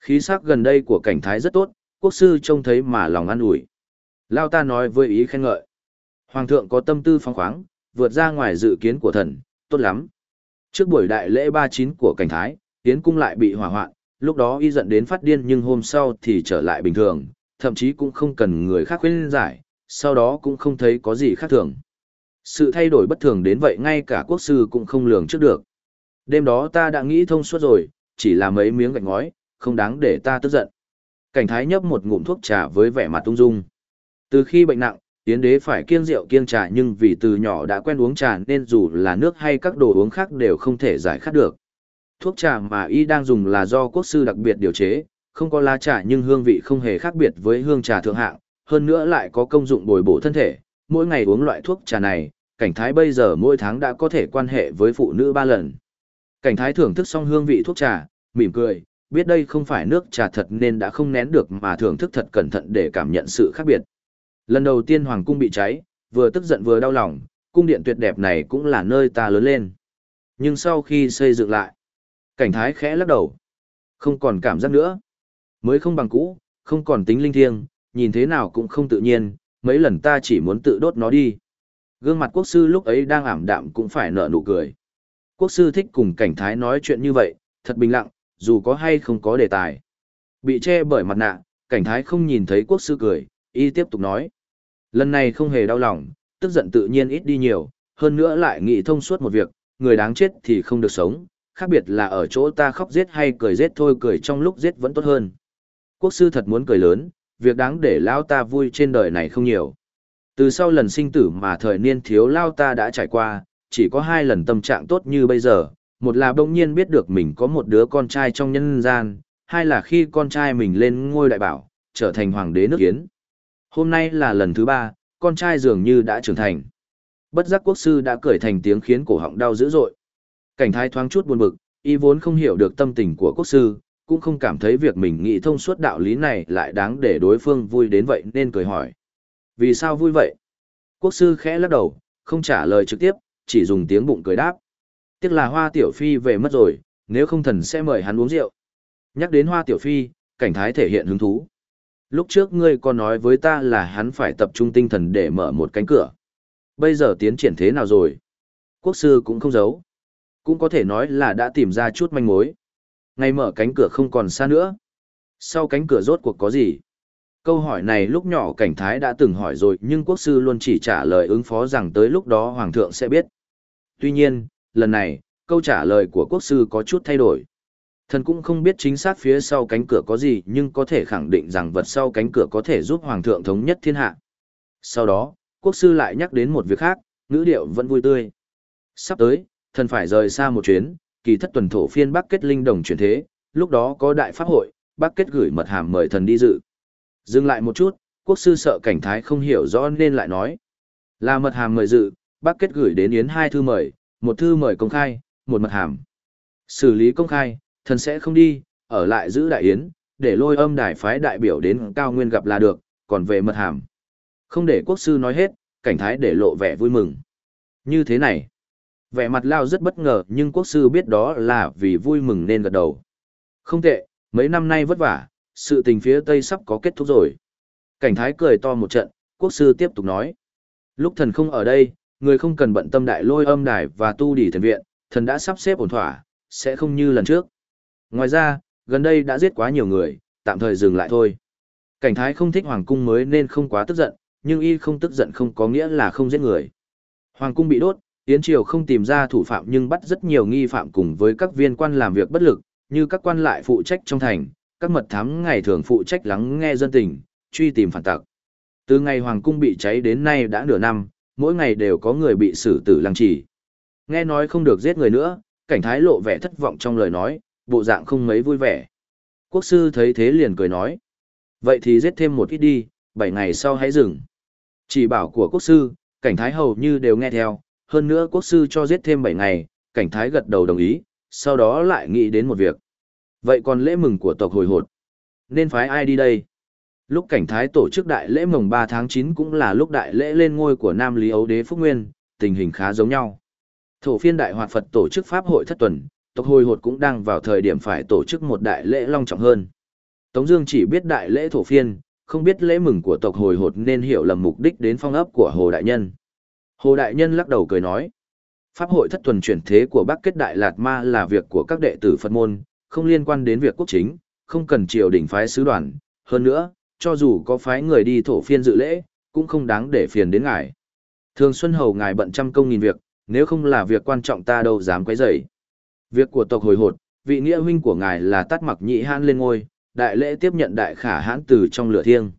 Khí sắc gần đây của cảnh thái rất tốt, quốc sư trông thấy mà lòng an ủi. Lao ta nói với ý khen ngợi. Hoàng thượng có tâm tư phong khoáng, vượt ra ngoài dự kiến của thần, tốt lắm. Trước buổi đại lễ ba chín của cảnh thái, tiến cung lại bị hỏa hoạn, lúc đó y giận đến phát điên nhưng hôm sau thì trở lại bình thường, thậm chí cũng không cần người khác khuyên giải, sau đó cũng không thấy có gì khác thường. Sự thay đổi bất thường đến vậy ngay cả quốc sư cũng không lường trước được. Đêm đó ta đã nghĩ thông suốt rồi, chỉ là mấy miếng gạch ngói, không đáng để ta tức giận. Cảnh thái nhấp một ngụm thuốc trà với vẻ mặt tung dung. Từ khi bệnh nặng, tiến đế phải kiêng rượu kiêng trà nhưng vì từ nhỏ đã quen uống trà nên dù là nước hay các đồ uống khác đều không thể giải khát được. Thuốc trà mà y đang dùng là do quốc sư đặc biệt điều chế, không có lá trà nhưng hương vị không hề khác biệt với hương trà thượng hạng, hơn nữa lại có công dụng bồi bổ thân thể. Mỗi ngày uống loại thuốc trà này, cảnh thái bây giờ mỗi tháng đã có thể quan hệ với phụ nữ ba lần. Cảnh thái thưởng thức xong hương vị thuốc trà, mỉm cười, biết đây không phải nước trà thật nên đã không nén được mà thưởng thức thật cẩn thận để cảm nhận sự khác biệt. Lần đầu tiên hoàng cung bị cháy, vừa tức giận vừa đau lòng, cung điện tuyệt đẹp này cũng là nơi ta lớn lên. Nhưng sau khi xây dựng lại, cảnh thái khẽ lắc đầu. Không còn cảm giác nữa. Mới không bằng cũ, không còn tính linh thiêng, nhìn thế nào cũng không tự nhiên, mấy lần ta chỉ muốn tự đốt nó đi. Gương mặt quốc sư lúc ấy đang ảm đạm cũng phải nở nụ cười. Quốc sư thích cùng cảnh thái nói chuyện như vậy, thật bình lặng, dù có hay không có đề tài. Bị che bởi mặt nạ, cảnh thái không nhìn thấy quốc sư cười, y tiếp tục nói. Lần này không hề đau lòng, tức giận tự nhiên ít đi nhiều, hơn nữa lại nghĩ thông suốt một việc, người đáng chết thì không được sống, khác biệt là ở chỗ ta khóc giết hay cười giết thôi cười trong lúc giết vẫn tốt hơn. Quốc sư thật muốn cười lớn, việc đáng để lao ta vui trên đời này không nhiều. Từ sau lần sinh tử mà thời niên thiếu lao ta đã trải qua, chỉ có hai lần tâm trạng tốt như bây giờ, một là bỗng nhiên biết được mình có một đứa con trai trong nhân gian, hai là khi con trai mình lên ngôi đại bảo, trở thành hoàng đế nước Yến. Hôm nay là lần thứ ba, con trai dường như đã trưởng thành. Bất giác quốc sư đã cười thành tiếng khiến cổ họng đau dữ dội. Cảnh thái thoáng chút buồn bực, y vốn không hiểu được tâm tình của quốc sư, cũng không cảm thấy việc mình nghĩ thông suốt đạo lý này lại đáng để đối phương vui đến vậy nên cười hỏi. Vì sao vui vậy? Quốc sư khẽ lắc đầu, không trả lời trực tiếp, chỉ dùng tiếng bụng cười đáp. Tiếc là hoa tiểu phi về mất rồi, nếu không thần sẽ mời hắn uống rượu. Nhắc đến hoa tiểu phi, cảnh thái thể hiện hứng thú. Lúc trước ngươi có nói với ta là hắn phải tập trung tinh thần để mở một cánh cửa. Bây giờ tiến triển thế nào rồi? Quốc sư cũng không giấu. Cũng có thể nói là đã tìm ra chút manh mối. Ngay mở cánh cửa không còn xa nữa. Sau cánh cửa rốt cuộc có gì? Câu hỏi này lúc nhỏ cảnh thái đã từng hỏi rồi nhưng quốc sư luôn chỉ trả lời ứng phó rằng tới lúc đó hoàng thượng sẽ biết. Tuy nhiên, lần này, câu trả lời của quốc sư có chút thay đổi. Thần cũng không biết chính xác phía sau cánh cửa có gì nhưng có thể khẳng định rằng vật sau cánh cửa có thể giúp hoàng thượng thống nhất thiên hạ. Sau đó, quốc sư lại nhắc đến một việc khác, ngữ điệu vẫn vui tươi. Sắp tới, thần phải rời xa một chuyến, kỳ thất tuần thổ phiên Bắc Kết Linh đồng chuyển thế, lúc đó có đại pháp hội, Bắc Kết gửi mật hàm mời thần đi dự. Dừng lại một chút, quốc sư sợ cảnh thái không hiểu rõ nên lại nói. Là mật hàm mời dự, Bắc Kết gửi đến Yến hai thư mời, một thư mời công khai, một mật hàm. Xử lý công khai, thần sẽ không đi, ở lại giữ đại Yến, để lôi âm đài phái đại biểu đến cao nguyên gặp là được, còn về mật hàm. Không để quốc sư nói hết, cảnh thái để lộ vẻ vui mừng. Như thế này, vẻ mặt lao rất bất ngờ nhưng quốc sư biết đó là vì vui mừng nên gật đầu. Không tệ, mấy năm nay vất vả, sự tình phía Tây sắp có kết thúc rồi. Cảnh thái cười to một trận, quốc sư tiếp tục nói. Lúc thần không ở đây, người không cần bận tâm đại lôi âm đài và tu đỉ thần viện, thần đã sắp xếp ổn thỏa, sẽ không như lần trước. Ngoài ra, gần đây đã giết quá nhiều người, tạm thời dừng lại thôi. Cảnh thái không thích hoàng cung mới nên không quá tức giận, nhưng y không tức giận không có nghĩa là không giết người. Hoàng cung bị đốt, Yến Triều không tìm ra thủ phạm nhưng bắt rất nhiều nghi phạm cùng với các viên quan làm việc bất lực, như các quan lại phụ trách trong thành, các mật thám ngày thường phụ trách lắng nghe dân tình, truy tìm phản tặc. Từ ngày Hoàng cung bị cháy đến nay đã nửa năm, mỗi ngày đều có người bị xử tử lăng trì. Nghe nói không được giết người nữa, cảnh thái lộ vẻ thất vọng trong lời nói, bộ dạng không mấy vui vẻ. Quốc sư thấy thế liền cười nói. Vậy thì giết thêm một ít đi, bảy ngày sau hãy dừng. Chỉ bảo của quốc sư, cảnh thái hầu như đều nghe theo, hơn nữa quốc sư cho giết thêm 7 ngày, cảnh thái gật đầu đồng ý, sau đó lại nghĩ đến một việc. Vậy còn lễ mừng của tộc hồi hột, nên phái ai đi đây? Lúc cảnh thái tổ chức đại lễ mừng 3 tháng 9 cũng là lúc đại lễ lên ngôi của Nam Lý Ấu Đế Phúc Nguyên, tình hình khá giống nhau. Thổ phiên đại hoạt Phật tổ chức Pháp hội thất tuần, tộc hồi hột cũng đang vào thời điểm phải tổ chức một đại lễ long trọng hơn. Tống Dương chỉ biết đại lễ thổ phiên, không biết lễ mừng của tộc hồi hột nên hiểu lầm mục đích đến phong ấp của Hồ Đại Nhân. Hồ Đại Nhân lắc đầu cười nói, Pháp hội thất tuần chuyển thế của Bắc Kết Đại Lạt Ma là việc của các đệ tử Phật môn, không liên quan đến việc quốc chính, không cần triều đình phái sứ đoàn. Hơn nữa, cho dù có phái người đi thổ phiên dự lễ, cũng không đáng để phiền đến ngài. Thường Xuân Hầu ngài bận trăm công nghìn việc, nếu không là việc quan trọng ta đâu dám quấy rầy. Việc của tộc hồi hột, vị nghĩa huynh của ngài là tắt mặc nhị hãn lên ngôi, đại lễ tiếp nhận đại khả hãn từ trong lửa thiêng.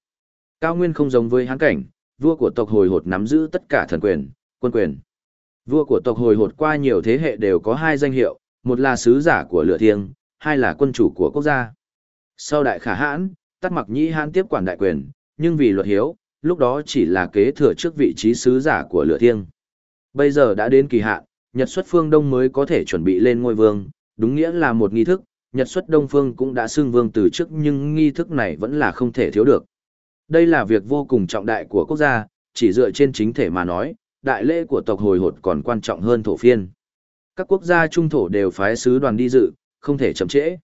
Cao Nguyên không giống với hãn cảnh, vua của tộc hồi hột nắm giữ tất cả thần quyền, quân quyền. Vua của tộc hồi hột qua nhiều thế hệ đều có hai danh hiệu, một là sứ giả của lửa thiêng, hai là quân chủ của quốc gia. Sau đại khả hãn, tắt mặc nhĩ hãn tiếp quản đại quyền, nhưng vì luật hiếu, lúc đó chỉ là kế thừa trước vị trí sứ giả của lửa thiêng. Bây giờ đã đến kỳ hạn, Nhật xuất phương Đông mới có thể chuẩn bị lên ngôi vương, đúng nghĩa là một nghi thức, Nhật xuất Đông phương cũng đã xưng vương từ trước nhưng nghi thức này vẫn là không thể thiếu được. Đây là việc vô cùng trọng đại của quốc gia, chỉ dựa trên chính thể mà nói, đại lễ của tộc hồi hột còn quan trọng hơn thổ phiên. Các quốc gia trung thổ đều phái sứ đoàn đi dự, không thể chậm trễ.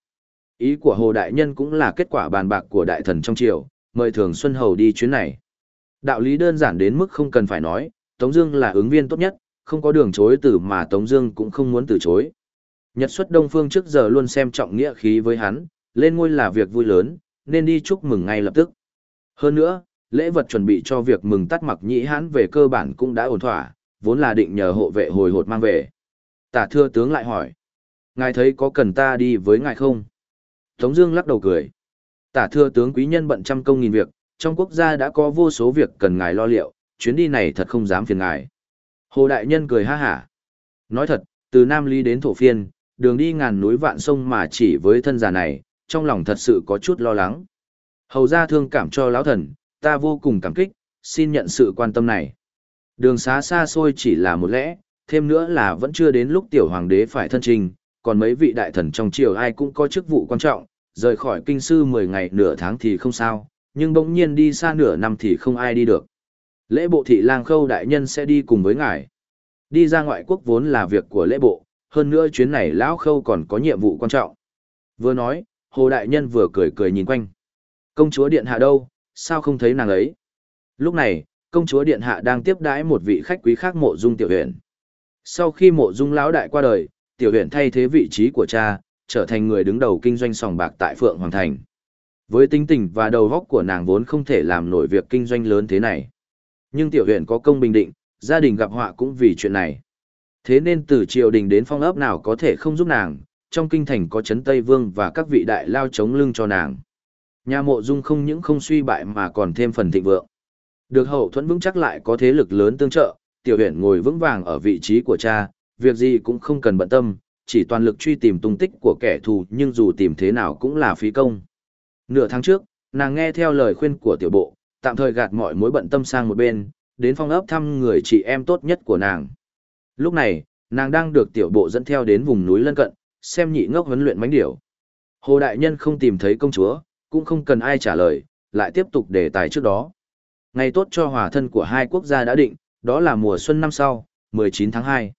Ý của Hồ Đại Nhân cũng là kết quả bàn bạc của đại thần trong triều, mời Thường Xuân Hầu đi chuyến này. Đạo lý đơn giản đến mức không cần phải nói, Tống Dương là ứng viên tốt nhất, không có đường chối từ mà Tống Dương cũng không muốn từ chối. Nhật xuất Đông Phương trước giờ luôn xem trọng nghĩa khí với hắn, lên ngôi là việc vui lớn, nên đi chúc mừng ngay lập tức. Hơn nữa, lễ vật chuẩn bị cho việc mừng tắt mặc nhĩ hãn về cơ bản cũng đã ổn thỏa, vốn là định nhờ hộ vệ hồi hột mang về. Tả thưa tướng lại hỏi, ngài thấy có cần ta đi với ngài không? Tống Dương lắc đầu cười. Tả thưa tướng quý nhân bận trăm công nghìn việc, trong quốc gia đã có vô số việc cần ngài lo liệu, chuyến đi này thật không dám phiền ngài. Hồ đại nhân cười ha hả. Nói thật, từ Nam Ly đến Thổ Phiên, đường đi ngàn núi vạn sông mà chỉ với thân già này, trong lòng thật sự có chút lo lắng. Hầu ra thương cảm cho lão thần, ta vô cùng cảm kích, xin nhận sự quan tâm này. Đường xá xa xôi chỉ là một lẽ, thêm nữa là vẫn chưa đến lúc tiểu hoàng đế phải thân trình, còn mấy vị đại thần trong triều ai cũng có chức vụ quan trọng, rời khỏi kinh sư 10 ngày nửa tháng thì không sao, nhưng bỗng nhiên đi xa nửa năm thì không ai đi được. Lễ bộ thị lang khâu đại nhân sẽ đi cùng với ngài. Đi ra ngoại quốc vốn là việc của lễ bộ, hơn nữa chuyến này lão khâu còn có nhiệm vụ quan trọng. Vừa nói, hồ đại nhân vừa cười cười nhìn quanh. Công chúa điện hạ đâu, sao không thấy nàng ấy? Lúc này, công chúa điện hạ đang tiếp đãi một vị khách quý khác mộ dung tiểu huyền. Sau khi mộ dung lão đại qua đời, tiểu huyện thay thế vị trí của cha, trở thành người đứng đầu kinh doanh sòng bạc tại Phượng Hoàng Thành. Với tính tình và đầu góc của nàng vốn không thể làm nổi việc kinh doanh lớn thế này. Nhưng tiểu huyện có công bình định, gia đình gặp họa cũng vì chuyện này. Thế nên từ triều đình đến phong ấp nào có thể không giúp nàng, trong kinh thành có chấn Tây Vương và các vị đại lao chống lưng cho nàng. Nhà mộ dung không những không suy bại mà còn thêm phần thịnh vượng. Được hậu thuẫn vững chắc lại có thế lực lớn tương trợ, tiểu huyện ngồi vững vàng ở vị trí của cha, việc gì cũng không cần bận tâm, chỉ toàn lực truy tìm tung tích của kẻ thù nhưng dù tìm thế nào cũng là phí công. Nửa tháng trước, nàng nghe theo lời khuyên của tiểu bộ, tạm thời gạt mọi mối bận tâm sang một bên, đến phong ấp thăm người chị em tốt nhất của nàng. Lúc này, nàng đang được tiểu bộ dẫn theo đến vùng núi lân cận, xem nhị ngốc huấn luyện mánh điểu. Hồ Đại Nhân không tìm thấy công chúa, cũng không cần ai trả lời, lại tiếp tục đề tài trước đó. Ngày tốt cho hòa thân của hai quốc gia đã định, đó là mùa xuân năm sau, 19 tháng 2.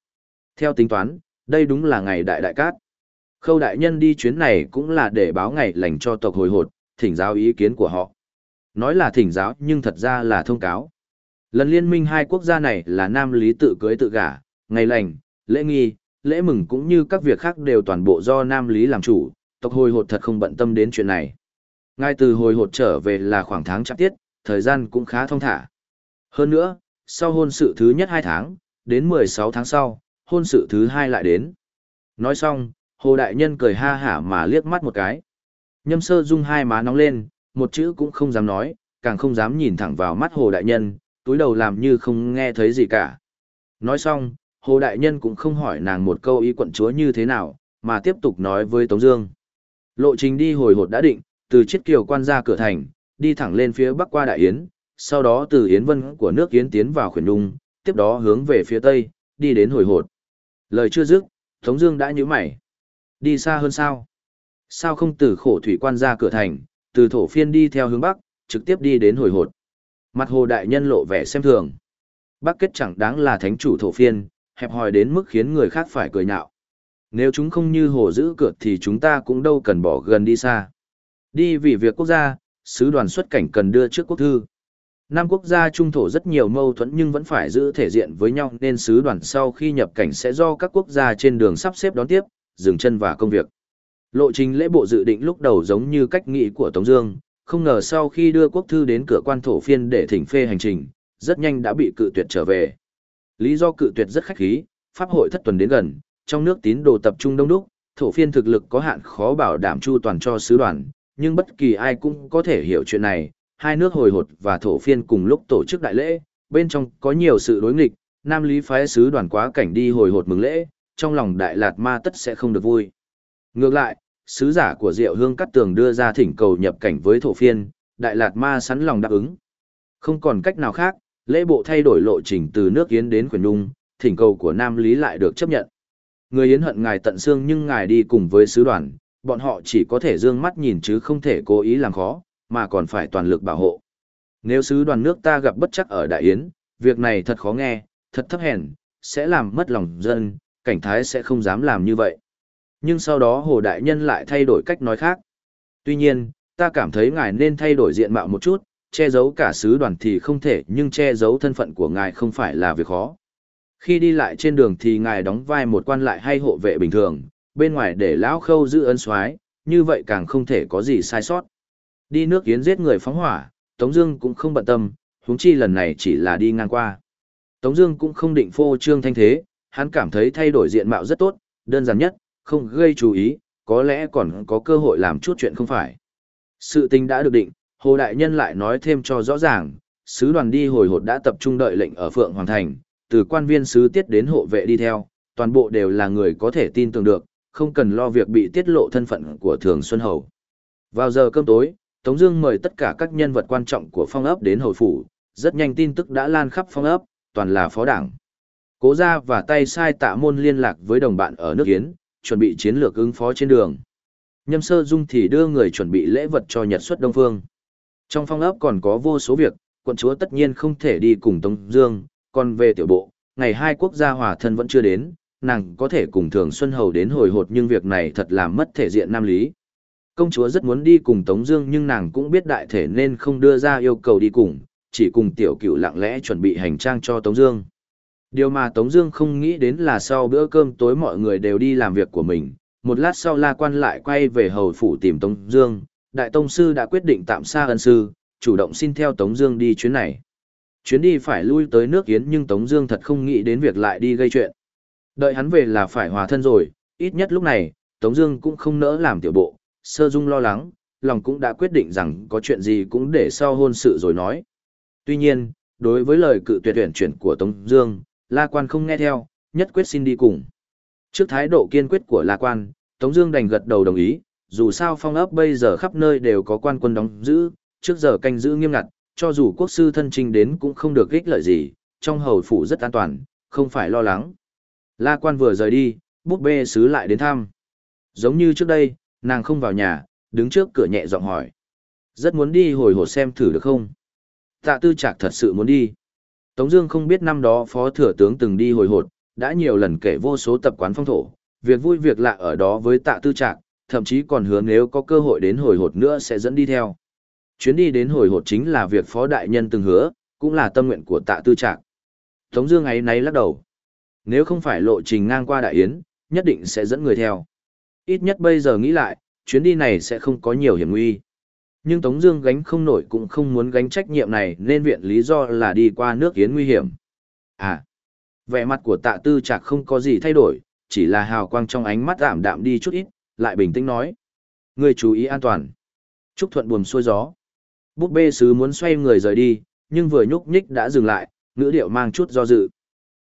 Theo tính toán, đây đúng là ngày đại đại cát. Khâu đại nhân đi chuyến này cũng là để báo ngày lành cho tộc hồi hột, thỉnh giáo ý kiến của họ. Nói là thỉnh giáo nhưng thật ra là thông cáo. Lần liên minh hai quốc gia này là nam lý tự cưới tự gả, ngày lành, lễ nghi, lễ mừng cũng như các việc khác đều toàn bộ do nam lý làm chủ, tộc hồi hột thật không bận tâm đến chuyện này. Ngay từ hồi hột trở về là khoảng tháng chạp tiết, thời gian cũng khá thông thả. Hơn nữa, sau hôn sự thứ nhất hai tháng, đến 16 tháng sau, hôn sự thứ hai lại đến. Nói xong, Hồ Đại Nhân cười ha hả mà liếc mắt một cái. Nhâm sơ dung hai má nóng lên, một chữ cũng không dám nói, càng không dám nhìn thẳng vào mắt Hồ Đại Nhân, túi đầu làm như không nghe thấy gì cả. Nói xong, Hồ Đại Nhân cũng không hỏi nàng một câu ý quận chúa như thế nào, mà tiếp tục nói với Tống Dương. Lộ trình đi hồi hột đã định, từ chiết kiều quan ra cửa thành, đi thẳng lên phía bắc qua Đại Yến, sau đó từ Yến Vân của nước Yến tiến vào khuyển nhung tiếp đó hướng về phía tây, đi đến hồi hột. Lời chưa dứt, Tống Dương đã nhíu mày. Đi xa hơn sao? Sao không từ khổ thủy quan ra cửa thành, từ thổ phiên đi theo hướng bắc, trực tiếp đi đến hồi hột. Mặt hồ đại nhân lộ vẻ xem thường. Bắc kết chẳng đáng là thánh chủ thổ phiên, hẹp hòi đến mức khiến người khác phải cười nhạo. Nếu chúng không như hồ giữ cửa thì chúng ta cũng đâu cần bỏ gần đi xa. Đi vì việc quốc gia, sứ đoàn xuất cảnh cần đưa trước quốc thư. Năm quốc gia trung thổ rất nhiều mâu thuẫn nhưng vẫn phải giữ thể diện với nhau nên sứ đoàn sau khi nhập cảnh sẽ do các quốc gia trên đường sắp xếp đón tiếp, dừng chân và công việc. Lộ trình lễ bộ dự định lúc đầu giống như cách nghĩ của Tống Dương, không ngờ sau khi đưa quốc thư đến cửa quan thổ phiên để thỉnh phê hành trình, rất nhanh đã bị cự tuyệt trở về. Lý do cự tuyệt rất khách khí, pháp hội thất tuần đến gần, trong nước tín đồ tập trung đông đúc, thổ phiên thực lực có hạn khó bảo đảm chu toàn cho sứ đoàn, nhưng bất kỳ ai cũng có thể hiểu chuyện này. Hai nước hồi hột và thổ phiên cùng lúc tổ chức đại lễ, bên trong có nhiều sự đối nghịch, Nam Lý phái sứ đoàn quá cảnh đi hồi hột mừng lễ, trong lòng Đại Lạt Ma tất sẽ không được vui. Ngược lại, sứ giả của Diệu Hương Cắt Tường đưa ra thỉnh cầu nhập cảnh với thổ phiên, Đại Lạt Ma sẵn lòng đáp ứng. Không còn cách nào khác, lễ bộ thay đổi lộ trình từ nước Yến đến Quyền Nhung, thỉnh cầu của Nam Lý lại được chấp nhận. Người Yến hận ngài tận xương nhưng ngài đi cùng với sứ đoàn, bọn họ chỉ có thể dương mắt nhìn chứ không thể cố ý làm khó, mà còn phải toàn lực bảo hộ. Nếu sứ đoàn nước ta gặp bất chắc ở Đại Yến, việc này thật khó nghe, thật thấp hèn, sẽ làm mất lòng dân, cảnh thái sẽ không dám làm như vậy. Nhưng sau đó Hồ Đại Nhân lại thay đổi cách nói khác. Tuy nhiên, ta cảm thấy ngài nên thay đổi diện mạo một chút, che giấu cả sứ đoàn thì không thể nhưng che giấu thân phận của ngài không phải là việc khó. Khi đi lại trên đường thì ngài đóng vai một quan lại hay hộ vệ bình thường, bên ngoài để lão khâu giữ ân soái như vậy càng không thể có gì sai sót. Đi nước yến giết người phóng hỏa, Tống Dương cũng không bận tâm, huống chi lần này chỉ là đi ngang qua. Tống Dương cũng không định phô trương thanh thế, hắn cảm thấy thay đổi diện mạo rất tốt, đơn giản nhất, không gây chú ý, có lẽ còn có cơ hội làm chút chuyện không phải. Sự tình đã được định, Hồ Đại Nhân lại nói thêm cho rõ ràng, sứ đoàn đi hồi hột đã tập trung đợi lệnh ở Phượng Hoàng Thành, từ quan viên sứ tiết đến hộ vệ đi theo, toàn bộ đều là người có thể tin tưởng được, không cần lo việc bị tiết lộ thân phận của Thường Xuân Hầu. Vào giờ cơm tối, Tống Dương mời tất cả các nhân vật quan trọng của phong ấp đến hồi phủ, rất nhanh tin tức đã lan khắp phong ấp, toàn là phó đảng. Cố gia và tay sai tạ môn liên lạc với đồng bạn ở nước Yến, chuẩn bị chiến lược ứng phó trên đường. Nhâm sơ dung thì đưa người chuẩn bị lễ vật cho nhật xuất Đông Phương. Trong phong ấp còn có vô số việc, quận chúa tất nhiên không thể đi cùng Tống Dương, còn về tiểu bộ, ngày hai quốc gia hòa thân vẫn chưa đến, nàng có thể cùng Thường Xuân Hầu đến hồi hột nhưng việc này thật làm mất thể diện nam lý. Công chúa rất muốn đi cùng Tống Dương nhưng nàng cũng biết đại thể nên không đưa ra yêu cầu đi cùng, chỉ cùng tiểu cửu lặng lẽ chuẩn bị hành trang cho Tống Dương. Điều mà Tống Dương không nghĩ đến là sau bữa cơm tối mọi người đều đi làm việc của mình. Một lát sau La Quan lại quay về hầu phủ tìm Tống Dương. Đại Tông sư đã quyết định tạm xa ân sư, chủ động xin theo Tống Dương đi chuyến này. Chuyến đi phải lui tới nước Yến nhưng Tống Dương thật không nghĩ đến việc lại đi gây chuyện. Đợi hắn về là phải hòa thân rồi, ít nhất lúc này, Tống Dương cũng không nỡ làm tiểu bộ. Sơ Dung lo lắng, lòng cũng đã quyết định rằng có chuyện gì cũng để sau hôn sự rồi nói. Tuy nhiên, đối với lời cự tuyệt tuyển chuyển của Tống Dương, La Quan không nghe theo, nhất quyết xin đi cùng. Trước thái độ kiên quyết của La Quan, Tống Dương đành gật đầu đồng ý. Dù sao phong ấp bây giờ khắp nơi đều có quan quân đóng giữ, trước giờ canh giữ nghiêm ngặt, cho dù quốc sư thân trinh đến cũng không được ích lợi gì, trong hầu phủ rất an toàn, không phải lo lắng. La Quan vừa rời đi, búp bê sứ lại đến thăm. Giống như trước đây, nàng không vào nhà, đứng trước cửa nhẹ giọng hỏi. Rất muốn đi hồi hộp xem thử được không? Tạ tư Trạc thật sự muốn đi. Tống Dương không biết năm đó phó thừa tướng từng đi hồi hột, đã nhiều lần kể vô số tập quán phong thổ, việc vui việc lạ ở đó với tạ tư trạc, thậm chí còn hứa nếu có cơ hội đến hồi hột nữa sẽ dẫn đi theo. Chuyến đi đến hồi hột chính là việc phó đại nhân từng hứa, cũng là tâm nguyện của tạ tư trạc. Tống Dương ấy náy lắc đầu. Nếu không phải lộ trình ngang qua đại yến, nhất định sẽ dẫn người theo. Ít nhất bây giờ nghĩ lại, chuyến đi này sẽ không có nhiều hiểm nguy nhưng Tống Dương gánh không nổi cũng không muốn gánh trách nhiệm này nên viện lý do là đi qua nước Yến nguy hiểm. À, vẻ mặt của Tạ Tư Trạc không có gì thay đổi, chỉ là hào quang trong ánh mắt giảm đạm đi chút ít, lại bình tĩnh nói: "Ngươi chú ý an toàn." Trúc Thuận buồn xuôi gió. Búp bê sứ muốn xoay người rời đi, nhưng vừa nhúc nhích đã dừng lại, ngữ điệu mang chút do dự.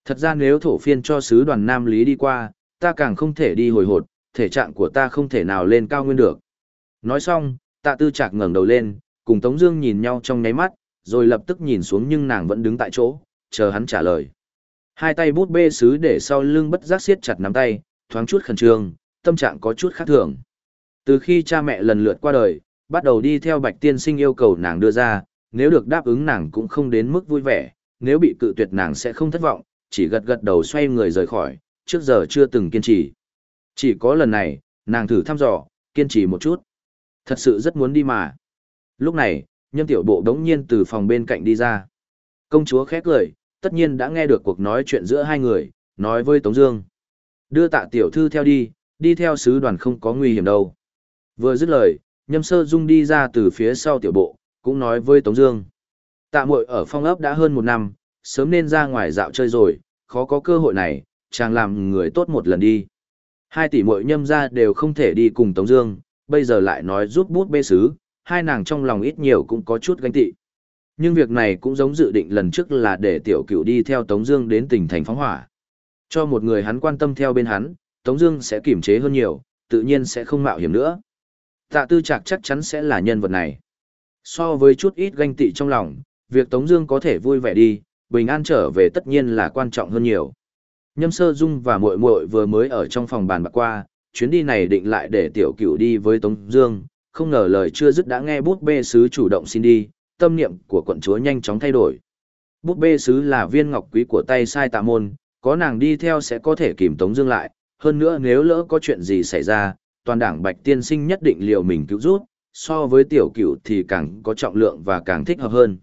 Thật ra nếu thổ phiên cho sứ đoàn Nam Lý đi qua, ta càng không thể đi hồi hột, thể trạng của ta không thể nào lên cao nguyên được. Nói xong, tạ tư Chạc ngẩng đầu lên, cùng Tống Dương nhìn nhau trong nháy mắt, rồi lập tức nhìn xuống nhưng nàng vẫn đứng tại chỗ, chờ hắn trả lời. Hai tay bút bê sứ để sau lưng bất giác siết chặt nắm tay, thoáng chút khẩn trương, tâm trạng có chút khác thường. Từ khi cha mẹ lần lượt qua đời, bắt đầu đi theo bạch tiên sinh yêu cầu nàng đưa ra, nếu được đáp ứng nàng cũng không đến mức vui vẻ, nếu bị cự tuyệt nàng sẽ không thất vọng, chỉ gật gật đầu xoay người rời khỏi, trước giờ chưa từng kiên trì. Chỉ có lần này, nàng thử thăm dò, kiên trì một chút. Thật sự rất muốn đi mà. Lúc này, nhâm tiểu bộ đống nhiên từ phòng bên cạnh đi ra. Công chúa khét cười, tất nhiên đã nghe được cuộc nói chuyện giữa hai người, nói với Tống Dương. Đưa tạ tiểu thư theo đi, đi theo sứ đoàn không có nguy hiểm đâu. Vừa dứt lời, nhâm sơ dung đi ra từ phía sau tiểu bộ, cũng nói với Tống Dương. Tạ muội ở phong ấp đã hơn một năm, sớm nên ra ngoài dạo chơi rồi, khó có cơ hội này, chàng làm người tốt một lần đi. Hai tỷ muội nhâm ra đều không thể đi cùng Tống Dương, bây giờ lại nói giúp bút bê sứ, hai nàng trong lòng ít nhiều cũng có chút ganh tị. Nhưng việc này cũng giống dự định lần trước là để tiểu cửu đi theo Tống Dương đến tỉnh thành phóng hỏa. Cho một người hắn quan tâm theo bên hắn, Tống Dương sẽ kiềm chế hơn nhiều, tự nhiên sẽ không mạo hiểm nữa. Tạ Tư Trạc chắc chắn sẽ là nhân vật này. So với chút ít ganh tị trong lòng, việc Tống Dương có thể vui vẻ đi, bình an trở về tất nhiên là quan trọng hơn nhiều. Nhâm Sơ Dung và Muội Muội vừa mới ở trong phòng bàn bạc qua, chuyến đi này định lại để tiểu cửu đi với Tống Dương, không ngờ lời chưa dứt đã nghe bút bê sứ chủ động xin đi, tâm niệm của quận chúa nhanh chóng thay đổi. Bút bê sứ là viên ngọc quý của tay sai tạ môn, có nàng đi theo sẽ có thể kìm Tống Dương lại. Hơn nữa nếu lỡ có chuyện gì xảy ra, toàn đảng Bạch Tiên Sinh nhất định liều mình cứu rút, so với tiểu cửu thì càng có trọng lượng và càng thích hợp hơn.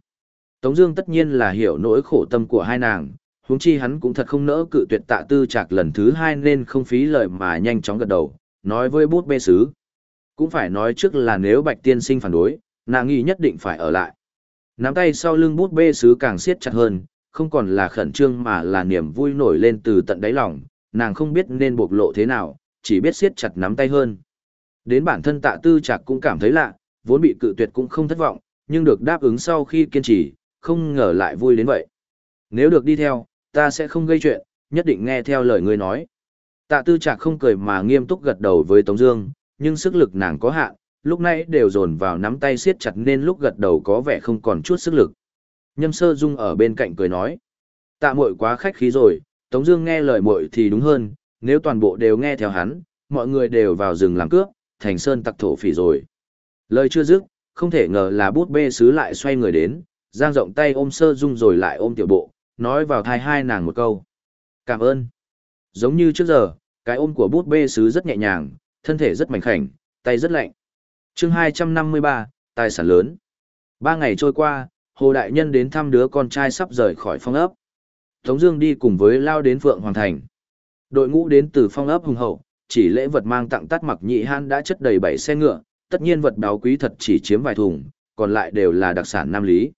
Tống Dương tất nhiên là hiểu nỗi khổ tâm của hai nàng, huống chi hắn cũng thật không nỡ cự tuyệt tạ tư trạc lần thứ hai nên không phí lời mà nhanh chóng gật đầu, nói với bút bê sứ. Cũng phải nói trước là nếu bạch tiên sinh phản đối, nàng nghi nhất định phải ở lại. Nắm tay sau lưng bút bê sứ càng siết chặt hơn, không còn là khẩn trương mà là niềm vui nổi lên từ tận đáy lòng, nàng không biết nên bộc lộ thế nào, chỉ biết siết chặt nắm tay hơn. Đến bản thân tạ tư trạc cũng cảm thấy lạ, vốn bị cự tuyệt cũng không thất vọng, nhưng được đáp ứng sau khi kiên trì, không ngờ lại vui đến vậy. Nếu được đi theo, ta sẽ không gây chuyện, nhất định nghe theo lời ngươi nói. Tạ tư trạc không cười mà nghiêm túc gật đầu với Tống Dương, nhưng sức lực nàng có hạn, lúc nãy đều dồn vào nắm tay siết chặt nên lúc gật đầu có vẻ không còn chút sức lực. Nhâm sơ dung ở bên cạnh cười nói, tạ muội quá khách khí rồi, Tống Dương nghe lời muội thì đúng hơn, nếu toàn bộ đều nghe theo hắn, mọi người đều vào rừng làm cướp, thành sơn tặc thổ phỉ rồi. Lời chưa dứt, không thể ngờ là bút bê sứ lại xoay người đến, giang rộng tay ôm sơ dung rồi lại ôm tiểu bộ, nói vào thai hai nàng một câu. Cảm ơn. Giống như trước giờ, cái ôm của bút bê sứ rất nhẹ nhàng, thân thể rất mảnh khảnh, tay rất lạnh. chương 253, tài sản lớn. Ba ngày trôi qua, Hồ Đại Nhân đến thăm đứa con trai sắp rời khỏi phong ấp. Tống Dương đi cùng với Lao đến Phượng Hoàng Thành. Đội ngũ đến từ phong ấp hùng hậu, chỉ lễ vật mang tặng tắt mặc nhị han đã chất đầy bảy xe ngựa, tất nhiên vật báo quý thật chỉ chiếm vài thùng, còn lại đều là đặc sản Nam Lý.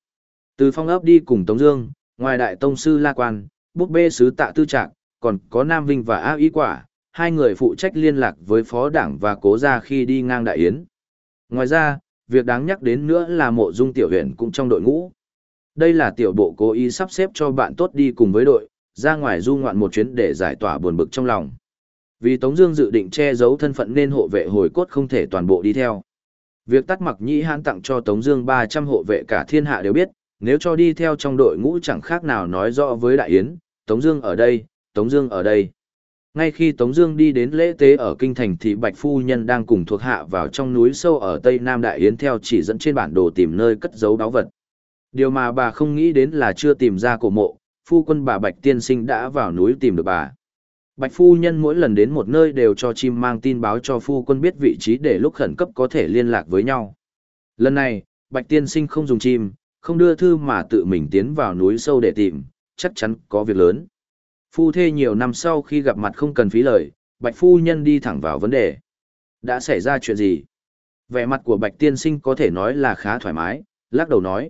Từ phong ấp đi cùng Tống Dương, ngoài đại tông sư La Quan, bút bê sứ tạ tư trạng, còn có Nam Vinh và A Ý Quả, hai người phụ trách liên lạc với phó đảng và cố gia khi đi ngang đại yến. Ngoài ra, việc đáng nhắc đến nữa là mộ dung tiểu huyền cũng trong đội ngũ. Đây là tiểu bộ cố ý sắp xếp cho bạn tốt đi cùng với đội, ra ngoài du ngoạn một chuyến để giải tỏa buồn bực trong lòng. Vì Tống Dương dự định che giấu thân phận nên hộ vệ hồi cốt không thể toàn bộ đi theo. Việc tắt mặc nhĩ hãn tặng cho Tống Dương 300 hộ vệ cả thiên hạ đều biết, nếu cho đi theo trong đội ngũ chẳng khác nào nói rõ với Đại Yến, Tống Dương ở đây, Tống Dương ở đây. Ngay khi Tống Dương đi đến lễ tế ở kinh thành thì Bạch Phu Nhân đang cùng thuộc hạ vào trong núi sâu ở Tây Nam Đại Yến theo chỉ dẫn trên bản đồ tìm nơi cất giấu đáo vật. Điều mà bà không nghĩ đến là chưa tìm ra cổ mộ, phu quân bà Bạch Tiên Sinh đã vào núi tìm được bà. Bạch Phu Nhân mỗi lần đến một nơi đều cho chim mang tin báo cho phu quân biết vị trí để lúc khẩn cấp có thể liên lạc với nhau. Lần này, Bạch Tiên Sinh không dùng chim, không đưa thư mà tự mình tiến vào núi sâu để tìm, chắc chắn có việc lớn. Phu thê nhiều năm sau khi gặp mặt không cần phí lời, Bạch Phu Nhân đi thẳng vào vấn đề. Đã xảy ra chuyện gì? Vẻ mặt của Bạch Tiên Sinh có thể nói là khá thoải mái, lắc đầu nói.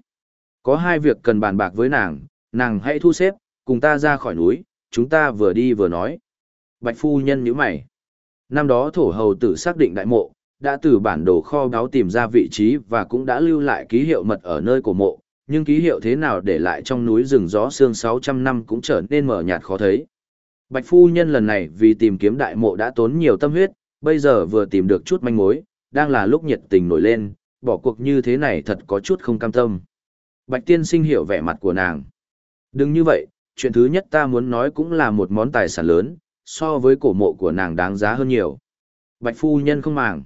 Có hai việc cần bàn bạc với nàng, nàng hãy thu xếp, cùng ta ra khỏi núi, chúng ta vừa đi vừa nói. Bạch Phu Nhân nhíu mày. Năm đó thổ hầu tử xác định đại mộ, đã từ bản đồ kho báu tìm ra vị trí và cũng đã lưu lại ký hiệu mật ở nơi cổ mộ, nhưng ký hiệu thế nào để lại trong núi rừng gió xương 600 năm cũng trở nên mờ nhạt khó thấy. Bạch phu nhân lần này vì tìm kiếm đại mộ đã tốn nhiều tâm huyết, bây giờ vừa tìm được chút manh mối, đang là lúc nhiệt tình nổi lên, bỏ cuộc như thế này thật có chút không cam tâm. Bạch tiên sinh hiểu vẻ mặt của nàng. Đừng như vậy, chuyện thứ nhất ta muốn nói cũng là một món tài sản lớn, so với cổ mộ của nàng đáng giá hơn nhiều. Bạch phu nhân không màng.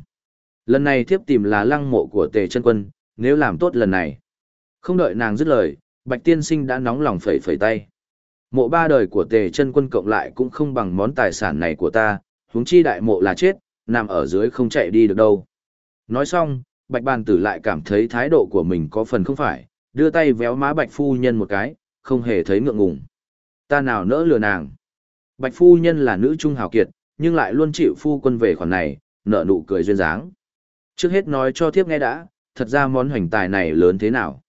Lần này thiếp tìm là lăng mộ của tề chân quân, nếu làm tốt lần này. Không đợi nàng dứt lời, bạch tiên sinh đã nóng lòng phẩy phẩy tay. Mộ ba đời của tề chân quân cộng lại cũng không bằng món tài sản này của ta, huống chi đại mộ là chết, nằm ở dưới không chạy đi được đâu. Nói xong, bạch bàn tử lại cảm thấy thái độ của mình có phần không phải, đưa tay véo má bạch phu nhân một cái, không hề thấy ngượng ngùng. Ta nào nỡ lừa nàng. Bạch phu nhân là nữ trung hào kiệt, nhưng lại luôn chịu phu quân về khoản này, nợ nụ cười duyên dáng. Trước hết nói cho thiếp nghe đã, thật ra món hoành tài này lớn thế nào.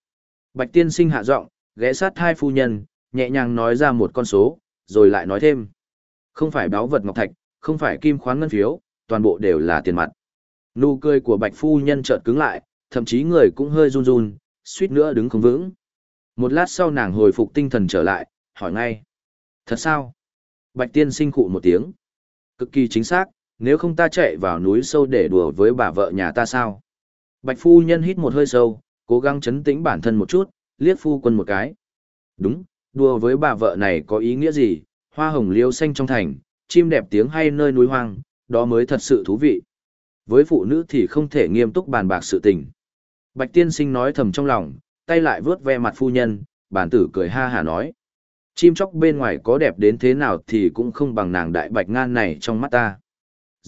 Bạch tiên sinh hạ giọng, ghé sát hai phu nhân, nhẹ nhàng nói ra một con số, rồi lại nói thêm. Không phải báo vật ngọc thạch, không phải kim khoáng ngân phiếu, toàn bộ đều là tiền mặt. Nụ cười của bạch phu nhân chợt cứng lại, thậm chí người cũng hơi run run, suýt nữa đứng không vững. Một lát sau nàng hồi phục tinh thần trở lại, hỏi ngay. Thật sao? Bạch tiên sinh cụ một tiếng. Cực kỳ chính xác, nếu không ta chạy vào núi sâu để đùa với bà vợ nhà ta sao? Bạch phu nhân hít một hơi sâu, cố gắng chấn tĩnh bản thân một chút, liếc phu quân một cái. Đúng, đùa với bà vợ này có ý nghĩa gì, hoa hồng liêu xanh trong thành, chim đẹp tiếng hay nơi núi hoang, đó mới thật sự thú vị. Với phụ nữ thì không thể nghiêm túc bàn bạc sự tình. Bạch tiên sinh nói thầm trong lòng, tay lại vướt ve mặt phu nhân, bản tử cười ha hà nói. Chim chóc bên ngoài có đẹp đến thế nào thì cũng không bằng nàng đại bạch ngan này trong mắt ta.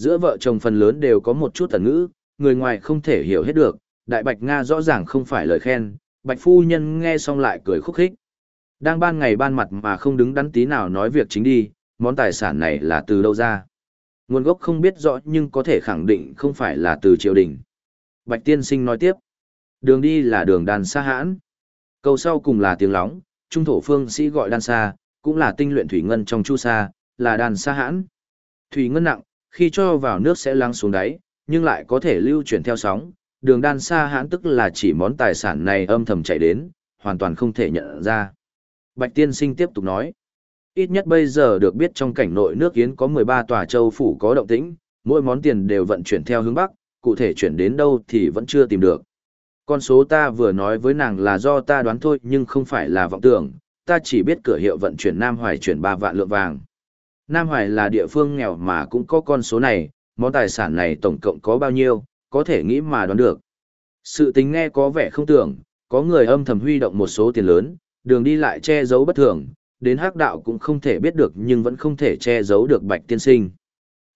Giữa vợ chồng phần lớn đều có một chút tần ngữ, người ngoài không thể hiểu hết được, Đại Bạch Nga rõ ràng không phải lời khen, Bạch Phu Nhân nghe xong lại cười khúc khích. Đang ban ngày ban mặt mà không đứng đắn tí nào nói việc chính đi, món tài sản này là từ đâu ra. Nguồn gốc không biết rõ nhưng có thể khẳng định không phải là từ triều đình. Bạch Tiên Sinh nói tiếp. Đường đi là đường đàn xa hãn. Câu sau cùng là tiếng lóng, trung thổ phương sĩ gọi đan xa, cũng là tinh luyện thủy ngân trong chu sa, là đàn xa hãn. Thủy ngân nặng, khi cho vào nước sẽ lắng xuống đáy, nhưng lại có thể lưu chuyển theo sóng. Đường đan xa hãn tức là chỉ món tài sản này âm thầm chạy đến, hoàn toàn không thể nhận ra. Bạch Tiên Sinh tiếp tục nói. Ít nhất bây giờ được biết trong cảnh nội nước Yến có 13 tòa châu phủ có động tĩnh, mỗi món tiền đều vận chuyển theo hướng Bắc, cụ thể chuyển đến đâu thì vẫn chưa tìm được. Con số ta vừa nói với nàng là do ta đoán thôi nhưng không phải là vọng tưởng, ta chỉ biết cửa hiệu vận chuyển Nam Hoài chuyển 3 vạn lượng vàng. Nam Hoài là địa phương nghèo mà cũng có con số này, món tài sản này tổng cộng có bao nhiêu, có thể nghĩ mà đoán được. Sự tính nghe có vẻ không tưởng, có người âm thầm huy động một số tiền lớn, đường đi lại che giấu bất thường, đến hắc đạo cũng không thể biết được nhưng vẫn không thể che giấu được bạch tiên sinh.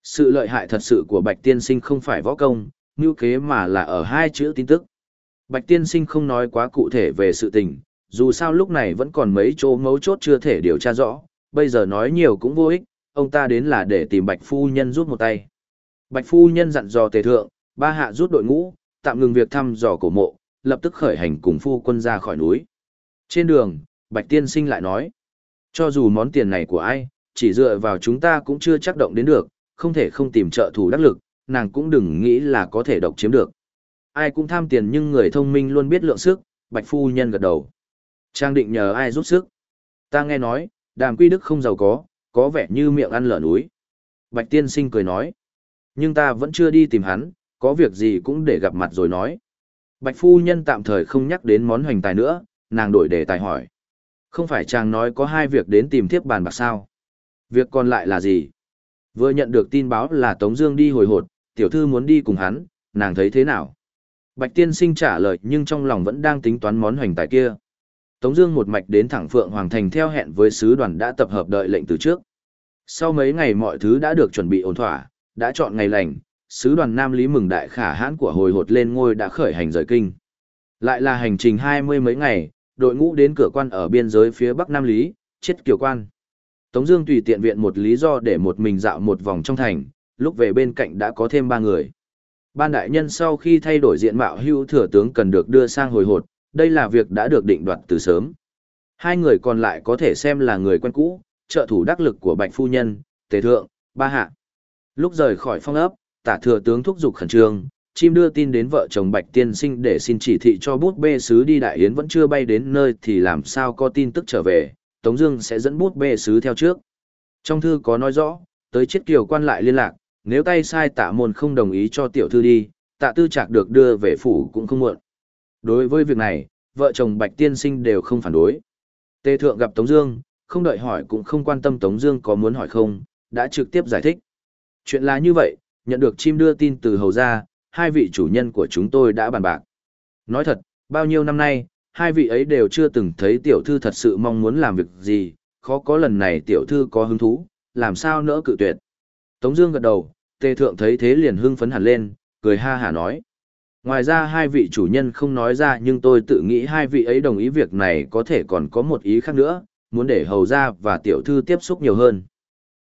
Sự lợi hại thật sự của bạch tiên sinh không phải võ công, ngưu kế mà là ở hai chữ tin tức. Bạch tiên sinh không nói quá cụ thể về sự tình, dù sao lúc này vẫn còn mấy chỗ mấu chốt chưa thể điều tra rõ, bây giờ nói nhiều cũng vô ích, ông ta đến là để tìm bạch phu nhân rút một tay. Bạch phu nhân dặn dò tề thượng, ba hạ rút đội ngũ, tạm ngừng việc thăm dò cổ mộ, lập tức khởi hành cùng phu quân ra khỏi núi. Trên đường, Bạch tiên sinh lại nói, cho dù món tiền này của ai, chỉ dựa vào chúng ta cũng chưa chắc động đến được, không thể không tìm trợ thủ đắc lực, nàng cũng đừng nghĩ là có thể độc chiếm được. Ai cũng tham tiền nhưng người thông minh luôn biết lượng sức, bạch phu nhân gật đầu. Trang định nhờ ai giúp sức. Ta nghe nói, đàm quy đức không giàu có, có vẻ như miệng ăn lở núi. Bạch tiên sinh cười nói. Nhưng ta vẫn chưa đi tìm hắn, có việc gì cũng để gặp mặt rồi nói. Bạch phu nhân tạm thời không nhắc đến món hoành tài nữa, nàng đổi đề tài hỏi. Không phải chàng nói có hai việc đến tìm thiếp bàn bạc sao? Việc còn lại là gì? Vừa nhận được tin báo là Tống Dương đi hồi hột, tiểu thư muốn đi cùng hắn, nàng thấy thế nào? Bạch tiên sinh trả lời nhưng trong lòng vẫn đang tính toán món hoành tài kia. Tống Dương một mạch đến thẳng Phượng Hoàng Thành theo hẹn với sứ đoàn đã tập hợp đợi lệnh từ trước. Sau mấy ngày mọi thứ đã được chuẩn bị ổn thỏa, đã chọn ngày lành, sứ đoàn Nam Lý mừng đại khả hãn của hồi hột lên ngôi đã khởi hành rời kinh. Lại là hành trình hai mươi mấy ngày, đội ngũ đến cửa quan ở biên giới phía bắc Nam Lý, chết kiều quan. Tống Dương tùy tiện viện một lý do để một mình dạo một vòng trong thành, lúc về bên cạnh đã có thêm ba người. Ban đại nhân sau khi thay đổi diện mạo hưu thừa tướng cần được đưa sang hồi hột, đây là việc đã được định đoạt từ sớm. Hai người còn lại có thể xem là người quen cũ, trợ thủ đắc lực của Bạch Phu Nhân, Tề Thượng, Ba Hạ. Lúc rời khỏi phong ấp, tả thừa tướng thúc giục khẩn trương, chim đưa tin đến vợ chồng Bạch Tiên Sinh để xin chỉ thị cho bút bê sứ đi đại yến vẫn chưa bay đến nơi thì làm sao có tin tức trở về, Tống Dương sẽ dẫn bút bê sứ theo trước. Trong thư có nói rõ, tới chiết kiều quan lại liên lạc, nếu tay sai tạ môn không đồng ý cho tiểu thư đi, tạ tư trạc được đưa về phủ cũng không muộn. Đối với việc này, vợ chồng Bạch Tiên Sinh đều không phản đối. Tề Thượng gặp Tống Dương, không đợi hỏi cũng không quan tâm Tống Dương có muốn hỏi không, đã trực tiếp giải thích. Chuyện là như vậy, nhận được chim đưa tin từ hầu gia, hai vị chủ nhân của chúng tôi đã bàn bạc. Nói thật, bao nhiêu năm nay, hai vị ấy đều chưa từng thấy tiểu thư thật sự mong muốn làm việc gì, khó có lần này tiểu thư có hứng thú, làm sao nỡ cự tuyệt. Tống Dương gật đầu, tề thượng thấy thế liền hưng phấn hẳn lên, cười ha hả nói. Ngoài ra hai vị chủ nhân không nói ra nhưng tôi tự nghĩ hai vị ấy đồng ý việc này có thể còn có một ý khác nữa, muốn để hầu gia và tiểu thư tiếp xúc nhiều hơn.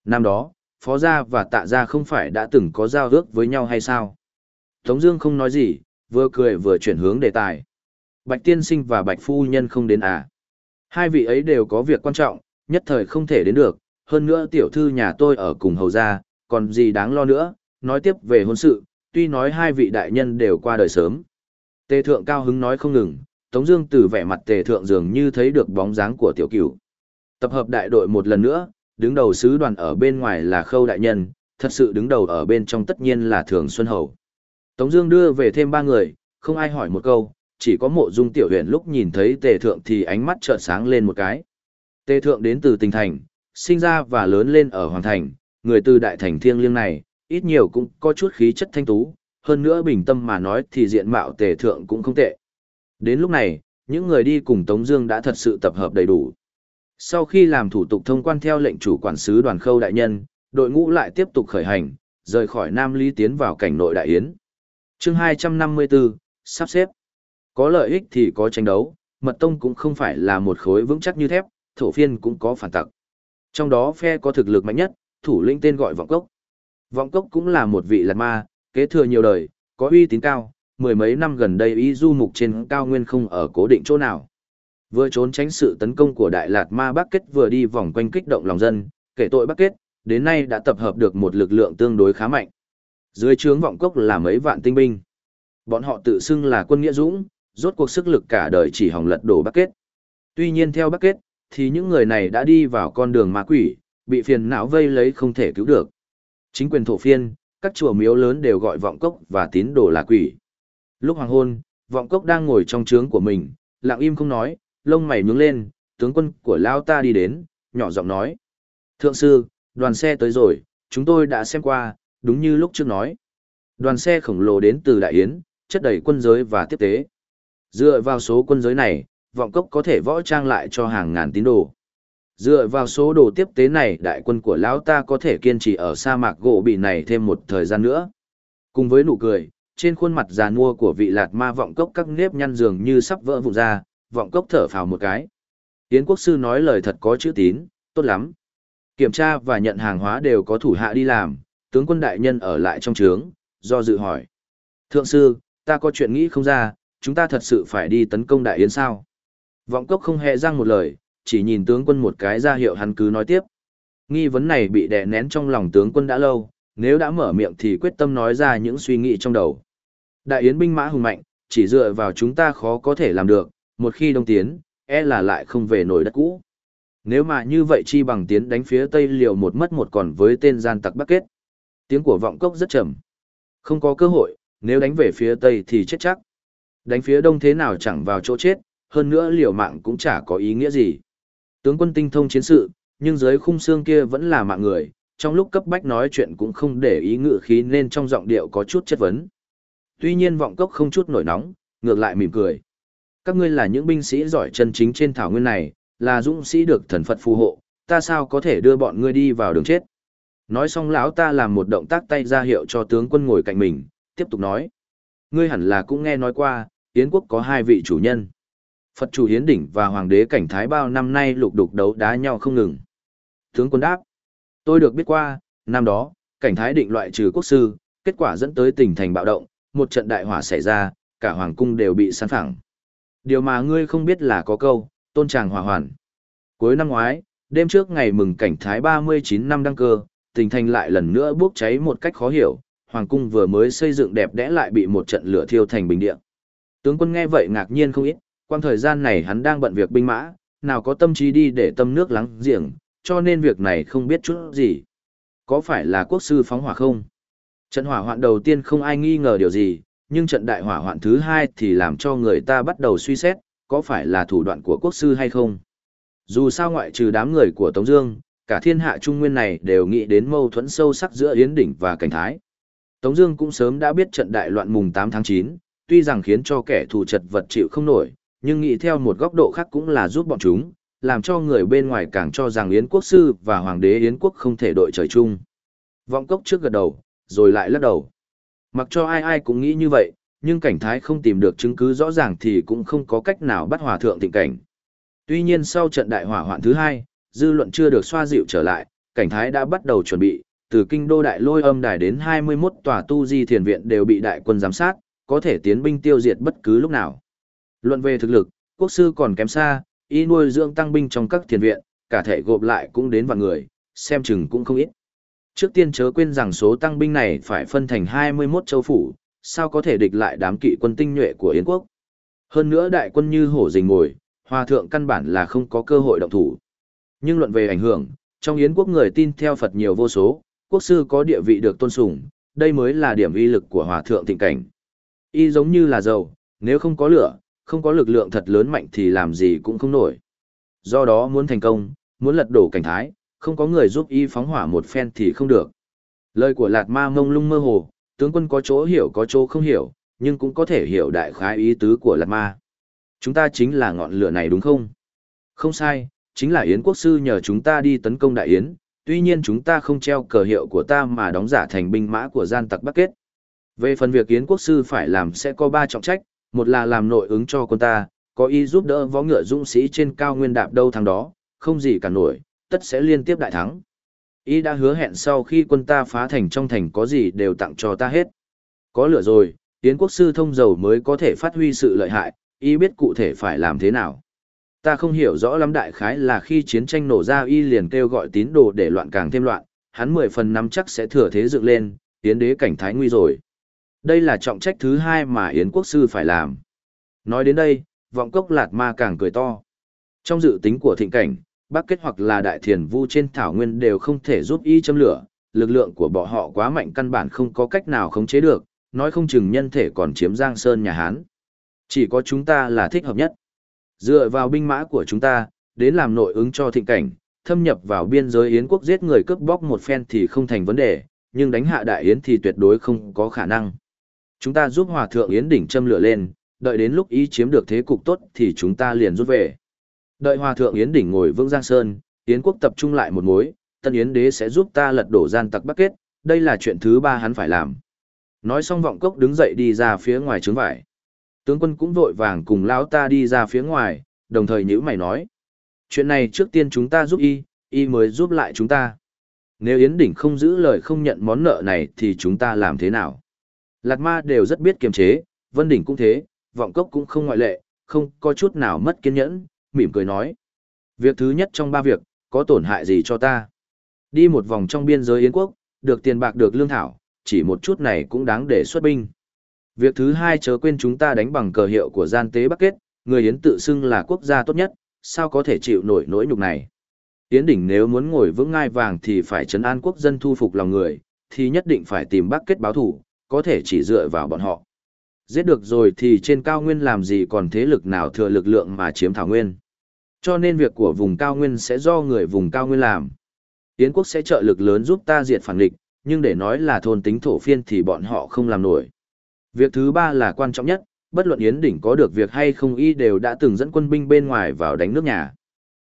Năm đó, phó gia và tạ gia không phải đã từng có giao ước với nhau hay sao? Tống Dương không nói gì, vừa cười vừa chuyển hướng đề tài. Bạch Tiên Sinh và Bạch Phu Nhân không đến à? Hai vị ấy đều có việc quan trọng, nhất thời không thể đến được. Hơn nữa tiểu thư nhà tôi ở cùng hầu gia, còn gì đáng lo nữa? Nói tiếp về hôn sự, tuy nói hai vị đại nhân đều qua đời sớm. Tề Thượng cao hứng nói không ngừng, Tống Dương từ vẻ mặt Tề Thượng dường như thấy được bóng dáng của Tiểu Cửu. Tập hợp đại đội một lần nữa, đứng đầu sứ đoàn ở bên ngoài là Khâu đại nhân, thật sự đứng đầu ở bên trong tất nhiên là Thường Xuân Hầu. Tống Dương đưa về thêm ba người, không ai hỏi một câu, chỉ có mộ dung tiểu huyền lúc nhìn thấy tề thượng thì ánh mắt trợn sáng lên một cái. Tề thượng đến từ Tinh thành, sinh ra và lớn lên ở hoàng thành, người từ đại thành thiêng liêng này, ít nhiều cũng có chút khí chất thanh tú, hơn nữa bình tâm mà nói thì diện mạo tề thượng cũng không tệ. Đến lúc này, những người đi cùng Tống Dương đã thật sự tập hợp đầy đủ. Sau khi làm thủ tục thông quan theo lệnh chủ quản sứ đoàn khâu đại nhân, đội ngũ lại tiếp tục khởi hành, rời khỏi Nam Lý tiến vào cảnh nội đại yến chương 254, sắp xếp. Có lợi ích thì có tranh đấu, mật tông cũng không phải là một khối vững chắc như thép, thổ phiên cũng có phản tặc. Trong đó phe có thực lực mạnh nhất, thủ lĩnh tên gọi vọng cốc. Vọng cốc cũng là một vị lạt ma, kế thừa nhiều đời, có uy tín cao, mười mấy năm gần đây y du mục trên cao nguyên không ở cố định chỗ nào. Vừa trốn tránh sự tấn công của Đại Lạt Ma Bắc Kết vừa đi vòng quanh kích động lòng dân, kể tội Bắc Kết, đến nay đã tập hợp được một lực lượng tương đối khá mạnh. Dưới trướng vọng cốc là mấy vạn tinh binh. Bọn họ tự xưng là quân nghĩa dũng, rốt cuộc sức lực cả đời chỉ hòng lật đổ Bắc Kết. Tuy nhiên theo Bắc Kết, thì những người này đã đi vào con đường ma quỷ, bị phiền não vây lấy không thể cứu được. Chính quyền thổ phiên, các chùa miếu lớn đều gọi vọng cốc và tín đồ là quỷ. Lúc hoàng hôn, vọng cốc đang ngồi trong trướng của mình, lặng im không nói, lông mày nhướng lên, tướng quân của Lao ta đi đến, nhỏ giọng nói. Thượng sư, đoàn xe tới rồi, chúng tôi đã xem qua, đúng như lúc trước nói. Đoàn xe khổng lồ đến từ Đại Yến, chất đầy quân giới và tiếp tế. Dựa vào số quân giới này, vọng cốc có thể võ trang lại cho hàng ngàn tín đồ. Dựa vào số đồ tiếp tế này đại quân của lão ta có thể kiên trì ở sa mạc gỗ bị này thêm một thời gian nữa. Cùng với nụ cười, trên khuôn mặt già nua của vị lạt ma vọng cốc các nếp nhăn dường như sắp vỡ vụn ra, vọng cốc thở phào một cái. Yến quốc sư nói lời thật có chữ tín, tốt lắm. Kiểm tra và nhận hàng hóa đều có thủ hạ đi làm, tướng quân đại nhân ở lại trong trướng, do dự hỏi. Thượng sư, ta có chuyện nghĩ không ra, chúng ta thật sự phải đi tấn công đại yến sao? Vọng cốc không hề răng một lời, chỉ nhìn tướng quân một cái ra hiệu hắn cứ nói tiếp. Nghi vấn này bị đè nén trong lòng tướng quân đã lâu, nếu đã mở miệng thì quyết tâm nói ra những suy nghĩ trong đầu. Đại yến binh mã hùng mạnh, chỉ dựa vào chúng ta khó có thể làm được, một khi đông tiến, e là lại không về nổi đất cũ. Nếu mà như vậy chi bằng tiến đánh phía tây liều một mất một còn với tên gian tặc bắc kết. Tiếng của vọng cốc rất trầm. Không có cơ hội, nếu đánh về phía tây thì chết chắc. Đánh phía đông thế nào chẳng vào chỗ chết, hơn nữa liều mạng cũng chả có ý nghĩa gì. Tướng quân tinh thông chiến sự, nhưng dưới khung xương kia vẫn là mạng người, trong lúc cấp bách nói chuyện cũng không để ý ngự khí nên trong giọng điệu có chút chất vấn. Tuy nhiên vọng cốc không chút nổi nóng, ngược lại mỉm cười. Các ngươi là những binh sĩ giỏi chân chính trên thảo nguyên này, là dũng sĩ được thần Phật phù hộ, ta sao có thể đưa bọn ngươi đi vào đường chết. Nói xong lão ta làm một động tác tay ra hiệu cho tướng quân ngồi cạnh mình, tiếp tục nói. Ngươi hẳn là cũng nghe nói qua, Yến quốc có hai vị chủ nhân. Phật chủ Hiến Đỉnh và Hoàng đế Cảnh Thái bao năm nay lục đục đấu đá nhau không ngừng. Tướng quân đáp, tôi được biết qua, năm đó, Cảnh Thái định loại trừ quốc sư, kết quả dẫn tới tình thành bạo động, một trận đại hỏa xảy ra, cả Hoàng cung đều bị săn phẳng. Điều mà ngươi không biết là có câu, tôn tràng hỏa hoàn. Cuối năm ngoái, đêm trước ngày mừng Cảnh Thái 39 năm đăng cơ, tình thành lại lần nữa bốc cháy một cách khó hiểu, Hoàng cung vừa mới xây dựng đẹp đẽ lại bị một trận lửa thiêu thành bình địa. Tướng quân nghe vậy ngạc nhiên không ít, quang thời gian này hắn đang bận việc binh mã, nào có tâm trí đi để tâm nước lắng giềng, cho nên việc này không biết chút gì. Có phải là quốc sư phóng hỏa không? Trận hỏa hoạn đầu tiên không ai nghi ngờ điều gì, nhưng trận đại hỏa hoạn thứ hai thì làm cho người ta bắt đầu suy xét, có phải là thủ đoạn của quốc sư hay không? Dù sao ngoại trừ đám người của Tống Dương, cả thiên hạ trung nguyên này đều nghĩ đến mâu thuẫn sâu sắc giữa Yến Đỉnh và Cảnh Thái. Tống Dương cũng sớm đã biết trận đại loạn mùng 8 tháng 9, tuy rằng khiến cho kẻ thù chật vật chịu không nổi, nhưng nghĩ theo một góc độ khác cũng là giúp bọn chúng, làm cho người bên ngoài càng cho rằng Yến quốc sư và Hoàng đế Yến quốc không thể đội trời chung. Vọng cốc trước gật đầu, rồi lại lắc đầu. Mặc cho ai ai cũng nghĩ như vậy, nhưng cảnh thái không tìm được chứng cứ rõ ràng thì cũng không có cách nào bắt hòa thượng thịnh cảnh. Tuy nhiên sau trận đại hỏa hoạn thứ hai, dư luận chưa được xoa dịu trở lại, cảnh thái đã bắt đầu chuẩn bị, từ kinh đô đại lôi âm đài đến 21 tòa tu di thiền viện đều bị đại quân giám sát, có thể tiến binh tiêu diệt bất cứ lúc nào. Luận về thực lực, quốc sư còn kém xa, y nuôi dưỡng tăng binh trong các thiền viện, cả thể gộp lại cũng đến vạn người, xem chừng cũng không ít. Trước tiên chớ quên rằng số tăng binh này phải phân thành 21 châu phủ, sao có thể địch lại đám kỵ quân tinh nhuệ của Yến quốc. Hơn nữa đại quân như hổ rình ngồi, hòa thượng căn bản là không có cơ hội động thủ. Nhưng luận về ảnh hưởng, trong Yến quốc người tin theo Phật nhiều vô số, quốc sư có địa vị được tôn sùng, đây mới là điểm uy lực của hòa thượng thịnh cảnh. Y giống như là dầu, nếu không có lửa, không có lực lượng thật lớn mạnh thì làm gì cũng không nổi. Do đó muốn thành công, muốn lật đổ cảnh thái, không có người giúp y phóng hỏa một phen thì không được. Lời của Lạt Ma mông lung mơ hồ, tướng quân có chỗ hiểu có chỗ không hiểu, nhưng cũng có thể hiểu đại khái ý tứ của Lạt Ma. Chúng ta chính là ngọn lửa này đúng không? Không sai, chính là Yến quốc sư nhờ chúng ta đi tấn công Đại Yến, tuy nhiên chúng ta không treo cờ hiệu của ta mà đóng giả thành binh mã của gian tặc Bắc Kết. Về phần việc Yến quốc sư phải làm sẽ có ba trọng trách, một là làm nội ứng cho quân ta, có ý giúp đỡ võ ngựa dũng sĩ trên cao nguyên đạp đâu thằng đó, không gì cả nổi, tất sẽ liên tiếp đại thắng. Ý đã hứa hẹn sau khi quân ta phá thành trong thành có gì đều tặng cho ta hết. Có lửa rồi, Yến quốc sư thông dầu mới có thể phát huy sự lợi hại, y biết cụ thể phải làm thế nào. Ta không hiểu rõ lắm đại khái là khi chiến tranh nổ ra y liền kêu gọi tín đồ để loạn càng thêm loạn, hắn mười phần nắm chắc sẽ thừa thế dựng lên, tiến đế cảnh thái nguy rồi. Đây là trọng trách thứ hai mà Yến quốc sư phải làm. Nói đến đây, vọng cốc lạt ma càng cười to. Trong dự tính của thịnh cảnh, Bắc Kết hoặc là Đại Thiền Vu trên thảo nguyên đều không thể giúp y châm lửa, lực lượng của bọn họ quá mạnh căn bản không có cách nào khống chế được, nói không chừng nhân thể còn chiếm Giang Sơn nhà Hán. Chỉ có chúng ta là thích hợp nhất. Dựa vào binh mã của chúng ta, đến làm nội ứng cho thịnh cảnh, thâm nhập vào biên giới Yến quốc giết người cướp bóc một phen thì không thành vấn đề, nhưng đánh hạ đại Yến thì tuyệt đối không có khả năng. Chúng ta giúp hòa thượng Yến đỉnh châm lửa lên, đợi đến lúc ý chiếm được thế cục tốt thì chúng ta liền rút về. Đợi hòa thượng Yến đỉnh ngồi vững Giang Sơn, Yến quốc tập trung lại một mối, tân Yến đế sẽ giúp ta lật đổ gian tặc Bắc Kết, đây là chuyện thứ ba hắn phải làm. Nói xong vọng cốc đứng dậy đi ra phía ngoài trướng vải. Tướng quân cũng vội vàng cùng lão ta đi ra phía ngoài, đồng thời nhữ mày nói. Chuyện này trước tiên chúng ta giúp y, y mới giúp lại chúng ta. Nếu Yến Đỉnh không giữ lời không nhận món nợ này thì chúng ta làm thế nào? Lạt ma đều rất biết kiềm chế, Vân Đỉnh cũng thế, vọng cốc cũng không ngoại lệ, không có chút nào mất kiên nhẫn, mỉm cười nói. Việc thứ nhất trong ba việc, có tổn hại gì cho ta? Đi một vòng trong biên giới Yến quốc, được tiền bạc được lương thảo, chỉ một chút này cũng đáng để xuất binh. Việc thứ hai chớ quên chúng ta đánh bằng cờ hiệu của gian tế Bắc Kết, người Yến tự xưng là quốc gia tốt nhất, sao có thể chịu nổi nỗi nhục này. Yến đỉnh nếu muốn ngồi vững ngai vàng thì phải trấn an quốc dân thu phục lòng người, thì nhất định phải tìm Bắc Kết báo thủ, có thể chỉ dựa vào bọn họ. Giết được rồi thì trên cao nguyên làm gì còn thế lực nào thừa lực lượng mà chiếm thảo nguyên. Cho nên việc của vùng cao nguyên sẽ do người vùng cao nguyên làm. Yến quốc sẽ trợ lực lớn giúp ta diệt phản địch, nhưng để nói là thôn tính thổ phiên thì bọn họ không làm nổi. Việc thứ ba là quan trọng nhất, bất luận Yến đỉnh có được việc hay không y đều đã từng dẫn quân binh bên ngoài vào đánh nước nhà.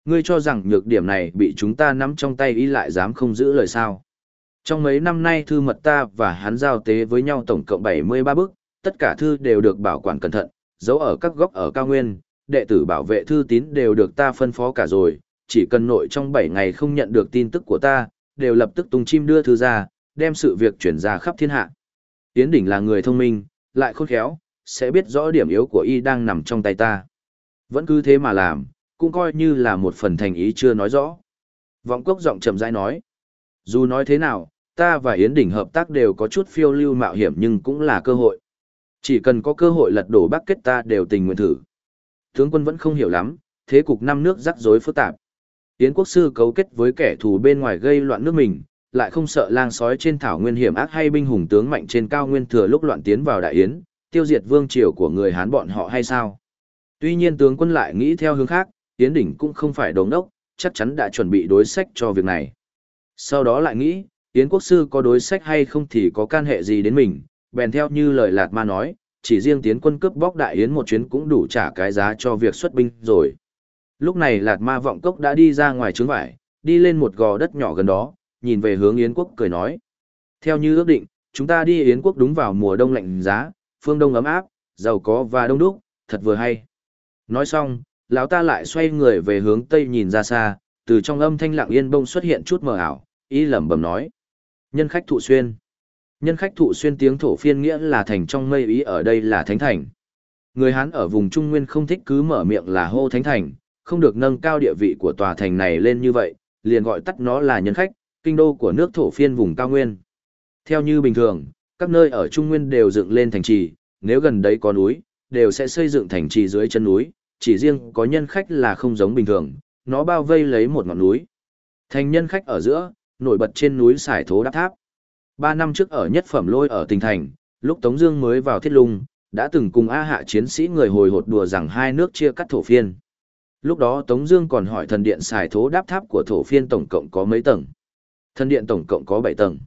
Ngươi cho rằng nhược điểm này bị chúng ta nắm trong tay y lại dám không giữ lời sao. Trong mấy năm nay thư mật ta và hắn giao tế với nhau tổng cộng 73 bức, tất cả thư đều được bảo quản cẩn thận, giấu ở các góc ở cao nguyên, đệ tử bảo vệ thư tín đều được ta phân phó cả rồi, chỉ cần nội trong 7 ngày không nhận được tin tức của ta, đều lập tức tung chim đưa thư ra, đem sự việc chuyển ra khắp thiên hạ. Yến Đỉnh là người thông minh, lại khôn khéo, sẽ biết rõ điểm yếu của y đang nằm trong tay ta. Vẫn cứ thế mà làm, cũng coi như là một phần thành ý chưa nói rõ. Vọng cốc giọng chậm rãi nói. Dù nói thế nào, ta và Yến Đỉnh hợp tác đều có chút phiêu lưu mạo hiểm nhưng cũng là cơ hội. Chỉ cần có cơ hội lật đổ Bắc Kết ta đều tình nguyện thử. Tướng quân vẫn không hiểu lắm, thế cục năm nước rắc rối phức tạp. Yến quốc sư cấu kết với kẻ thù bên ngoài gây loạn nước mình, lại không sợ lang sói trên thảo nguyên hiểm ác hay binh hùng tướng mạnh trên cao nguyên thừa lúc loạn tiến vào đại yến, tiêu diệt vương triều của người Hán bọn họ hay sao? Tuy nhiên tướng quân lại nghĩ theo hướng khác, Yến đỉnh cũng không phải đồng đốc, chắc chắn đã chuẩn bị đối sách cho việc này. Sau đó lại nghĩ, Yến quốc sư có đối sách hay không thì có can hệ gì đến mình, bèn theo như lời Lạt Ma nói, chỉ riêng tiến quân cướp bóc đại yến một chuyến cũng đủ trả cái giá cho việc xuất binh rồi. Lúc này Lạt Ma vọng cốc đã đi ra ngoài trướng vải, đi lên một gò đất nhỏ gần đó, nhìn về hướng Yến quốc cười nói. Theo như ước định, chúng ta đi Yến quốc đúng vào mùa đông lạnh giá, phương đông ấm áp, giàu có và đông đúc, thật vừa hay. Nói xong, lão ta lại xoay người về hướng tây nhìn ra xa, từ trong âm thanh lặng yên bông xuất hiện chút mờ ảo, ý lẩm bẩm nói. Nhân khách thụ xuyên. Nhân khách thụ xuyên tiếng thổ phiên nghĩa là thành trong mây ý ở đây là thánh thành. Người Hán ở vùng Trung Nguyên không thích cứ mở miệng là hô thánh thành, không được nâng cao địa vị của tòa thành này lên như vậy, liền gọi tắt nó là nhân khách, kinh đô của nước thổ phiên vùng cao nguyên. Theo như bình thường, các nơi ở Trung Nguyên đều dựng lên thành trì, nếu gần đấy có núi, đều sẽ xây dựng thành trì dưới chân núi, chỉ riêng có nhân khách là không giống bình thường, nó bao vây lấy một ngọn núi. Thành nhân khách ở giữa, nổi bật trên núi sải thố đáp tháp. Ba năm trước ở nhất phẩm lôi ở tỉnh thành, lúc Tống Dương mới vào thiết lung, đã từng cùng A hạ chiến sĩ người hồi hột đùa rằng hai nước chia cắt thổ phiên. Lúc đó Tống Dương còn hỏi thần điện xài thố đáp tháp của thổ phiên tổng cộng có mấy tầng. Thần điện tổng cộng có 7 tầng.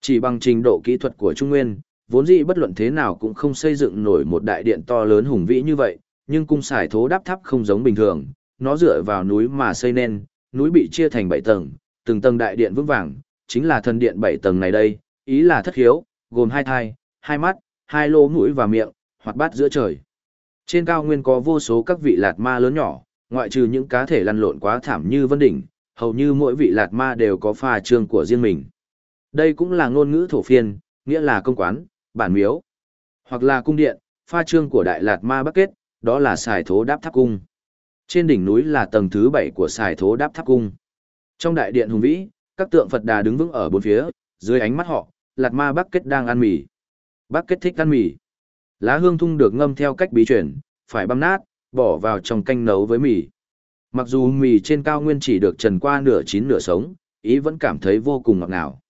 Chỉ bằng trình độ kỹ thuật của Trung Nguyên, vốn dĩ bất luận thế nào cũng không xây dựng nổi một đại điện to lớn hùng vĩ như vậy, nhưng cung xài thố đáp tháp không giống bình thường, nó dựa vào núi mà xây nên, núi bị chia thành 7 tầng, từng tầng đại điện vững vàng, chính là thần điện 7 tầng này đây, ý là thất hiếu, gồm hai thai, hai mắt, hai lỗ mũi và miệng, hoặc bát giữa trời. Trên cao nguyên có vô số các vị lạt ma lớn nhỏ, ngoại trừ những cá thể lăn lộn quá thảm như Vân Đỉnh, hầu như mỗi vị lạt ma đều có pha trương của riêng mình. Đây cũng là ngôn ngữ thổ phiên, nghĩa là công quán, bản miếu, hoặc là cung điện, pha trương của Đại Lạt Ma Bắc Kết, đó là xài thố đáp tháp cung. Trên đỉnh núi là tầng thứ bảy của xài thố đáp tháp cung. Trong đại điện hùng vĩ, các tượng Phật Đà đứng vững ở bốn phía, dưới ánh mắt họ, Lạt Ma Bắc Kết đang ăn mì. Bắc Kết thích ăn mì. Lá hương thung được ngâm theo cách bí truyền, phải băm nát, bỏ vào trong canh nấu với mì. Mặc dù mì trên cao nguyên chỉ được trần qua nửa chín nửa sống, ý vẫn cảm thấy vô cùng ngọt ngào.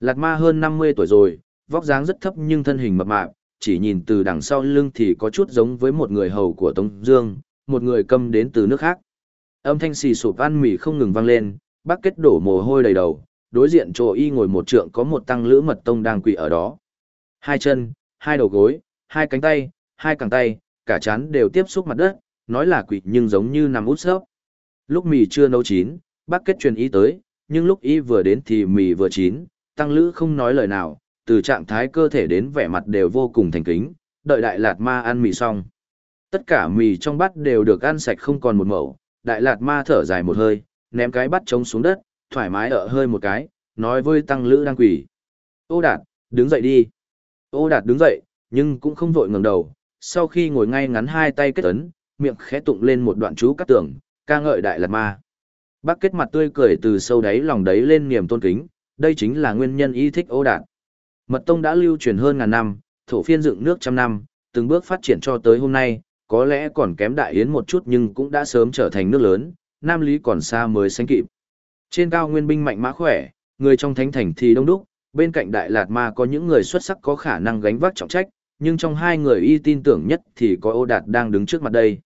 Lạt ma hơn 50 tuổi rồi, vóc dáng rất thấp nhưng thân hình mập mạp, chỉ nhìn từ đằng sau lưng thì có chút giống với một người hầu của Tống Dương, một người câm đến từ nước khác. Âm thanh xì sụp ăn mì không ngừng vang lên, bác kết đổ mồ hôi đầy đầu, đối diện chỗ y ngồi một trượng có một tăng lữ mật tông đang quỳ ở đó. Hai chân, hai đầu gối, hai cánh tay, hai cẳng tay, cả chán đều tiếp xúc mặt đất, nói là quỳ nhưng giống như nằm út sấp. Lúc mì chưa nấu chín, bác kết truyền ý tới, nhưng lúc y vừa đến thì mì vừa chín, tăng lữ không nói lời nào, từ trạng thái cơ thể đến vẻ mặt đều vô cùng thành kính, đợi đại lạt ma ăn mì xong. Tất cả mì trong bát đều được ăn sạch không còn một mẩu, đại lạt ma thở dài một hơi, ném cái bắt trống xuống đất, thoải mái ở hơi một cái, nói với tăng lữ đang quỳ. Ô đạt, đứng dậy đi. Ô đạt đứng dậy, nhưng cũng không vội ngẩng đầu, sau khi ngồi ngay ngắn hai tay kết ấn, miệng khẽ tụng lên một đoạn chú cắt tưởng, ca ngợi đại lạt ma. Bác kết mặt tươi cười từ sâu đáy lòng đấy lên niềm tôn kính, đây chính là nguyên nhân y thích ô đạt. Mật tông đã lưu truyền hơn ngàn năm, thổ phiên dựng nước trăm năm, từng bước phát triển cho tới hôm nay, có lẽ còn kém đại yến một chút nhưng cũng đã sớm trở thành nước lớn, Nam Lý còn xa mới sánh kịp. Trên cao nguyên binh mạnh mã khỏe, người trong thánh thành thì đông đúc, bên cạnh Đại Lạt Ma có những người xuất sắc có khả năng gánh vác trọng trách, nhưng trong hai người y tin tưởng nhất thì có Ô Đạt đang đứng trước mặt đây.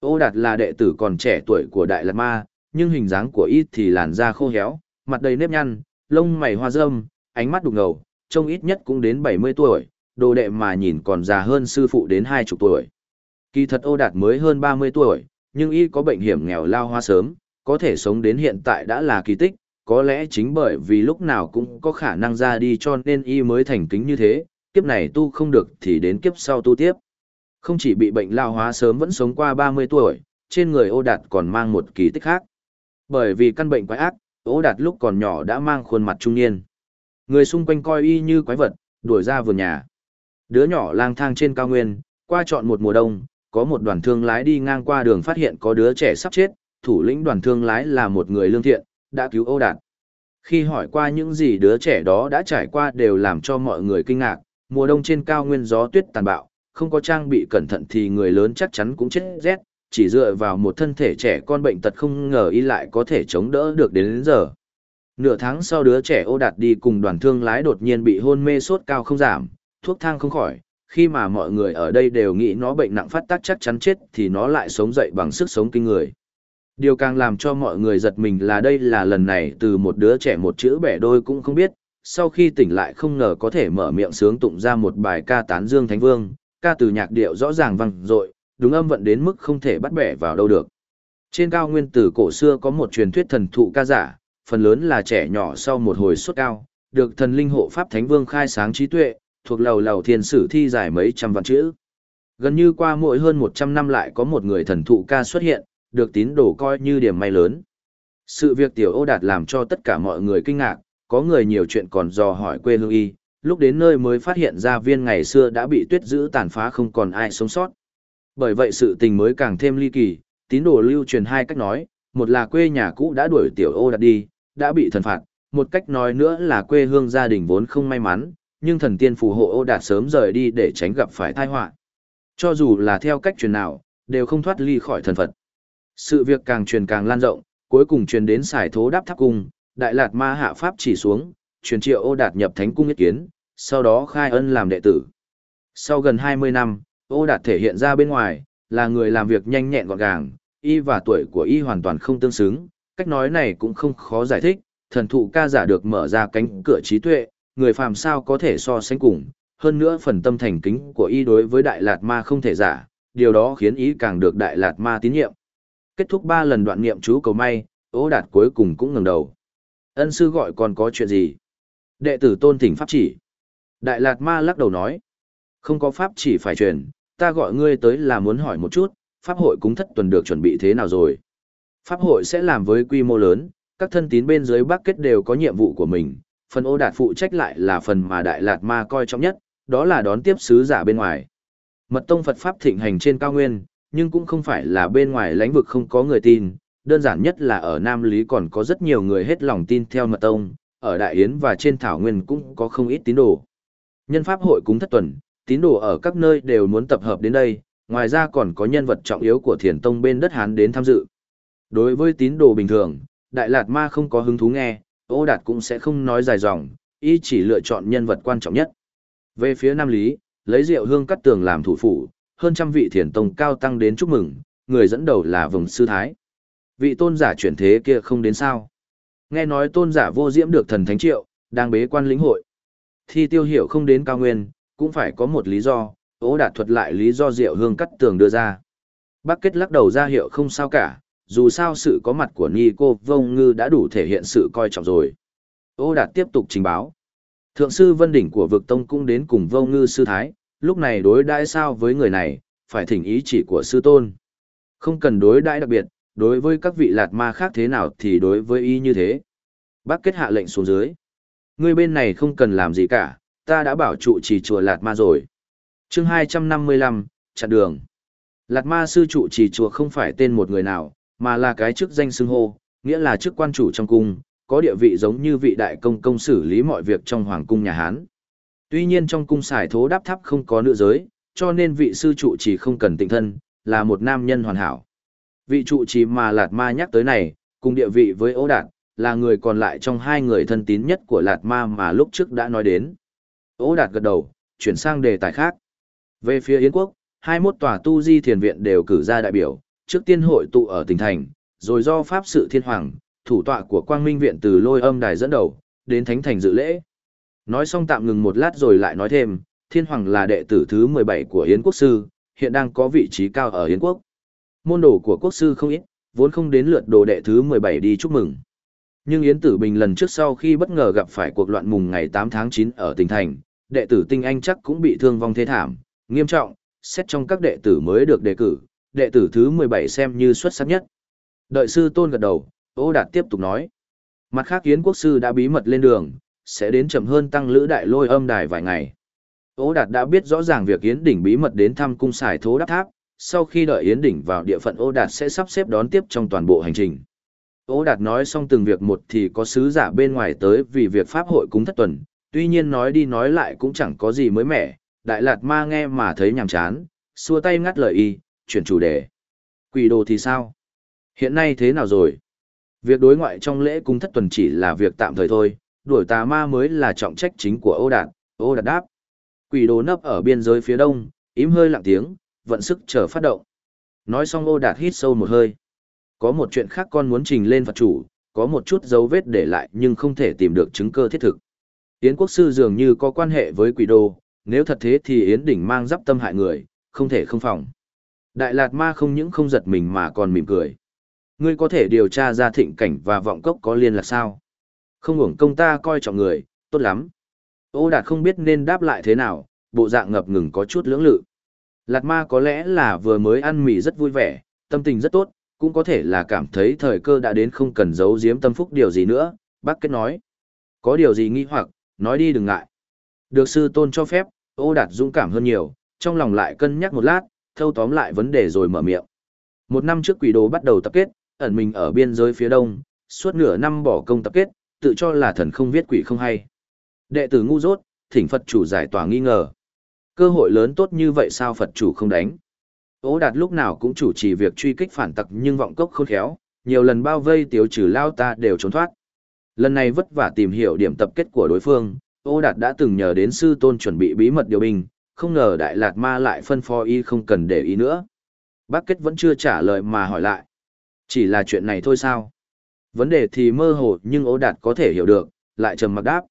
Ô Đạt là đệ tử còn trẻ tuổi của Đại Lạt Ma, nhưng hình dáng của y thì làn da khô héo, mặt đầy nếp nhăn, lông mày hoa râm, ánh mắt đục ngầu, trông ít nhất cũng đến 70 tuổi, đồ đệ mà nhìn còn già hơn sư phụ đến 20 tuổi. Kỳ thật Ô Đạt mới hơn 30 tuổi, nhưng y có bệnh hiểm nghèo lao hoa sớm, có thể sống đến hiện tại đã là kỳ tích, có lẽ chính bởi vì lúc nào cũng có khả năng ra đi cho nên y mới thành kính như thế, kiếp này tu không được thì đến kiếp sau tu tiếp. Không chỉ bị bệnh lao hóa sớm vẫn sống qua 30 tuổi, trên người ô đạt còn mang một kỳ tích khác. Bởi vì căn bệnh quái ác, ô đạt lúc còn nhỏ đã mang khuôn mặt trung niên. Người xung quanh coi y như quái vật, đuổi ra vườn nhà. Đứa nhỏ lang thang trên cao nguyên, qua chọn một mùa đông, có một đoàn thương lái đi ngang qua đường phát hiện có đứa trẻ sắp chết, thủ lĩnh đoàn thương lái là một người lương thiện, đã cứu Âu đạt. Khi hỏi qua những gì đứa trẻ đó đã trải qua đều làm cho mọi người kinh ngạc, mùa đông trên cao nguyên gió tuyết tàn bạo, không có trang bị cẩn thận thì người lớn chắc chắn cũng chết rét, chỉ dựa vào một thân thể trẻ con bệnh tật không ngờ y lại có thể chống đỡ được đến, đến giờ. Nửa tháng sau đứa trẻ ô đạt đi cùng đoàn thương lái đột nhiên bị hôn mê sốt cao không giảm, thuốc thang không khỏi, khi mà mọi người ở đây đều nghĩ nó bệnh nặng phát tác chắc chắn chết thì nó lại sống dậy bằng sức sống kinh người. Điều càng làm cho mọi người giật mình là đây là lần này từ một đứa trẻ một chữ bẻ đôi cũng không biết, sau khi tỉnh lại không ngờ có thể mở miệng sướng tụng ra một bài ca tán dương thánh vương, ca từ nhạc điệu rõ ràng vang dội, đúng âm vận đến mức không thể bắt bẻ vào đâu được. Trên cao nguyên tử cổ xưa có một truyền thuyết thần thụ ca giả, phần lớn là trẻ nhỏ sau một hồi suốt cao, được thần linh hộ pháp thánh vương khai sáng trí tuệ, thuộc lầu lầu thiên sử thi giải mấy trăm vạn chữ. Gần như qua mỗi hơn 100 năm lại có một người thần thụ ca xuất hiện, được tín đồ coi như điểm may lớn. Sự việc tiểu ô đạt làm cho tất cả mọi người kinh ngạc, có người nhiều chuyện còn dò hỏi quê hương y, lúc đến nơi mới phát hiện ra viên ngày xưa đã bị tuyết giữ tàn phá không còn ai sống sót. Bởi vậy sự tình mới càng thêm ly kỳ, tín đồ lưu truyền hai cách nói, một là quê nhà cũ đã đuổi tiểu ô đạt đi, đã bị thần phạt, một cách nói nữa là quê hương gia đình vốn không may mắn, nhưng thần tiên phù hộ ô đạt sớm rời đi để tránh gặp phải tai họa. Cho dù là theo cách truyền nào, đều không thoát ly khỏi thần Phật. Sự việc càng truyền càng lan rộng, cuối cùng truyền đến xài thố đáp tháp cung, đại lạt ma hạ pháp chỉ xuống, truyền triệu ô đạt nhập thánh cung ý kiến, sau đó khai ân làm đệ tử. Sau gần 20 năm, ô đạt thể hiện ra bên ngoài, là người làm việc nhanh nhẹn gọn gàng, y và tuổi của y hoàn toàn không tương xứng, cách nói này cũng không khó giải thích, thần thụ ca giả được mở ra cánh cửa trí tuệ, người phàm sao có thể so sánh cùng, hơn nữa phần tâm thành kính của y đối với Đại Lạt Ma không thể giả, điều đó khiến y càng được Đại Lạt Ma tín nhiệm. Kết thúc ba lần đoạn niệm chú cầu may, Ô Đạt cuối cùng cũng ngừng đầu. Ân sư gọi còn có chuyện gì? Đệ tử tôn thỉnh pháp chỉ. Đại Lạt Ma lắc đầu nói. Không có pháp chỉ phải truyền, ta gọi ngươi tới là muốn hỏi một chút, Pháp hội cúng thất tuần được chuẩn bị thế nào rồi. Pháp hội sẽ làm với quy mô lớn, các thân tín bên dưới Bắc Kết đều có nhiệm vụ của mình, phần ô đạt phụ trách lại là phần mà Đại Lạt Ma coi trọng nhất, đó là đón tiếp sứ giả bên ngoài. Mật tông Phật Pháp thịnh hành trên cao nguyên, nhưng cũng không phải là bên ngoài lãnh vực không có người tin, đơn giản nhất là ở Nam Lý còn có rất nhiều người hết lòng tin theo mật tông, ở Đại Yến và trên Thảo Nguyên cũng có không ít tín đồ. Nhân Pháp hội cúng thất tuần, tín đồ ở các nơi đều muốn tập hợp đến đây, ngoài ra còn có nhân vật trọng yếu của thiền tông bên đất Hán đến tham dự. Đối với tín đồ bình thường, Đại Lạt Ma không có hứng thú nghe, ô đạt cũng sẽ không nói dài dòng, y chỉ lựa chọn nhân vật quan trọng nhất. Về phía Nam Lý, lấy rượu hương cắt tường làm thủ phủ, hơn trăm vị thiền tông cao tăng đến chúc mừng, người dẫn đầu là vùng sư thái. Vị tôn giả chuyển thế kia không đến sao. Nghe nói tôn giả vô diễm được thần thánh triệu, đang bế quan lĩnh hội. Thi tiêu hiểu không đến cao nguyên, cũng phải có một lý do, ố đạt thuật lại lý do rượu hương cắt tường đưa ra. Bác kết lắc đầu ra hiệu không sao cả, dù sao sự có mặt của Ni cô Vông Ngư đã đủ thể hiện sự coi trọng rồi. Ô Đạt tiếp tục trình báo. Thượng sư Vân Đỉnh của vực tông cũng đến cùng Vông Ngư sư thái, lúc này đối đãi sao với người này, phải thỉnh ý chỉ của sư tôn. Không cần đối đãi đặc biệt, đối với các vị lạt ma khác thế nào thì đối với y như thế. Bác kết hạ lệnh xuống dưới. Người bên này không cần làm gì cả, ta đã bảo trụ chỉ chùa lạt ma rồi. chương 255, chặn đường. Lạt ma sư trụ chỉ chùa không phải tên một người nào, mà là cái chức danh xưng hô, nghĩa là chức quan chủ trong cung, có địa vị giống như vị đại công công xử lý mọi việc trong hoàng cung nhà Hán. Tuy nhiên trong cung xài thố đáp tháp không có nữ giới, cho nên vị sư trụ chỉ không cần tịnh thân, là một nam nhân hoàn hảo. Vị trụ trì mà Lạt Ma nhắc tới này, cùng địa vị với Âu Đạt, là người còn lại trong hai người thân tín nhất của Lạt Ma mà lúc trước đã nói đến. Âu Đạt gật đầu, chuyển sang đề tài khác. Về phía Yến quốc, 21 tòa tu di thiền viện đều cử ra đại biểu, trước tiên hội tụ ở tỉnh thành, rồi do Pháp sự thiên hoàng, thủ tọa của Quang Minh Viện từ lôi âm đài dẫn đầu, đến thánh thành dự lễ. Nói xong tạm ngừng một lát rồi lại nói thêm, thiên hoàng là đệ tử thứ 17 của Yến Quốc Sư, hiện đang có vị trí cao ở Yến Quốc. Môn đồ của Quốc Sư không ít, vốn không đến lượt đồ đệ thứ 17 đi chúc mừng. Nhưng Yến Tử Bình lần trước sau khi bất ngờ gặp phải cuộc loạn mùng ngày 8 tháng 9 ở tỉnh thành, đệ tử Tinh Anh chắc cũng bị thương vong thế thảm, nghiêm trọng, xét trong các đệ tử mới được đề cử, đệ tử thứ 17 xem như xuất sắc nhất. Đợi sư tôn gật đầu, Ô Đạt tiếp tục nói. Mặt khác Yến Quốc Sư đã bí mật lên đường, sẽ đến chậm hơn tăng lữ đại lôi âm đài vài ngày. Ô Đạt đã biết rõ ràng việc Yến Đỉnh bí mật đến thăm cung xài thố đắp tháp, sau khi đợi Yến Đỉnh vào địa phận Ô Đạt sẽ sắp xếp đón tiếp trong toàn bộ hành trình. Ô Đạt nói xong từng việc một thì có sứ giả bên ngoài tới vì việc Pháp hội cúng thất tuần, tuy nhiên nói đi nói lại cũng chẳng có gì mới mẻ, Đại Lạt Ma nghe mà thấy nhàm chán, xua tay ngắt lời y, chuyển chủ đề. Quỷ đồ thì sao? Hiện nay thế nào rồi? Việc đối ngoại trong lễ cung thất tuần chỉ là việc tạm thời thôi, đuổi tà ma mới là trọng trách chính của ô đạt, ô đạt đáp. Quỷ đồ nấp ở biên giới phía đông, im hơi lặng tiếng, vận sức chờ phát động. Nói xong ô đạt hít sâu một hơi. Có một chuyện khác con muốn trình lên Phật chủ, có một chút dấu vết để lại nhưng không thể tìm được chứng cơ thiết thực. Yến quốc sư dường như có quan hệ với quỷ đồ, nếu thật thế thì Yến đỉnh mang giáp tâm hại người, không thể không phòng. Đại Lạt Ma không những không giật mình mà còn mỉm cười. Ngươi có thể điều tra ra thịnh cảnh và vọng cốc có liên lạc sao? Không hưởng công ta coi trọng người, tốt lắm. Ô Đạt không biết nên đáp lại thế nào, bộ dạng ngập ngừng có chút lưỡng lự. Lạt Ma có lẽ là vừa mới ăn mì rất vui vẻ, tâm tình rất tốt, cũng có thể là cảm thấy thời cơ đã đến không cần giấu giếm tâm phúc điều gì nữa, bác kết nói. Có điều gì nghi hoặc, nói đi đừng ngại. Được sư tôn cho phép, ô đạt dũng cảm hơn nhiều, trong lòng lại cân nhắc một lát, thâu tóm lại vấn đề rồi mở miệng. Một năm trước quỷ đồ bắt đầu tập kết, ẩn mình ở biên giới phía đông, suốt nửa năm bỏ công tập kết, tự cho là thần không viết quỷ không hay. Đệ tử ngu dốt, thỉnh Phật chủ giải tỏa nghi ngờ. Cơ hội lớn tốt như vậy sao Phật chủ không đánh? Ô đạt lúc nào cũng chủ trì việc truy kích phản tặc nhưng vọng cốc khôn khéo, nhiều lần bao vây tiêu trừ lao ta đều trốn thoát. Lần này vất vả tìm hiểu điểm tập kết của đối phương, ô đạt đã từng nhờ đến sư tôn chuẩn bị bí mật điều binh, không ngờ Đại Lạt Ma lại phân phó y không cần để ý nữa. Bác Kết vẫn chưa trả lời mà hỏi lại. Chỉ là chuyện này thôi sao? Vấn đề thì mơ hồ nhưng ố đạt có thể hiểu được, lại trầm mặc đáp.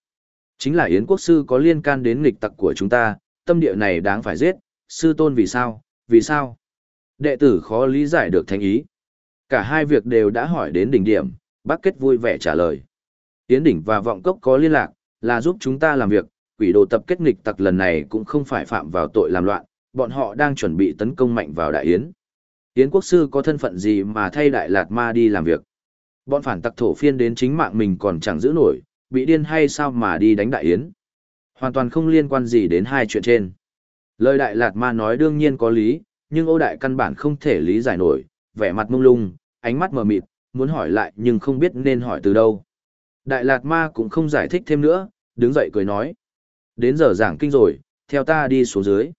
Chính là Yến Quốc Sư có liên can đến nghịch tặc của chúng ta, tâm địa này đáng phải giết, sư tôn vì sao, vì sao? Đệ tử khó lý giải được thành ý. Cả hai việc đều đã hỏi đến đỉnh điểm, bác kết vui vẻ trả lời. Yến đỉnh và vọng cốc có liên lạc, là giúp chúng ta làm việc, quỷ đồ tập kết nghịch tặc lần này cũng không phải phạm vào tội làm loạn, bọn họ đang chuẩn bị tấn công mạnh vào Đại Yến. Yến quốc sư có thân phận gì mà thay Đại Lạt Ma đi làm việc? Bọn phản tặc thổ phiên đến chính mạng mình còn chẳng giữ nổi, bị điên hay sao mà đi đánh Đại Yến? Hoàn toàn không liên quan gì đến hai chuyện trên. Lời Đại Lạt Ma nói đương nhiên có lý, nhưng ô đại căn bản không thể lý giải nổi, vẻ mặt mông lung, ánh mắt mờ mịt, muốn hỏi lại nhưng không biết nên hỏi từ đâu. Đại Lạt Ma cũng không giải thích thêm nữa, đứng dậy cười nói. Đến giờ giảng kinh rồi, theo ta đi xuống dưới.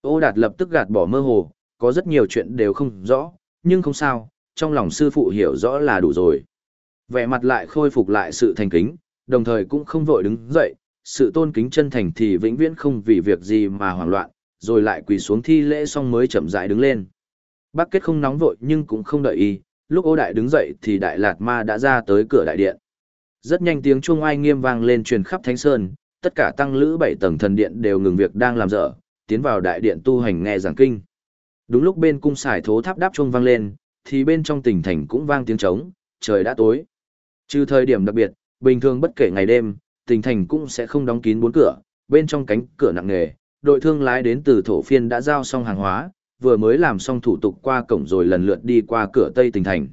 Ô Đạt lập tức gạt bỏ mơ hồ, có rất nhiều chuyện đều không rõ, nhưng không sao, trong lòng sư phụ hiểu rõ là đủ rồi. Vẻ mặt lại khôi phục lại sự thành kính, đồng thời cũng không vội đứng dậy, sự tôn kính chân thành thì vĩnh viễn không vì việc gì mà hoảng loạn, rồi lại quỳ xuống thi lễ xong mới chậm rãi đứng lên. Bác kết không nóng vội nhưng cũng không đợi y, lúc ô đại đứng dậy thì đại lạt ma đã ra tới cửa đại điện. Rất nhanh tiếng chuông oai nghiêm vang lên truyền khắp thánh sơn, tất cả tăng lữ bảy tầng thần điện đều ngừng việc đang làm dở, tiến vào đại điện tu hành nghe giảng kinh. Đúng lúc bên cung xài thố tháp đáp chuông vang lên, thì bên trong tỉnh thành cũng vang tiếng trống, trời đã tối. Trừ thời điểm đặc biệt, bình thường bất kể ngày đêm, tỉnh thành cũng sẽ không đóng kín bốn cửa, bên trong cánh cửa nặng nề, đội thương lái đến từ thổ phiên đã giao xong hàng hóa, vừa mới làm xong thủ tục qua cổng rồi lần lượt đi qua cửa tây tỉnh thành.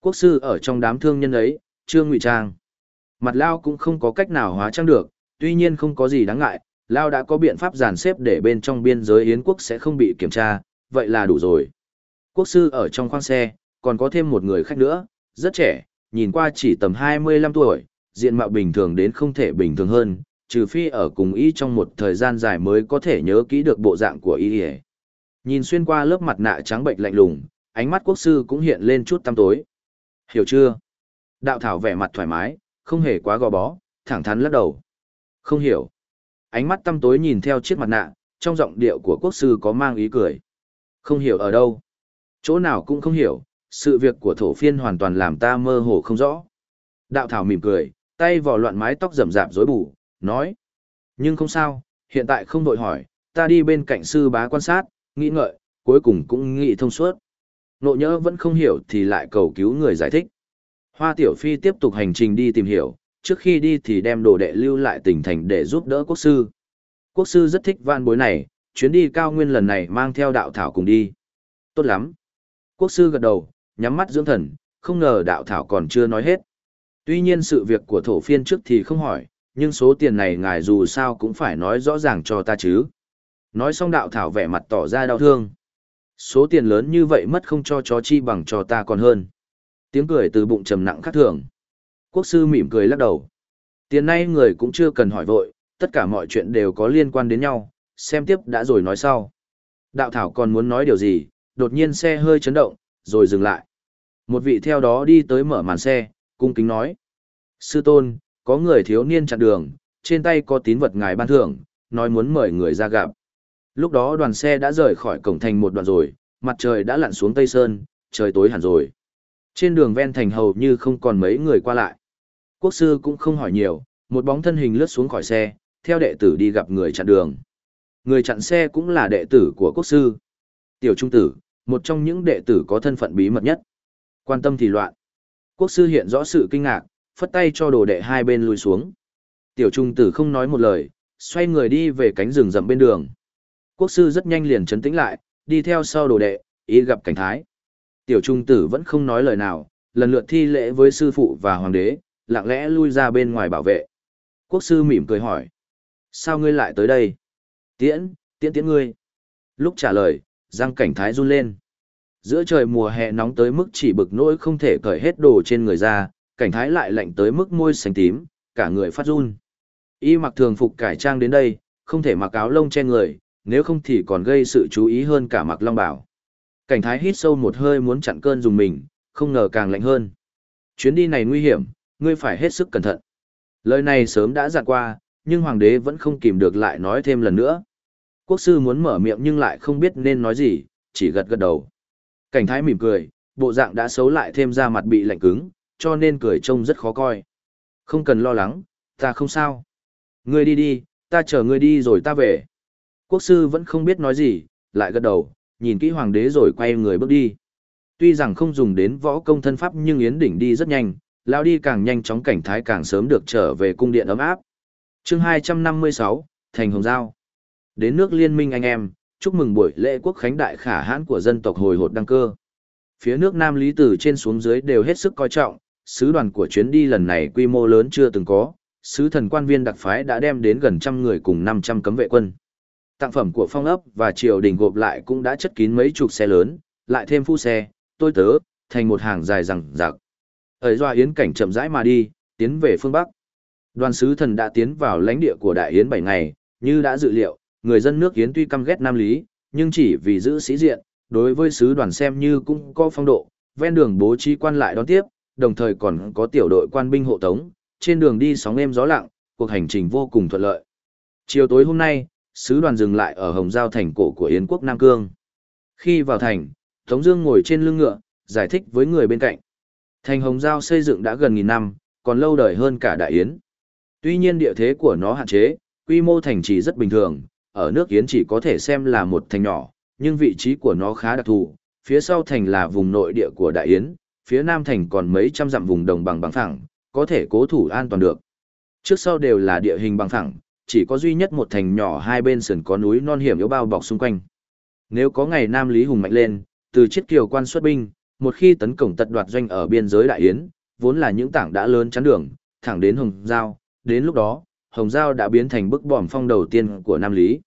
Quốc sư ở trong đám thương nhân ấy, chưa ngụy trang. Mặt lao cũng không có cách nào hóa trang được, tuy nhiên không có gì đáng ngại, lao đã có biện pháp dàn xếp để bên trong biên giới Yến quốc sẽ không bị kiểm tra, vậy là đủ rồi. Quốc sư ở trong khoang xe, còn có thêm một người khách nữa, rất trẻ, nhìn qua chỉ tầm 25 tuổi, diện mạo bình thường đến không thể bình thường hơn, trừ phi ở cùng y trong một thời gian dài mới có thể nhớ kỹ được bộ dạng của y. Nhìn xuyên qua lớp mặt nạ trắng bệnh lạnh lùng, ánh mắt quốc sư cũng hiện lên chút tăm tối. Hiểu chưa? Đạo thảo vẻ mặt thoải mái, không hề quá gò bó, thẳng thắn lắc đầu. Không hiểu. Ánh mắt tăm tối nhìn theo chiếc mặt nạ, trong giọng điệu của quốc sư có mang ý cười. Không hiểu ở đâu. Chỗ nào cũng không hiểu, sự việc của thổ phiên hoàn toàn làm ta mơ hồ không rõ. Đạo thảo mỉm cười, tay vò loạn mái tóc rậm rạp rối bù, nói. Nhưng không sao, hiện tại không đội hỏi, ta đi bên cạnh sư bá quan sát, nghĩ ngợi, cuối cùng cũng nghĩ thông suốt. Nộ nhớ vẫn không hiểu thì lại cầu cứu người giải thích. Hoa Tiểu Phi tiếp tục hành trình đi tìm hiểu, trước khi đi thì đem đồ đệ lưu lại tỉnh thành để giúp đỡ quốc sư. Quốc sư rất thích van bối này, chuyến đi cao nguyên lần này mang theo đạo thảo cùng đi. Tốt lắm. Quốc sư gật đầu, nhắm mắt dưỡng thần, không ngờ đạo thảo còn chưa nói hết. Tuy nhiên sự việc của thổ phiên trước thì không hỏi, nhưng số tiền này ngài dù sao cũng phải nói rõ ràng cho ta chứ. Nói xong đạo thảo vẻ mặt tỏ ra đau thương. Số tiền lớn như vậy mất không cho chó chi bằng cho ta còn hơn. Tiếng cười từ bụng trầm nặng khác thường. Quốc sư mỉm cười lắc đầu. Tiền nay người cũng chưa cần hỏi vội, tất cả mọi chuyện đều có liên quan đến nhau, xem tiếp đã rồi nói sau. Đạo thảo còn muốn nói điều gì, đột nhiên xe hơi chấn động, rồi dừng lại. Một vị theo đó đi tới mở màn xe, cung kính nói. Sư tôn, có người thiếu niên chặn đường, trên tay có tín vật ngài ban thưởng, nói muốn mời người ra gặp. Lúc đó đoàn xe đã rời khỏi cổng thành một đoạn rồi, mặt trời đã lặn xuống Tây Sơn, trời tối hẳn rồi. Trên đường ven thành hầu như không còn mấy người qua lại. Quốc sư cũng không hỏi nhiều, một bóng thân hình lướt xuống khỏi xe, theo đệ tử đi gặp người chặn đường. Người chặn xe cũng là đệ tử của quốc sư. Tiểu trung tử, một trong những đệ tử có thân phận bí mật nhất. Quan tâm thì loạn. Quốc sư hiện rõ sự kinh ngạc, phất tay cho đồ đệ hai bên lùi xuống. Tiểu trung tử không nói một lời, xoay người đi về cánh rừng rậm bên đường. Quốc sư rất nhanh liền chấn tĩnh lại, đi theo sau đồ đệ, ý gặp cảnh thái. Tiểu trung tử vẫn không nói lời nào, lần lượt thi lễ với sư phụ và hoàng đế, lặng lẽ lui ra bên ngoài bảo vệ. Quốc sư mỉm cười hỏi. Sao ngươi lại tới đây? Tiễn, tiễn tiễn ngươi. Lúc trả lời, răng cảnh thái run lên. Giữa trời mùa hè nóng tới mức chỉ bực nỗi không thể cởi hết đồ trên người ra, cảnh thái lại lạnh tới mức môi xanh tím, cả người phát run. Y mặc thường phục cải trang đến đây, không thể mặc áo lông che người, nếu không thì còn gây sự chú ý hơn cả mặc long bảo. Cảnh thái hít sâu một hơi muốn chặn cơn dùng mình, không ngờ càng lạnh hơn. Chuyến đi này nguy hiểm, ngươi phải hết sức cẩn thận. Lời này sớm đã dặn qua, nhưng hoàng đế vẫn không kìm được lại nói thêm lần nữa. Quốc sư muốn mở miệng nhưng lại không biết nên nói gì, chỉ gật gật đầu. Cảnh thái mỉm cười, bộ dạng đã xấu lại thêm ra mặt bị lạnh cứng, cho nên cười trông rất khó coi. Không cần lo lắng, ta không sao. Ngươi đi đi, ta chờ ngươi đi rồi ta về. Quốc sư vẫn không biết nói gì, lại gật đầu, nhìn kỹ hoàng đế rồi quay người bước đi. Tuy rằng không dùng đến võ công thân pháp nhưng Yến Đỉnh đi rất nhanh, lao đi càng nhanh chóng cảnh thái càng sớm được trở về cung điện ấm áp. chương 256, Thành Hồng Giao. Đến nước liên minh anh em, chúc mừng buổi lễ quốc khánh đại khả hãn của dân tộc hồi hột đăng cơ. Phía nước Nam Lý tử trên xuống dưới đều hết sức coi trọng, sứ đoàn của chuyến đi lần này quy mô lớn chưa từng có, sứ thần quan viên đặc phái đã đem đến gần trăm người cùng 500 cấm vệ quân. Tặng phẩm của phong ấp và triều đình gộp lại cũng đã chất kín mấy chục xe lớn, lại thêm phu xe, tôi tớ, thành một hàng dài rằng rạc thời doa yến cảnh chậm rãi mà đi, tiến về phương Bắc. Đoàn sứ thần đã tiến vào lãnh địa của đại yến 7 ngày, như đã dự liệu, người dân nước yến tuy căm ghét Nam Lý, nhưng chỉ vì giữ sĩ diện, đối với sứ đoàn xem như cũng có phong độ, ven đường bố trí quan lại đón tiếp, đồng thời còn có tiểu đội quan binh hộ tống, trên đường đi sóng êm gió lặng, cuộc hành trình vô cùng thuận lợi. Chiều tối hôm nay, sứ đoàn dừng lại ở Hồng Giao thành cổ của Yến quốc Nam Cương. Khi vào thành, Tống Dương ngồi trên lưng ngựa, giải thích với người bên cạnh. Thành Hồng Giao xây dựng đã gần nghìn năm, còn lâu đời hơn cả Đại Yến. Tuy nhiên địa thế của nó hạn chế, quy mô thành trì rất bình thường, ở nước Yến chỉ có thể xem là một thành nhỏ, nhưng vị trí của nó khá đặc thù. Phía sau thành là vùng nội địa của Đại Yến, phía nam thành còn mấy trăm dặm vùng đồng bằng bằng phẳng, có thể cố thủ an toàn được. Trước sau đều là địa hình bằng phẳng, chỉ có duy nhất một thành nhỏ hai bên sườn có núi non hiểm yếu bao bọc xung quanh. Nếu có ngày Nam Lý Hùng mạnh lên, từ chiếc kiều quan xuất binh, một khi tấn công tật đoạt doanh ở biên giới Đại Yến, vốn là những tảng đã lớn chắn đường, thẳng đến Hồng Giao, đến lúc đó, Hồng Giao đã biến thành bức bòm phong đầu tiên của Nam Lý.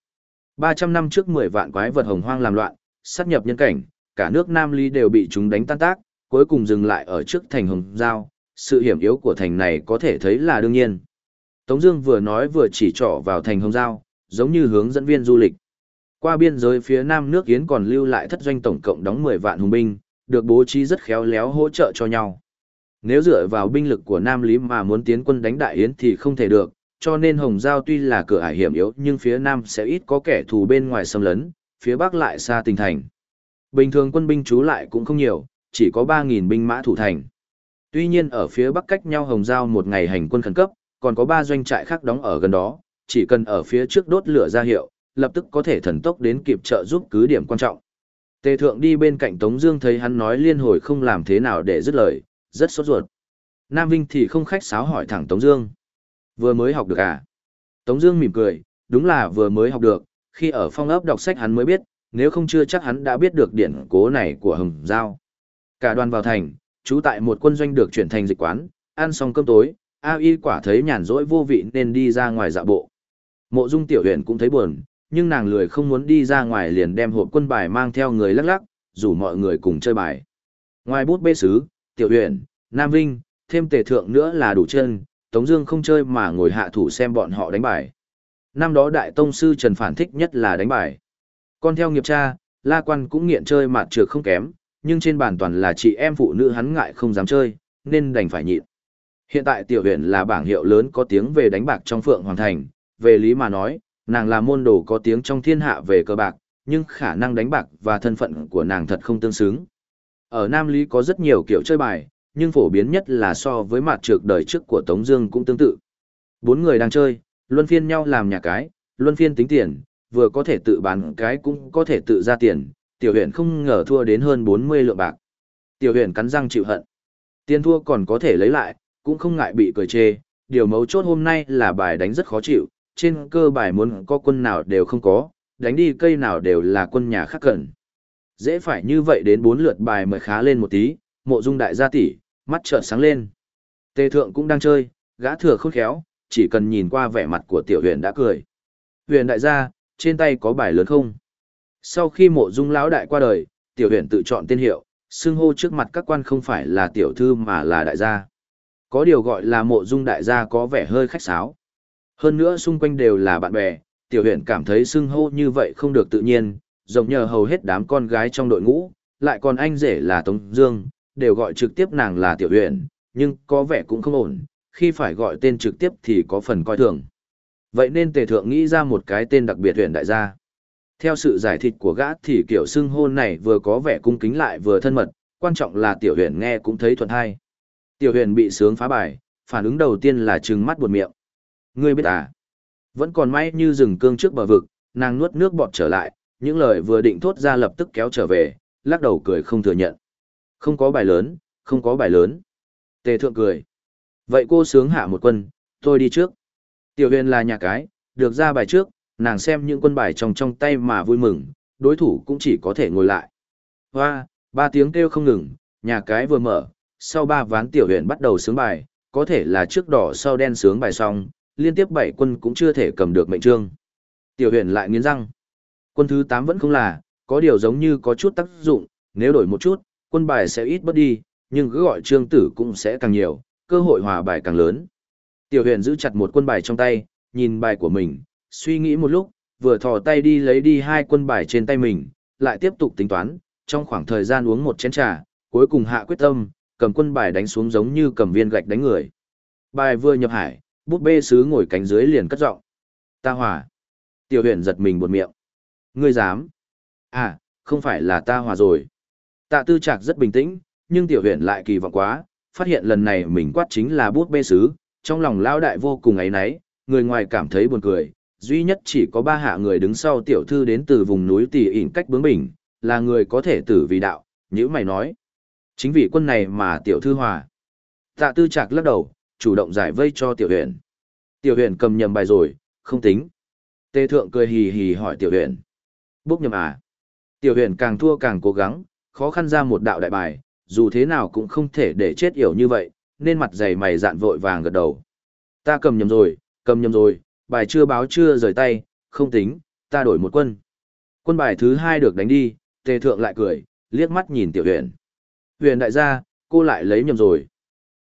300 năm trước 10 vạn quái vật hồng hoang làm loạn, sát nhập nhân cảnh, cả nước Nam Lý đều bị chúng đánh tan tác, cuối cùng dừng lại ở trước thành Hồng Giao, sự hiểm yếu của thành này có thể thấy là đương nhiên. Tống Dương vừa nói vừa chỉ trỏ vào thành Hồng Giao, giống như hướng dẫn viên du lịch. Qua biên giới phía nam nước Yến còn lưu lại thất doanh tổng cộng đóng 10 vạn hùng binh, được bố trí rất khéo léo hỗ trợ cho nhau. Nếu dựa vào binh lực của Nam Lý mà muốn tiến quân đánh Đại Yến thì không thể được, cho nên Hồng Giao tuy là cửa ải hiểm yếu nhưng phía Nam sẽ ít có kẻ thù bên ngoài xâm lấn, phía Bắc lại xa tỉnh thành. Bình thường quân binh trú lại cũng không nhiều, chỉ có 3.000 binh mã thủ thành. Tuy nhiên ở phía Bắc cách nhau Hồng Giao một ngày hành quân khẩn cấp, còn có 3 doanh trại khác đóng ở gần đó, chỉ cần ở phía trước đốt lửa ra hiệu, lập tức có thể thần tốc đến kịp trợ giúp cứ điểm quan trọng. Tề thượng đi bên cạnh Tống Dương thấy hắn nói liên hồi không làm thế nào để dứt lời, rất sốt ruột. Nam Vinh thì không khách sáo hỏi thẳng Tống Dương. Vừa mới học được à? Tống Dương mỉm cười, đúng là vừa mới học được. Khi ở phong ấp đọc sách hắn mới biết, nếu không chưa chắc hắn đã biết được điển cố này của Hồng Giao. Cả đoàn vào thành, trú tại một quân doanh được chuyển thành dịch quán, ăn xong cơm tối, A Y quả thấy nhàn rỗi vô vị nên đi ra ngoài dạo bộ. Mộ Dung Tiểu Huyền cũng thấy buồn, nhưng nàng lười không muốn đi ra ngoài liền đem hộp quân bài mang theo người lắc lắc, rủ mọi người cùng chơi bài. Ngoài bút bê sứ, Tiểu Huyền, Nam Vinh, thêm tề thượng nữa là đủ chân, Tống Dương không chơi mà ngồi hạ thủ xem bọn họ đánh bài. Năm đó Đại Tông Sư Trần Phản thích nhất là đánh bài. Con theo nghiệp cha, La Quan cũng nghiện chơi mạt trược không kém, nhưng trên bàn toàn là chị em phụ nữ hắn ngại không dám chơi, nên đành phải nhịn. Hiện tại tiểu huyện là bảng hiệu lớn có tiếng về đánh bạc trong Phượng Hoàng Thành, về lý mà nói, nàng là môn đồ có tiếng trong thiên hạ về cờ bạc, nhưng khả năng đánh bạc và thân phận của nàng thật không tương xứng. Ở Nam Lý có rất nhiều kiểu chơi bài, nhưng phổ biến nhất là so với mặt trược đời trước của Tống Dương cũng tương tự. Bốn người đang chơi, luân phiên nhau làm nhà cái, luân phiên tính tiền, vừa có thể tự bán cái cũng có thể tự ra tiền. Tiểu Huyền không ngờ thua đến hơn 40 lượng bạc. Tiểu Huyền cắn răng chịu hận. Tiền thua còn có thể lấy lại, cũng không ngại bị cười chê. Điều mấu chốt hôm nay là bài đánh rất khó chịu, trên cơ bài muốn có quân nào đều không có, đánh đi cây nào đều là quân nhà khác cẩn. Dễ phải như vậy đến bốn lượt bài mới khá lên một tí, mộ dung đại gia tỷ, mắt trợn sáng lên. Tề thượng cũng đang chơi, gã thừa khôn khéo, chỉ cần nhìn qua vẻ mặt của tiểu huyền đã cười. Huyền đại gia, trên tay có bài lớn không? Sau khi mộ dung lão đại qua đời, tiểu huyền tự chọn tên hiệu, xưng hô trước mặt các quan không phải là tiểu thư mà là đại gia. Có điều gọi là mộ dung đại gia có vẻ hơi khách sáo. Hơn nữa xung quanh đều là bạn bè, tiểu huyền cảm thấy xưng hô như vậy không được tự nhiên, giống nhờ hầu hết đám con gái trong đội ngũ, lại còn anh rể là Tống Dương, đều gọi trực tiếp nàng là tiểu huyền, nhưng có vẻ cũng không ổn, khi phải gọi tên trực tiếp thì có phần coi thường. Vậy nên tề thượng nghĩ ra một cái tên đặc biệt huyện đại gia. Theo sự giải thích của gã thì kiểu xưng hô này vừa có vẻ cung kính lại vừa thân mật, quan trọng là tiểu huyền nghe cũng thấy thuận hay. Tiểu huyền bị sướng phá bài, phản ứng đầu tiên là trừng mắt buồn miệng. Ngươi biết à? Vẫn còn may như rừng cương trước bờ vực, nàng nuốt nước bọt trở lại, những lời vừa định thốt ra lập tức kéo trở về, lắc đầu cười không thừa nhận. Không có bài lớn, không có bài lớn. Tề thượng cười. Vậy cô sướng hạ một quân, tôi đi trước. Tiểu huyền là nhà cái, được ra bài trước, nàng xem những quân bài trong trong tay mà vui mừng, đối thủ cũng chỉ có thể ngồi lại. Hoa, ba tiếng kêu không ngừng, nhà cái vừa mở, sau ba ván tiểu Huyền bắt đầu sướng bài, có thể là trước đỏ sau đen sướng bài xong, liên tiếp bảy quân cũng chưa thể cầm được mệnh trương. Tiểu huyền lại nghiến răng. Quân thứ 8 vẫn không là, có điều giống như có chút tác dụng, nếu đổi một chút, quân bài sẽ ít bớt đi, nhưng cứ gọi trương tử cũng sẽ càng nhiều, cơ hội hòa bài càng lớn. Tiểu huyền giữ chặt một quân bài trong tay, nhìn bài của mình, suy nghĩ một lúc, vừa thò tay đi lấy đi hai quân bài trên tay mình, lại tiếp tục tính toán, trong khoảng thời gian uống một chén trà, cuối cùng hạ quyết tâm, cầm quân bài đánh xuống giống như cầm viên gạch đánh người. Bài vừa nhập hải, bút bê sứ ngồi cánh dưới liền cất giọng. Ta hòa. Tiểu huyền giật mình buột miệng. Ngươi dám. À, không phải là ta hòa rồi. Tạ tư trạc rất bình tĩnh, nhưng tiểu huyền lại kỳ vọng quá, phát hiện lần này mình quát chính là bút bê sứ, trong lòng lao đại vô cùng ấy náy, người ngoài cảm thấy buồn cười, duy nhất chỉ có ba hạ người đứng sau tiểu thư đến từ vùng núi tỉ ỉn cách bướng bỉnh, là người có thể tử vì đạo, nhữ mày nói. Chính vì quân này mà tiểu thư hòa. Tạ tư trạc lắc đầu, chủ động giải vây cho tiểu huyền. Tiểu huyền cầm nhầm bài rồi, không tính. Tê thượng cười hì hì hỏi tiểu huyền. Bốc nhầm à? Tiểu huyền càng thua càng cố gắng, khó khăn ra một đạo đại bài, dù thế nào cũng không thể để chết yểu như vậy, nên mặt dày mày dạn vội vàng gật đầu. Ta cầm nhầm rồi, cầm nhầm rồi, bài chưa báo chưa rời tay, không tính, ta đổi một quân. Quân bài thứ hai được đánh đi, tề thượng lại cười, liếc mắt nhìn tiểu huyền. Huyền đại gia, cô lại lấy nhầm rồi.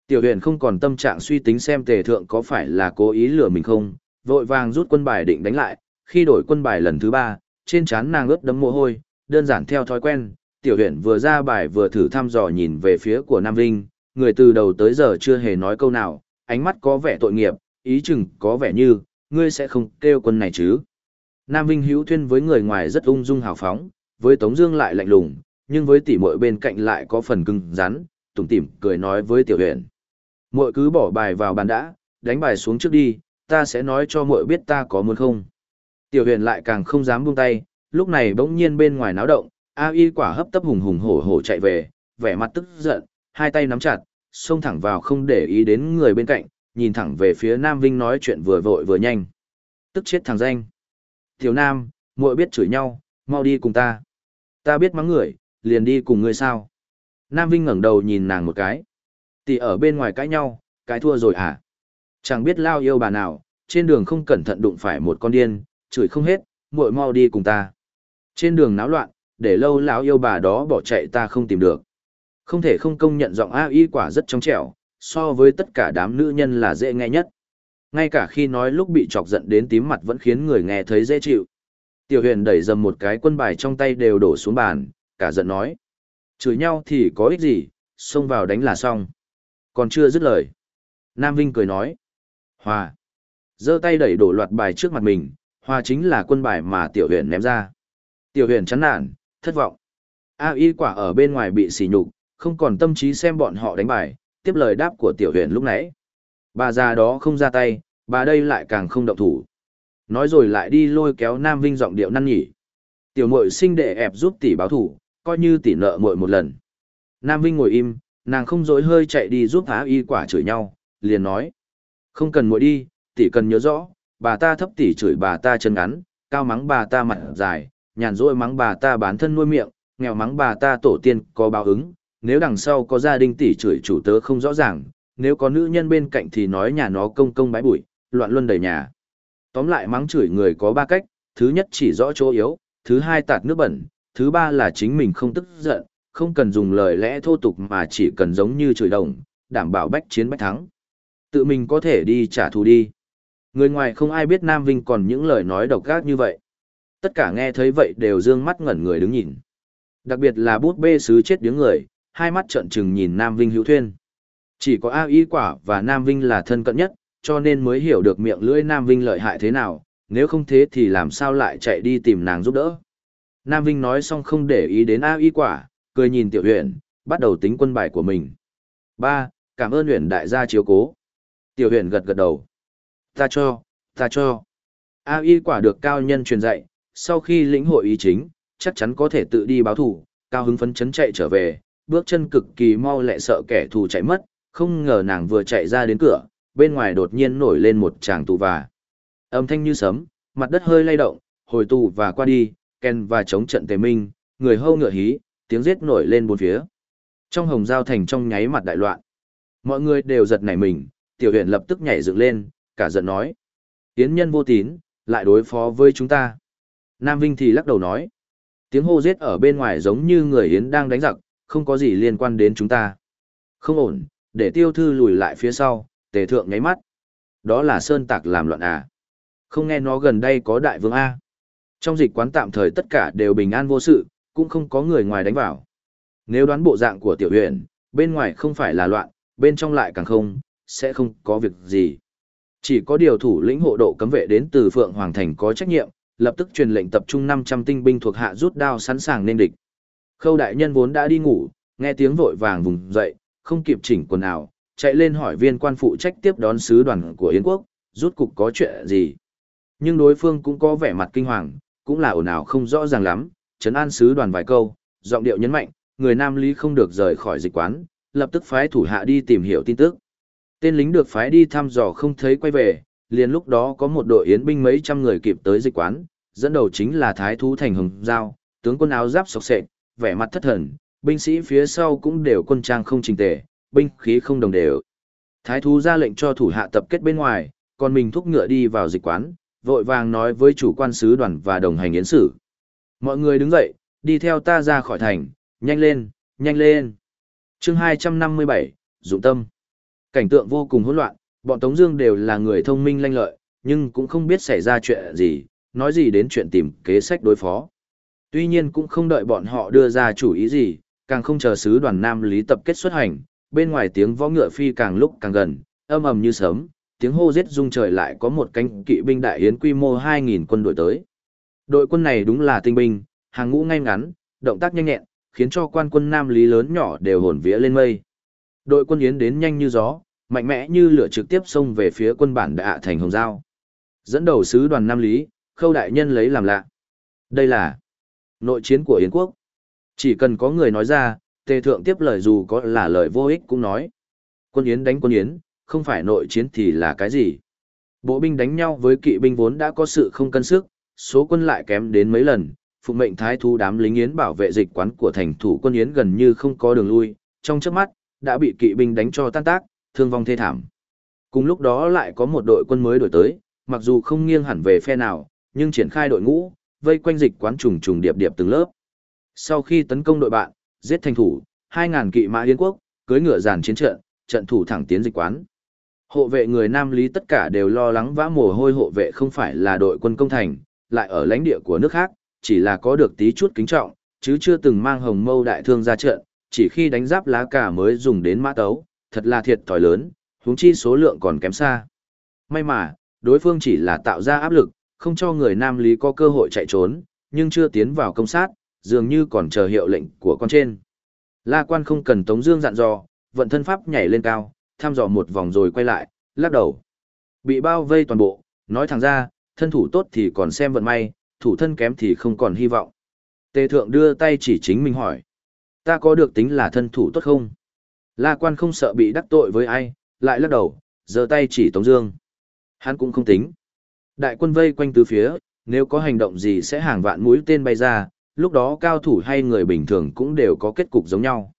Tiểu huyền không còn tâm trạng suy tính xem tề thượng có phải là cố ý lừa mình không, vội vàng rút quân bài định đánh lại, khi đổi quân bài lần thứ ba, trên trán nàng ướt đấm mồ hôi, đơn giản theo thói quen, tiểu huyền vừa ra bài vừa thử thăm dò nhìn về phía của Nam Vinh, người từ đầu tới giờ chưa hề nói câu nào, ánh mắt có vẻ tội nghiệp, ý chừng có vẻ như, ngươi sẽ không kêu quân này chứ. Nam Vinh hữu thuyên với người ngoài rất ung dung hào phóng, với Tống Dương lại lạnh lùng, nhưng với tỷ muội bên cạnh lại có phần cứng rắn, tủm tỉm cười nói với tiểu huyền. Muội cứ bỏ bài vào bàn đã, đánh bài xuống trước đi, ta sẽ nói cho muội biết ta có muốn không. Tiểu huyền lại càng không dám buông tay, lúc này bỗng nhiên bên ngoài náo động, A Y quả hấp tấp hùng hùng hổ hổ chạy về, vẻ mặt tức giận, hai tay nắm chặt, xông thẳng vào không để ý đến người bên cạnh, nhìn thẳng về phía Nam Vinh nói chuyện vừa vội vừa nhanh. Tức chết thằng danh. Tiểu Nam, muội biết chửi nhau, mau đi cùng ta. Ta biết mắng người, liền đi cùng ngươi sao. Nam Vinh ngẩng đầu nhìn nàng một cái. Tỷ ở bên ngoài cãi nhau, cái thua rồi à? Chẳng biết lao yêu bà nào, trên đường không cẩn thận đụng phải một con điên, chửi không hết, muội mau đi cùng ta. Trên đường náo loạn, để lâu lão yêu bà đó bỏ chạy ta không tìm được. Không thể không công nhận giọng A y quả rất trong trẻo, so với tất cả đám nữ nhân là dễ nghe nhất. Ngay cả khi nói lúc bị chọc giận đến tím mặt vẫn khiến người nghe thấy dễ chịu. Tiểu huyền đẩy dầm một cái quân bài trong tay đều đổ xuống bàn, cả giận nói. Chửi nhau thì có ích gì, xông vào đánh là xong. Còn chưa dứt lời. Nam Vinh cười nói. Hòa. giơ tay đẩy đổ loạt bài trước mặt mình, hòa chính là quân bài mà tiểu huyền ném ra. Tiểu huyền chán nản, thất vọng. A y quả ở bên ngoài bị sỉ nhục, không còn tâm trí xem bọn họ đánh bài, tiếp lời đáp của tiểu huyền lúc nãy. Bà già đó không ra tay, bà đây lại càng không động thủ. Nói rồi lại đi lôi kéo Nam Vinh giọng điệu năn nhỉ. Tiểu muội sinh đệ ép giúp tỷ báo thủ, coi như tỷ nợ muội một lần. Nam Vinh ngồi im, nàng không dối hơi chạy đi giúp á y quả chửi nhau, liền nói. Không cần muội đi, tỷ cần nhớ rõ, bà ta thấp tỷ chửi bà ta chân ngắn, cao mắng bà ta mặt dài, nhàn rỗi mắng bà ta bán thân nuôi miệng, nghèo mắng bà ta tổ tiên có báo ứng, nếu đằng sau có gia đình tỷ chửi chủ tớ không rõ ràng, nếu có nữ nhân bên cạnh thì nói nhà nó công công bãi bụi, loạn luân đầy nhà. Tóm lại mắng chửi người có ba cách, thứ nhất chỉ rõ chỗ yếu, thứ hai tạt nước bẩn, thứ ba là chính mình không tức giận, không cần dùng lời lẽ thô tục mà chỉ cần giống như chửi đồng, đảm bảo bách chiến bách thắng. Tự mình có thể đi trả thù đi. Người ngoài không ai biết Nam Vinh còn những lời nói độc ác như vậy. Tất cả nghe thấy vậy đều dương mắt ngẩn người đứng nhìn. Đặc biệt là bút bê sứ chết đứng người, hai mắt trợn trừng nhìn Nam Vinh hữu thuyên. Chỉ có A Y quả và Nam Vinh là thân cận nhất, cho nên mới hiểu được miệng lưỡi Nam Vinh lợi hại thế nào, nếu không thế thì làm sao lại chạy đi tìm nàng giúp đỡ. Nam Vinh nói xong không để ý đến A Y quả, cười nhìn tiểu huyện, bắt đầu tính quân bài của mình. Ba, Cảm ơn huyện đại gia chiếu cố. Tiểu huyện gật gật đầu. Ta cho, ta cho. A Y quả được cao nhân truyền dạy, sau khi lĩnh hội ý chính, chắc chắn có thể tự đi báo thủ, cao hứng phấn chấn chạy trở về, bước chân cực kỳ mau lẹ sợ kẻ thù chạy mất, không ngờ nàng vừa chạy ra đến cửa, bên ngoài đột nhiên nổi lên một tràng tù và. Âm thanh như sấm, mặt đất hơi lay động, hồi tù và qua đi, ken và chống trận tề minh, người hâu ngựa hí, tiếng giết nổi lên bốn phía. Trong hồng giao thành trong nháy mặt đại loạn. Mọi người đều giật nảy mình, tiểu Huyền lập tức nhảy dựng lên, cả giận nói. Tiến nhân vô tín, lại đối phó với chúng ta. Nam Vinh thì lắc đầu nói. Tiếng hô giết ở bên ngoài giống như người Yến đang đánh giặc, không có gì liên quan đến chúng ta. Không ổn, để tiêu thư lùi lại phía sau, tề thượng nháy mắt. Đó là sơn tạc làm loạn à. Không nghe nó gần đây có đại vương A. Trong dịch quán tạm thời tất cả đều bình an vô sự, cũng không có người ngoài đánh vào. Nếu đoán bộ dạng của tiểu huyện, bên ngoài không phải là loạn, bên trong lại càng không, sẽ không có việc gì. Chỉ có điều thủ lĩnh hộ độ cấm vệ đến từ Phượng Hoàng Thành có trách nhiệm, lập tức truyền lệnh tập trung 500 tinh binh thuộc hạ rút đao sẵn sàng nên địch. Khâu đại nhân vốn đã đi ngủ, nghe tiếng vội vàng vùng dậy, không kịp chỉnh quần áo, chạy lên hỏi viên quan phụ trách tiếp đón sứ đoàn của Yến quốc, rút cục có chuyện gì. Nhưng đối phương cũng có vẻ mặt kinh hoàng, cũng là ồn ào không rõ ràng lắm, trấn an sứ đoàn vài câu, giọng điệu nhấn mạnh, người Nam Lý không được rời khỏi dịch quán, lập tức phái thủ hạ đi tìm hiểu tin tức. Tên lính được phái đi thăm dò không thấy quay về, liền lúc đó có một đội yến binh mấy trăm người kịp tới dịch quán, dẫn đầu chính là Thái Thú Thành Hồng Giao, tướng quân áo giáp sọc sệt, vẻ mặt thất thần, binh sĩ phía sau cũng đều quân trang không trình tề, binh khí không đồng đều. Thái Thú ra lệnh cho thủ hạ tập kết bên ngoài, còn mình thúc ngựa đi vào dịch quán, vội vàng nói với chủ quan sứ đoàn và đồng hành yến sử. Mọi người đứng dậy, đi theo ta ra khỏi thành, nhanh lên, nhanh lên. chương 257, Dụng Tâm. Cảnh tượng vô cùng hỗn loạn, bọn Tống Dương đều là người thông minh lanh lợi, nhưng cũng không biết xảy ra chuyện gì, nói gì đến chuyện tìm kế sách đối phó. Tuy nhiên cũng không đợi bọn họ đưa ra chủ ý gì, càng không chờ sứ đoàn Nam Lý tập kết xuất hành, bên ngoài tiếng võ ngựa phi càng lúc càng gần, âm ầm như sấm tiếng hô giết rung trời lại có một cánh kỵ binh đại yến quy mô 2.000 quân đội tới. Đội quân này đúng là tinh binh, hàng ngũ ngay ngắn, động tác nhanh nhẹn, khiến cho quan quân Nam Lý lớn nhỏ đều hồn vía lên mây. Đội quân yến đến nhanh như gió, mạnh mẽ như lửa trực tiếp xông về phía quân bản đại thành Hồng Giao. Dẫn đầu sứ đoàn Nam Lý, Khâu Đại Nhân lấy làm lạ. Đây là nội chiến của Yến quốc. Chỉ cần có người nói ra, Tề Thượng tiếp lời dù có là lời vô ích cũng nói. Quân Yến đánh quân Yến, không phải nội chiến thì là cái gì? Bộ binh đánh nhau với kỵ binh vốn đã có sự không cân sức, số quân lại kém đến mấy lần, phụ mệnh thái thú đám lính Yến bảo vệ dịch quán của thành thủ quân Yến gần như không có đường lui, trong chớp mắt, đã bị kỵ binh đánh cho tan tác, thương vong thê thảm. Cùng lúc đó lại có một đội quân mới đổi tới, mặc dù không nghiêng hẳn về phe nào, nhưng triển khai đội ngũ, vây quanh dịch quán trùng trùng điệp điệp từng lớp. Sau khi tấn công đội bạn, giết thành thủ, 2000 kỵ mã Yến quốc, cưỡi ngựa dàn chiến trận, trận thủ thẳng tiến dịch quán. Hộ vệ người Nam Lý tất cả đều lo lắng vã mồ hôi hộ vệ không phải là đội quân công thành, lại ở lãnh địa của nước khác, chỉ là có được tí chút kính trọng, chứ chưa từng mang hồng mâu đại thương ra trận, chỉ khi đánh giáp lá cả mới dùng đến mã tấu, thật là thiệt thòi lớn, huống chi số lượng còn kém xa. May mà, đối phương chỉ là tạo ra áp lực, không cho người Nam Lý có cơ hội chạy trốn, nhưng chưa tiến vào công sát, dường như còn chờ hiệu lệnh của con trên. La quan không cần Tống Dương dặn dò, vận thân pháp nhảy lên cao, thăm dò một vòng rồi quay lại, lắc đầu. Bị bao vây toàn bộ, nói thẳng ra, thân thủ tốt thì còn xem vận may, thủ thân kém thì không còn hy vọng. Tề thượng đưa tay chỉ chính mình hỏi. Ta có được tính là thân thủ tốt không? La quan không sợ bị đắc tội với ai, lại lắc đầu, giơ tay chỉ Tống Dương. Hắn cũng không tính. Đại quân vây quanh tứ phía, nếu có hành động gì sẽ hàng vạn mũi tên bay ra, lúc đó cao thủ hay người bình thường cũng đều có kết cục giống nhau.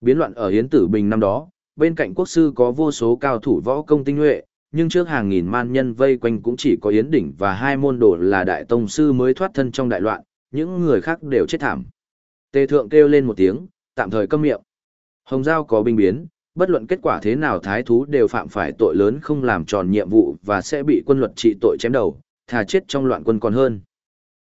Biến loạn ở Hiến Tử Bình năm đó, bên cạnh quốc sư có vô số cao thủ võ công tinh nhuệ, nhưng trước hàng nghìn man nhân vây quanh cũng chỉ có Yến Đỉnh và hai môn đồ là đại tông sư mới thoát thân trong đại loạn, những người khác đều chết thảm. Tề thượng kêu lên một tiếng, tạm thời câm miệng. Hồng Giao có binh biến, bất luận kết quả thế nào thái thú đều phạm phải tội lớn không làm tròn nhiệm vụ và sẽ bị quân luật trị tội chém đầu, thà chết trong loạn quân còn hơn.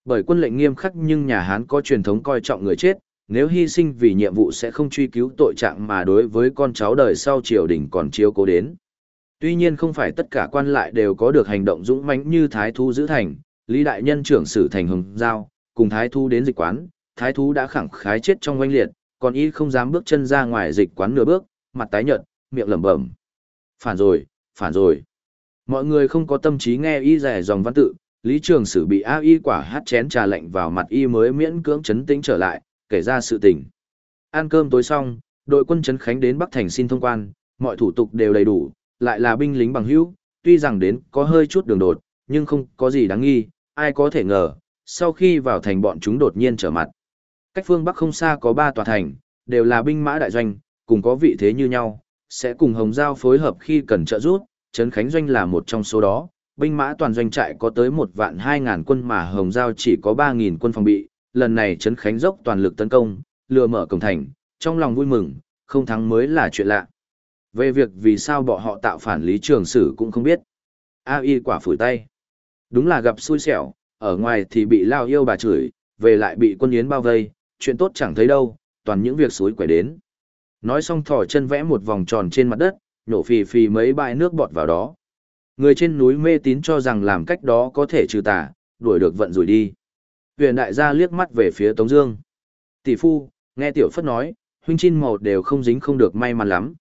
Bởi quân lệnh nghiêm khắc nhưng nhà Hán có truyền thống coi trọng người chết, nếu hy sinh vì nhiệm vụ sẽ không truy cứu tội trạng mà đối với con cháu đời sau triều đình còn chiếu cố đến. Tuy nhiên không phải tất cả quan lại đều có được hành động dũng mãnh như thái thú giữ thành, Lý đại nhân trưởng sử thành hồng giao, cùng thái thú đến dịch quán, thái thú đã khẳng khái chết trong oanh liệt, còn y không dám bước chân ra ngoài dịch quán nửa bước, mặt tái nhợt, miệng lẩm bẩm. Phản rồi, phản rồi. Mọi người không có tâm trí nghe y rẻ dòng văn tự, Lý Trường Sử bị A y quả hát chén trà lạnh vào mặt y mới miễn cưỡng chấn tĩnh trở lại, kể ra sự tình. Ăn cơm tối xong, đội quân chấn Khánh đến Bắc Thành xin thông quan, mọi thủ tục đều đầy đủ, lại là binh lính bằng hữu, tuy rằng đến có hơi chút đường đột, nhưng không có gì đáng nghi, ai có thể ngờ, sau khi vào thành bọn chúng đột nhiên trở mặt. Cách phương Bắc không xa có ba tòa thành, đều là binh mã đại doanh, cùng có vị thế như nhau, sẽ cùng Hồng Giao phối hợp khi cần trợ giúp, Trấn Khánh Doanh là một trong số đó. Binh mã toàn doanh trại có tới một vạn hai ngàn quân mà Hồng Giao chỉ có ba nghìn quân phòng bị, lần này Trấn Khánh dốc toàn lực tấn công, lừa mở cổng thành, trong lòng vui mừng, không thắng mới là chuyện lạ. Về việc vì sao bọn họ tạo phản lý trường sử cũng không biết. A y quả phủi tay. Đúng là gặp xui xẻo, ở ngoài thì bị lao yêu bà chửi, về lại bị quân yến bao vây, chuyện tốt chẳng thấy đâu, toàn những việc suối quẻ đến. Nói xong thỏ chân vẽ một vòng tròn trên mặt đất, nhổ phì phì mấy bãi nước bọt vào đó. Người trên núi mê tín cho rằng làm cách đó có thể trừ tà, đuổi được vận rủi đi. Huyền đại gia liếc mắt về phía Tống Dương. Tỷ phu, nghe tiểu phất nói, huynh chín màu đều không dính không được may mắn lắm.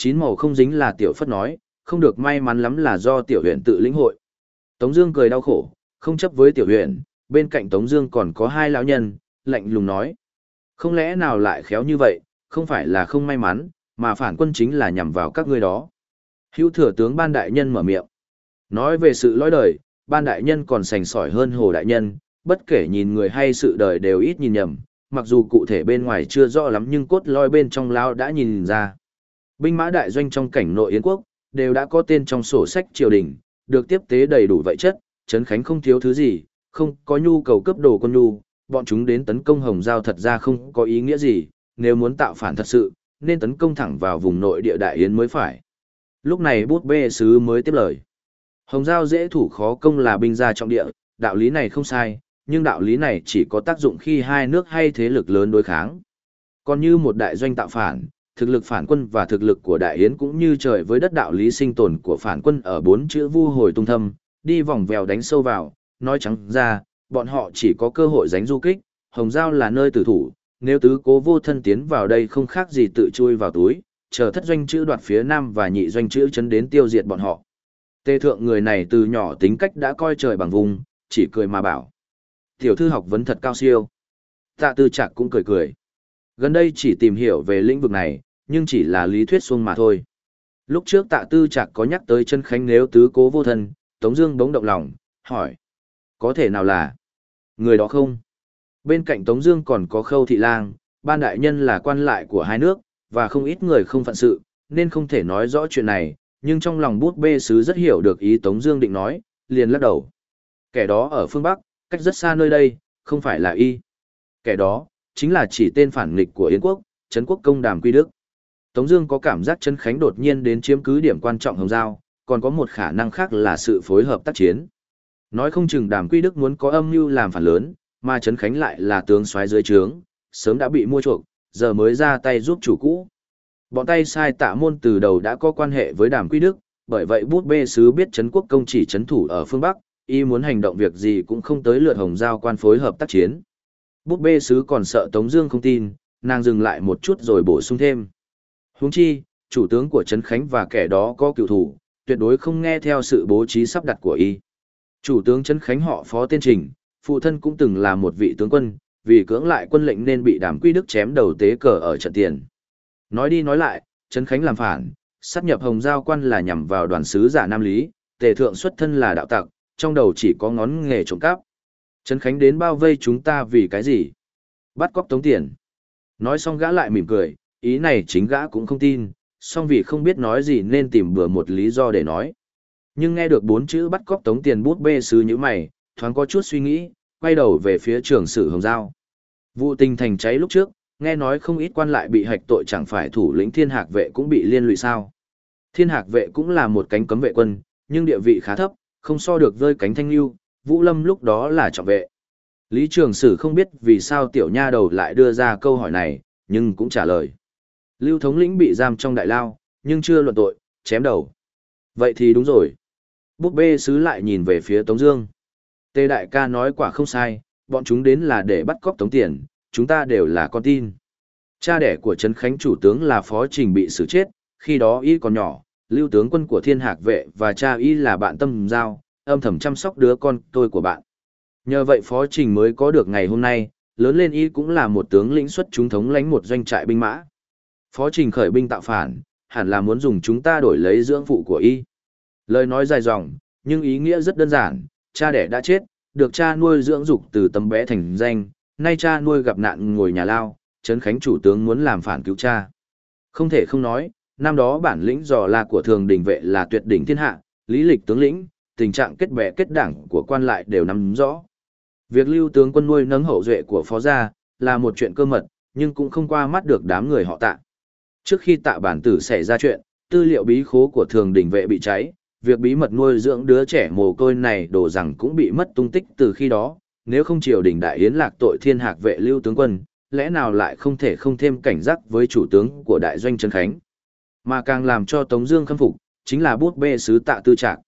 Chín màu không dính là tiểu phất nói, không được may mắn lắm là do tiểu huyền tự lĩnh hội. Tống Dương cười đau khổ, không chấp với tiểu huyền. Bên cạnh Tống Dương còn có hai lão nhân, lạnh lùng nói: không lẽ nào lại khéo như vậy? Không phải là không may mắn, mà phản quân chính là nhằm vào các ngươi đó. Hữu thừa tướng ban đại nhân mở miệng. Nói về sự lõi đời, ban đại nhân còn sành sỏi hơn hồ đại nhân, bất kể nhìn người hay sự đời đều ít nhìn nhầm, mặc dù cụ thể bên ngoài chưa rõ lắm nhưng cốt lõi bên trong lão đã nhìn ra. Binh mã đại doanh trong cảnh nội Yến quốc, đều đã có tên trong sổ sách triều đình, được tiếp tế đầy đủ vậy chất, Trấn Khánh không thiếu thứ gì, không có nhu cầu cấp đồ con nhu, bọn chúng đến tấn công Hồng Giao thật ra không có ý nghĩa gì, nếu muốn tạo phản thật sự, nên tấn công thẳng vào vùng nội địa đại yến mới phải. Lúc này bút bê sứ mới tiếp lời. Hồng Giao dễ thủ khó công là binh gia trọng địa, đạo lý này không sai, nhưng đạo lý này chỉ có tác dụng khi hai nước hay thế lực lớn đối kháng. Còn như một đại doanh tạo phản, thực lực phản quân và thực lực của đại yến cũng như trời với đất đạo lý sinh tồn của phản quân ở bốn chữ vu hồi tung thâm, đi vòng vèo đánh sâu vào, nói trắng ra, bọn họ chỉ có cơ hội đánh du kích, Hồng Giao là nơi tử thủ, nếu tứ cố vô thân tiến vào đây không khác gì tự chui vào túi, chờ thất doanh chữ đoạt phía nam và nhị doanh chữ chấn đến tiêu diệt bọn họ. Tê thượng người này từ nhỏ tính cách đã coi trời bằng vùng, chỉ cười mà bảo. Tiểu thư học vấn thật cao siêu. Tạ tư Trạc cũng cười cười. Gần đây chỉ tìm hiểu về lĩnh vực này, nhưng chỉ là lý thuyết xuông mà thôi. Lúc trước tạ tư chạc có nhắc tới chân khánh nếu tứ cố vô thân, Tống Dương bỗng động lòng, hỏi. Có thể nào là người đó không? Bên cạnh Tống Dương còn có Khâu Thị Lang, ban đại nhân là quan lại của hai nước, và không ít người không phận sự, nên không thể nói rõ chuyện này. Nhưng trong lòng bút bê sứ rất hiểu được ý Tống Dương định nói, liền lắc đầu. Kẻ đó ở phương Bắc, cách rất xa nơi đây, không phải là y. Kẻ đó chính là chỉ tên phản nghịch của Yến quốc, Trấn Quốc Công Đàm Quy Đức. Tống Dương có cảm giác Trấn Khánh đột nhiên đến chiếm cứ điểm quan trọng hồng giao, còn có một khả năng khác là sự phối hợp tác chiến. Nói không chừng đàm quy đức muốn có âm mưu làm phản lớn, mà Trấn Khánh lại là tướng soái dưới trướng, sớm đã bị mua chuộc, giờ mới ra tay giúp chủ cũ. Bọn tay sai tạ môn từ đầu đã có quan hệ với đàm quy đức, bởi vậy bút bê sứ biết Trấn quốc công chỉ trấn thủ ở phương Bắc, y muốn hành động việc gì cũng không tới lượt hồng giao quan phối hợp tác chiến. Bút bê sứ còn sợ Tống Dương không tin, nàng dừng lại một chút rồi bổ sung thêm. Huống chi, chủ tướng của Trấn Khánh và kẻ đó có cựu thủ, tuyệt đối không nghe theo sự bố trí sắp đặt của y. Chủ tướng Trấn Khánh họ Phó Tiên Trình, phụ thân cũng từng là một vị tướng quân, vì cưỡng lại quân lệnh nên bị đàm quy đức chém đầu tế cờ ở trận tiền. Nói đi nói lại, Trấn Khánh làm phản, sát nhập hồng giao quan là nhằm vào đoàn sứ giả Nam Lý, tề thượng xuất thân là đạo tặc, trong đầu chỉ có ngón nghề trộm cắp. Trấn Khánh đến bao vây chúng ta vì cái gì? Bắt cóc tống tiền. Nói xong gã lại mỉm cười, ý này chính gã cũng không tin, song vì không biết nói gì nên tìm bừa một lý do để nói. Nhưng nghe được bốn chữ bắt cóc tống tiền bút bê sứ như mày, thoáng có chút suy nghĩ, quay đầu về phía trường sử hồng giao. Vụ tình thành cháy lúc trước, nghe nói không ít quan lại bị hạch tội chẳng phải thủ lĩnh thiên hạc vệ cũng bị liên lụy sao. Thiên hạc vệ cũng là một cánh cấm vệ quân, nhưng địa vị khá thấp, không so được rơi cánh thanh lưu, vũ lâm lúc đó là trọng vệ. Lý Trường Sử không biết vì sao tiểu nha đầu lại đưa ra câu hỏi này, nhưng cũng trả lời. Lưu thống lĩnh bị giam trong đại lao, nhưng chưa luận tội, chém đầu. Vậy thì đúng rồi. Búp bê sứ lại nhìn về phía Tống Dương. Tề đại ca nói quả không sai, bọn chúng đến là để bắt cóc tống tiền, chúng ta đều là con tin. Cha đẻ của Trấn Khánh chủ tướng là Phó Trình bị xử chết, khi đó y còn nhỏ, lưu tướng quân của Thiên Hạc vệ và cha y là bạn tâm giao, âm thầm chăm sóc đứa con tôi của bạn. Nhờ vậy Phó Trình mới có được ngày hôm nay, lớn lên y cũng là một tướng lĩnh xuất chúng thống lãnh một doanh trại binh mã. Phó Trình khởi binh tạo phản, hẳn là muốn dùng chúng ta đổi lấy dưỡng phụ của y. Lời nói dài dòng, nhưng ý nghĩa rất đơn giản, cha đẻ đã chết, được cha nuôi dưỡng dục từ tấm bé thành danh, nay cha nuôi gặp nạn ngồi nhà lao, Trấn Khánh chủ tướng muốn làm phản cứu cha. Không thể không nói, năm đó bản lĩnh dò la của thường đình vệ là tuyệt đỉnh thiên hạ, lý lịch tướng lĩnh, tình trạng kết bè kết đảng của quan lại đều nắm rõ. Việc lưu tướng quân nuôi nấng hậu duệ của phó gia là một chuyện cơ mật, nhưng cũng không qua mắt được đám người họ tạ. Trước khi tạ bản tử xảy ra chuyện, tư liệu bí khố của thường đình vệ bị cháy, việc bí mật nuôi dưỡng đứa trẻ mồ côi này đổ rằng cũng bị mất tung tích từ khi đó, nếu không triều đình đại yến lạc tội thiên hạc vệ lưu tướng quân, lẽ nào lại không thể không thêm cảnh giác với chủ tướng của đại doanh Trần Khánh. Mà càng làm cho Tống Dương khâm phục, chính là bút bê sứ tạ tư trạc.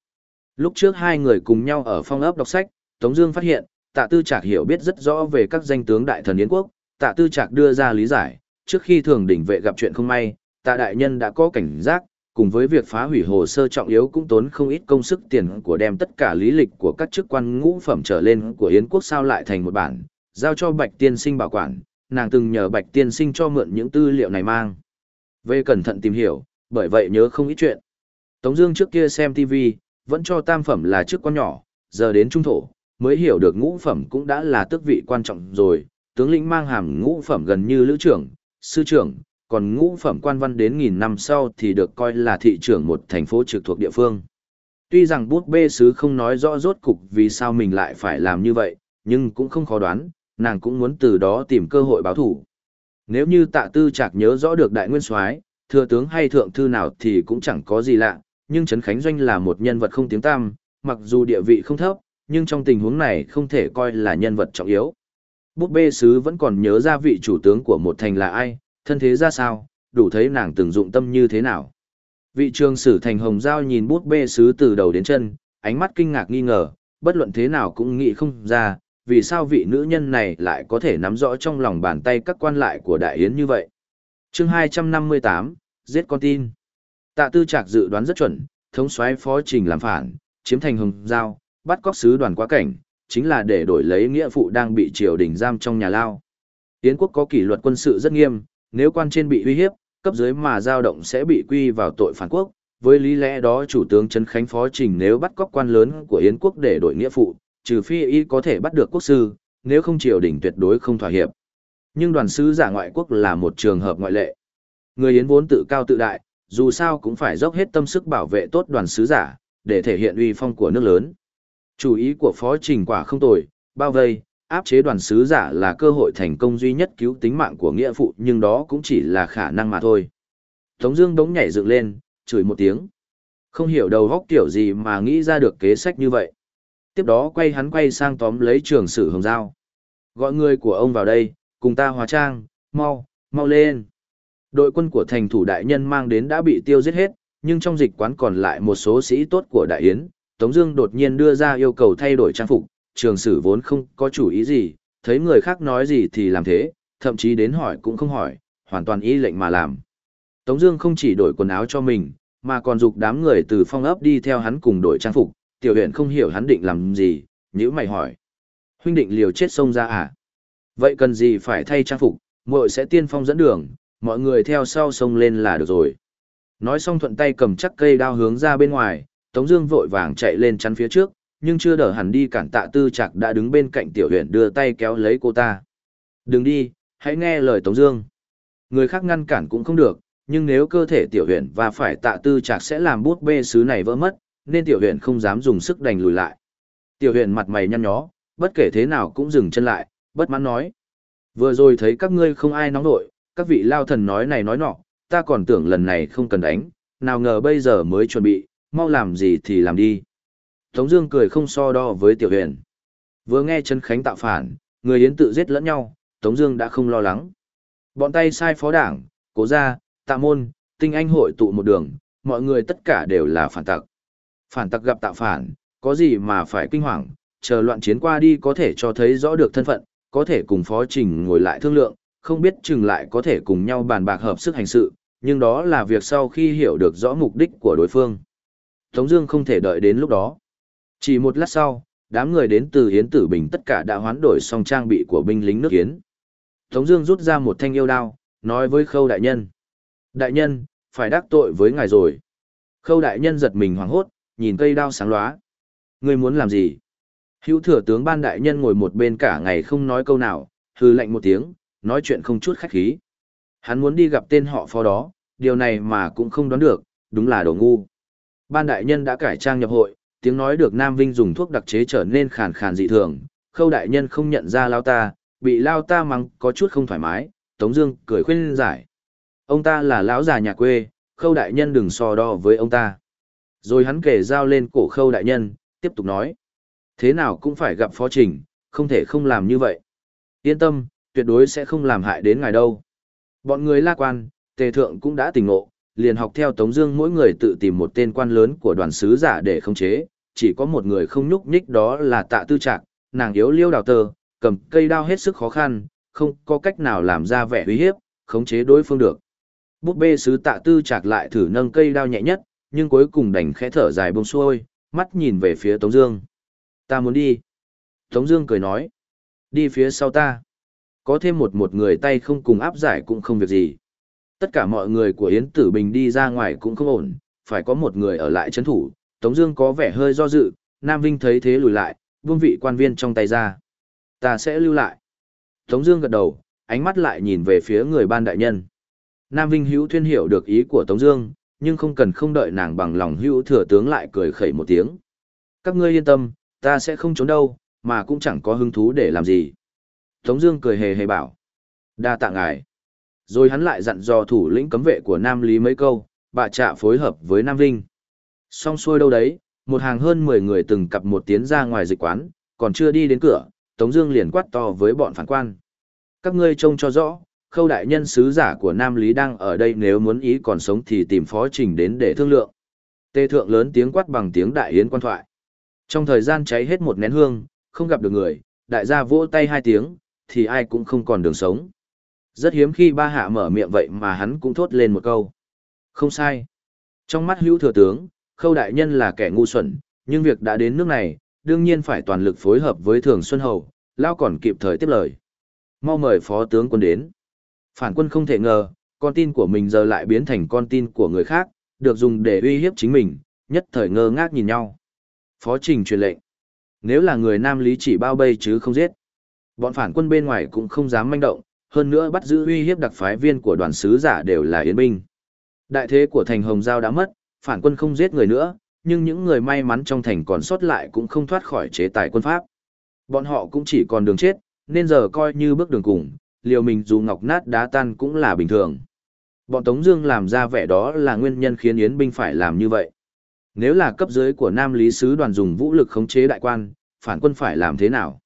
Lúc trước hai người cùng nhau ở phong ấp đọc sách, Tống Dương phát hiện, tạ tư trạc hiểu biết rất rõ về các danh tướng đại thần Yến quốc. Tạ tư trạc đưa ra lý giải, trước khi thường đỉnh vệ gặp chuyện không may, tạ đại nhân đã có cảnh giác, cùng với việc phá hủy hồ sơ trọng yếu cũng tốn không ít công sức tiền của đem tất cả lý lịch của các chức quan ngũ phẩm trở lên của Yến quốc sao lại thành một bản, giao cho Bạch Tiên Sinh bảo quản, nàng từng nhờ Bạch Tiên Sinh cho mượn những tư liệu này mang. Về cẩn thận tìm hiểu, bởi vậy nhớ không ít chuyện. Tống Dương trước kia xem TV, vẫn cho tam phẩm là chức quan nhỏ, giờ đến trung thổ, mới hiểu được ngũ phẩm cũng đã là tước vị quan trọng rồi. Tướng lĩnh mang hàm ngũ phẩm gần như lữ trưởng, sư trưởng, còn ngũ phẩm quan văn đến nghìn năm sau thì được coi là thị trưởng một thành phố trực thuộc địa phương. Tuy rằng bút bê sứ không nói rõ rốt cục vì sao mình lại phải làm như vậy, nhưng cũng không khó đoán, nàng cũng muốn từ đó tìm cơ hội báo thủ. Nếu như tạ tư chạc nhớ rõ được đại nguyên soái thừa tướng hay thượng thư nào thì cũng chẳng có gì lạ, nhưng Trấn Khánh Doanh là một nhân vật không tiếng tăm, mặc dù địa vị không thấp, nhưng trong tình huống này không thể coi là nhân vật trọng yếu. Bút bê sứ vẫn còn nhớ ra vị chủ tướng của một thành là ai, thân thế ra sao, đủ thấy nàng từng dụng tâm như thế nào. Vị trường sử thành hồng giao nhìn bút bê sứ từ đầu đến chân, ánh mắt kinh ngạc nghi ngờ, bất luận thế nào cũng nghĩ không ra, vì sao vị nữ nhân này lại có thể nắm rõ trong lòng bàn tay các quan lại của đại yến như vậy. chương 258, giết con tin. Tạ tư trạc dự đoán rất chuẩn, thống soái phó trình làm phản, chiếm thành hồng giao, bắt cóc sứ đoàn quá cảnh, chính là để đổi lấy nghĩa phụ đang bị triều đình giam trong nhà lao. Yến quốc có kỷ luật quân sự rất nghiêm, nếu quan trên bị uy hiếp, cấp dưới mà dao động sẽ bị quy vào tội phản quốc. Với lý lẽ đó chủ tướng Trấn Khánh Phó Trình nếu bắt cóc quan lớn của Yến quốc để đổi nghĩa phụ, trừ phi y có thể bắt được quốc sư, nếu không triều đình tuyệt đối không thỏa hiệp. Nhưng đoàn sứ giả ngoại quốc là một trường hợp ngoại lệ. Người Yến vốn tự cao tự đại, dù sao cũng phải dốc hết tâm sức bảo vệ tốt đoàn sứ giả, để thể hiện uy phong của nước lớn. Chủ ý của Phó Trình quả không tồi, bao vây, áp chế đoàn sứ giả là cơ hội thành công duy nhất cứu tính mạng của nghĩa phụ nhưng đó cũng chỉ là khả năng mà thôi. Tống Dương đống nhảy dựng lên, chửi một tiếng. Không hiểu đầu góc kiểu gì mà nghĩ ra được kế sách như vậy. Tiếp đó quay hắn quay sang tóm lấy trường sử hồng dao. Gọi người của ông vào đây, cùng ta hóa trang, mau, mau lên. Đội quân của thành thủ đại nhân mang đến đã bị tiêu giết hết, nhưng trong dịch quán còn lại một số sĩ tốt của đại yến. Tống Dương đột nhiên đưa ra yêu cầu thay đổi trang phục, trường sử vốn không có chủ ý gì, thấy người khác nói gì thì làm thế, thậm chí đến hỏi cũng không hỏi, hoàn toàn ý lệnh mà làm. Tống Dương không chỉ đổi quần áo cho mình, mà còn dục đám người từ phong ấp đi theo hắn cùng đổi trang phục. Tiểu Huyền không hiểu hắn định làm gì, nhíu mày hỏi: huynh định liều chết sông ra à? Vậy cần gì phải thay trang phục? Muội sẽ tiên phong dẫn đường, mọi người theo sau sông lên là được rồi. Nói xong thuận tay cầm chắc cây đao hướng ra bên ngoài, Tống Dương vội vàng chạy lên chắn phía trước, nhưng chưa đỡ hẳn đi cản tạ tư Trạc đã đứng bên cạnh tiểu Huyền đưa tay kéo lấy cô ta. Đừng đi, hãy nghe lời Tống Dương. Người khác ngăn cản cũng không được, nhưng nếu cơ thể tiểu Huyền và phải tạ tư Trạc sẽ làm bút bê sứ này vỡ mất, nên tiểu Huyền không dám dùng sức đành lùi lại. Tiểu Huyền mặt mày nhăn nhó, bất kể thế nào cũng dừng chân lại, bất mãn nói: vừa rồi thấy các ngươi không ai nóng nổi, các vị lao thần nói này nói nọ, ta còn tưởng lần này không cần đánh, nào ngờ bây giờ mới chuẩn bị, mau làm gì thì làm đi. Tống Dương cười không so đo với Tiểu Huyền. Vừa nghe Trần Khánh tạo phản, người Yến tự giết lẫn nhau, Tống Dương đã không lo lắng. Bọn tay sai phó đảng, cố gia, tạ môn, tinh anh hội tụ một đường, mọi người tất cả đều là phản tặc. Phản tặc gặp tạo phản, có gì mà phải kinh hoàng? Chờ loạn chiến qua đi có thể cho thấy rõ được thân phận, có thể cùng phó trình ngồi lại thương lượng, không biết chừng lại có thể cùng nhau bàn bạc hợp sức hành sự, nhưng đó là việc sau khi hiểu được rõ mục đích của đối phương. Tống Dương không thể đợi đến lúc đó. Chỉ một lát sau, đám người đến từ Yến Tử Bình tất cả đã hoán đổi xong trang bị của binh lính nước Yến. Tống Dương rút ra một thanh yêu đao, nói với Khâu đại nhân: Đại nhân, phải đắc tội với ngài rồi. Khâu đại nhân giật mình hoảng hốt, nhìn cây đao sáng lóa. Ngươi muốn làm gì? Hữu thừa tướng ban đại nhân ngồi một bên cả ngày không nói câu nào, hư lạnh một tiếng, nói chuyện không chút khách khí. Hắn muốn đi gặp tên họ phó đó, điều này mà cũng không đoán được, đúng là đồ ngu. Ban đại nhân đã cải trang nhập hội, tiếng nói được Nam Vinh dùng thuốc đặc chế trở nên khàn khàn dị thường, khâu đại nhân không nhận ra lao ta, bị lao ta mắng có chút không thoải mái, Tống Dương cười khuyên giải. Ông ta là lão già nhà quê, khâu đại nhân đừng so đo với ông ta. Rồi hắn kể dao lên cổ khâu đại nhân, tiếp tục nói. Thế nào cũng phải gặp phó trình, không thể không làm như vậy. Yên tâm, tuyệt đối sẽ không làm hại đến ngài đâu. Bọn người la quan, tề thượng cũng đã tỉnh ngộ, liền học theo Tống Dương mỗi người tự tìm một tên quan lớn của đoàn sứ giả để khống chế, chỉ có một người không nhúc nhích đó là Tạ Tư Trạc, nàng yếu liêu đào tơ, cầm cây đao hết sức khó khăn, không có cách nào làm ra vẻ uy hiếp, khống chế đối phương được. Búp bê sứ Tạ Tư Trạc lại thử nâng cây đao nhẹ nhất, nhưng cuối cùng đành khẽ thở dài buông xuôi, mắt nhìn về phía Tống Dương. Ta muốn đi. Tống Dương cười nói, đi phía sau ta. Có thêm một một người tay không cùng áp giải cũng không việc gì. Tất cả mọi người của Yến Tử Bình đi ra ngoài cũng không ổn, phải có một người ở lại chấn thủ. Tống Dương có vẻ hơi do dự, Nam Vinh thấy thế lùi lại, buông vị quan viên trong tay ra. Ta sẽ lưu lại. Tống Dương gật đầu, ánh mắt lại nhìn về phía người ban đại nhân. Nam Vinh Hữu thuyên hiểu được ý của Tống Dương, nhưng không cần không đợi nàng bằng lòng Hữu thừa tướng lại cười khẩy một tiếng. Các ngươi yên tâm, ta sẽ không trốn đâu, mà cũng chẳng có hứng thú để làm gì. Tống Dương cười hề hề bảo, đa tạ ngài. Rồi hắn lại dặn dò thủ lĩnh cấm vệ của Nam Lý mấy câu, bà trạ phối hợp với Nam Vinh. Xong xuôi đâu đấy, một hàng hơn 10 người từng cặp một tiến ra ngoài dịch quán, còn chưa đi đến cửa, Tống Dương liền quát to với bọn phản quan. Các ngươi trông cho rõ, khâu đại nhân sứ giả của Nam Lý đang ở đây nếu muốn ý còn sống thì tìm phó trình đến để thương lượng. Tề thượng lớn tiếng quát bằng tiếng đại yến quan thoại. Trong thời gian cháy hết một nén hương, không gặp được người, đại gia vỗ tay hai tiếng, thì ai cũng không còn đường sống. Rất hiếm khi ba hạ mở miệng vậy mà hắn cũng thốt lên một câu. Không sai. Trong mắt hữu thừa tướng, khâu đại nhân là kẻ ngu xuẩn, nhưng việc đã đến nước này, đương nhiên phải toàn lực phối hợp với thường Xuân Hầu, lao còn kịp thời tiếp lời. Mau mời phó tướng quân đến. Phản quân không thể ngờ, con tin của mình giờ lại biến thành con tin của người khác, được dùng để uy hiếp chính mình, nhất thời ngơ ngác nhìn nhau. Phó trình truyền lệnh. Nếu là người nam lý chỉ bao bây chứ không giết. Bọn phản quân bên ngoài cũng không dám manh động, hơn nữa bắt giữ uy hiếp đặc phái viên của đoàn sứ giả đều là yến binh. Đại thế của thành Hồng Giao đã mất, phản quân không giết người nữa, nhưng những người may mắn trong thành còn sót lại cũng không thoát khỏi chế tài quân pháp. Bọn họ cũng chỉ còn đường chết, nên giờ coi như bước đường cùng, liều mình dù ngọc nát đá tan cũng là bình thường. Bọn Tống Dương làm ra vẻ đó là nguyên nhân khiến Yến binh phải làm như vậy. Nếu là cấp dưới của Nam Lý Sứ đoàn dùng vũ lực khống chế đại quan, phản quân phải làm thế nào?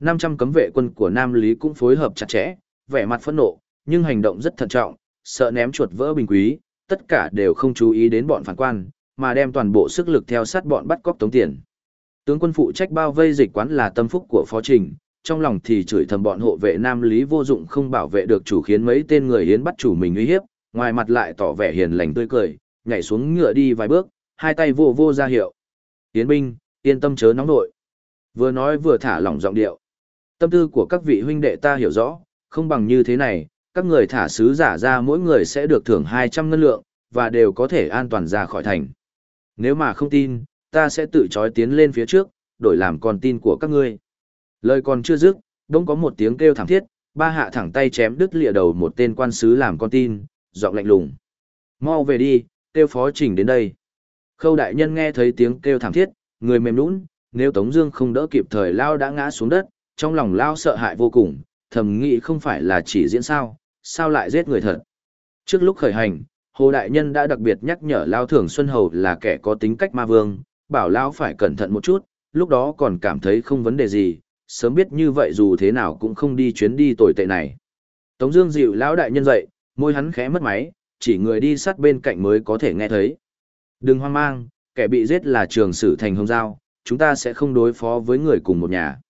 500 cấm vệ quân của Nam Lý cũng phối hợp chặt chẽ, vẻ mặt phẫn nộ, nhưng hành động rất thận trọng, sợ ném chuột vỡ bình quý, tất cả đều không chú ý đến bọn phản quan, mà đem toàn bộ sức lực theo sát bọn bắt cóc tống tiền. Tướng quân phụ trách bao vây dịch quán là tâm phúc của Phó Trình, trong lòng thì chửi thầm bọn hộ vệ Nam Lý vô dụng không bảo vệ được chủ khiến mấy tên người hiến bắt chủ mình uy hiếp, ngoài mặt lại tỏ vẻ hiền lành tươi cười, nhảy xuống ngựa đi vài bước, hai tay vô vô ra hiệu. Tiến binh, yên tâm chớ nóng nội. Vừa nói vừa thả lỏng giọng điệu. Tâm tư của các vị huynh đệ ta hiểu rõ, không bằng như thế này, các người thả sứ giả ra mỗi người sẽ được thưởng 200 ngân lượng, và đều có thể an toàn ra khỏi thành. Nếu mà không tin, ta sẽ tự trói tiến lên phía trước, đổi làm con tin của các ngươi. Lời còn chưa dứt, đông có một tiếng kêu thảm thiết, ba hạ thẳng tay chém đứt lìa đầu một tên quan sứ làm con tin, giọng lạnh lùng. Mau về đi, kêu phó trình đến đây. Khâu đại nhân nghe thấy tiếng kêu thảm thiết, người mềm nũng, nếu Tống Dương không đỡ kịp thời Lao đã ngã xuống đất, trong lòng Lao sợ hãi vô cùng, thầm nghĩ không phải là chỉ diễn sao, sao lại giết người thật. Trước lúc khởi hành, Hồ Đại Nhân đã đặc biệt nhắc nhở Lao Thường Xuân Hầu là kẻ có tính cách ma vương, bảo Lao phải cẩn thận một chút, lúc đó còn cảm thấy không vấn đề gì, sớm biết như vậy dù thế nào cũng không đi chuyến đi tồi tệ này. Tống Dương dịu Lão Đại Nhân dậy, môi hắn khẽ mất máy, chỉ người đi sát bên cạnh mới có thể nghe thấy. Đừng hoang mang, kẻ bị giết là trường sử thành hồng giao, chúng ta sẽ không đối phó với người cùng một nhà.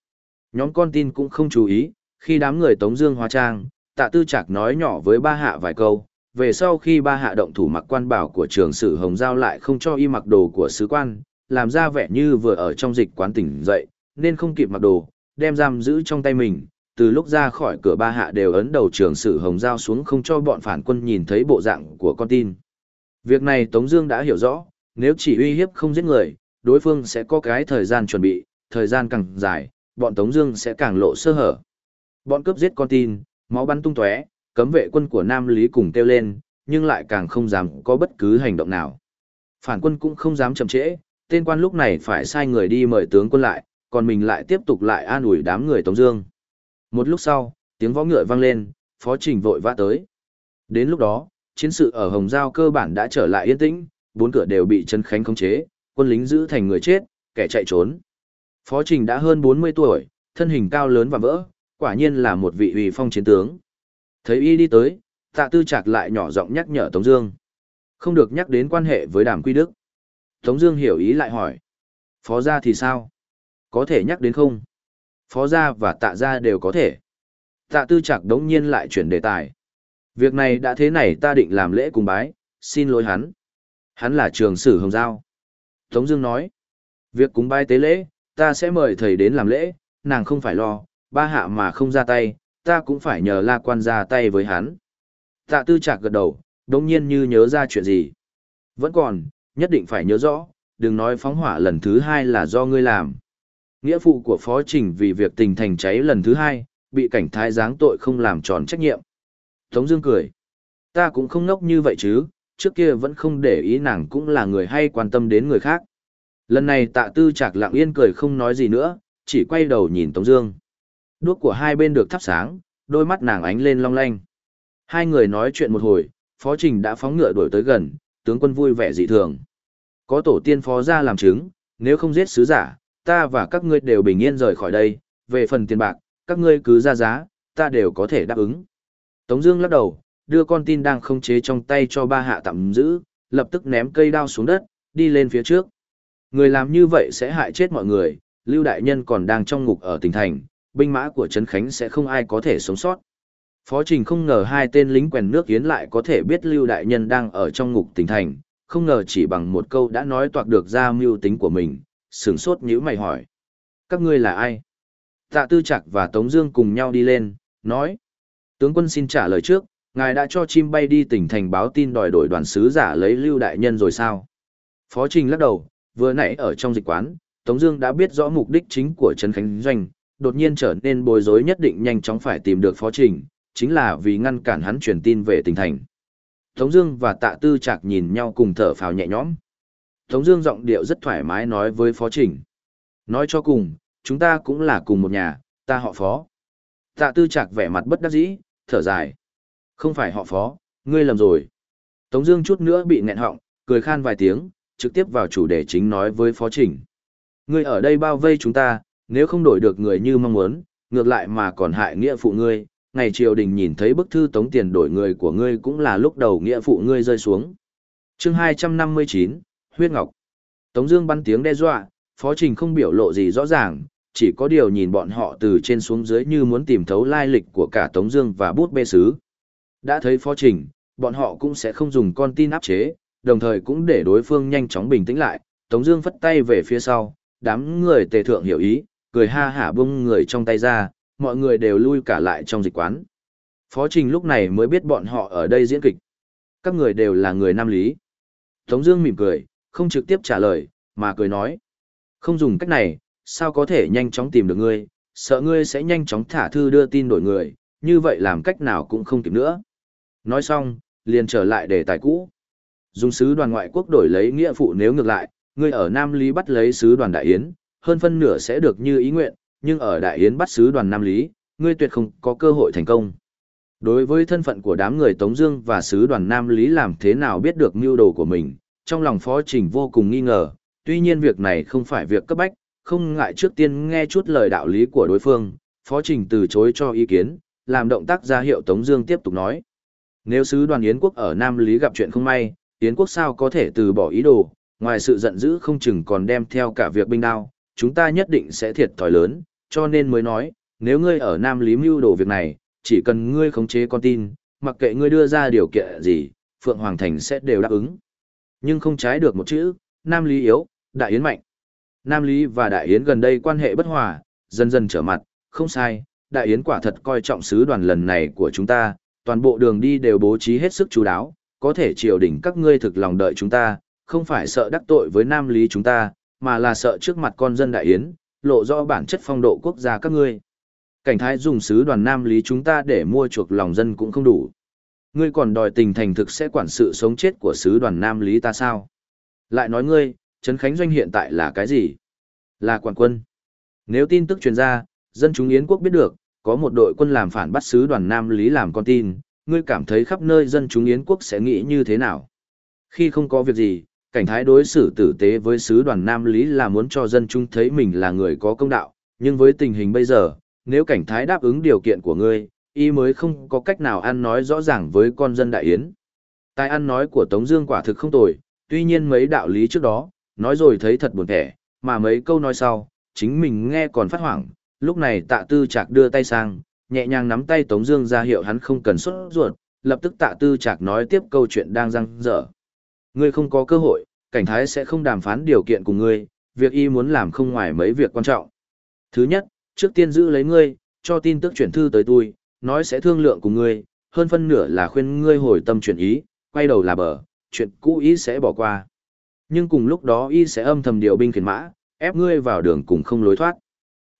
Nhóm con tin cũng không chú ý, khi đám người Tống Dương hóa trang, tạ tư Trạc nói nhỏ với ba hạ vài câu, về sau khi ba hạ động thủ mặc quan bảo của trường sử hồng giao lại không cho y mặc đồ của sứ quan, làm ra vẻ như vừa ở trong dịch quán tỉnh dậy, nên không kịp mặc đồ, đem giam giữ trong tay mình. Từ lúc ra khỏi cửa ba hạ đều ấn đầu trường sử hồng giao xuống không cho bọn phản quân nhìn thấy bộ dạng của con tin. Việc này Tống Dương đã hiểu rõ, nếu chỉ uy hiếp không giết người, đối phương sẽ có cái thời gian chuẩn bị, thời gian càng dài, bọn Tống Dương sẽ càng lộ sơ hở. Bọn cướp giết con tin, máu bắn tung tóe, cấm vệ quân của Nam Lý cùng kêu lên, nhưng lại càng không dám có bất cứ hành động nào. Phản quân cũng không dám chậm trễ, tên quan lúc này phải sai người đi mời tướng quân lại, còn mình lại tiếp tục lại an ủi đám người Tống Dương. Một lúc sau, tiếng võ ngựa vang lên, Phó Trình vội vã tới. Đến lúc đó, chiến sự ở Hồng Giao cơ bản đã trở lại yên tĩnh, bốn cửa đều bị trần Khánh khống chế, quân lính giữ thành người chết, kẻ chạy trốn. Phó Trình đã hơn 40 tuổi, thân hình cao lớn và vỡ, quả nhiên là một vị uy phong chiến tướng. Thấy y đi tới, tạ tư Chạc lại nhỏ giọng nhắc nhở Tống Dương. Không được nhắc đến quan hệ với đàm quy đức. Tống Dương hiểu ý lại hỏi. Phó gia thì sao? Có thể nhắc đến không? Phó gia và tạ gia đều có thể. Tạ tư Trạc đống nhiên lại chuyển đề tài. Việc này đã thế này ta định làm lễ cùng bái, xin lỗi hắn. Hắn là trường sử hồng giao. Tống Dương nói. Việc cúng bái tế lễ, ta sẽ mời thầy đến làm lễ, nàng không phải lo, ba hạ mà không ra tay, ta cũng phải nhờ la quan ra tay với hắn. Tạ tư Trạc gật đầu, đồng nhiên như nhớ ra chuyện gì. Vẫn còn, nhất định phải nhớ rõ, đừng nói phóng hỏa lần thứ hai là do ngươi làm. Nghĩa phụ của Phó Trình vì việc tình thành cháy lần thứ hai, bị cảnh thái giáng tội không làm tròn trách nhiệm. Tống Dương cười. Ta cũng không ngốc như vậy chứ, trước kia vẫn không để ý nàng cũng là người hay quan tâm đến người khác. Lần này tạ tư chạc lặng yên cười không nói gì nữa, chỉ quay đầu nhìn Tống Dương. Đuốc của hai bên được thắp sáng, đôi mắt nàng ánh lên long lanh. Hai người nói chuyện một hồi, Phó Trình đã phóng ngựa đuổi tới gần, tướng quân vui vẻ dị thường. Có tổ tiên phó ra làm chứng, nếu không giết sứ giả, ta và các ngươi đều bình yên rời khỏi đây, về phần tiền bạc, các ngươi cứ ra giá, ta đều có thể đáp ứng. Tống Dương lắc đầu, đưa con tin đang không chế trong tay cho ba hạ tạm giữ, lập tức ném cây đao xuống đất, đi lên phía trước. Người làm như vậy sẽ hại chết mọi người, Lưu Đại Nhân còn đang trong ngục ở tỉnh thành, binh mã của Trấn Khánh sẽ không ai có thể sống sót. Phó Trình không ngờ hai tên lính quèn nước Yến lại có thể biết Lưu Đại Nhân đang ở trong ngục tỉnh thành, không ngờ chỉ bằng một câu đã nói toạc được ra mưu tính của mình, sửng sốt nhíu mày hỏi. Các ngươi là ai? Tạ Tư Trạc và Tống Dương cùng nhau đi lên, nói. Tướng quân xin trả lời trước, ngài đã cho chim bay đi tỉnh thành báo tin đòi đổi đoàn sứ giả lấy Lưu Đại Nhân rồi sao? Phó Trình lắc đầu, vừa nãy ở trong dịch quán, Tống Dương đã biết rõ mục đích chính của Trấn Khánh Doanh, đột nhiên trở nên bối rối nhất định nhanh chóng phải tìm được Phó Trình, chính là vì ngăn cản hắn truyền tin về tỉnh thành. Tống Dương và Tạ Tư Trạc nhìn nhau cùng thở phào nhẹ nhõm. Tống Dương giọng điệu rất thoải mái nói với Phó Trình. Nói cho cùng, chúng ta cũng là cùng một nhà, ta họ Phó. Tạ Tư Trạc vẻ mặt bất đắc dĩ, thở dài. Không phải họ Phó, ngươi lầm rồi. Tống Dương chút nữa bị nghẹn họng, cười khan vài tiếng, trực tiếp vào chủ đề chính nói với Phó Trình. Ngươi ở đây bao vây chúng ta, nếu không đổi được người như mong muốn, ngược lại mà còn hại nghĩa phụ ngươi, ngày triều đình nhìn thấy bức thư tống tiền đổi người của ngươi cũng là lúc đầu nghĩa phụ ngươi rơi xuống. chương 259, Huyết Ngọc. Tống Dương bắn tiếng đe dọa, Phó Trình không biểu lộ gì rõ ràng, chỉ có điều nhìn bọn họ từ trên xuống dưới như muốn tìm thấu lai lịch của cả Tống Dương và bút bê sứ. Đã thấy Phó Trình, bọn họ cũng sẽ không dùng con tin áp chế, đồng thời cũng để đối phương nhanh chóng bình tĩnh lại. Tống Dương phất tay về phía sau, đám người tề thượng hiểu ý, cười ha hả bung người trong tay ra, mọi người đều lui cả lại trong dịch quán. Phó Trình lúc này mới biết bọn họ ở đây diễn kịch. Các người đều là người Nam Lý. Tống Dương mỉm cười, không trực tiếp trả lời, mà cười nói. Không dùng cách này, sao có thể nhanh chóng tìm được ngươi, sợ ngươi sẽ nhanh chóng thả thư đưa tin đổi người, như vậy làm cách nào cũng không kịp nữa. Nói xong, liền trở lại đề tài cũ. Dùng sứ đoàn ngoại quốc đổi lấy nghĩa phụ nếu ngược lại, ngươi ở Nam Lý bắt lấy sứ đoàn Đại Yến, hơn phân nửa sẽ được như ý nguyện, nhưng ở Đại Yến bắt sứ đoàn Nam Lý, ngươi tuyệt không có cơ hội thành công. Đối với thân phận của đám người Tống Dương và sứ đoàn Nam Lý làm thế nào biết được mưu đồ của mình, trong lòng Phó Trình vô cùng nghi ngờ. Tuy nhiên việc này không phải việc cấp bách, không ngại trước tiên nghe chút lời đạo lý của đối phương. Phó Trình từ chối cho ý kiến, làm động tác ra hiệu Tống Dương tiếp tục nói: Nếu sứ đoàn Yến quốc ở Nam Lý gặp chuyện không may, Yến quốc sao có thể từ bỏ ý đồ? Ngoài sự giận dữ không chừng còn đem theo cả việc binh đao, chúng ta nhất định sẽ thiệt thòi lớn, cho nên mới nói, nếu ngươi ở Nam Lý mưu đồ việc này, chỉ cần ngươi khống chế con tin, mặc kệ ngươi đưa ra điều kiện gì, Phượng Hoàng Thành sẽ đều đáp ứng. Nhưng không trái được một chữ, Nam Lý yếu, Đại Yến mạnh. Nam Lý và Đại Yến gần đây quan hệ bất hòa, dần dần trở mặt, không sai, Đại Yến quả thật coi trọng sứ đoàn lần này của chúng ta, toàn bộ đường đi đều bố trí hết sức chú đáo, có thể triều đỉnh các ngươi thực lòng đợi chúng ta, không phải sợ đắc tội với Nam Lý chúng ta, mà là sợ trước mặt con dân Đại Yến, lộ rõ bản chất phong độ quốc gia các ngươi. Cảnh thái dùng sứ đoàn Nam Lý chúng ta để mua chuộc lòng dân cũng không đủ. Ngươi còn đòi tình thành thực sẽ quản sự sống chết của sứ đoàn Nam Lý ta sao? Lại nói ngươi, Trấn Khánh Doanh hiện tại là cái gì? Là quản quân. Nếu tin tức truyền ra, dân chúng Yến quốc biết được, có một đội quân làm phản bắt sứ đoàn Nam Lý làm con tin, ngươi cảm thấy khắp nơi dân chúng Yến quốc sẽ nghĩ như thế nào? Khi không có việc gì, cảnh thái đối xử tử tế với sứ đoàn Nam Lý là muốn cho dân chúng thấy mình là người có công đạo, nhưng với tình hình bây giờ, nếu cảnh thái đáp ứng điều kiện của ngươi, y mới không có cách nào ăn nói rõ ràng với con dân đại yến. Tài ăn nói của Tống Dương quả thực không tồi, tuy nhiên mấy đạo lý trước đó, nói rồi thấy thật buồn thẻ, mà mấy câu nói sau, chính mình nghe còn phát hoảng. Lúc này Tạ Tư Trạc đưa tay sang, nhẹ nhàng nắm tay Tống Dương ra hiệu hắn không cần xuất ruột, lập tức Tạ Tư Trạc nói tiếp câu chuyện đang răng rở. Ngươi không có cơ hội, cảnh thái sẽ không đàm phán điều kiện cùng ngươi, việc y muốn làm không ngoài mấy việc quan trọng. Thứ nhất, trước tiên giữ lấy ngươi, cho tin tức chuyển thư tới tôi, nói sẽ thương lượng cùng ngươi, hơn phân nửa là khuyên ngươi hồi tâm chuyển ý, quay đầu là bờ, chuyện cũ ý sẽ bỏ qua. Nhưng cùng lúc đó y sẽ âm thầm điều binh khiển mã, ép ngươi vào đường cùng không lối thoát.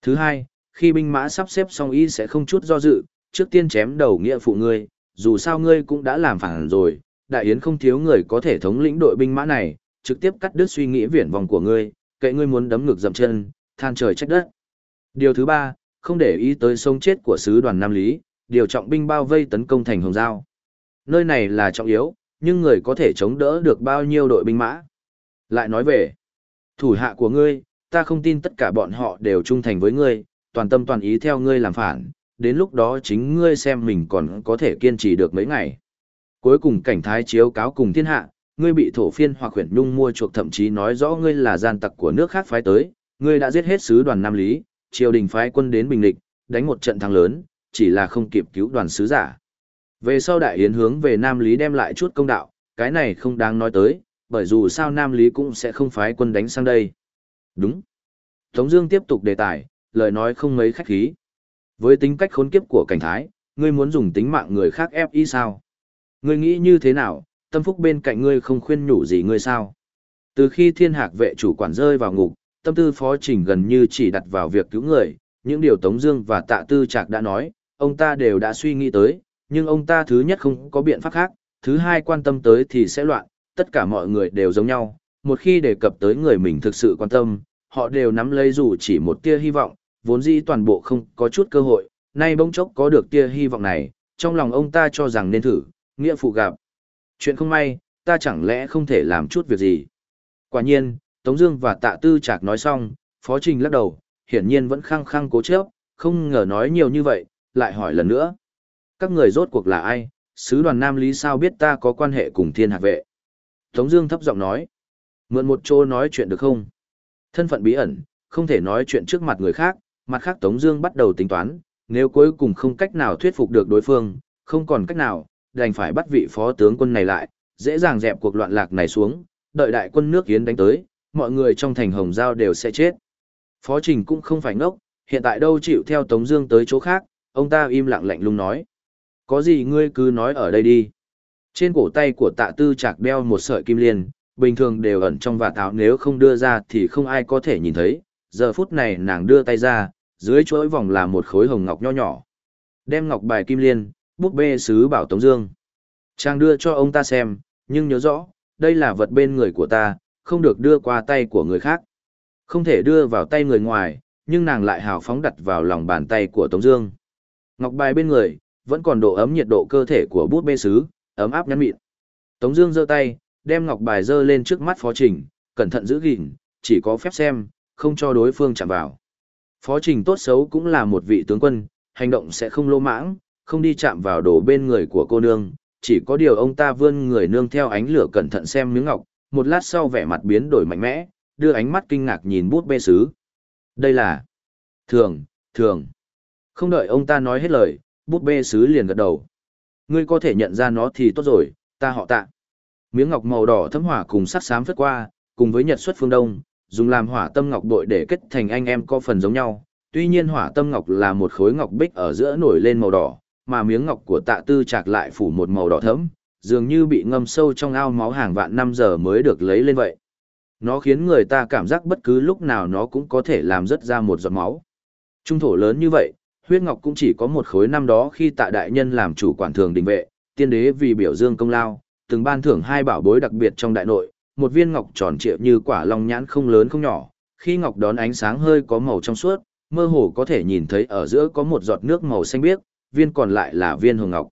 Thứ hai, khi binh mã sắp xếp xong y sẽ không chút do dự, trước tiên chém đầu nghĩa phụ ngươi, dù sao ngươi cũng đã làm phản rồi, đại yến không thiếu người có thể thống lĩnh đội binh mã này, trực tiếp cắt đứt suy nghĩ viển vòng của ngươi, kệ ngươi muốn đấm ngực dậm chân, than trời trách đất. Điều thứ ba, không để ý tới sống chết của sứ đoàn Nam Lý, điều trọng binh bao vây tấn công thành Hồng Giao. Nơi này là trọng yếu, nhưng người có thể chống đỡ được bao nhiêu đội binh mã. Lại nói về, thủ hạ của ngươi, ta không tin tất cả bọn họ đều trung thành với ngươi, toàn tâm toàn ý theo ngươi làm phản, đến lúc đó chính ngươi xem mình còn có thể kiên trì được mấy ngày. Cuối cùng cảnh thái chiếu cáo cùng thiên hạ, ngươi bị thổ phiên hoặc huyền nhung mua chuộc thậm chí nói rõ ngươi là gian tặc của nước khác phái tới, ngươi đã giết hết sứ đoàn Nam Lý, triều đình phái quân đến Bình Lịch, đánh một trận thắng lớn, chỉ là không kịp cứu đoàn sứ giả. Về sau đại yến hướng về Nam Lý đem lại chút công đạo, cái này không đáng nói tới, bởi dù sao Nam Lý cũng sẽ không phái quân đánh sang đây. Đúng. Tống Dương tiếp tục đề tài, lời nói không mấy khách khí. Với tính cách khốn kiếp của cảnh thái, ngươi muốn dùng tính mạng người khác ép y sao? Ngươi nghĩ như thế nào? Tâm phúc bên cạnh ngươi không khuyên nhủ gì ngươi sao? Từ khi thiên hạc vệ chủ quản rơi vào ngục, tâm tư phó trình gần như chỉ đặt vào việc cứu người. Những điều Tống Dương và Tạ Tư Trạc đã nói, ông ta đều đã suy nghĩ tới, nhưng ông ta thứ nhất không có biện pháp khác, thứ hai quan tâm tới thì sẽ loạn, tất cả mọi người đều giống nhau, một khi đề cập tới người mình thực sự quan tâm, họ đều nắm lấy dù chỉ một tia hy vọng, vốn dĩ toàn bộ không có chút cơ hội, nay bỗng chốc có được tia hy vọng này, trong lòng ông ta cho rằng nên thử, nghĩa phụ gặp. Chuyện không may, ta chẳng lẽ không thể làm chút việc gì. Quả nhiên, Tống Dương và Tạ Tư Trạc nói xong, Phó Trình lắc đầu, hiển nhiên vẫn khăng khăng cố chấp, không ngờ nói nhiều như vậy, lại hỏi lần nữa. Các người rốt cuộc là ai, sứ đoàn Nam Lý sao biết ta có quan hệ cùng thiên hạc vệ? Tống Dương thấp giọng nói, mượn một chỗ nói chuyện được không? Thân phận bí ẩn, không thể nói chuyện trước mặt người khác, mặt khác Tống Dương bắt đầu tính toán, nếu cuối cùng không cách nào thuyết phục được đối phương, không còn cách nào, đành phải bắt vị phó tướng quân này lại, dễ dàng dẹp cuộc loạn lạc này xuống, đợi đại quân nước Yến đánh tới, mọi người trong thành Hồng Giao đều sẽ chết. Phó Trình cũng không phải ngốc, hiện tại đâu chịu theo Tống Dương tới chỗ khác, ông ta im lặng lạnh lùng nói: có gì ngươi cứ nói ở đây đi. Trên cổ tay của tạ tư Trạc đeo một sợi kim liên, bình thường đều ẩn trong vạt áo nếu không đưa ra thì không ai có thể nhìn thấy. Giờ phút này nàng đưa tay ra, dưới chuỗi vòng là một khối hồng ngọc nho nhỏ. Đem ngọc bài kim liên, bút bê sứ bảo Tống Dương. trang đưa cho ông ta xem, nhưng nhớ rõ, đây là vật bên người của ta, không được đưa qua tay của người khác. Không thể đưa vào tay người ngoài, nhưng nàng lại hào phóng đặt vào lòng bàn tay của Tống Dương. Ngọc bài bên người, vẫn còn độ ấm nhiệt độ cơ thể của bút bê sứ, ấm áp nhắn mịn. Tống Dương giơ tay, đem ngọc bài giơ lên trước mắt Phó Trình, cẩn thận giữ gìn, chỉ có phép xem, không cho đối phương chạm vào. Phó Trình tốt xấu cũng là một vị tướng quân, hành động sẽ không lô mãng, không đi chạm vào đồ bên người của cô nương, chỉ có điều ông ta vươn người nương theo ánh lửa cẩn thận xem miếng ngọc, một lát sau vẻ mặt biến đổi mạnh mẽ, đưa ánh mắt kinh ngạc nhìn bút bê sứ. Đây là thường, thường. Không đợi ông ta nói hết lời, bút bê sứ liền gật đầu. Ngươi có thể nhận ra nó thì tốt rồi, ta họ tạ. Miếng ngọc màu đỏ thấm hỏa cùng sắc xám phất qua, cùng với nhật xuất phương đông, dùng làm hỏa tâm ngọc bội để kết thành anh em có phần giống nhau. Tuy nhiên hỏa tâm ngọc là một khối ngọc bích ở giữa nổi lên màu đỏ, mà miếng ngọc của tạ tư chạc lại phủ một màu đỏ thẫm, dường như bị ngâm sâu trong ao máu hàng vạn năm giờ mới được lấy lên vậy. Nó khiến người ta cảm giác bất cứ lúc nào nó cũng có thể làm rớt ra một giọt máu. Trung thổ lớn như vậy, huyết ngọc cũng chỉ có một khối năm đó khi tạ đại nhân làm chủ quản thường đình vệ, tiên đế vì biểu dương công lao, từng ban thưởng hai bảo bối đặc biệt trong đại nội, một viên ngọc tròn trịa như quả long nhãn không lớn không nhỏ, khi ngọc đón ánh sáng hơi có màu trong suốt, mơ hồ có thể nhìn thấy ở giữa có một giọt nước màu xanh biếc, viên còn lại là viên hồng ngọc.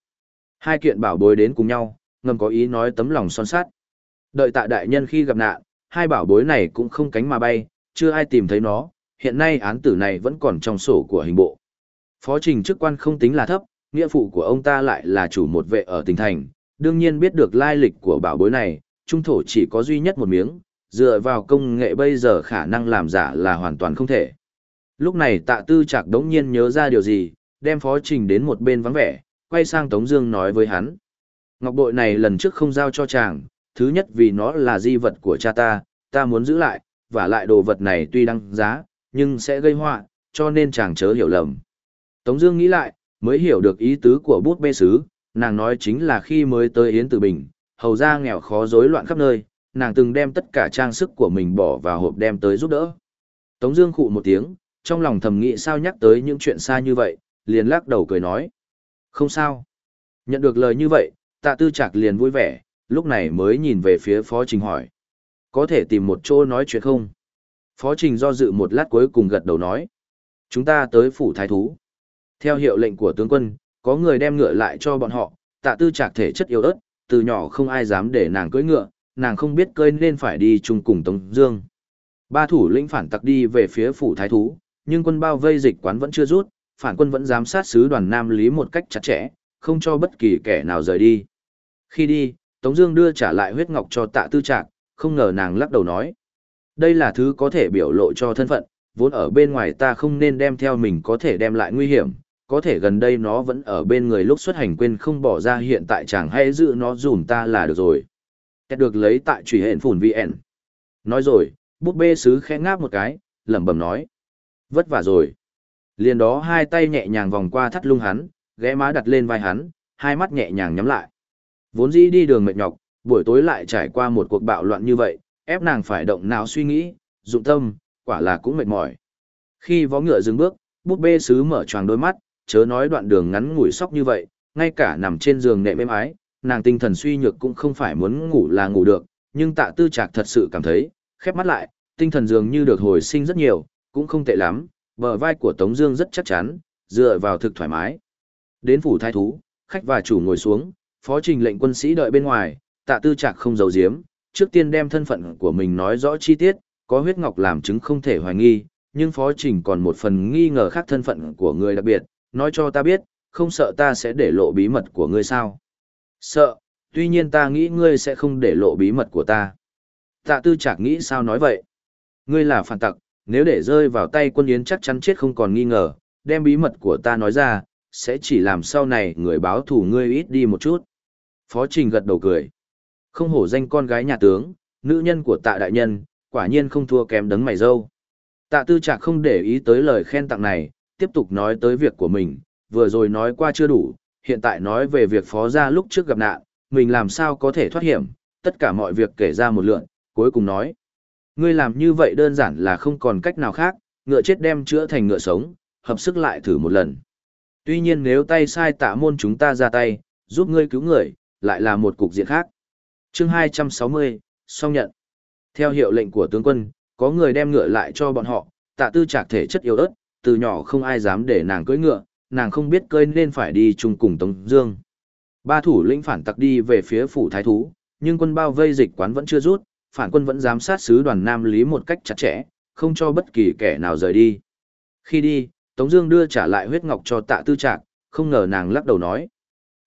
Hai kiện bảo bối đến cùng nhau, ngầm có ý nói tấm lòng son sát. Đợi tạ đại nhân khi gặp nạn, hai bảo bối này cũng không cánh mà bay, chưa ai tìm thấy nó, hiện nay án tử này vẫn còn trong sổ của hình bộ. Phó trình chức quan không tính là thấp, nghĩa phụ của ông ta lại là chủ một vệ ở tỉnh thành, đương nhiên biết được lai lịch của bảo bối này, trung thổ chỉ có duy nhất một miếng, dựa vào công nghệ bây giờ khả năng làm giả là hoàn toàn không thể. Lúc này tạ tư chạc đống nhiên nhớ ra điều gì, đem phó trình đến một bên vắng vẻ, quay sang Tống Dương nói với hắn. Ngọc bội này lần trước không giao cho chàng, thứ nhất vì nó là di vật của cha ta, ta muốn giữ lại, và lại đồ vật này tuy đăng giá, nhưng sẽ gây họa, cho nên chàng chớ hiểu lầm. Tống Dương nghĩ lại, mới hiểu được ý tứ của bút bê sứ, nàng nói chính là khi mới tới Yến Tử Bình, hầu gia nghèo khó rối loạn khắp nơi, nàng từng đem tất cả trang sức của mình bỏ vào hộp đem tới giúp đỡ. Tống Dương khụ một tiếng, trong lòng thầm nghĩ sao nhắc tới những chuyện xa như vậy, liền lắc đầu cười nói, không sao. Nhận được lời như vậy, Tạ Tư Trạc liền vui vẻ, lúc này mới nhìn về phía Phó Trình hỏi, có thể tìm một chỗ nói chuyện không? Phó Trình do dự một lát cuối cùng gật đầu nói, chúng ta tới phủ thái thú. Theo hiệu lệnh của tướng quân, có người đem ngựa lại cho bọn họ, Tạ Tư Trạc thể chất yếu ớt, từ nhỏ không ai dám để nàng cưỡi ngựa, nàng không biết cưỡi nên phải đi chung cùng Tống Dương. Ba thủ lĩnh phản tặc đi về phía phủ thái thú, nhưng quân bao vây dịch quán vẫn chưa rút, phản quân vẫn giám sát sứ đoàn Nam Lý một cách chặt chẽ, không cho bất kỳ kẻ nào rời đi. Khi đi, Tống Dương đưa trả lại huyết ngọc cho Tạ Tư Trạc, không ngờ nàng lắc đầu nói: đây là thứ có thể biểu lộ cho thân phận, vốn ở bên ngoài ta không nên đem theo mình có thể đem lại nguy hiểm, có thể gần đây nó vẫn ở bên người lúc xuất hành quên không bỏ ra hiện tại chẳng hay giữ nó dùm ta là được rồi. Kết được lấy tại trùy hẹn phủn VN. Nói rồi, bút bê sứ khẽ ngáp một cái, lẩm bẩm nói. Vất vả rồi. Liền đó hai tay nhẹ nhàng vòng qua thắt lưng hắn, ghé má đặt lên vai hắn, hai mắt nhẹ nhàng nhắm lại. Vốn dĩ đi đường mệt nhọc, buổi tối lại trải qua một cuộc bạo loạn như vậy, ép nàng phải động não suy nghĩ, dụng tâm, quả là cũng mệt mỏi. Khi vó ngựa dừng bước, bút bê sứ mở choàng đôi mắt, chớ nói đoạn đường ngắn ngủi sóc như vậy, ngay cả nằm trên giường nệm êm ái, nàng tinh thần suy nhược cũng không phải muốn ngủ là ngủ được, nhưng tạ tư trạc thật sự cảm thấy, khép mắt lại, tinh thần dường như được hồi sinh rất nhiều, cũng không tệ lắm, bờ vai của Tống Dương rất chắc chắn, dựa vào thực thoải mái. Đến phủ thái thú, khách và chủ ngồi xuống, phó trình lệnh quân sĩ đợi bên ngoài, tạ tư trạc không giấu giếm, trước tiên đem thân phận của mình nói rõ chi tiết, có huyết ngọc làm chứng không thể hoài nghi, nhưng phó trình còn một phần nghi ngờ khác thân phận của người đặc biệt, nói cho ta biết, không sợ ta sẽ để lộ bí mật của ngươi sao? Sợ, tuy nhiên ta nghĩ ngươi sẽ không để lộ bí mật của ta. Tạ tư chạc nghĩ sao nói vậy? Ngươi là phản tặc, nếu để rơi vào tay quân yến chắc chắn chết không còn nghi ngờ, đem bí mật của ta nói ra, sẽ chỉ làm sau này người báo thủ ngươi ít đi một chút. Phó Trình gật đầu cười. Không hổ danh con gái nhà tướng, nữ nhân của tạ đại nhân, quả nhiên không thua kém đấng mày dâu. Tạ tư trạc không để ý tới lời khen tặng này, tiếp tục nói tới việc của mình, vừa rồi nói qua chưa đủ, hiện tại nói về việc phó gia lúc trước gặp nạn, mình làm sao có thể thoát hiểm, tất cả mọi việc kể ra một lượn, cuối cùng nói. Ngươi làm như vậy đơn giản là không còn cách nào khác, ngựa chết đem chữa thành ngựa sống, hợp sức lại thử một lần. Tuy nhiên nếu tay sai tạ môn chúng ta ra tay, giúp ngươi cứu người, lại là một cục diện khác. chương 260, song nhận. Theo hiệu lệnh của tướng quân, có người đem ngựa lại cho bọn họ, tạ tư trạc thể chất yếu ớt, từ nhỏ không ai dám để nàng cưỡi ngựa, nàng không biết cơi nên phải đi chung cùng Tống Dương. Ba thủ lĩnh phản tặc đi về phía phủ thái thú, nhưng quân bao vây dịch quán vẫn chưa rút, phản quân vẫn giám sát sứ đoàn Nam Lý một cách chặt chẽ, không cho bất kỳ kẻ nào rời đi. Khi đi, Tống Dương đưa trả lại huyết ngọc cho Tạ Tư Trạc, không ngờ nàng lắc đầu nói: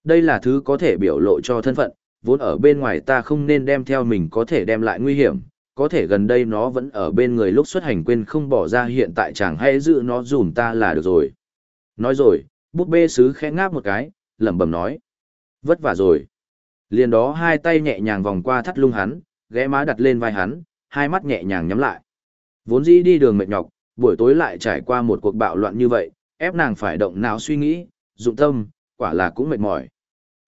đây là thứ có thể biểu lộ cho thân phận, vốn ở bên ngoài ta không nên đem theo mình có thể đem lại nguy hiểm, có thể gần đây nó vẫn ở bên người lúc xuất hành quên không bỏ ra hiện tại chẳng hay giữ nó dùm ta là được rồi. Nói rồi, bút bê sứ khẽ ngáp một cái, lẩm bẩm nói. Vất vả rồi. Liền đó hai tay nhẹ nhàng vòng qua thắt lưng hắn, ghé má đặt lên vai hắn, hai mắt nhẹ nhàng nhắm lại. Vốn dĩ đi đường mệt nhọc, buổi tối lại trải qua một cuộc bạo loạn như vậy, ép nàng phải động não suy nghĩ, dụng tâm, quả là cũng mệt mỏi.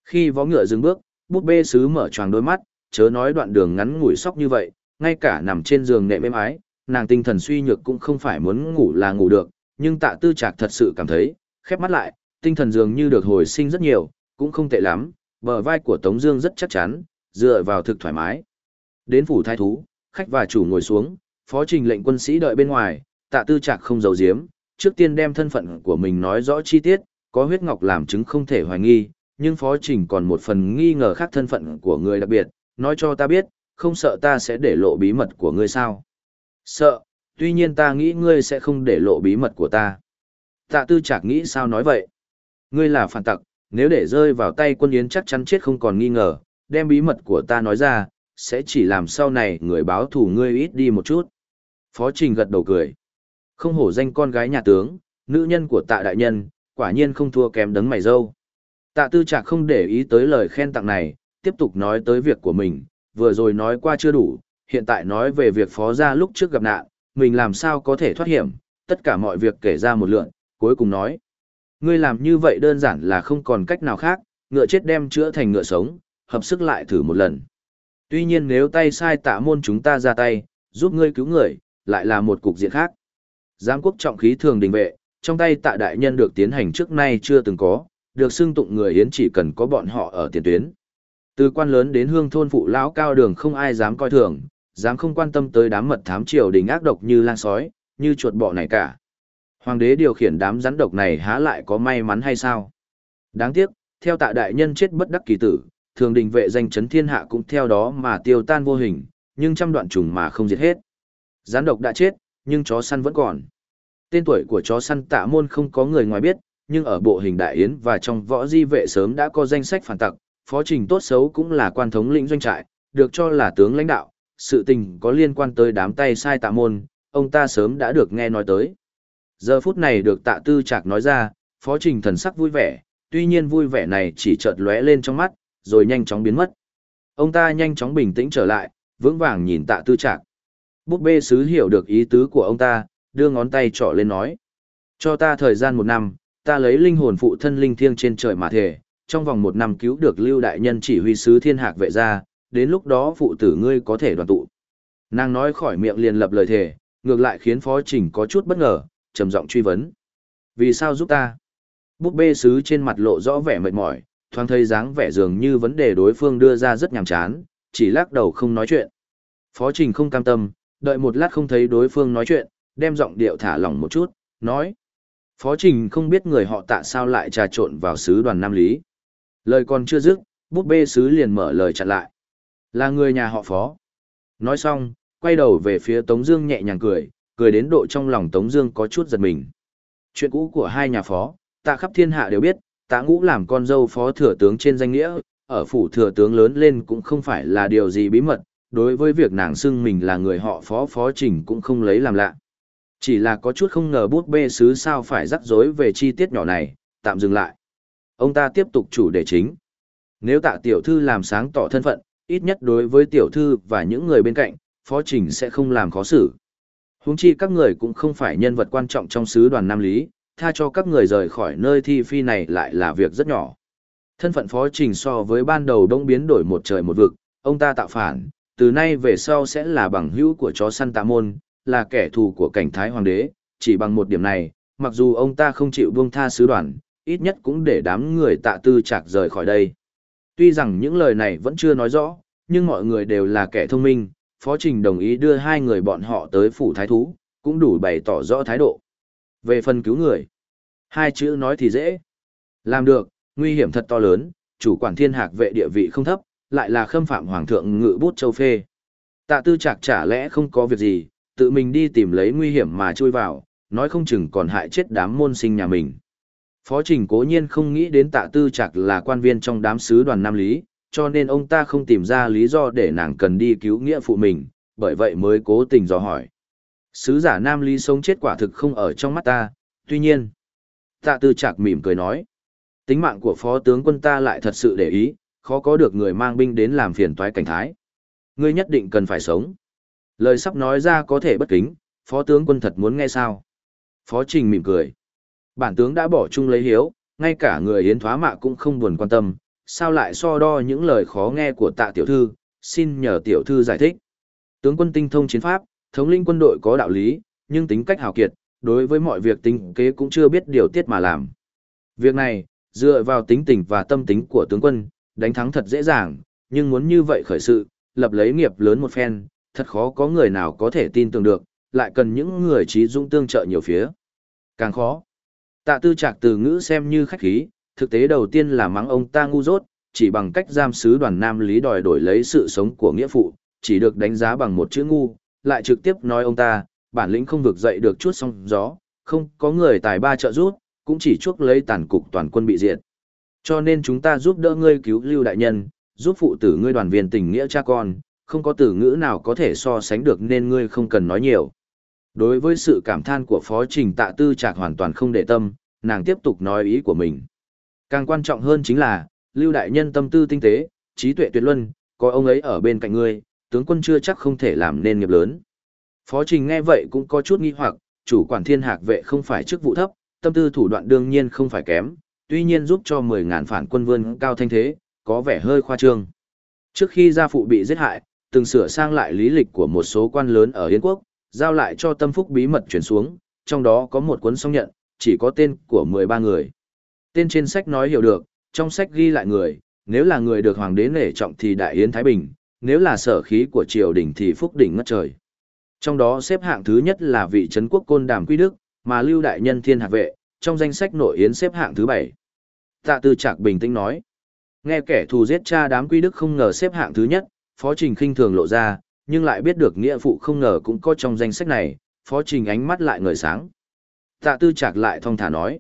Khi vó ngựa dừng bước, bút bê sứ mở choàng đôi mắt, chớ nói đoạn đường ngắn ngủi sóc như vậy, ngay cả nằm trên giường nệm êm ái, nàng tinh thần suy nhược cũng không phải muốn ngủ là ngủ được, nhưng tạ tư trạc thật sự cảm thấy, khép mắt lại, tinh thần dường như được hồi sinh rất nhiều, cũng không tệ lắm, bờ vai của Tống Dương rất chắc chắn, dựa vào thực thoải mái. Đến phủ thái thú, khách và chủ ngồi xuống, phó trình lệnh quân sĩ đợi bên ngoài, tạ tư trạc không giấu giếm, trước tiên đem thân phận của mình nói rõ chi tiết, có huyết ngọc làm chứng không thể hoài nghi, nhưng phó trình còn một phần nghi ngờ khác thân phận của người đặc biệt, nói cho ta biết, không sợ ta sẽ để lộ bí mật của ngươi sao? Sợ, tuy nhiên ta nghĩ ngươi sẽ không để lộ bí mật của ta. Tạ tư chạc nghĩ sao nói vậy? Ngươi là phản tặc, nếu để rơi vào tay quân yến chắc chắn chết không còn nghi ngờ, đem bí mật của ta nói ra, sẽ chỉ làm sau này người báo thù ngươi ít đi một chút. Phó Trình gật đầu cười. Không hổ danh con gái nhà tướng, nữ nhân của tạ đại nhân, quả nhiên không thua kém đấng mày dâu. Tạ tư trạc không để ý tới lời khen tặng này, tiếp tục nói tới việc của mình, vừa rồi nói qua chưa đủ, hiện tại nói về việc phó gia lúc trước gặp nạn, mình làm sao có thể thoát hiểm, tất cả mọi việc kể ra một lượn, cuối cùng nói. Ngươi làm như vậy đơn giản là không còn cách nào khác, ngựa chết đem chữa thành ngựa sống, hợp sức lại thử một lần. Tuy nhiên nếu tay sai tạ môn chúng ta ra tay, giúp ngươi cứu người, lại là một cục diện khác. Giám quốc trọng khí thường đình vệ, trong tay tạ đại nhân được tiến hành trước nay chưa từng có, được xưng tụng người hiến chỉ cần có bọn họ ở tiền tuyến. Từ quan lớn đến hương thôn phụ lão cao đường không ai dám coi thường, dám không quan tâm tới đám mật thám triều đình ác độc như lang sói, như chuột bọ này cả. Hoàng đế điều khiển đám rắn độc này há lại có may mắn hay sao? Đáng tiếc, theo tạ đại nhân chết bất đắc kỳ tử, thường đình vệ danh chấn thiên hạ cũng theo đó mà tiêu tan vô hình, nhưng trăm đoạn trùng mà không diệt hết. Gián độc đã chết, nhưng chó săn vẫn còn. Tên tuổi của chó săn tạ môn không có người ngoài biết, nhưng ở bộ hình đại yến và trong võ di vệ sớm đã có danh sách phản tặc, phó trình tốt xấu cũng là quan thống lĩnh doanh trại, được cho là tướng lãnh đạo, sự tình có liên quan tới đám tay sai tạ môn, ông ta sớm đã được nghe nói tới. Giờ phút này được tạ tư trạc nói ra, phó trình thần sắc vui vẻ, tuy nhiên vui vẻ này chỉ chợt lóe lên trong mắt, rồi nhanh chóng biến mất. Ông ta nhanh chóng bình tĩnh trở lại, vững vàng nhìn tạ tư trạc. Búp bê sứ hiểu được ý tứ của ông ta, đưa ngón tay trỏ lên nói. Cho ta thời gian một năm, ta lấy linh hồn phụ thân linh thiêng trên trời mà thể, trong vòng một năm cứu được lưu đại nhân chỉ huy sứ thiên hạc vệ ra, đến lúc đó phụ tử ngươi có thể đoàn tụ. Nàng nói khỏi miệng liền lập lời thề, ngược lại khiến phó trình có chút bất ngờ, trầm giọng truy vấn. Vì sao giúp ta? Búp bê sứ trên mặt lộ rõ vẻ mệt mỏi, thoáng thấy dáng vẻ dường như vấn đề đối phương đưa ra rất nhàm chán, chỉ lắc đầu không nói chuyện. Phó trình không cam tâm, đợi một lát không thấy đối phương nói chuyện, đem giọng điệu thả lỏng một chút, nói. Phó trình không biết người họ tạ sao lại trà trộn vào sứ đoàn Nam Lý. Lời còn chưa dứt, búp bê sứ liền mở lời chặn lại. Là người nhà họ phó. Nói xong, quay đầu về phía Tống Dương nhẹ nhàng cười, cười đến độ trong lòng Tống Dương có chút giật mình. Chuyện cũ của hai nhà phó, tạ khắp thiên hạ đều biết, tạ ngũ làm con dâu phó thừa tướng trên danh nghĩa, ở phủ thừa tướng lớn lên cũng không phải là điều gì bí mật. Đối với việc nàng xưng mình là người họ phó phó trình cũng không lấy làm lạ. Chỉ là có chút không ngờ bút bê sứ sao phải rắc rối về chi tiết nhỏ này, tạm dừng lại. Ông ta tiếp tục chủ đề chính. Nếu tạ tiểu thư làm sáng tỏ thân phận, ít nhất đối với tiểu thư và những người bên cạnh, phó trình sẽ không làm khó xử. Huống chi các người cũng không phải nhân vật quan trọng trong sứ đoàn Nam Lý, tha cho các người rời khỏi nơi thi phi này lại là việc rất nhỏ. Thân phận phó trình so với ban đầu đông biến đổi một trời một vực, ông ta tạo phản, từ nay về sau sẽ là bằng hữu của chó săn tạ môn, là kẻ thù của cảnh thái hoàng đế, chỉ bằng một điểm này, mặc dù ông ta không chịu buông tha sứ đoàn, ít nhất cũng để đám người tạ tư chạc rời khỏi đây. Tuy rằng những lời này vẫn chưa nói rõ, nhưng mọi người đều là kẻ thông minh, Phó Trình đồng ý đưa hai người bọn họ tới phủ thái thú, cũng đủ bày tỏ rõ thái độ. Về phần cứu người, hai chữ nói thì dễ. Làm được, nguy hiểm thật to lớn, chủ quản thiên hạc vệ địa vị không thấp, lại là khâm phạm hoàng thượng ngự bút châu phê. Tạ tư chạc chả lẽ không có việc gì, tự mình đi tìm lấy nguy hiểm mà chui vào, nói không chừng còn hại chết đám môn sinh nhà mình. Phó Trình cố nhiên không nghĩ đến tạ tư chạc là quan viên trong đám sứ đoàn Nam Lý, cho nên ông ta không tìm ra lý do để nàng cần đi cứu nghĩa phụ mình, bởi vậy mới cố tình dò hỏi. Sứ giả Nam Lý sống chết quả thực không ở trong mắt ta, tuy nhiên. Tạ tư chạc mỉm cười nói. Tính mạng của phó tướng quân ta lại thật sự để ý, khó có được người mang binh đến làm phiền toái cảnh thái. Ngươi nhất định cần phải sống. Lời sắp nói ra có thể bất kính, phó tướng quân thật muốn nghe sao. Phó trình mỉm cười. Bản tướng đã bỏ chung lấy hiếu, ngay cả người yến thoá mạ cũng không buồn quan tâm, sao lại so đo những lời khó nghe của tạ tiểu thư, xin nhờ tiểu thư giải thích. Tướng quân tinh thông chiến pháp, thống lĩnh quân đội có đạo lý, nhưng tính cách hào kiệt, đối với mọi việc tính kế cũng chưa biết điều tiết mà làm. Việc này, dựa vào tính tình và tâm tính của tướng quân, đánh thắng thật dễ dàng, nhưng muốn như vậy khởi sự, lập lấy nghiệp lớn một phen, thật khó có người nào có thể tin tưởng được, lại cần những người trí dũng tương trợ nhiều phía. Càng khó. Tạ tư trạc từ ngữ xem như khách khí, thực tế đầu tiên là mắng ông ta ngu dốt, chỉ bằng cách giam sứ đoàn Nam Lý đòi đổi lấy sự sống của nghĩa phụ, chỉ được đánh giá bằng một chữ ngu, lại trực tiếp nói ông ta, bản lĩnh không vực dậy được chút sóng gió, không có người tài ba trợ giúp, cũng chỉ chuốc lấy tàn cục toàn quân bị diệt. Cho nên chúng ta giúp đỡ ngươi cứu lưu đại nhân, giúp phụ tử ngươi đoàn viên tình nghĩa cha con, không có từ ngữ nào có thể so sánh được nên ngươi không cần nói nhiều. Đối với sự cảm than của Phó Trình Tạ Tư Trạc hoàn toàn không để tâm, nàng tiếp tục nói ý của mình. Càng quan trọng hơn chính là, Lưu Đại Nhân tâm tư tinh tế, trí tuệ tuyệt luân, có ông ấy ở bên cạnh ngươi, tướng quân chưa chắc không thể làm nên nghiệp lớn. Phó Trình nghe vậy cũng có chút nghi hoặc, chủ quản thiên hạc vệ không phải chức vụ thấp, tâm tư thủ đoạn đương nhiên không phải kém, tuy nhiên giúp cho 10.000 phản quân vươn cao thanh thế, có vẻ hơi khoa trương. Trước khi gia phụ bị giết hại, từng sửa sang lại lý lịch của một số quan lớn ở Yên Quốc, giao lại cho tâm phúc bí mật chuyển xuống, trong đó có một cuốn song nhận, chỉ có tên của 13 người. Tên trên sách nói hiểu được, trong sách ghi lại người, nếu là người được hoàng đế nể trọng thì Đại Yến Thái Bình, nếu là sở khí của triều đình thì phúc đỉnh ngất trời. Trong đó xếp hạng thứ nhất là vị trấn quốc côn đàm quy đức, mà lưu đại nhân thiên hạc vệ, trong danh sách nội yến xếp hạng thứ bảy. Tạ tư trạc bình tĩnh nói. Nghe kẻ thù giết cha đám quy đức không ngờ xếp hạng thứ nhất, phó trình khinh thường lộ ra, nhưng lại biết được nghĩa phụ không ngờ cũng có trong danh sách này, phó trình ánh mắt lại ngời sáng. Tạ tư trạc lại thong thả nói.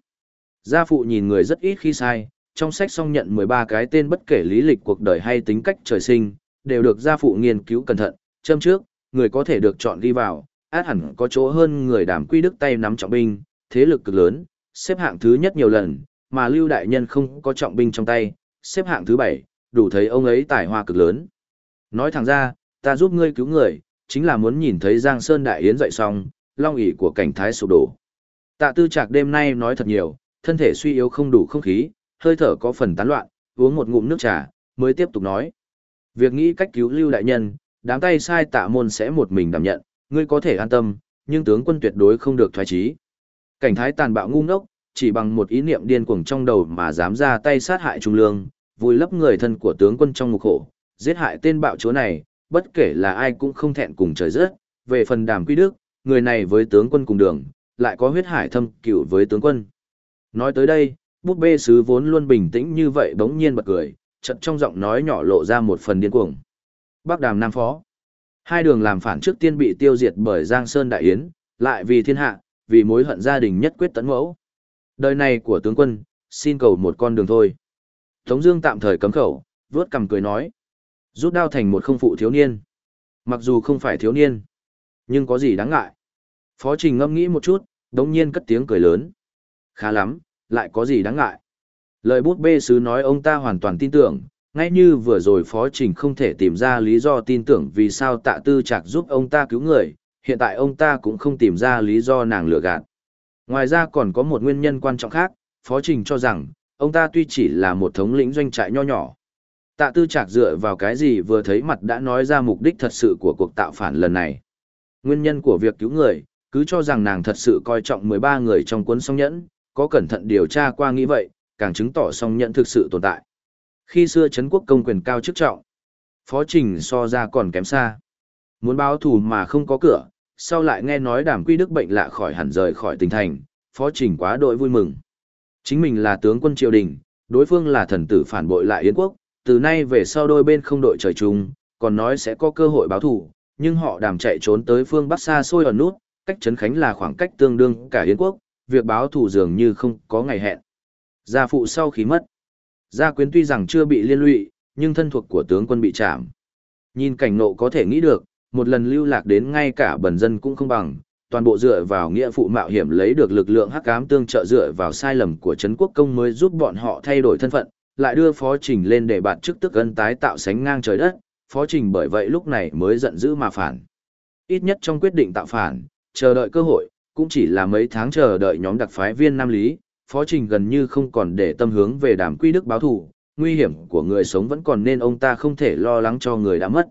Gia phụ nhìn người rất ít khi sai, trong sách song nhận 13 cái tên bất kể lý lịch cuộc đời hay tính cách trời sinh, đều được gia phụ nghiên cứu cẩn thận, châm trước, người có thể được chọn đi vào, át hẳn có chỗ hơn người đảm quy đức tay nắm trọng binh, thế lực cực lớn, xếp hạng thứ nhất nhiều lần, mà Lưu Đại Nhân không có trọng binh trong tay, xếp hạng thứ bảy, đủ thấy ông ấy tài hoa cực lớn. Nói thẳng ra, ta giúp ngươi cứu người, chính là muốn nhìn thấy Giang Sơn Đại Yến dậy xong, long ỷ của cảnh thái sụp đổ. Tạ tư trạc đêm nay nói thật nhiều, thân thể suy yếu không đủ không khí, hơi thở có phần tán loạn, uống một ngụm nước trà, mới tiếp tục nói. Việc nghĩ cách cứu Lưu Đại Nhân, đám tay sai tạ môn sẽ một mình đảm nhận, ngươi có thể an tâm, nhưng tướng quân tuyệt đối không được thoái trí. Cảnh thái tàn bạo ngu ngốc, chỉ bằng một ý niệm điên cuồng trong đầu mà dám ra tay sát hại trung lương, vùi lấp người thân của tướng quân trong ngục khổ, giết hại tên bạo chúa này, bất kể là ai cũng không thẹn cùng trời rớt. Về phần đàm quy đức, người này với tướng quân cùng đường, lại có huyết hải thâm cựu với tướng quân. Nói tới đây, búp bê sứ vốn luôn bình tĩnh như vậy bỗng nhiên bật cười, trận trong giọng nói nhỏ lộ ra một phần điên cuồng. Bắc Đàm Nam Phó. Hai đường làm phản trước tiên bị tiêu diệt bởi Giang Sơn Đại Yến, lại vì thiên hạ, vì mối hận gia đình nhất quyết tấn mẫu. Đời này của tướng quân, xin cầu một con đường thôi. Tống Dương tạm thời cấm khẩu, vớt cầm cười nói. Rút đao thành một không phụ thiếu niên. Mặc dù không phải thiếu niên, nhưng có gì đáng ngại. Phó Trình ngâm nghĩ một chút, đống nhiên cất tiếng cười lớn. Khá lắm, lại có gì đáng ngại. Lời bút bê sứ nói ông ta hoàn toàn tin tưởng, ngay như vừa rồi Phó Trình không thể tìm ra lý do tin tưởng vì sao tạ tư chạc giúp ông ta cứu người, hiện tại ông ta cũng không tìm ra lý do nàng lừa gạt. Ngoài ra còn có một nguyên nhân quan trọng khác, Phó Trình cho rằng, ông ta tuy chỉ là một thống lĩnh doanh trại nho nhỏ. Tạ tư chạc dựa vào cái gì vừa thấy mặt đã nói ra mục đích thật sự của cuộc tạo phản lần này. Nguyên nhân của việc cứu người, cứ cho rằng nàng thật sự coi trọng 13 người trong cuốn song nhẫn, có cẩn thận điều tra qua nghĩ vậy, càng chứng tỏ song nhận thực sự tồn tại. Khi xưa Trấn quốc công quyền cao chức trọng, phó trình so ra còn kém xa. Muốn báo thù mà không có cửa, sau lại nghe nói đàm quy đức bệnh lạ khỏi hẳn rời khỏi tỉnh thành, phó trình quá đội vui mừng. Chính mình là tướng quân triều đình, đối phương là thần tử phản bội lại Yến quốc, từ nay về sau đôi bên không đội trời chung, còn nói sẽ có cơ hội báo thù, nhưng họ đàm chạy trốn tới phương Bắc xa xôi ở nút, cách Trấn Khánh là khoảng cách tương đương cả Yến quốc, việc báo thù dường như không có ngày hẹn. Gia phụ sau khi mất, Gia quyến tuy rằng chưa bị liên lụy, nhưng thân thuộc của tướng quân bị chạm. Nhìn cảnh nộ có thể nghĩ được, một lần lưu lạc đến ngay cả bần dân cũng không bằng, toàn bộ dựa vào nghĩa phụ mạo hiểm lấy được lực lượng hắc ám tương trợ dựa vào sai lầm của Trấn Quốc Công mới giúp bọn họ thay đổi thân phận, lại đưa Phó Trình lên để bạt chức tức ân tái tạo sánh ngang trời đất, Phó Trình bởi vậy lúc này mới giận dữ mà phản. Ít nhất trong quyết định tạo phản, chờ đợi cơ hội, cũng chỉ là mấy tháng chờ đợi nhóm đặc phái viên Nam Lý, Phó Trình gần như không còn để tâm hướng về đàm quy đức báo thủ, nguy hiểm của người sống vẫn còn nên ông ta không thể lo lắng cho người đã mất.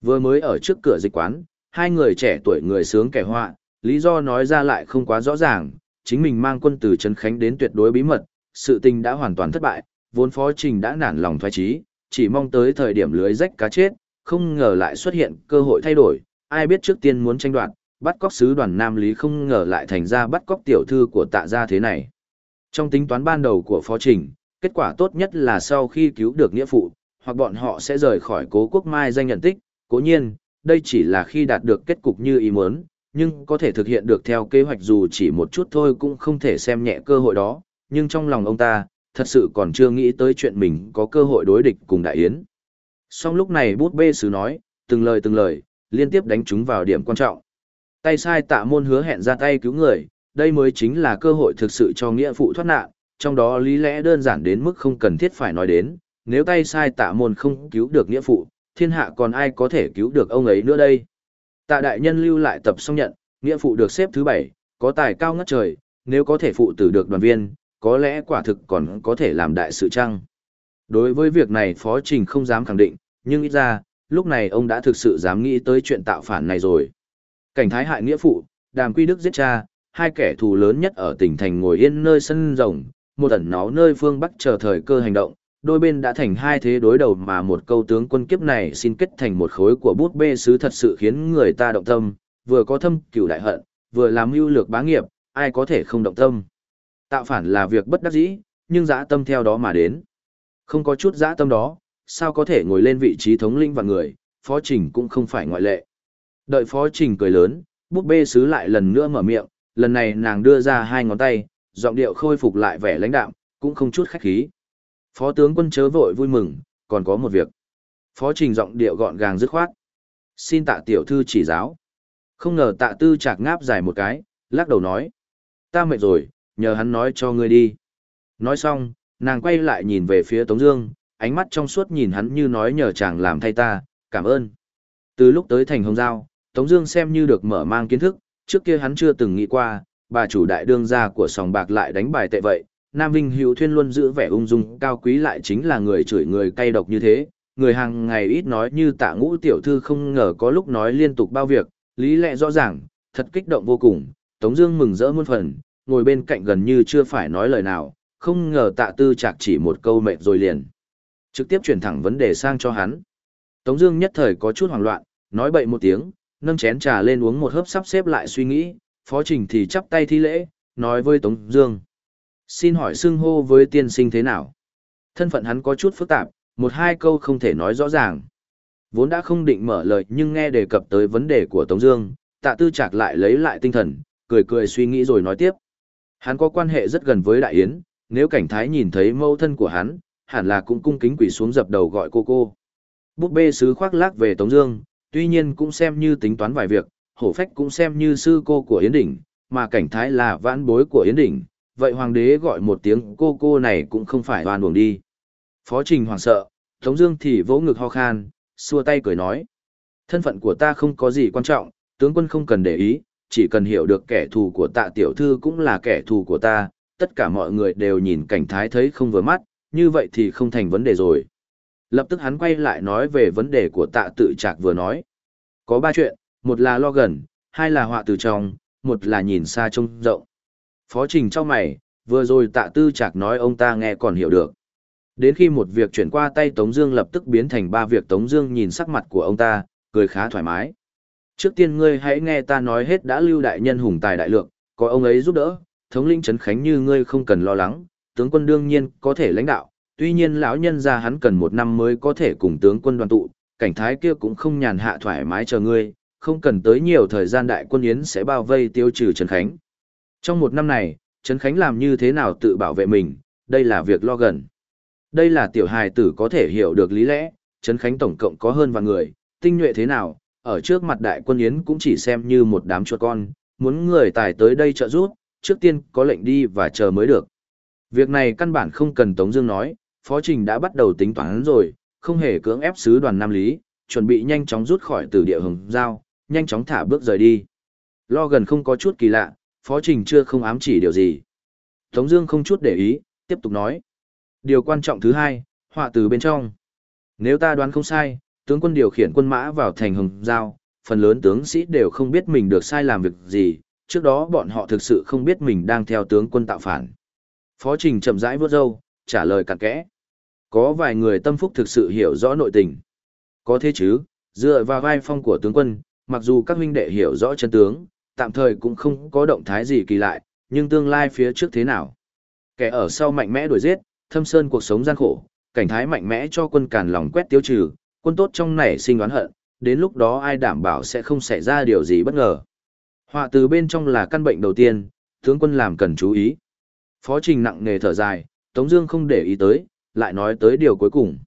Vừa mới ở trước cửa dịch quán, hai người trẻ tuổi người sướng kẻ họa, lý do nói ra lại không quá rõ ràng, chính mình mang quân từ Trấn Khánh đến tuyệt đối bí mật, sự tình đã hoàn toàn thất bại, vốn phó trình đã nản lòng thoái trí, chỉ mong tới thời điểm lưới rách cá chết, không ngờ lại xuất hiện cơ hội thay đổi, ai biết trước tiên muốn tranh đoạt, bắt cóc sứ đoàn Nam Lý không ngờ lại thành ra bắt cóc tiểu thư của tạ gia thế này. Trong tính toán ban đầu của phó trình, kết quả tốt nhất là sau khi cứu được nghĩa phụ, hoặc bọn họ sẽ rời khỏi cố quốc mai danh nhận tích, cố nhiên, đây chỉ là khi đạt được kết cục như ý muốn, nhưng có thể thực hiện được theo kế hoạch dù chỉ một chút thôi cũng không thể xem nhẹ cơ hội đó, nhưng trong lòng ông ta, thật sự còn chưa nghĩ tới chuyện mình có cơ hội đối địch cùng đại yến. Song lúc này bút bê sứ nói, từng lời từng lời, liên tiếp đánh chúng vào điểm quan trọng. Tay sai tạ môn hứa hẹn ra tay cứu người, đây mới chính là cơ hội thực sự cho nghĩa phụ thoát nạn, trong đó lý lẽ đơn giản đến mức không cần thiết phải nói đến, nếu tay sai tạ môn không cứu được nghĩa phụ, thiên hạ còn ai có thể cứu được ông ấy nữa đây. Tạ đại nhân lưu lại tập xong nhận, nghĩa phụ được xếp thứ bảy, có tài cao ngất trời, nếu có thể phụ tử được đoàn viên, có lẽ quả thực còn có thể làm đại sự chăng. Đối với việc này Phó Trình không dám khẳng định, nhưng ít ra, lúc này ông đã thực sự dám nghĩ tới chuyện tạo phản này rồi. Cảnh thái hại nghĩa phụ, đàm quy đức giết cha, hai kẻ thù lớn nhất ở tỉnh thành ngồi yên nơi sân rồng, một ẩn náu nơi phương Bắc chờ thời cơ hành động, đôi bên đã thành hai thế đối đầu mà một câu tướng quân kiếp này xin kết thành một khối của bút bê sứ thật sự khiến người ta động tâm, vừa có thâm cửu đại hận, vừa làm mưu lược bá nghiệp, ai có thể không động tâm. Tạo phản là việc bất đắc dĩ, nhưng dã tâm theo đó mà đến. Không có chút dã tâm đó, sao có thể ngồi lên vị trí thống lĩnh và người, phó trình cũng không phải ngoại lệ. Đợi phó trình cười lớn, bút bê sứ lại lần nữa mở miệng, lần này nàng đưa ra hai ngón tay, giọng điệu khôi phục lại vẻ lãnh đạm, cũng không chút khách khí. Phó tướng quân chớ vội vui mừng, còn có một việc. Phó trình giọng điệu gọn gàng dứt khoát. Xin tạ tiểu thư chỉ giáo. Không ngờ tạ tư chạc ngáp dài một cái, lắc đầu nói. Ta mệt rồi, nhờ hắn nói cho ngươi đi. Nói xong, nàng quay lại nhìn về phía Tống Dương, ánh mắt trong suốt nhìn hắn như nói nhờ chàng làm thay ta, cảm ơn. Từ lúc tới thành Hồng Giao, Tống Dương xem như được mở mang kiến thức, trước kia hắn chưa từng nghĩ qua, bà chủ đại đương gia của sòng bạc lại đánh bài tệ vậy. Nam Vinh Hữu Thuyên luôn giữ vẻ ung dung cao quý lại chính là người chửi người cay độc như thế, người hàng ngày ít nói như tạ ngũ tiểu thư không ngờ có lúc nói liên tục bao việc, lý lẽ rõ ràng, thật kích động vô cùng. Tống Dương mừng rỡ muôn phần, ngồi bên cạnh gần như chưa phải nói lời nào, không ngờ tạ tư chạc chỉ một câu mệt rồi liền. Trực tiếp chuyển thẳng vấn đề sang cho hắn. Tống Dương nhất thời có chút hoảng loạn, nói bậy một tiếng, nâng chén trà lên uống một hớp sắp xếp lại suy nghĩ, phó trình thì chắp tay thi lễ, nói với Tống Dương. Xin hỏi xưng hô với tiên sinh thế nào? Thân phận hắn có chút phức tạp, một hai câu không thể nói rõ ràng. Vốn đã không định mở lời nhưng nghe đề cập tới vấn đề của Tống Dương, tạ tư Trạc lại lấy lại tinh thần, cười cười suy nghĩ rồi nói tiếp. Hắn có quan hệ rất gần với Đại Yến, nếu cảnh thái nhìn thấy mẫu thân của hắn, hẳn là cũng cung kính quỳ xuống dập đầu gọi cô cô. Búp bê sứ khoác lác về Tống Dương, tuy nhiên cũng xem như tính toán vài việc, hổ phách cũng xem như sư cô của Yến Đỉnh, mà cảnh thái là vãn bối của Yến Đỉnh, vậy hoàng đế gọi một tiếng cô cô này cũng không phải oan uổng đi. Phó Trình hoàng sợ, Tống Dương thì vỗ ngực ho khan, xua tay cười nói: thân phận của ta không có gì quan trọng, tướng quân không cần để ý, chỉ cần hiểu được kẻ thù của tạ tiểu thư cũng là kẻ thù của ta, tất cả mọi người đều nhìn cảnh thái thấy không vừa mắt, như vậy thì không thành vấn đề rồi. Lập tức hắn quay lại nói về vấn đề của tạ tự trạc vừa nói. Có ba chuyện, một là lo gần, hai là họa từ trong, một là nhìn xa trông rộng. Phó trình cho mày, vừa rồi tạ tư trạc nói ông ta nghe còn hiểu được. Đến khi một việc chuyển qua tay Tống Dương lập tức biến thành ba việc Tống Dương nhìn sắc mặt của ông ta, cười khá thoải mái. Trước tiên ngươi hãy nghe ta nói hết đã lưu đại nhân hùng tài đại lượng, có ông ấy giúp đỡ, thống lĩnh trấn khánh như ngươi không cần lo lắng, tướng quân đương nhiên có thể lãnh đạo, tuy nhiên lão nhân gia hắn cần một năm mới có thể cùng tướng quân đoàn tụ, cảnh thái kia cũng không nhàn hạ thoải mái chờ ngươi, không cần tới nhiều thời gian đại quân yến sẽ bao vây tiêu trừ trần khánh. Trong một năm này, trấn khánh làm như thế nào tự bảo vệ mình, đây là việc lo gần. Đây là tiểu hài tử có thể hiểu được lý lẽ, trấn khánh tổng cộng có hơn vạn người, tinh nhuệ thế nào, ở trước mặt đại quân yến cũng chỉ xem như một đám chuột con, muốn người tài tới đây trợ giúp, trước tiên có lệnh đi và chờ mới được. Việc này căn bản không cần Tống Dương nói, Phó Trình đã bắt đầu tính toán rồi, không hề cưỡng ép sứ đoàn Nam Lý, chuẩn bị nhanh chóng rút khỏi từ địa hồng giao, nhanh chóng thả bước rời đi. Lo gần không có chút kỳ lạ, Phó Trình chưa không ám chỉ điều gì. Tống Dương không chút để ý, tiếp tục nói. Điều quan trọng thứ hai, họa từ bên trong. Nếu ta đoán không sai, tướng quân điều khiển quân mã vào thành Hồng Giao, phần lớn tướng sĩ đều không biết mình được sai làm việc gì, trước đó bọn họ thực sự không biết mình đang theo tướng quân tạo phản. Phó Trình chậm rãi vuốt râu, trả lời cặn kẽ. Có vài người tâm phúc thực sự hiểu rõ nội tình. Có thế chứ, dựa vào vai phong của tướng quân, mặc dù các huynh đệ hiểu rõ chân tướng, tạm thời cũng không có động thái gì kỳ lại, nhưng tương lai phía trước thế nào? Kẻ ở sau mạnh mẽ đuổi giết, thâm sơn cuộc sống gian khổ, cảnh thái mạnh mẽ cho quân càn lòng quét tiêu trừ, quân tốt trong nảy sinh oán hận, đến lúc đó ai đảm bảo sẽ không xảy ra điều gì bất ngờ. Họa từ bên trong là căn bệnh đầu tiên, tướng quân làm cần chú ý. Phó trình nặng nề thở dài, Tống Dương không để ý tới, lại nói tới điều cuối cùng.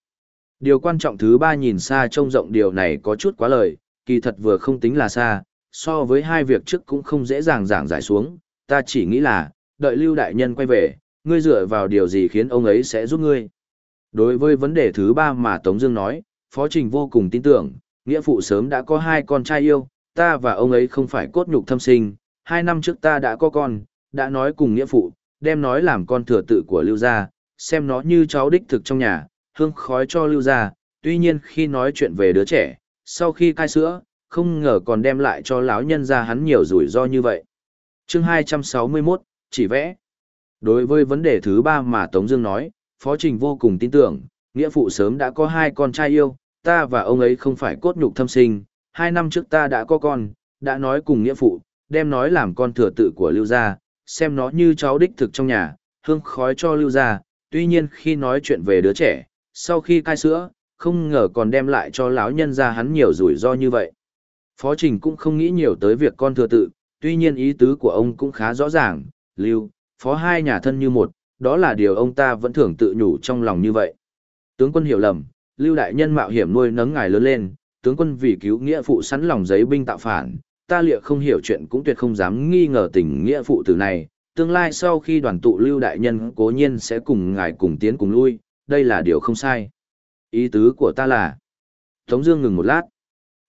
Điều quan trọng thứ ba nhìn xa trông rộng điều này có chút quá lời, kỳ thật vừa không tính là xa, so với hai việc trước cũng không dễ dàng giảng giải xuống, ta chỉ nghĩ là, đợi Lưu Đại Nhân quay về, ngươi dựa vào điều gì khiến ông ấy sẽ giúp ngươi. Đối với vấn đề thứ ba mà Tống Dương nói, Phó Trình vô cùng tin tưởng, nghĩa phụ sớm đã có hai con trai yêu, ta và ông ấy không phải cốt nhục thâm sinh, hai năm trước ta đã có con, đã nói cùng nghĩa phụ, đem nói làm con thừa tự của Lưu gia, xem nó như cháu đích thực trong nhà, hương khói cho Lưu gia. Tuy nhiên khi nói chuyện về đứa trẻ, sau khi cai sữa, không ngờ còn đem lại cho lão nhân gia hắn nhiều rủi ro như vậy. Chương 261, chỉ vẽ. Đối với vấn đề thứ ba mà Tống Dương nói, Phó Trình vô cùng tin tưởng, nghĩa phụ sớm đã có hai con trai yêu, ta và ông ấy không phải cốt nhục thâm sinh, hai năm trước ta đã có con, đã nói cùng nghĩa phụ, đem nói làm con thừa tự của Lưu gia, xem nó như cháu đích thực trong nhà, hương khói cho Lưu gia. Tuy nhiên khi nói chuyện về đứa trẻ, sau khi cai sữa, không ngờ còn đem lại cho lão nhân gia hắn nhiều rủi ro như vậy. Phó Trình cũng không nghĩ nhiều tới việc con thừa tự, tuy nhiên ý tứ của ông cũng khá rõ ràng, Lưu, Phó hai nhà thân như một, đó là điều ông ta vẫn thường tự nhủ trong lòng như vậy. Tướng quân hiểu lầm, Lưu Đại Nhân mạo hiểm nuôi nấng ngài lớn lên, tướng quân vì cứu nghĩa phụ sẵn lòng giấy binh tạo phản, ta liệu không hiểu chuyện cũng tuyệt không dám nghi ngờ tình nghĩa phụ tử này, tương lai sau khi đoàn tụ Lưu Đại Nhân cố nhiên sẽ cùng ngài cùng tiến cùng lui, đây là điều không sai. Ý tứ của ta là... Tống Dương ngừng một lát.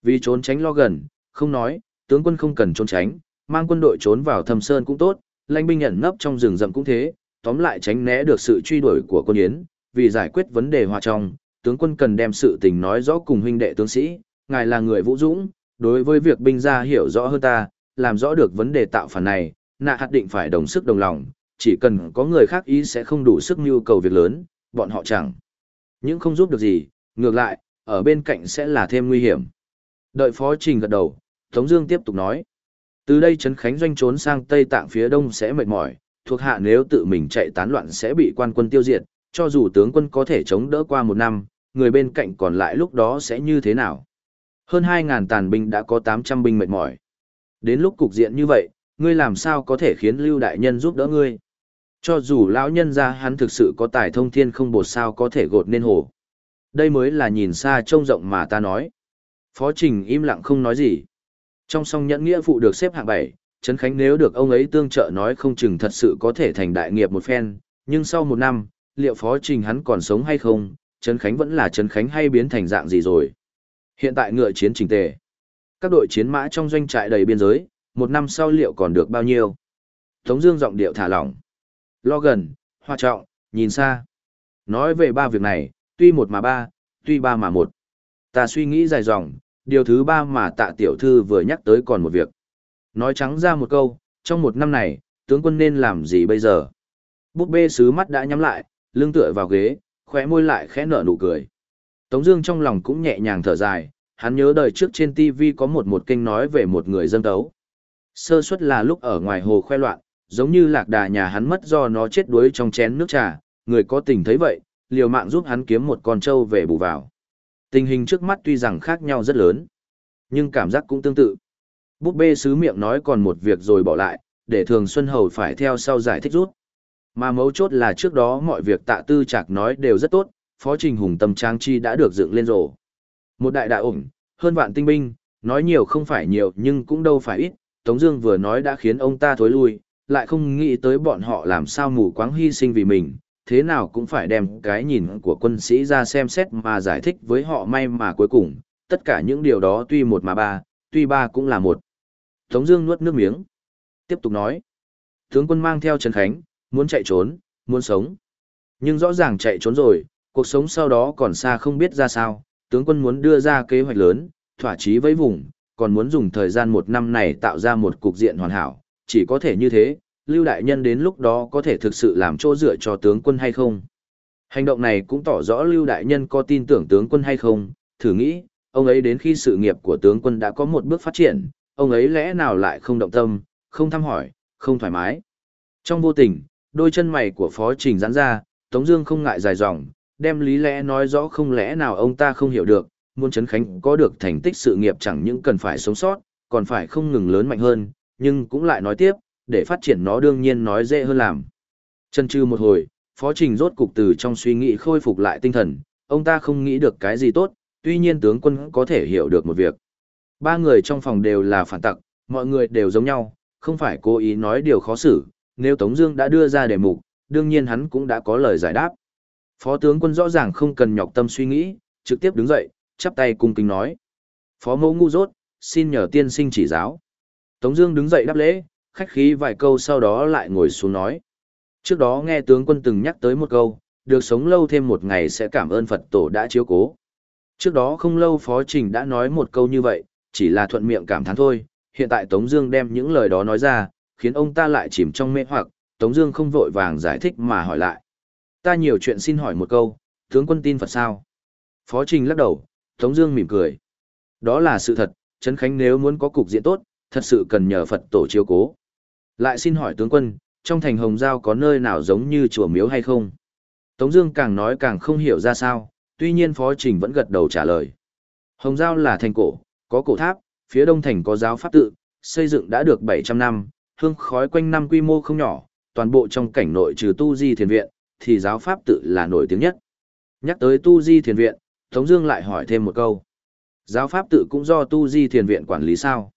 Vì trốn tránh lo gần, không nói, tướng quân không cần trốn tránh, mang quân đội trốn vào thâm sơn cũng tốt, lãnh binh ẩn nấp trong rừng rậm cũng thế, tóm lại tránh né được sự truy đuổi của quân yến, vì giải quyết vấn đề hòa trong, tướng quân cần đem sự tình nói rõ cùng huynh đệ tướng sĩ, ngài là người vũ dũng, đối với việc binh gia hiểu rõ hơn ta, làm rõ được vấn đề tạo phản này, nạ hạt định phải đồng sức đồng lòng, chỉ cần có người khác ý sẽ không đủ sức nhu cầu việc lớn, bọn họ chẳng. những không giúp được gì, ngược lại, ở bên cạnh sẽ là thêm nguy hiểm. Đợi phó trình gật đầu, Tống Dương tiếp tục nói. Từ đây Trấn Khánh doanh trốn sang Tây Tạng phía đông sẽ mệt mỏi, thuộc hạ nếu tự mình chạy tán loạn sẽ bị quan quân tiêu diệt, cho dù tướng quân có thể chống đỡ qua một năm, người bên cạnh còn lại lúc đó sẽ như thế nào? Hơn 2.000 tàn binh đã có 800 binh mệt mỏi. Đến lúc cục diện như vậy, ngươi làm sao có thể khiến Lưu Đại Nhân giúp đỡ ngươi? Cho dù lão nhân ra hắn thực sự có tài thông thiên không bột sao có thể gột nên hồ. Đây mới là nhìn xa trông rộng mà ta nói. Phó Trình im lặng không nói gì. Trong song nhẫn nghĩa phụ được xếp hạng bảy, Trấn Khánh nếu được ông ấy tương trợ nói không chừng thật sự có thể thành đại nghiệp một phen, nhưng sau một năm, liệu Phó Trình hắn còn sống hay không, Trấn Khánh vẫn là Trấn Khánh hay biến thành dạng gì rồi. Hiện tại ngựa chiến trình tề. Các đội chiến mã trong doanh trại đầy biên giới, một năm sau liệu còn được bao nhiêu? Tống Dương giọng điệu thả lỏng. Lo gần, hoa trọng, nhìn xa. Nói về ba việc này, tuy một mà ba, tuy ba mà một. Ta suy nghĩ dài dòng, điều thứ ba mà tạ tiểu thư vừa nhắc tới còn một việc. Nói trắng ra một câu, trong một năm này, tướng quân nên làm gì bây giờ? Búp bê sứ mắt đã nhắm lại, lưng tựa vào ghế, khóe môi lại khẽ nở nụ cười. Tống Dương trong lòng cũng nhẹ nhàng thở dài, hắn nhớ đời trước trên TV có một một kênh nói về một người dân tấu. Sơ suất là lúc ở ngoài hồ khoe loạn, giống như lạc đà nhà hắn mất do nó chết đuối trong chén nước trà, người có tình thấy vậy, liều mạng giúp hắn kiếm một con trâu về bù vào. Tình hình trước mắt tuy rằng khác nhau rất lớn, nhưng cảm giác cũng tương tự. Búp bê sứ miệng nói còn một việc rồi bỏ lại, để thường Xuân Hầu phải theo sau giải thích rút. Mà mấu chốt là trước đó mọi việc tạ tư chạc nói đều rất tốt, Phó Trình Hùng tâm trang chi đã được dựng lên rổ. Một đại đại ủng, hơn vạn tinh binh, nói nhiều không phải nhiều nhưng cũng đâu phải ít, Tống Dương vừa nói đã khiến ông ta thối lui, lại không nghĩ tới bọn họ làm sao mù quáng hy sinh vì mình, thế nào cũng phải đem cái nhìn của quân sĩ ra xem xét mà giải thích với họ may mà cuối cùng, tất cả những điều đó tuy một mà ba, tuy ba cũng là một. Tống Dương nuốt nước miếng, tiếp tục nói, tướng quân mang theo Trần Khánh, muốn chạy trốn, muốn sống, nhưng rõ ràng chạy trốn rồi, cuộc sống sau đó còn xa không biết ra sao, tướng quân muốn đưa ra kế hoạch lớn, thỏa chí với vùng, còn muốn dùng thời gian một năm này tạo ra một cục diện hoàn hảo, chỉ có thể như thế, Lưu Đại Nhân đến lúc đó có thể thực sự làm chỗ dựa cho tướng quân hay không. Hành động này cũng tỏ rõ Lưu Đại Nhân có tin tưởng tướng quân hay không, thử nghĩ, ông ấy đến khi sự nghiệp của tướng quân đã có một bước phát triển, ông ấy lẽ nào lại không động tâm, không thăm hỏi, không thoải mái. Trong vô tình, đôi chân mày của Phó Trình giãn ra, Tống Dương không ngại dài dòng, đem lý lẽ nói rõ không lẽ nào ông ta không hiểu được, muốn Trấn Khánh có được thành tích sự nghiệp chẳng những cần phải sống sót, còn phải không ngừng lớn mạnh hơn, nhưng cũng lại nói tiếp, để phát triển nó đương nhiên nói dễ hơn làm. Chân trừ một hồi, Phó Trình rốt cục từ trong suy nghĩ khôi phục lại tinh thần, ông ta không nghĩ được cái gì tốt, tuy nhiên tướng quân có thể hiểu được một việc. Ba người trong phòng đều là phản tặc, mọi người đều giống nhau, không phải cố ý nói điều khó xử, nếu Tống Dương đã đưa ra đề mục, đương nhiên hắn cũng đã có lời giải đáp. Phó tướng quân rõ ràng không cần nhọc tâm suy nghĩ, trực tiếp đứng dậy, chắp tay cung kính nói: Phó mẫu ngu dốt, xin nhờ tiên sinh chỉ giáo. Tống Dương đứng dậy đáp lễ, khách khí vài câu sau đó lại ngồi xuống nói: Trước đó nghe tướng quân từng nhắc tới một câu, được sống lâu thêm một ngày sẽ cảm ơn Phật tổ đã chiếu cố. Trước đó không lâu Phó Trình đã nói một câu như vậy, chỉ là thuận miệng cảm thán thôi. Hiện tại Tống Dương đem những lời đó nói ra, khiến ông ta lại chìm trong mê hoặc. Tống Dương không vội vàng giải thích mà hỏi lại. Ta nhiều chuyện xin hỏi một câu, tướng quân tin Phật sao? Phó Trình lắc đầu, Tống Dương mỉm cười. Đó là sự thật, Trấn Khánh nếu muốn có cục diện tốt, thật sự cần nhờ Phật tổ chiếu cố. Lại xin hỏi tướng quân, trong thành Hồng Giao có nơi nào giống như chùa miếu hay không? Tống Dương càng nói càng không hiểu ra sao, tuy nhiên Phó Trình vẫn gật đầu trả lời. Hồng Giao là thành cổ, có cổ tháp, phía đông thành có giáo pháp tự, xây dựng đã được 700 năm, hương khói quanh năm quy mô không nhỏ, toàn bộ trong cảnh nội trừ tu di thiền viện, thì giáo pháp tự là nổi tiếng nhất. Nhắc tới tu di thiền viện, Tống Dương lại hỏi thêm một câu. Giáo pháp tự cũng do tu di thiền viện quản lý sao?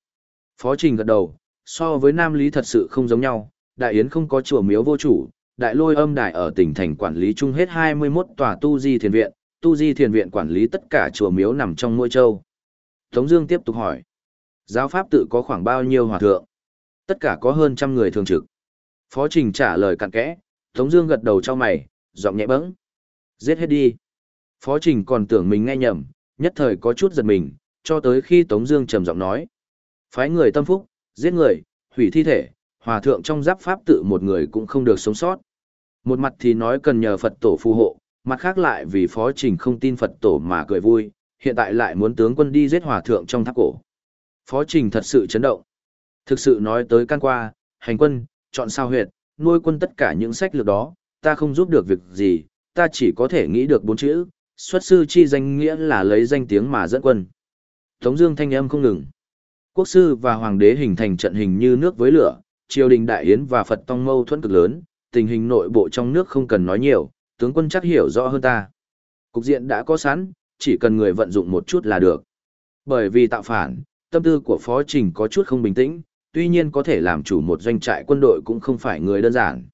Phó Trình gật đầu, so với Nam Lý thật sự không giống nhau. Đại Yến không có chùa miếu vô chủ, Đại Lôi âm đài ở tỉnh thành quản lý chung hết 21 tòa tu di thiền viện, tu di thiền viện quản lý tất cả chùa miếu nằm trong mỗi châu. Tống Dương tiếp tục hỏi, giáo pháp tự có khoảng bao nhiêu hòa thượng? Tất cả có hơn trăm người thường trực. Phó Trình trả lời cặn kẽ, Tống Dương gật đầu cho mày, giọng nhẹ bẫng, giết hết đi. Phó Trình còn tưởng mình nghe nhầm, nhất thời có chút giật mình, cho tới khi Tống Dương trầm giọng nói, phái người tâm phúc, giết người, hủy thi thể, hòa thượng trong giáp pháp tự một người cũng không được sống sót. Một mặt thì nói cần nhờ Phật tổ phù hộ, mặt khác lại vì Phó Trình không tin Phật tổ mà cười vui, hiện tại lại muốn tướng quân đi giết hòa thượng trong tháp cổ. Phó Trình thật sự chấn động. Thực sự nói tới can qua, hành quân, chọn sao huyệt, nuôi quân tất cả những sách lược đó, ta không giúp được việc gì, ta chỉ có thể nghĩ được bốn chữ, xuất sư chi danh nghĩa là lấy danh tiếng mà dẫn quân. Tống Dương thanh âm không ngừng. Quốc sư và hoàng đế hình thành trận hình như nước với lửa, triều đình đại yến và Phật tông mâu thuẫn cực lớn, tình hình nội bộ trong nước không cần nói nhiều, tướng quân chắc hiểu rõ hơn ta. Cục diện đã có sẵn, chỉ cần người vận dụng một chút là được. Bởi vì tạo phản, tâm tư của Phó Trình có chút không bình tĩnh, tuy nhiên có thể làm chủ một doanh trại quân đội cũng không phải người đơn giản.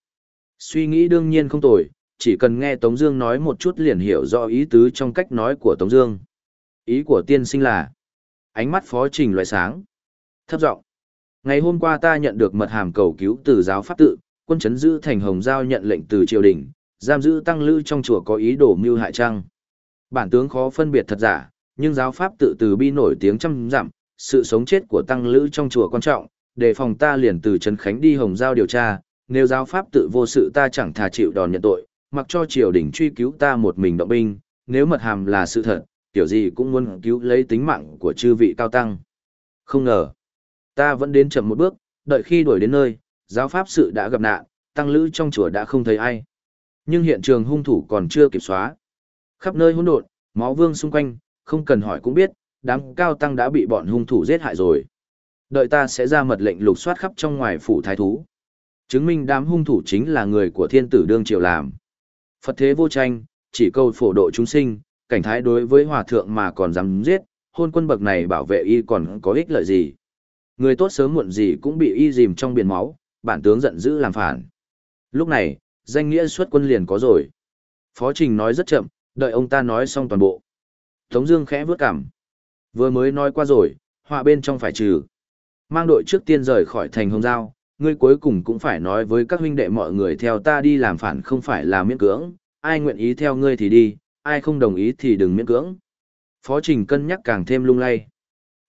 Suy nghĩ đương nhiên không tồi, chỉ cần nghe Tống Dương nói một chút liền hiểu rõ ý tứ trong cách nói của Tống Dương. Ý của tiên sinh là, ánh mắt Phó Trình loại sáng, thấp giọng. Ngày hôm qua ta nhận được mật hàm cầu cứu từ giáo pháp tự, quân chấn giữ thành hồng giao nhận lệnh từ triều đình, giam giữ tăng lữ trong chùa có ý đồ mưu hại trăng. Bản tướng khó phân biệt thật giả, nhưng giáo pháp tự từ bi nổi tiếng trăm dặm, sự sống chết của tăng lữ trong chùa quan trọng, đề phòng ta liền từ Trấn Khánh đi Hồng Giao điều tra, nếu giáo pháp tự vô sự ta chẳng thà chịu đòn nhận tội, mặc cho triều đình truy cứu ta một mình động binh, nếu mật hàm là sự thật, kiểu gì cũng muốn cứu lấy tính mạng của chư vị cao tăng. Không ngờ, ta vẫn đến chậm một bước, đợi khi đuổi đến nơi, giáo pháp sự đã gặp nạn, tăng lữ trong chùa đã không thấy ai. Nhưng hiện trường hung thủ còn chưa kịp xóa. Khắp nơi hỗn độn, máu vương xung quanh, không cần hỏi cũng biết, đám cao tăng đã bị bọn hung thủ giết hại rồi. Đợi ta sẽ ra mật lệnh lục soát khắp trong ngoài phủ thái thú. Chứng minh đám hung thủ chính là người của thiên tử đương triều làm. Phật thế vô tranh, chỉ câu phổ độ chúng sinh, cảnh thái đối với hòa thượng mà còn dám giết, hôn quân bậc này bảo vệ y còn có ích lợi gì. Người tốt sớm muộn gì cũng bị y dìm trong biển máu, bản tướng giận dữ làm phản. Lúc này, danh nghĩa xuất quân liền có rồi. Phó Trình nói rất chậm, đợi ông ta nói xong toàn bộ. Tống Dương khẽ vút cằm. Vừa mới nói qua rồi, họa bên trong phải trừ. Mang đội trước tiên rời khỏi thành hồng giao, ngươi cuối cùng cũng phải nói với các huynh đệ mọi người theo ta đi làm phản không phải là miễn cưỡng, ai nguyện ý theo ngươi thì đi, ai không đồng ý thì đừng miễn cưỡng. Phó Trình cân nhắc càng thêm lung lay.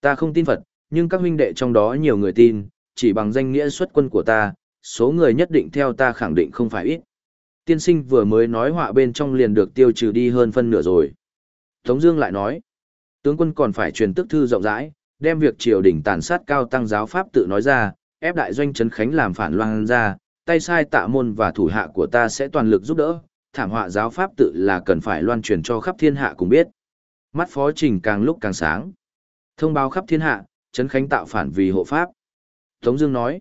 Ta không tin Phật, nhưng các huynh đệ trong đó nhiều người tin, chỉ bằng danh nghĩa xuất quân của ta, số người nhất định theo ta khẳng định không phải ít. Tiên sinh vừa mới nói họa bên trong liền được tiêu trừ đi hơn phân nửa rồi. Tống Dương lại nói, tướng quân còn phải truyền tức thư rộng rãi, đem việc triều đình tàn sát cao tăng giáo pháp tự nói ra, ép đại doanh trấn khánh làm phản loan ra, tay sai tạ môn và thủ hạ của ta sẽ toàn lực giúp đỡ. Thảm họa giáo pháp tự là cần phải loan truyền cho khắp thiên hạ cùng biết. Mắt phó trình càng lúc càng sáng. Thông báo khắp thiên hạ, trấn khánh tạo phản vì hộ pháp. Tống Dương nói,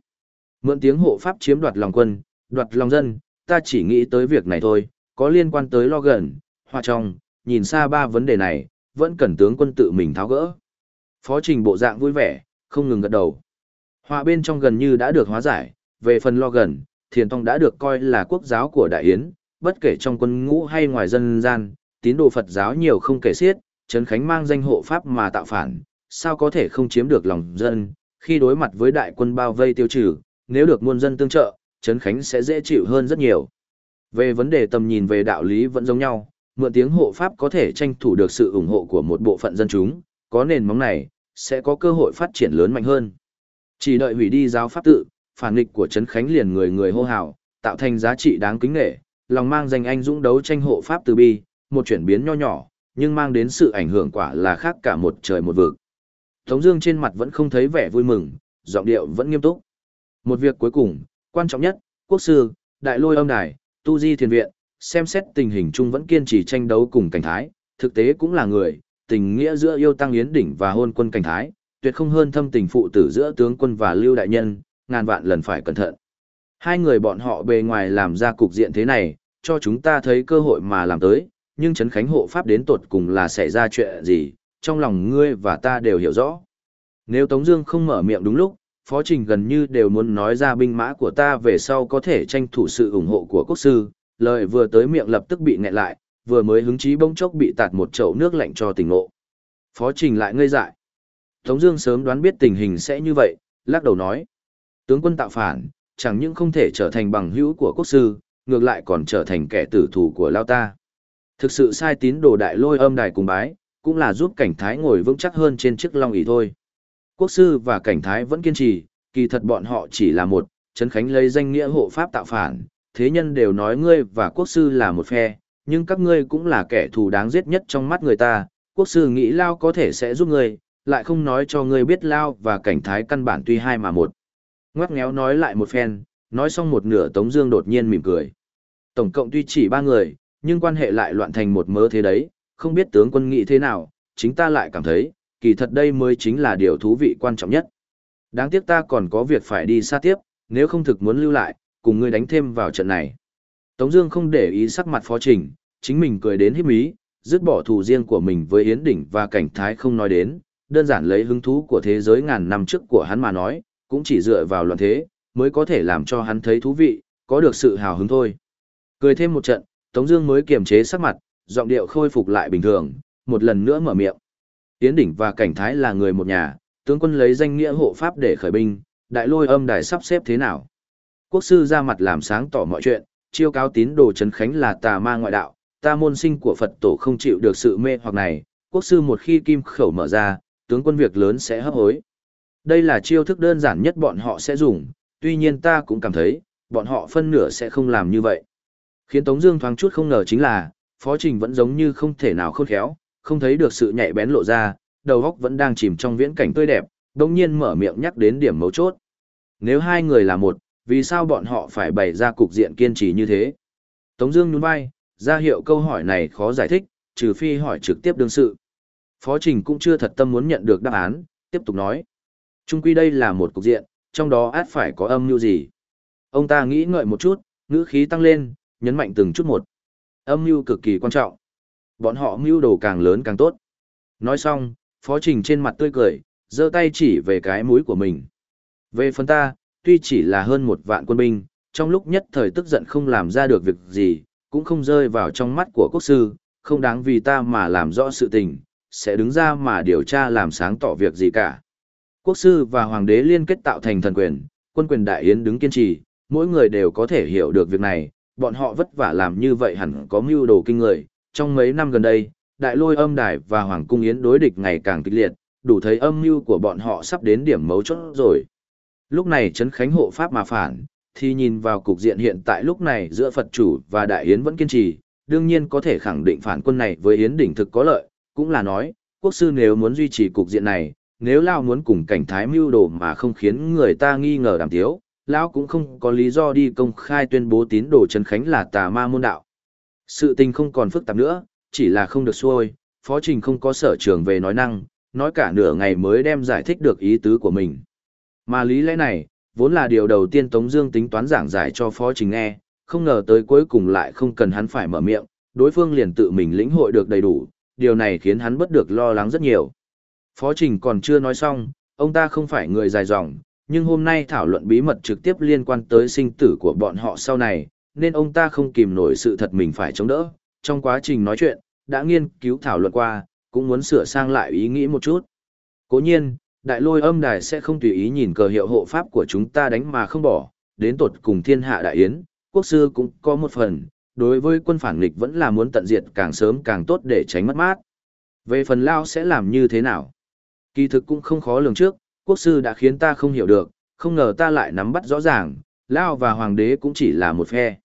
mượn tiếng hộ pháp chiếm đoạt lòng quân, đoạt lòng dân, ta chỉ nghĩ tới việc này thôi, có liên quan tới lo gần, hoa trong, nhìn xa ba vấn đề này, vẫn cần tướng quân tự mình tháo gỡ. Phó trình bộ dạng vui vẻ, không ngừng gật đầu. Họa bên trong gần như đã được hóa giải, về phần lo gần, thiền tông đã được coi là quốc giáo của đại yến, bất kể trong quân ngũ hay ngoài dân gian, tín đồ Phật giáo nhiều không kể xiết, Trấn Khánh mang danh hộ pháp mà tạo phản, sao có thể không chiếm được lòng dân, khi đối mặt với đại quân bao vây tiêu trừ, nếu được muôn dân tương trợ, Trấn Khánh sẽ dễ chịu hơn rất nhiều. Về vấn đề tầm nhìn về đạo lý vẫn giống nhau, mượn tiếng hộ pháp có thể tranh thủ được sự ủng hộ của một bộ phận dân chúng, có nền móng này, sẽ có cơ hội phát triển lớn mạnh hơn. Chỉ đợi hủy đi giáo pháp tự, phản nghịch của Trấn Khánh liền người người hô hào, tạo thành giá trị đáng kính nể, lòng mang danh anh dũng đấu tranh hộ pháp từ bi, một chuyển biến nho nhỏ, nhưng mang đến sự ảnh hưởng quả là khác cả một trời một vực. Tống Dương trên mặt vẫn không thấy vẻ vui mừng, giọng điệu vẫn nghiêm túc. Một việc cuối cùng, quan trọng nhất, quốc sư, đại lôi âm đài, tu di thiền viện, xem xét tình hình chung vẫn kiên trì tranh đấu cùng cảnh thái, thực tế cũng là người, tình nghĩa giữa yêu tăng yến đỉnh và hôn quân cảnh thái, tuyệt không hơn thâm tình phụ tử giữa tướng quân và lưu đại nhân, ngàn vạn lần phải cẩn thận. Hai người bọn họ bề ngoài làm ra cục diện thế này, cho chúng ta thấy cơ hội mà làm tới, nhưng Trấn Khánh hộ pháp đến tột cùng là xảy ra chuyện gì, trong lòng ngươi và ta đều hiểu rõ. Nếu Tống Dương không mở miệng đúng lúc, Phó Trình gần như đều muốn nói ra binh mã của ta về sau có thể tranh thủ sự ủng hộ của quốc sư, lời vừa tới miệng lập tức bị nghẹn lại, vừa mới hứng chí bỗng chốc bị tạt một chậu nước lạnh cho tỉnh ngộ. Phó Trình lại ngây dại. Tống Dương sớm đoán biết tình hình sẽ như vậy, lắc đầu nói: tướng quân tạo phản, chẳng những không thể trở thành bằng hữu của quốc sư, ngược lại còn trở thành kẻ tử thủ của lao ta. Thực sự sai tín đồ đại lôi âm đài cùng bái, cũng là giúp cảnh thái ngồi vững chắc hơn trên chiếc long ỷ thôi. Quốc sư và cảnh thái vẫn kiên trì, kỳ thật bọn họ chỉ là một, Trấn Khánh lấy danh nghĩa hộ pháp tạo phản, thế nhân đều nói ngươi và quốc sư là một phe, nhưng các ngươi cũng là kẻ thù đáng giết nhất trong mắt người ta, quốc sư nghĩ Lao có thể sẽ giúp ngươi, lại không nói cho ngươi biết Lao và cảnh thái căn bản tuy hai mà một. Ngoắc ngéo nói lại một phen, nói xong một nửa Tống Dương đột nhiên mỉm cười. Tổng cộng tuy chỉ ba người, nhưng quan hệ lại loạn thành một mớ thế đấy, không biết tướng quân nghĩ thế nào, chính ta lại cảm thấy, kỳ thật đây mới chính là điều thú vị quan trọng nhất. Đáng tiếc ta còn có việc phải đi xa tiếp, nếu không thực muốn lưu lại, cùng ngươi đánh thêm vào trận này. Tống Dương không để ý sắc mặt phó trình, chính mình cười đến hiếp mí dứt bỏ thù riêng của mình với Yến Đỉnh và Cảnh Thái không nói đến, đơn giản lấy hứng thú của thế giới ngàn năm trước của hắn mà nói, cũng chỉ dựa vào loạn thế, mới có thể làm cho hắn thấy thú vị, có được sự hào hứng thôi. Cười thêm một trận, Tống Dương mới kiềm chế sắc mặt, giọng điệu khôi phục lại bình thường, một lần nữa mở miệng. Tiến đỉnh và cảnh thái là người một nhà, tướng quân lấy danh nghĩa hộ pháp để khởi binh, đại lôi âm đài sắp xếp thế nào? Quốc sư ra mặt làm sáng tỏ mọi chuyện, chiêu cáo tín đồ trấn khánh là tà ma ngoại đạo, ta môn sinh của Phật tổ không chịu được sự mê hoặc này. Quốc sư một khi kim khẩu mở ra, tướng quân việc lớn sẽ hấp hối. Đây là chiêu thức đơn giản nhất bọn họ sẽ dùng, tuy nhiên ta cũng cảm thấy, bọn họ phân nửa sẽ không làm như vậy. Khiến Tống Dương thoáng chút không ngờ chính là, Phó Trình vẫn giống như không thể nào khôn khéo, không thấy được sự nhạy bén lộ ra, đầu óc vẫn đang chìm trong viễn cảnh tươi đẹp, đống nhiên mở miệng nhắc đến điểm mấu chốt. Nếu hai người là một, vì sao bọn họ phải bày ra cục diện kiên trì như thế? Tống Dương nhún vai, ra hiệu câu hỏi này khó giải thích, trừ phi hỏi trực tiếp đương sự. Phó Trình cũng chưa thật tâm muốn nhận được đáp án, tiếp tục nói. Trung quy đây là một cục diện, trong đó át phải có âm mưu gì. Ông ta nghĩ ngợi một chút, ngữ khí tăng lên, nhấn mạnh từng chút một. Âm mưu cực kỳ quan trọng. Bọn họ mưu đồ càng lớn càng tốt. Nói xong, Phó Trình trên mặt tươi cười, giơ tay chỉ về cái mũi của mình. Về phần ta, tuy chỉ là hơn một vạn quân binh, trong lúc nhất thời tức giận không làm ra được việc gì, cũng không rơi vào trong mắt của quốc sư, không đáng vì ta mà làm rõ sự tình, sẽ đứng ra mà điều tra làm sáng tỏ việc gì cả. Quốc sư và hoàng đế liên kết tạo thành thần quyền, quân quyền đại yến đứng kiên trì, mỗi người đều có thể hiểu được việc này, bọn họ vất vả làm như vậy hẳn có mưu đồ kinh người. Trong mấy năm gần đây, đại lôi âm đài và hoàng cung yến đối địch ngày càng kịch liệt, đủ thấy âm mưu của bọn họ sắp đến điểm mấu chốt rồi. Lúc này Trấn Khánh hộ pháp mà phản, thì nhìn vào cục diện hiện tại lúc này giữa Phật chủ và Đại Yến vẫn kiên trì, đương nhiên có thể khẳng định phản quân này với Yến đỉnh thực có lợi, cũng là nói, quốc sư nếu muốn duy trì cục diện này, nếu Lao muốn cùng cảnh thái mưu đồ mà không khiến người ta nghi ngờ đàm tiếu, Lão cũng không có lý do đi công khai tuyên bố tín đồ trần Khánh là tà ma môn đạo. Sự tình không còn phức tạp nữa, chỉ là không được xuôi, Phó Trình không có sở trường về nói năng, nói cả nửa ngày mới đem giải thích được ý tứ của mình. Mà lý lẽ này, vốn là điều đầu tiên Tống Dương tính toán giảng giải cho Phó Trình nghe, không ngờ tới cuối cùng lại không cần hắn phải mở miệng, đối phương liền tự mình lĩnh hội được đầy đủ, điều này khiến hắn bất được lo lắng rất nhiều. Phó Trình còn chưa nói xong, ông ta không phải người dài dòng, nhưng hôm nay thảo luận bí mật trực tiếp liên quan tới sinh tử của bọn họ sau này, nên ông ta không kìm nổi sự thật mình phải chống đỡ. Trong quá trình nói chuyện, đã nghiên cứu thảo luận qua, cũng muốn sửa sang lại ý nghĩ một chút. Cố nhiên, đại lôi âm đài sẽ không tùy ý nhìn cờ hiệu hộ pháp của chúng ta đánh mà không bỏ, đến tột cùng thiên hạ đại yến, quốc sư cũng có một phần, đối với quân phản nghịch vẫn là muốn tận diệt càng sớm càng tốt để tránh mất mát. Về phần Lao sẽ làm như thế nào? Kỳ thực cũng không khó lường trước, quốc sư đã khiến ta không hiểu được, không ngờ ta lại nắm bắt rõ ràng, Lao và Hoàng đế cũng chỉ là một phe.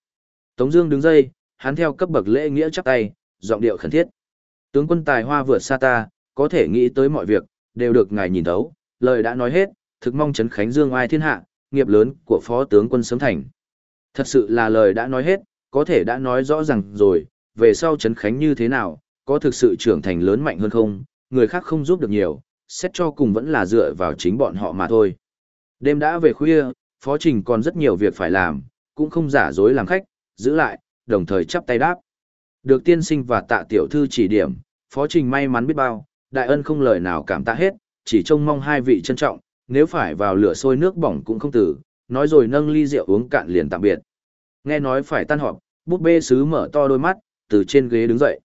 Tống Dương đứng dây, hắn theo cấp bậc lễ nghĩa chắp tay, giọng điệu khẩn thiết. Tướng quân tài hoa vượt xa ta, có thể nghĩ tới mọi việc, đều được ngài nhìn thấu. Lời đã nói hết, thực mong chấn khánh dương ai thiên hạ, nghiệp lớn của phó tướng quân sớm thành. Thật sự là lời đã nói hết, có thể đã nói rõ ràng rồi, về sau Trấn khánh như thế nào, có thực sự trưởng thành lớn mạnh hơn không, người khác không giúp được nhiều, xét cho cùng vẫn là dựa vào chính bọn họ mà thôi. Đêm đã về khuya, phó trình còn rất nhiều việc phải làm, cũng không giả dối làm khách, giữ lại, đồng thời chắp tay đáp. Được tiên sinh và tạ tiểu thư chỉ điểm, phó trình may mắn biết bao, đại ân không lời nào cảm tạ hết, chỉ trông mong hai vị trân trọng, nếu phải vào lửa sôi nước bỏng cũng không tử, nói rồi nâng ly rượu uống cạn liền tạm biệt. Nghe nói phải tan họp, búp bê sứ mở to đôi mắt, từ trên ghế đứng dậy.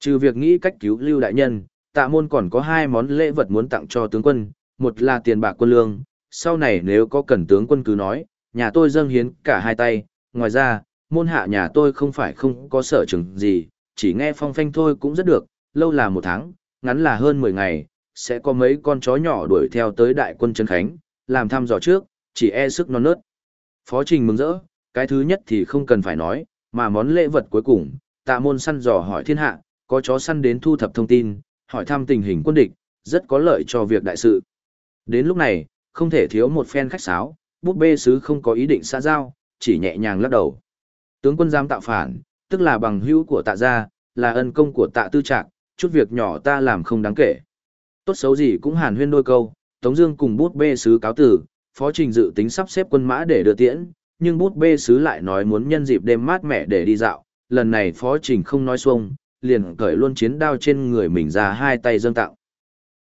Trừ việc nghĩ cách cứu lưu đại nhân, tạ môn còn có hai món lễ vật muốn tặng cho tướng quân, một là tiền bạc quân lương, sau này nếu có cần tướng quân cứ nói, nhà tôi dâng hiến cả hai tay, ngoài ra, môn hạ nhà tôi không phải không có sở trường gì, chỉ nghe phong phanh thôi cũng rất được, lâu là một tháng, ngắn là hơn 10 ngày, sẽ có mấy con chó nhỏ đuổi theo tới đại quân Trấn Khánh, làm thăm dò trước, chỉ e sức non nớt. Phó Trình mừng rỡ, cái thứ nhất thì không cần phải nói, mà món lễ vật cuối cùng, tạ môn săn dò hỏi thiên hạ, có chó săn đến thu thập thông tin, hỏi thăm tình hình quân địch, rất có lợi cho việc đại sự. Đến lúc này, không thể thiếu một phen khách sáo, búp bê sứ không có ý định xa giao, chỉ nhẹ nhàng lắc đầu. Tướng quân giam tạo phản, tức là bằng hữu của tạ gia, là ân công của tạ tư trạc, chút việc nhỏ ta làm không đáng kể. Tốt xấu gì cũng hàn huyên đôi câu, Tống Dương cùng bút bê sứ cáo tử, phó trình dự tính sắp xếp quân mã để đưa tiễn, nhưng bút bê sứ lại nói muốn nhân dịp đêm mát mẻ để đi dạo. Lần này phó trình không nói xuông, liền cởi luôn chiến đao trên người mình ra hai tay dâng tặng.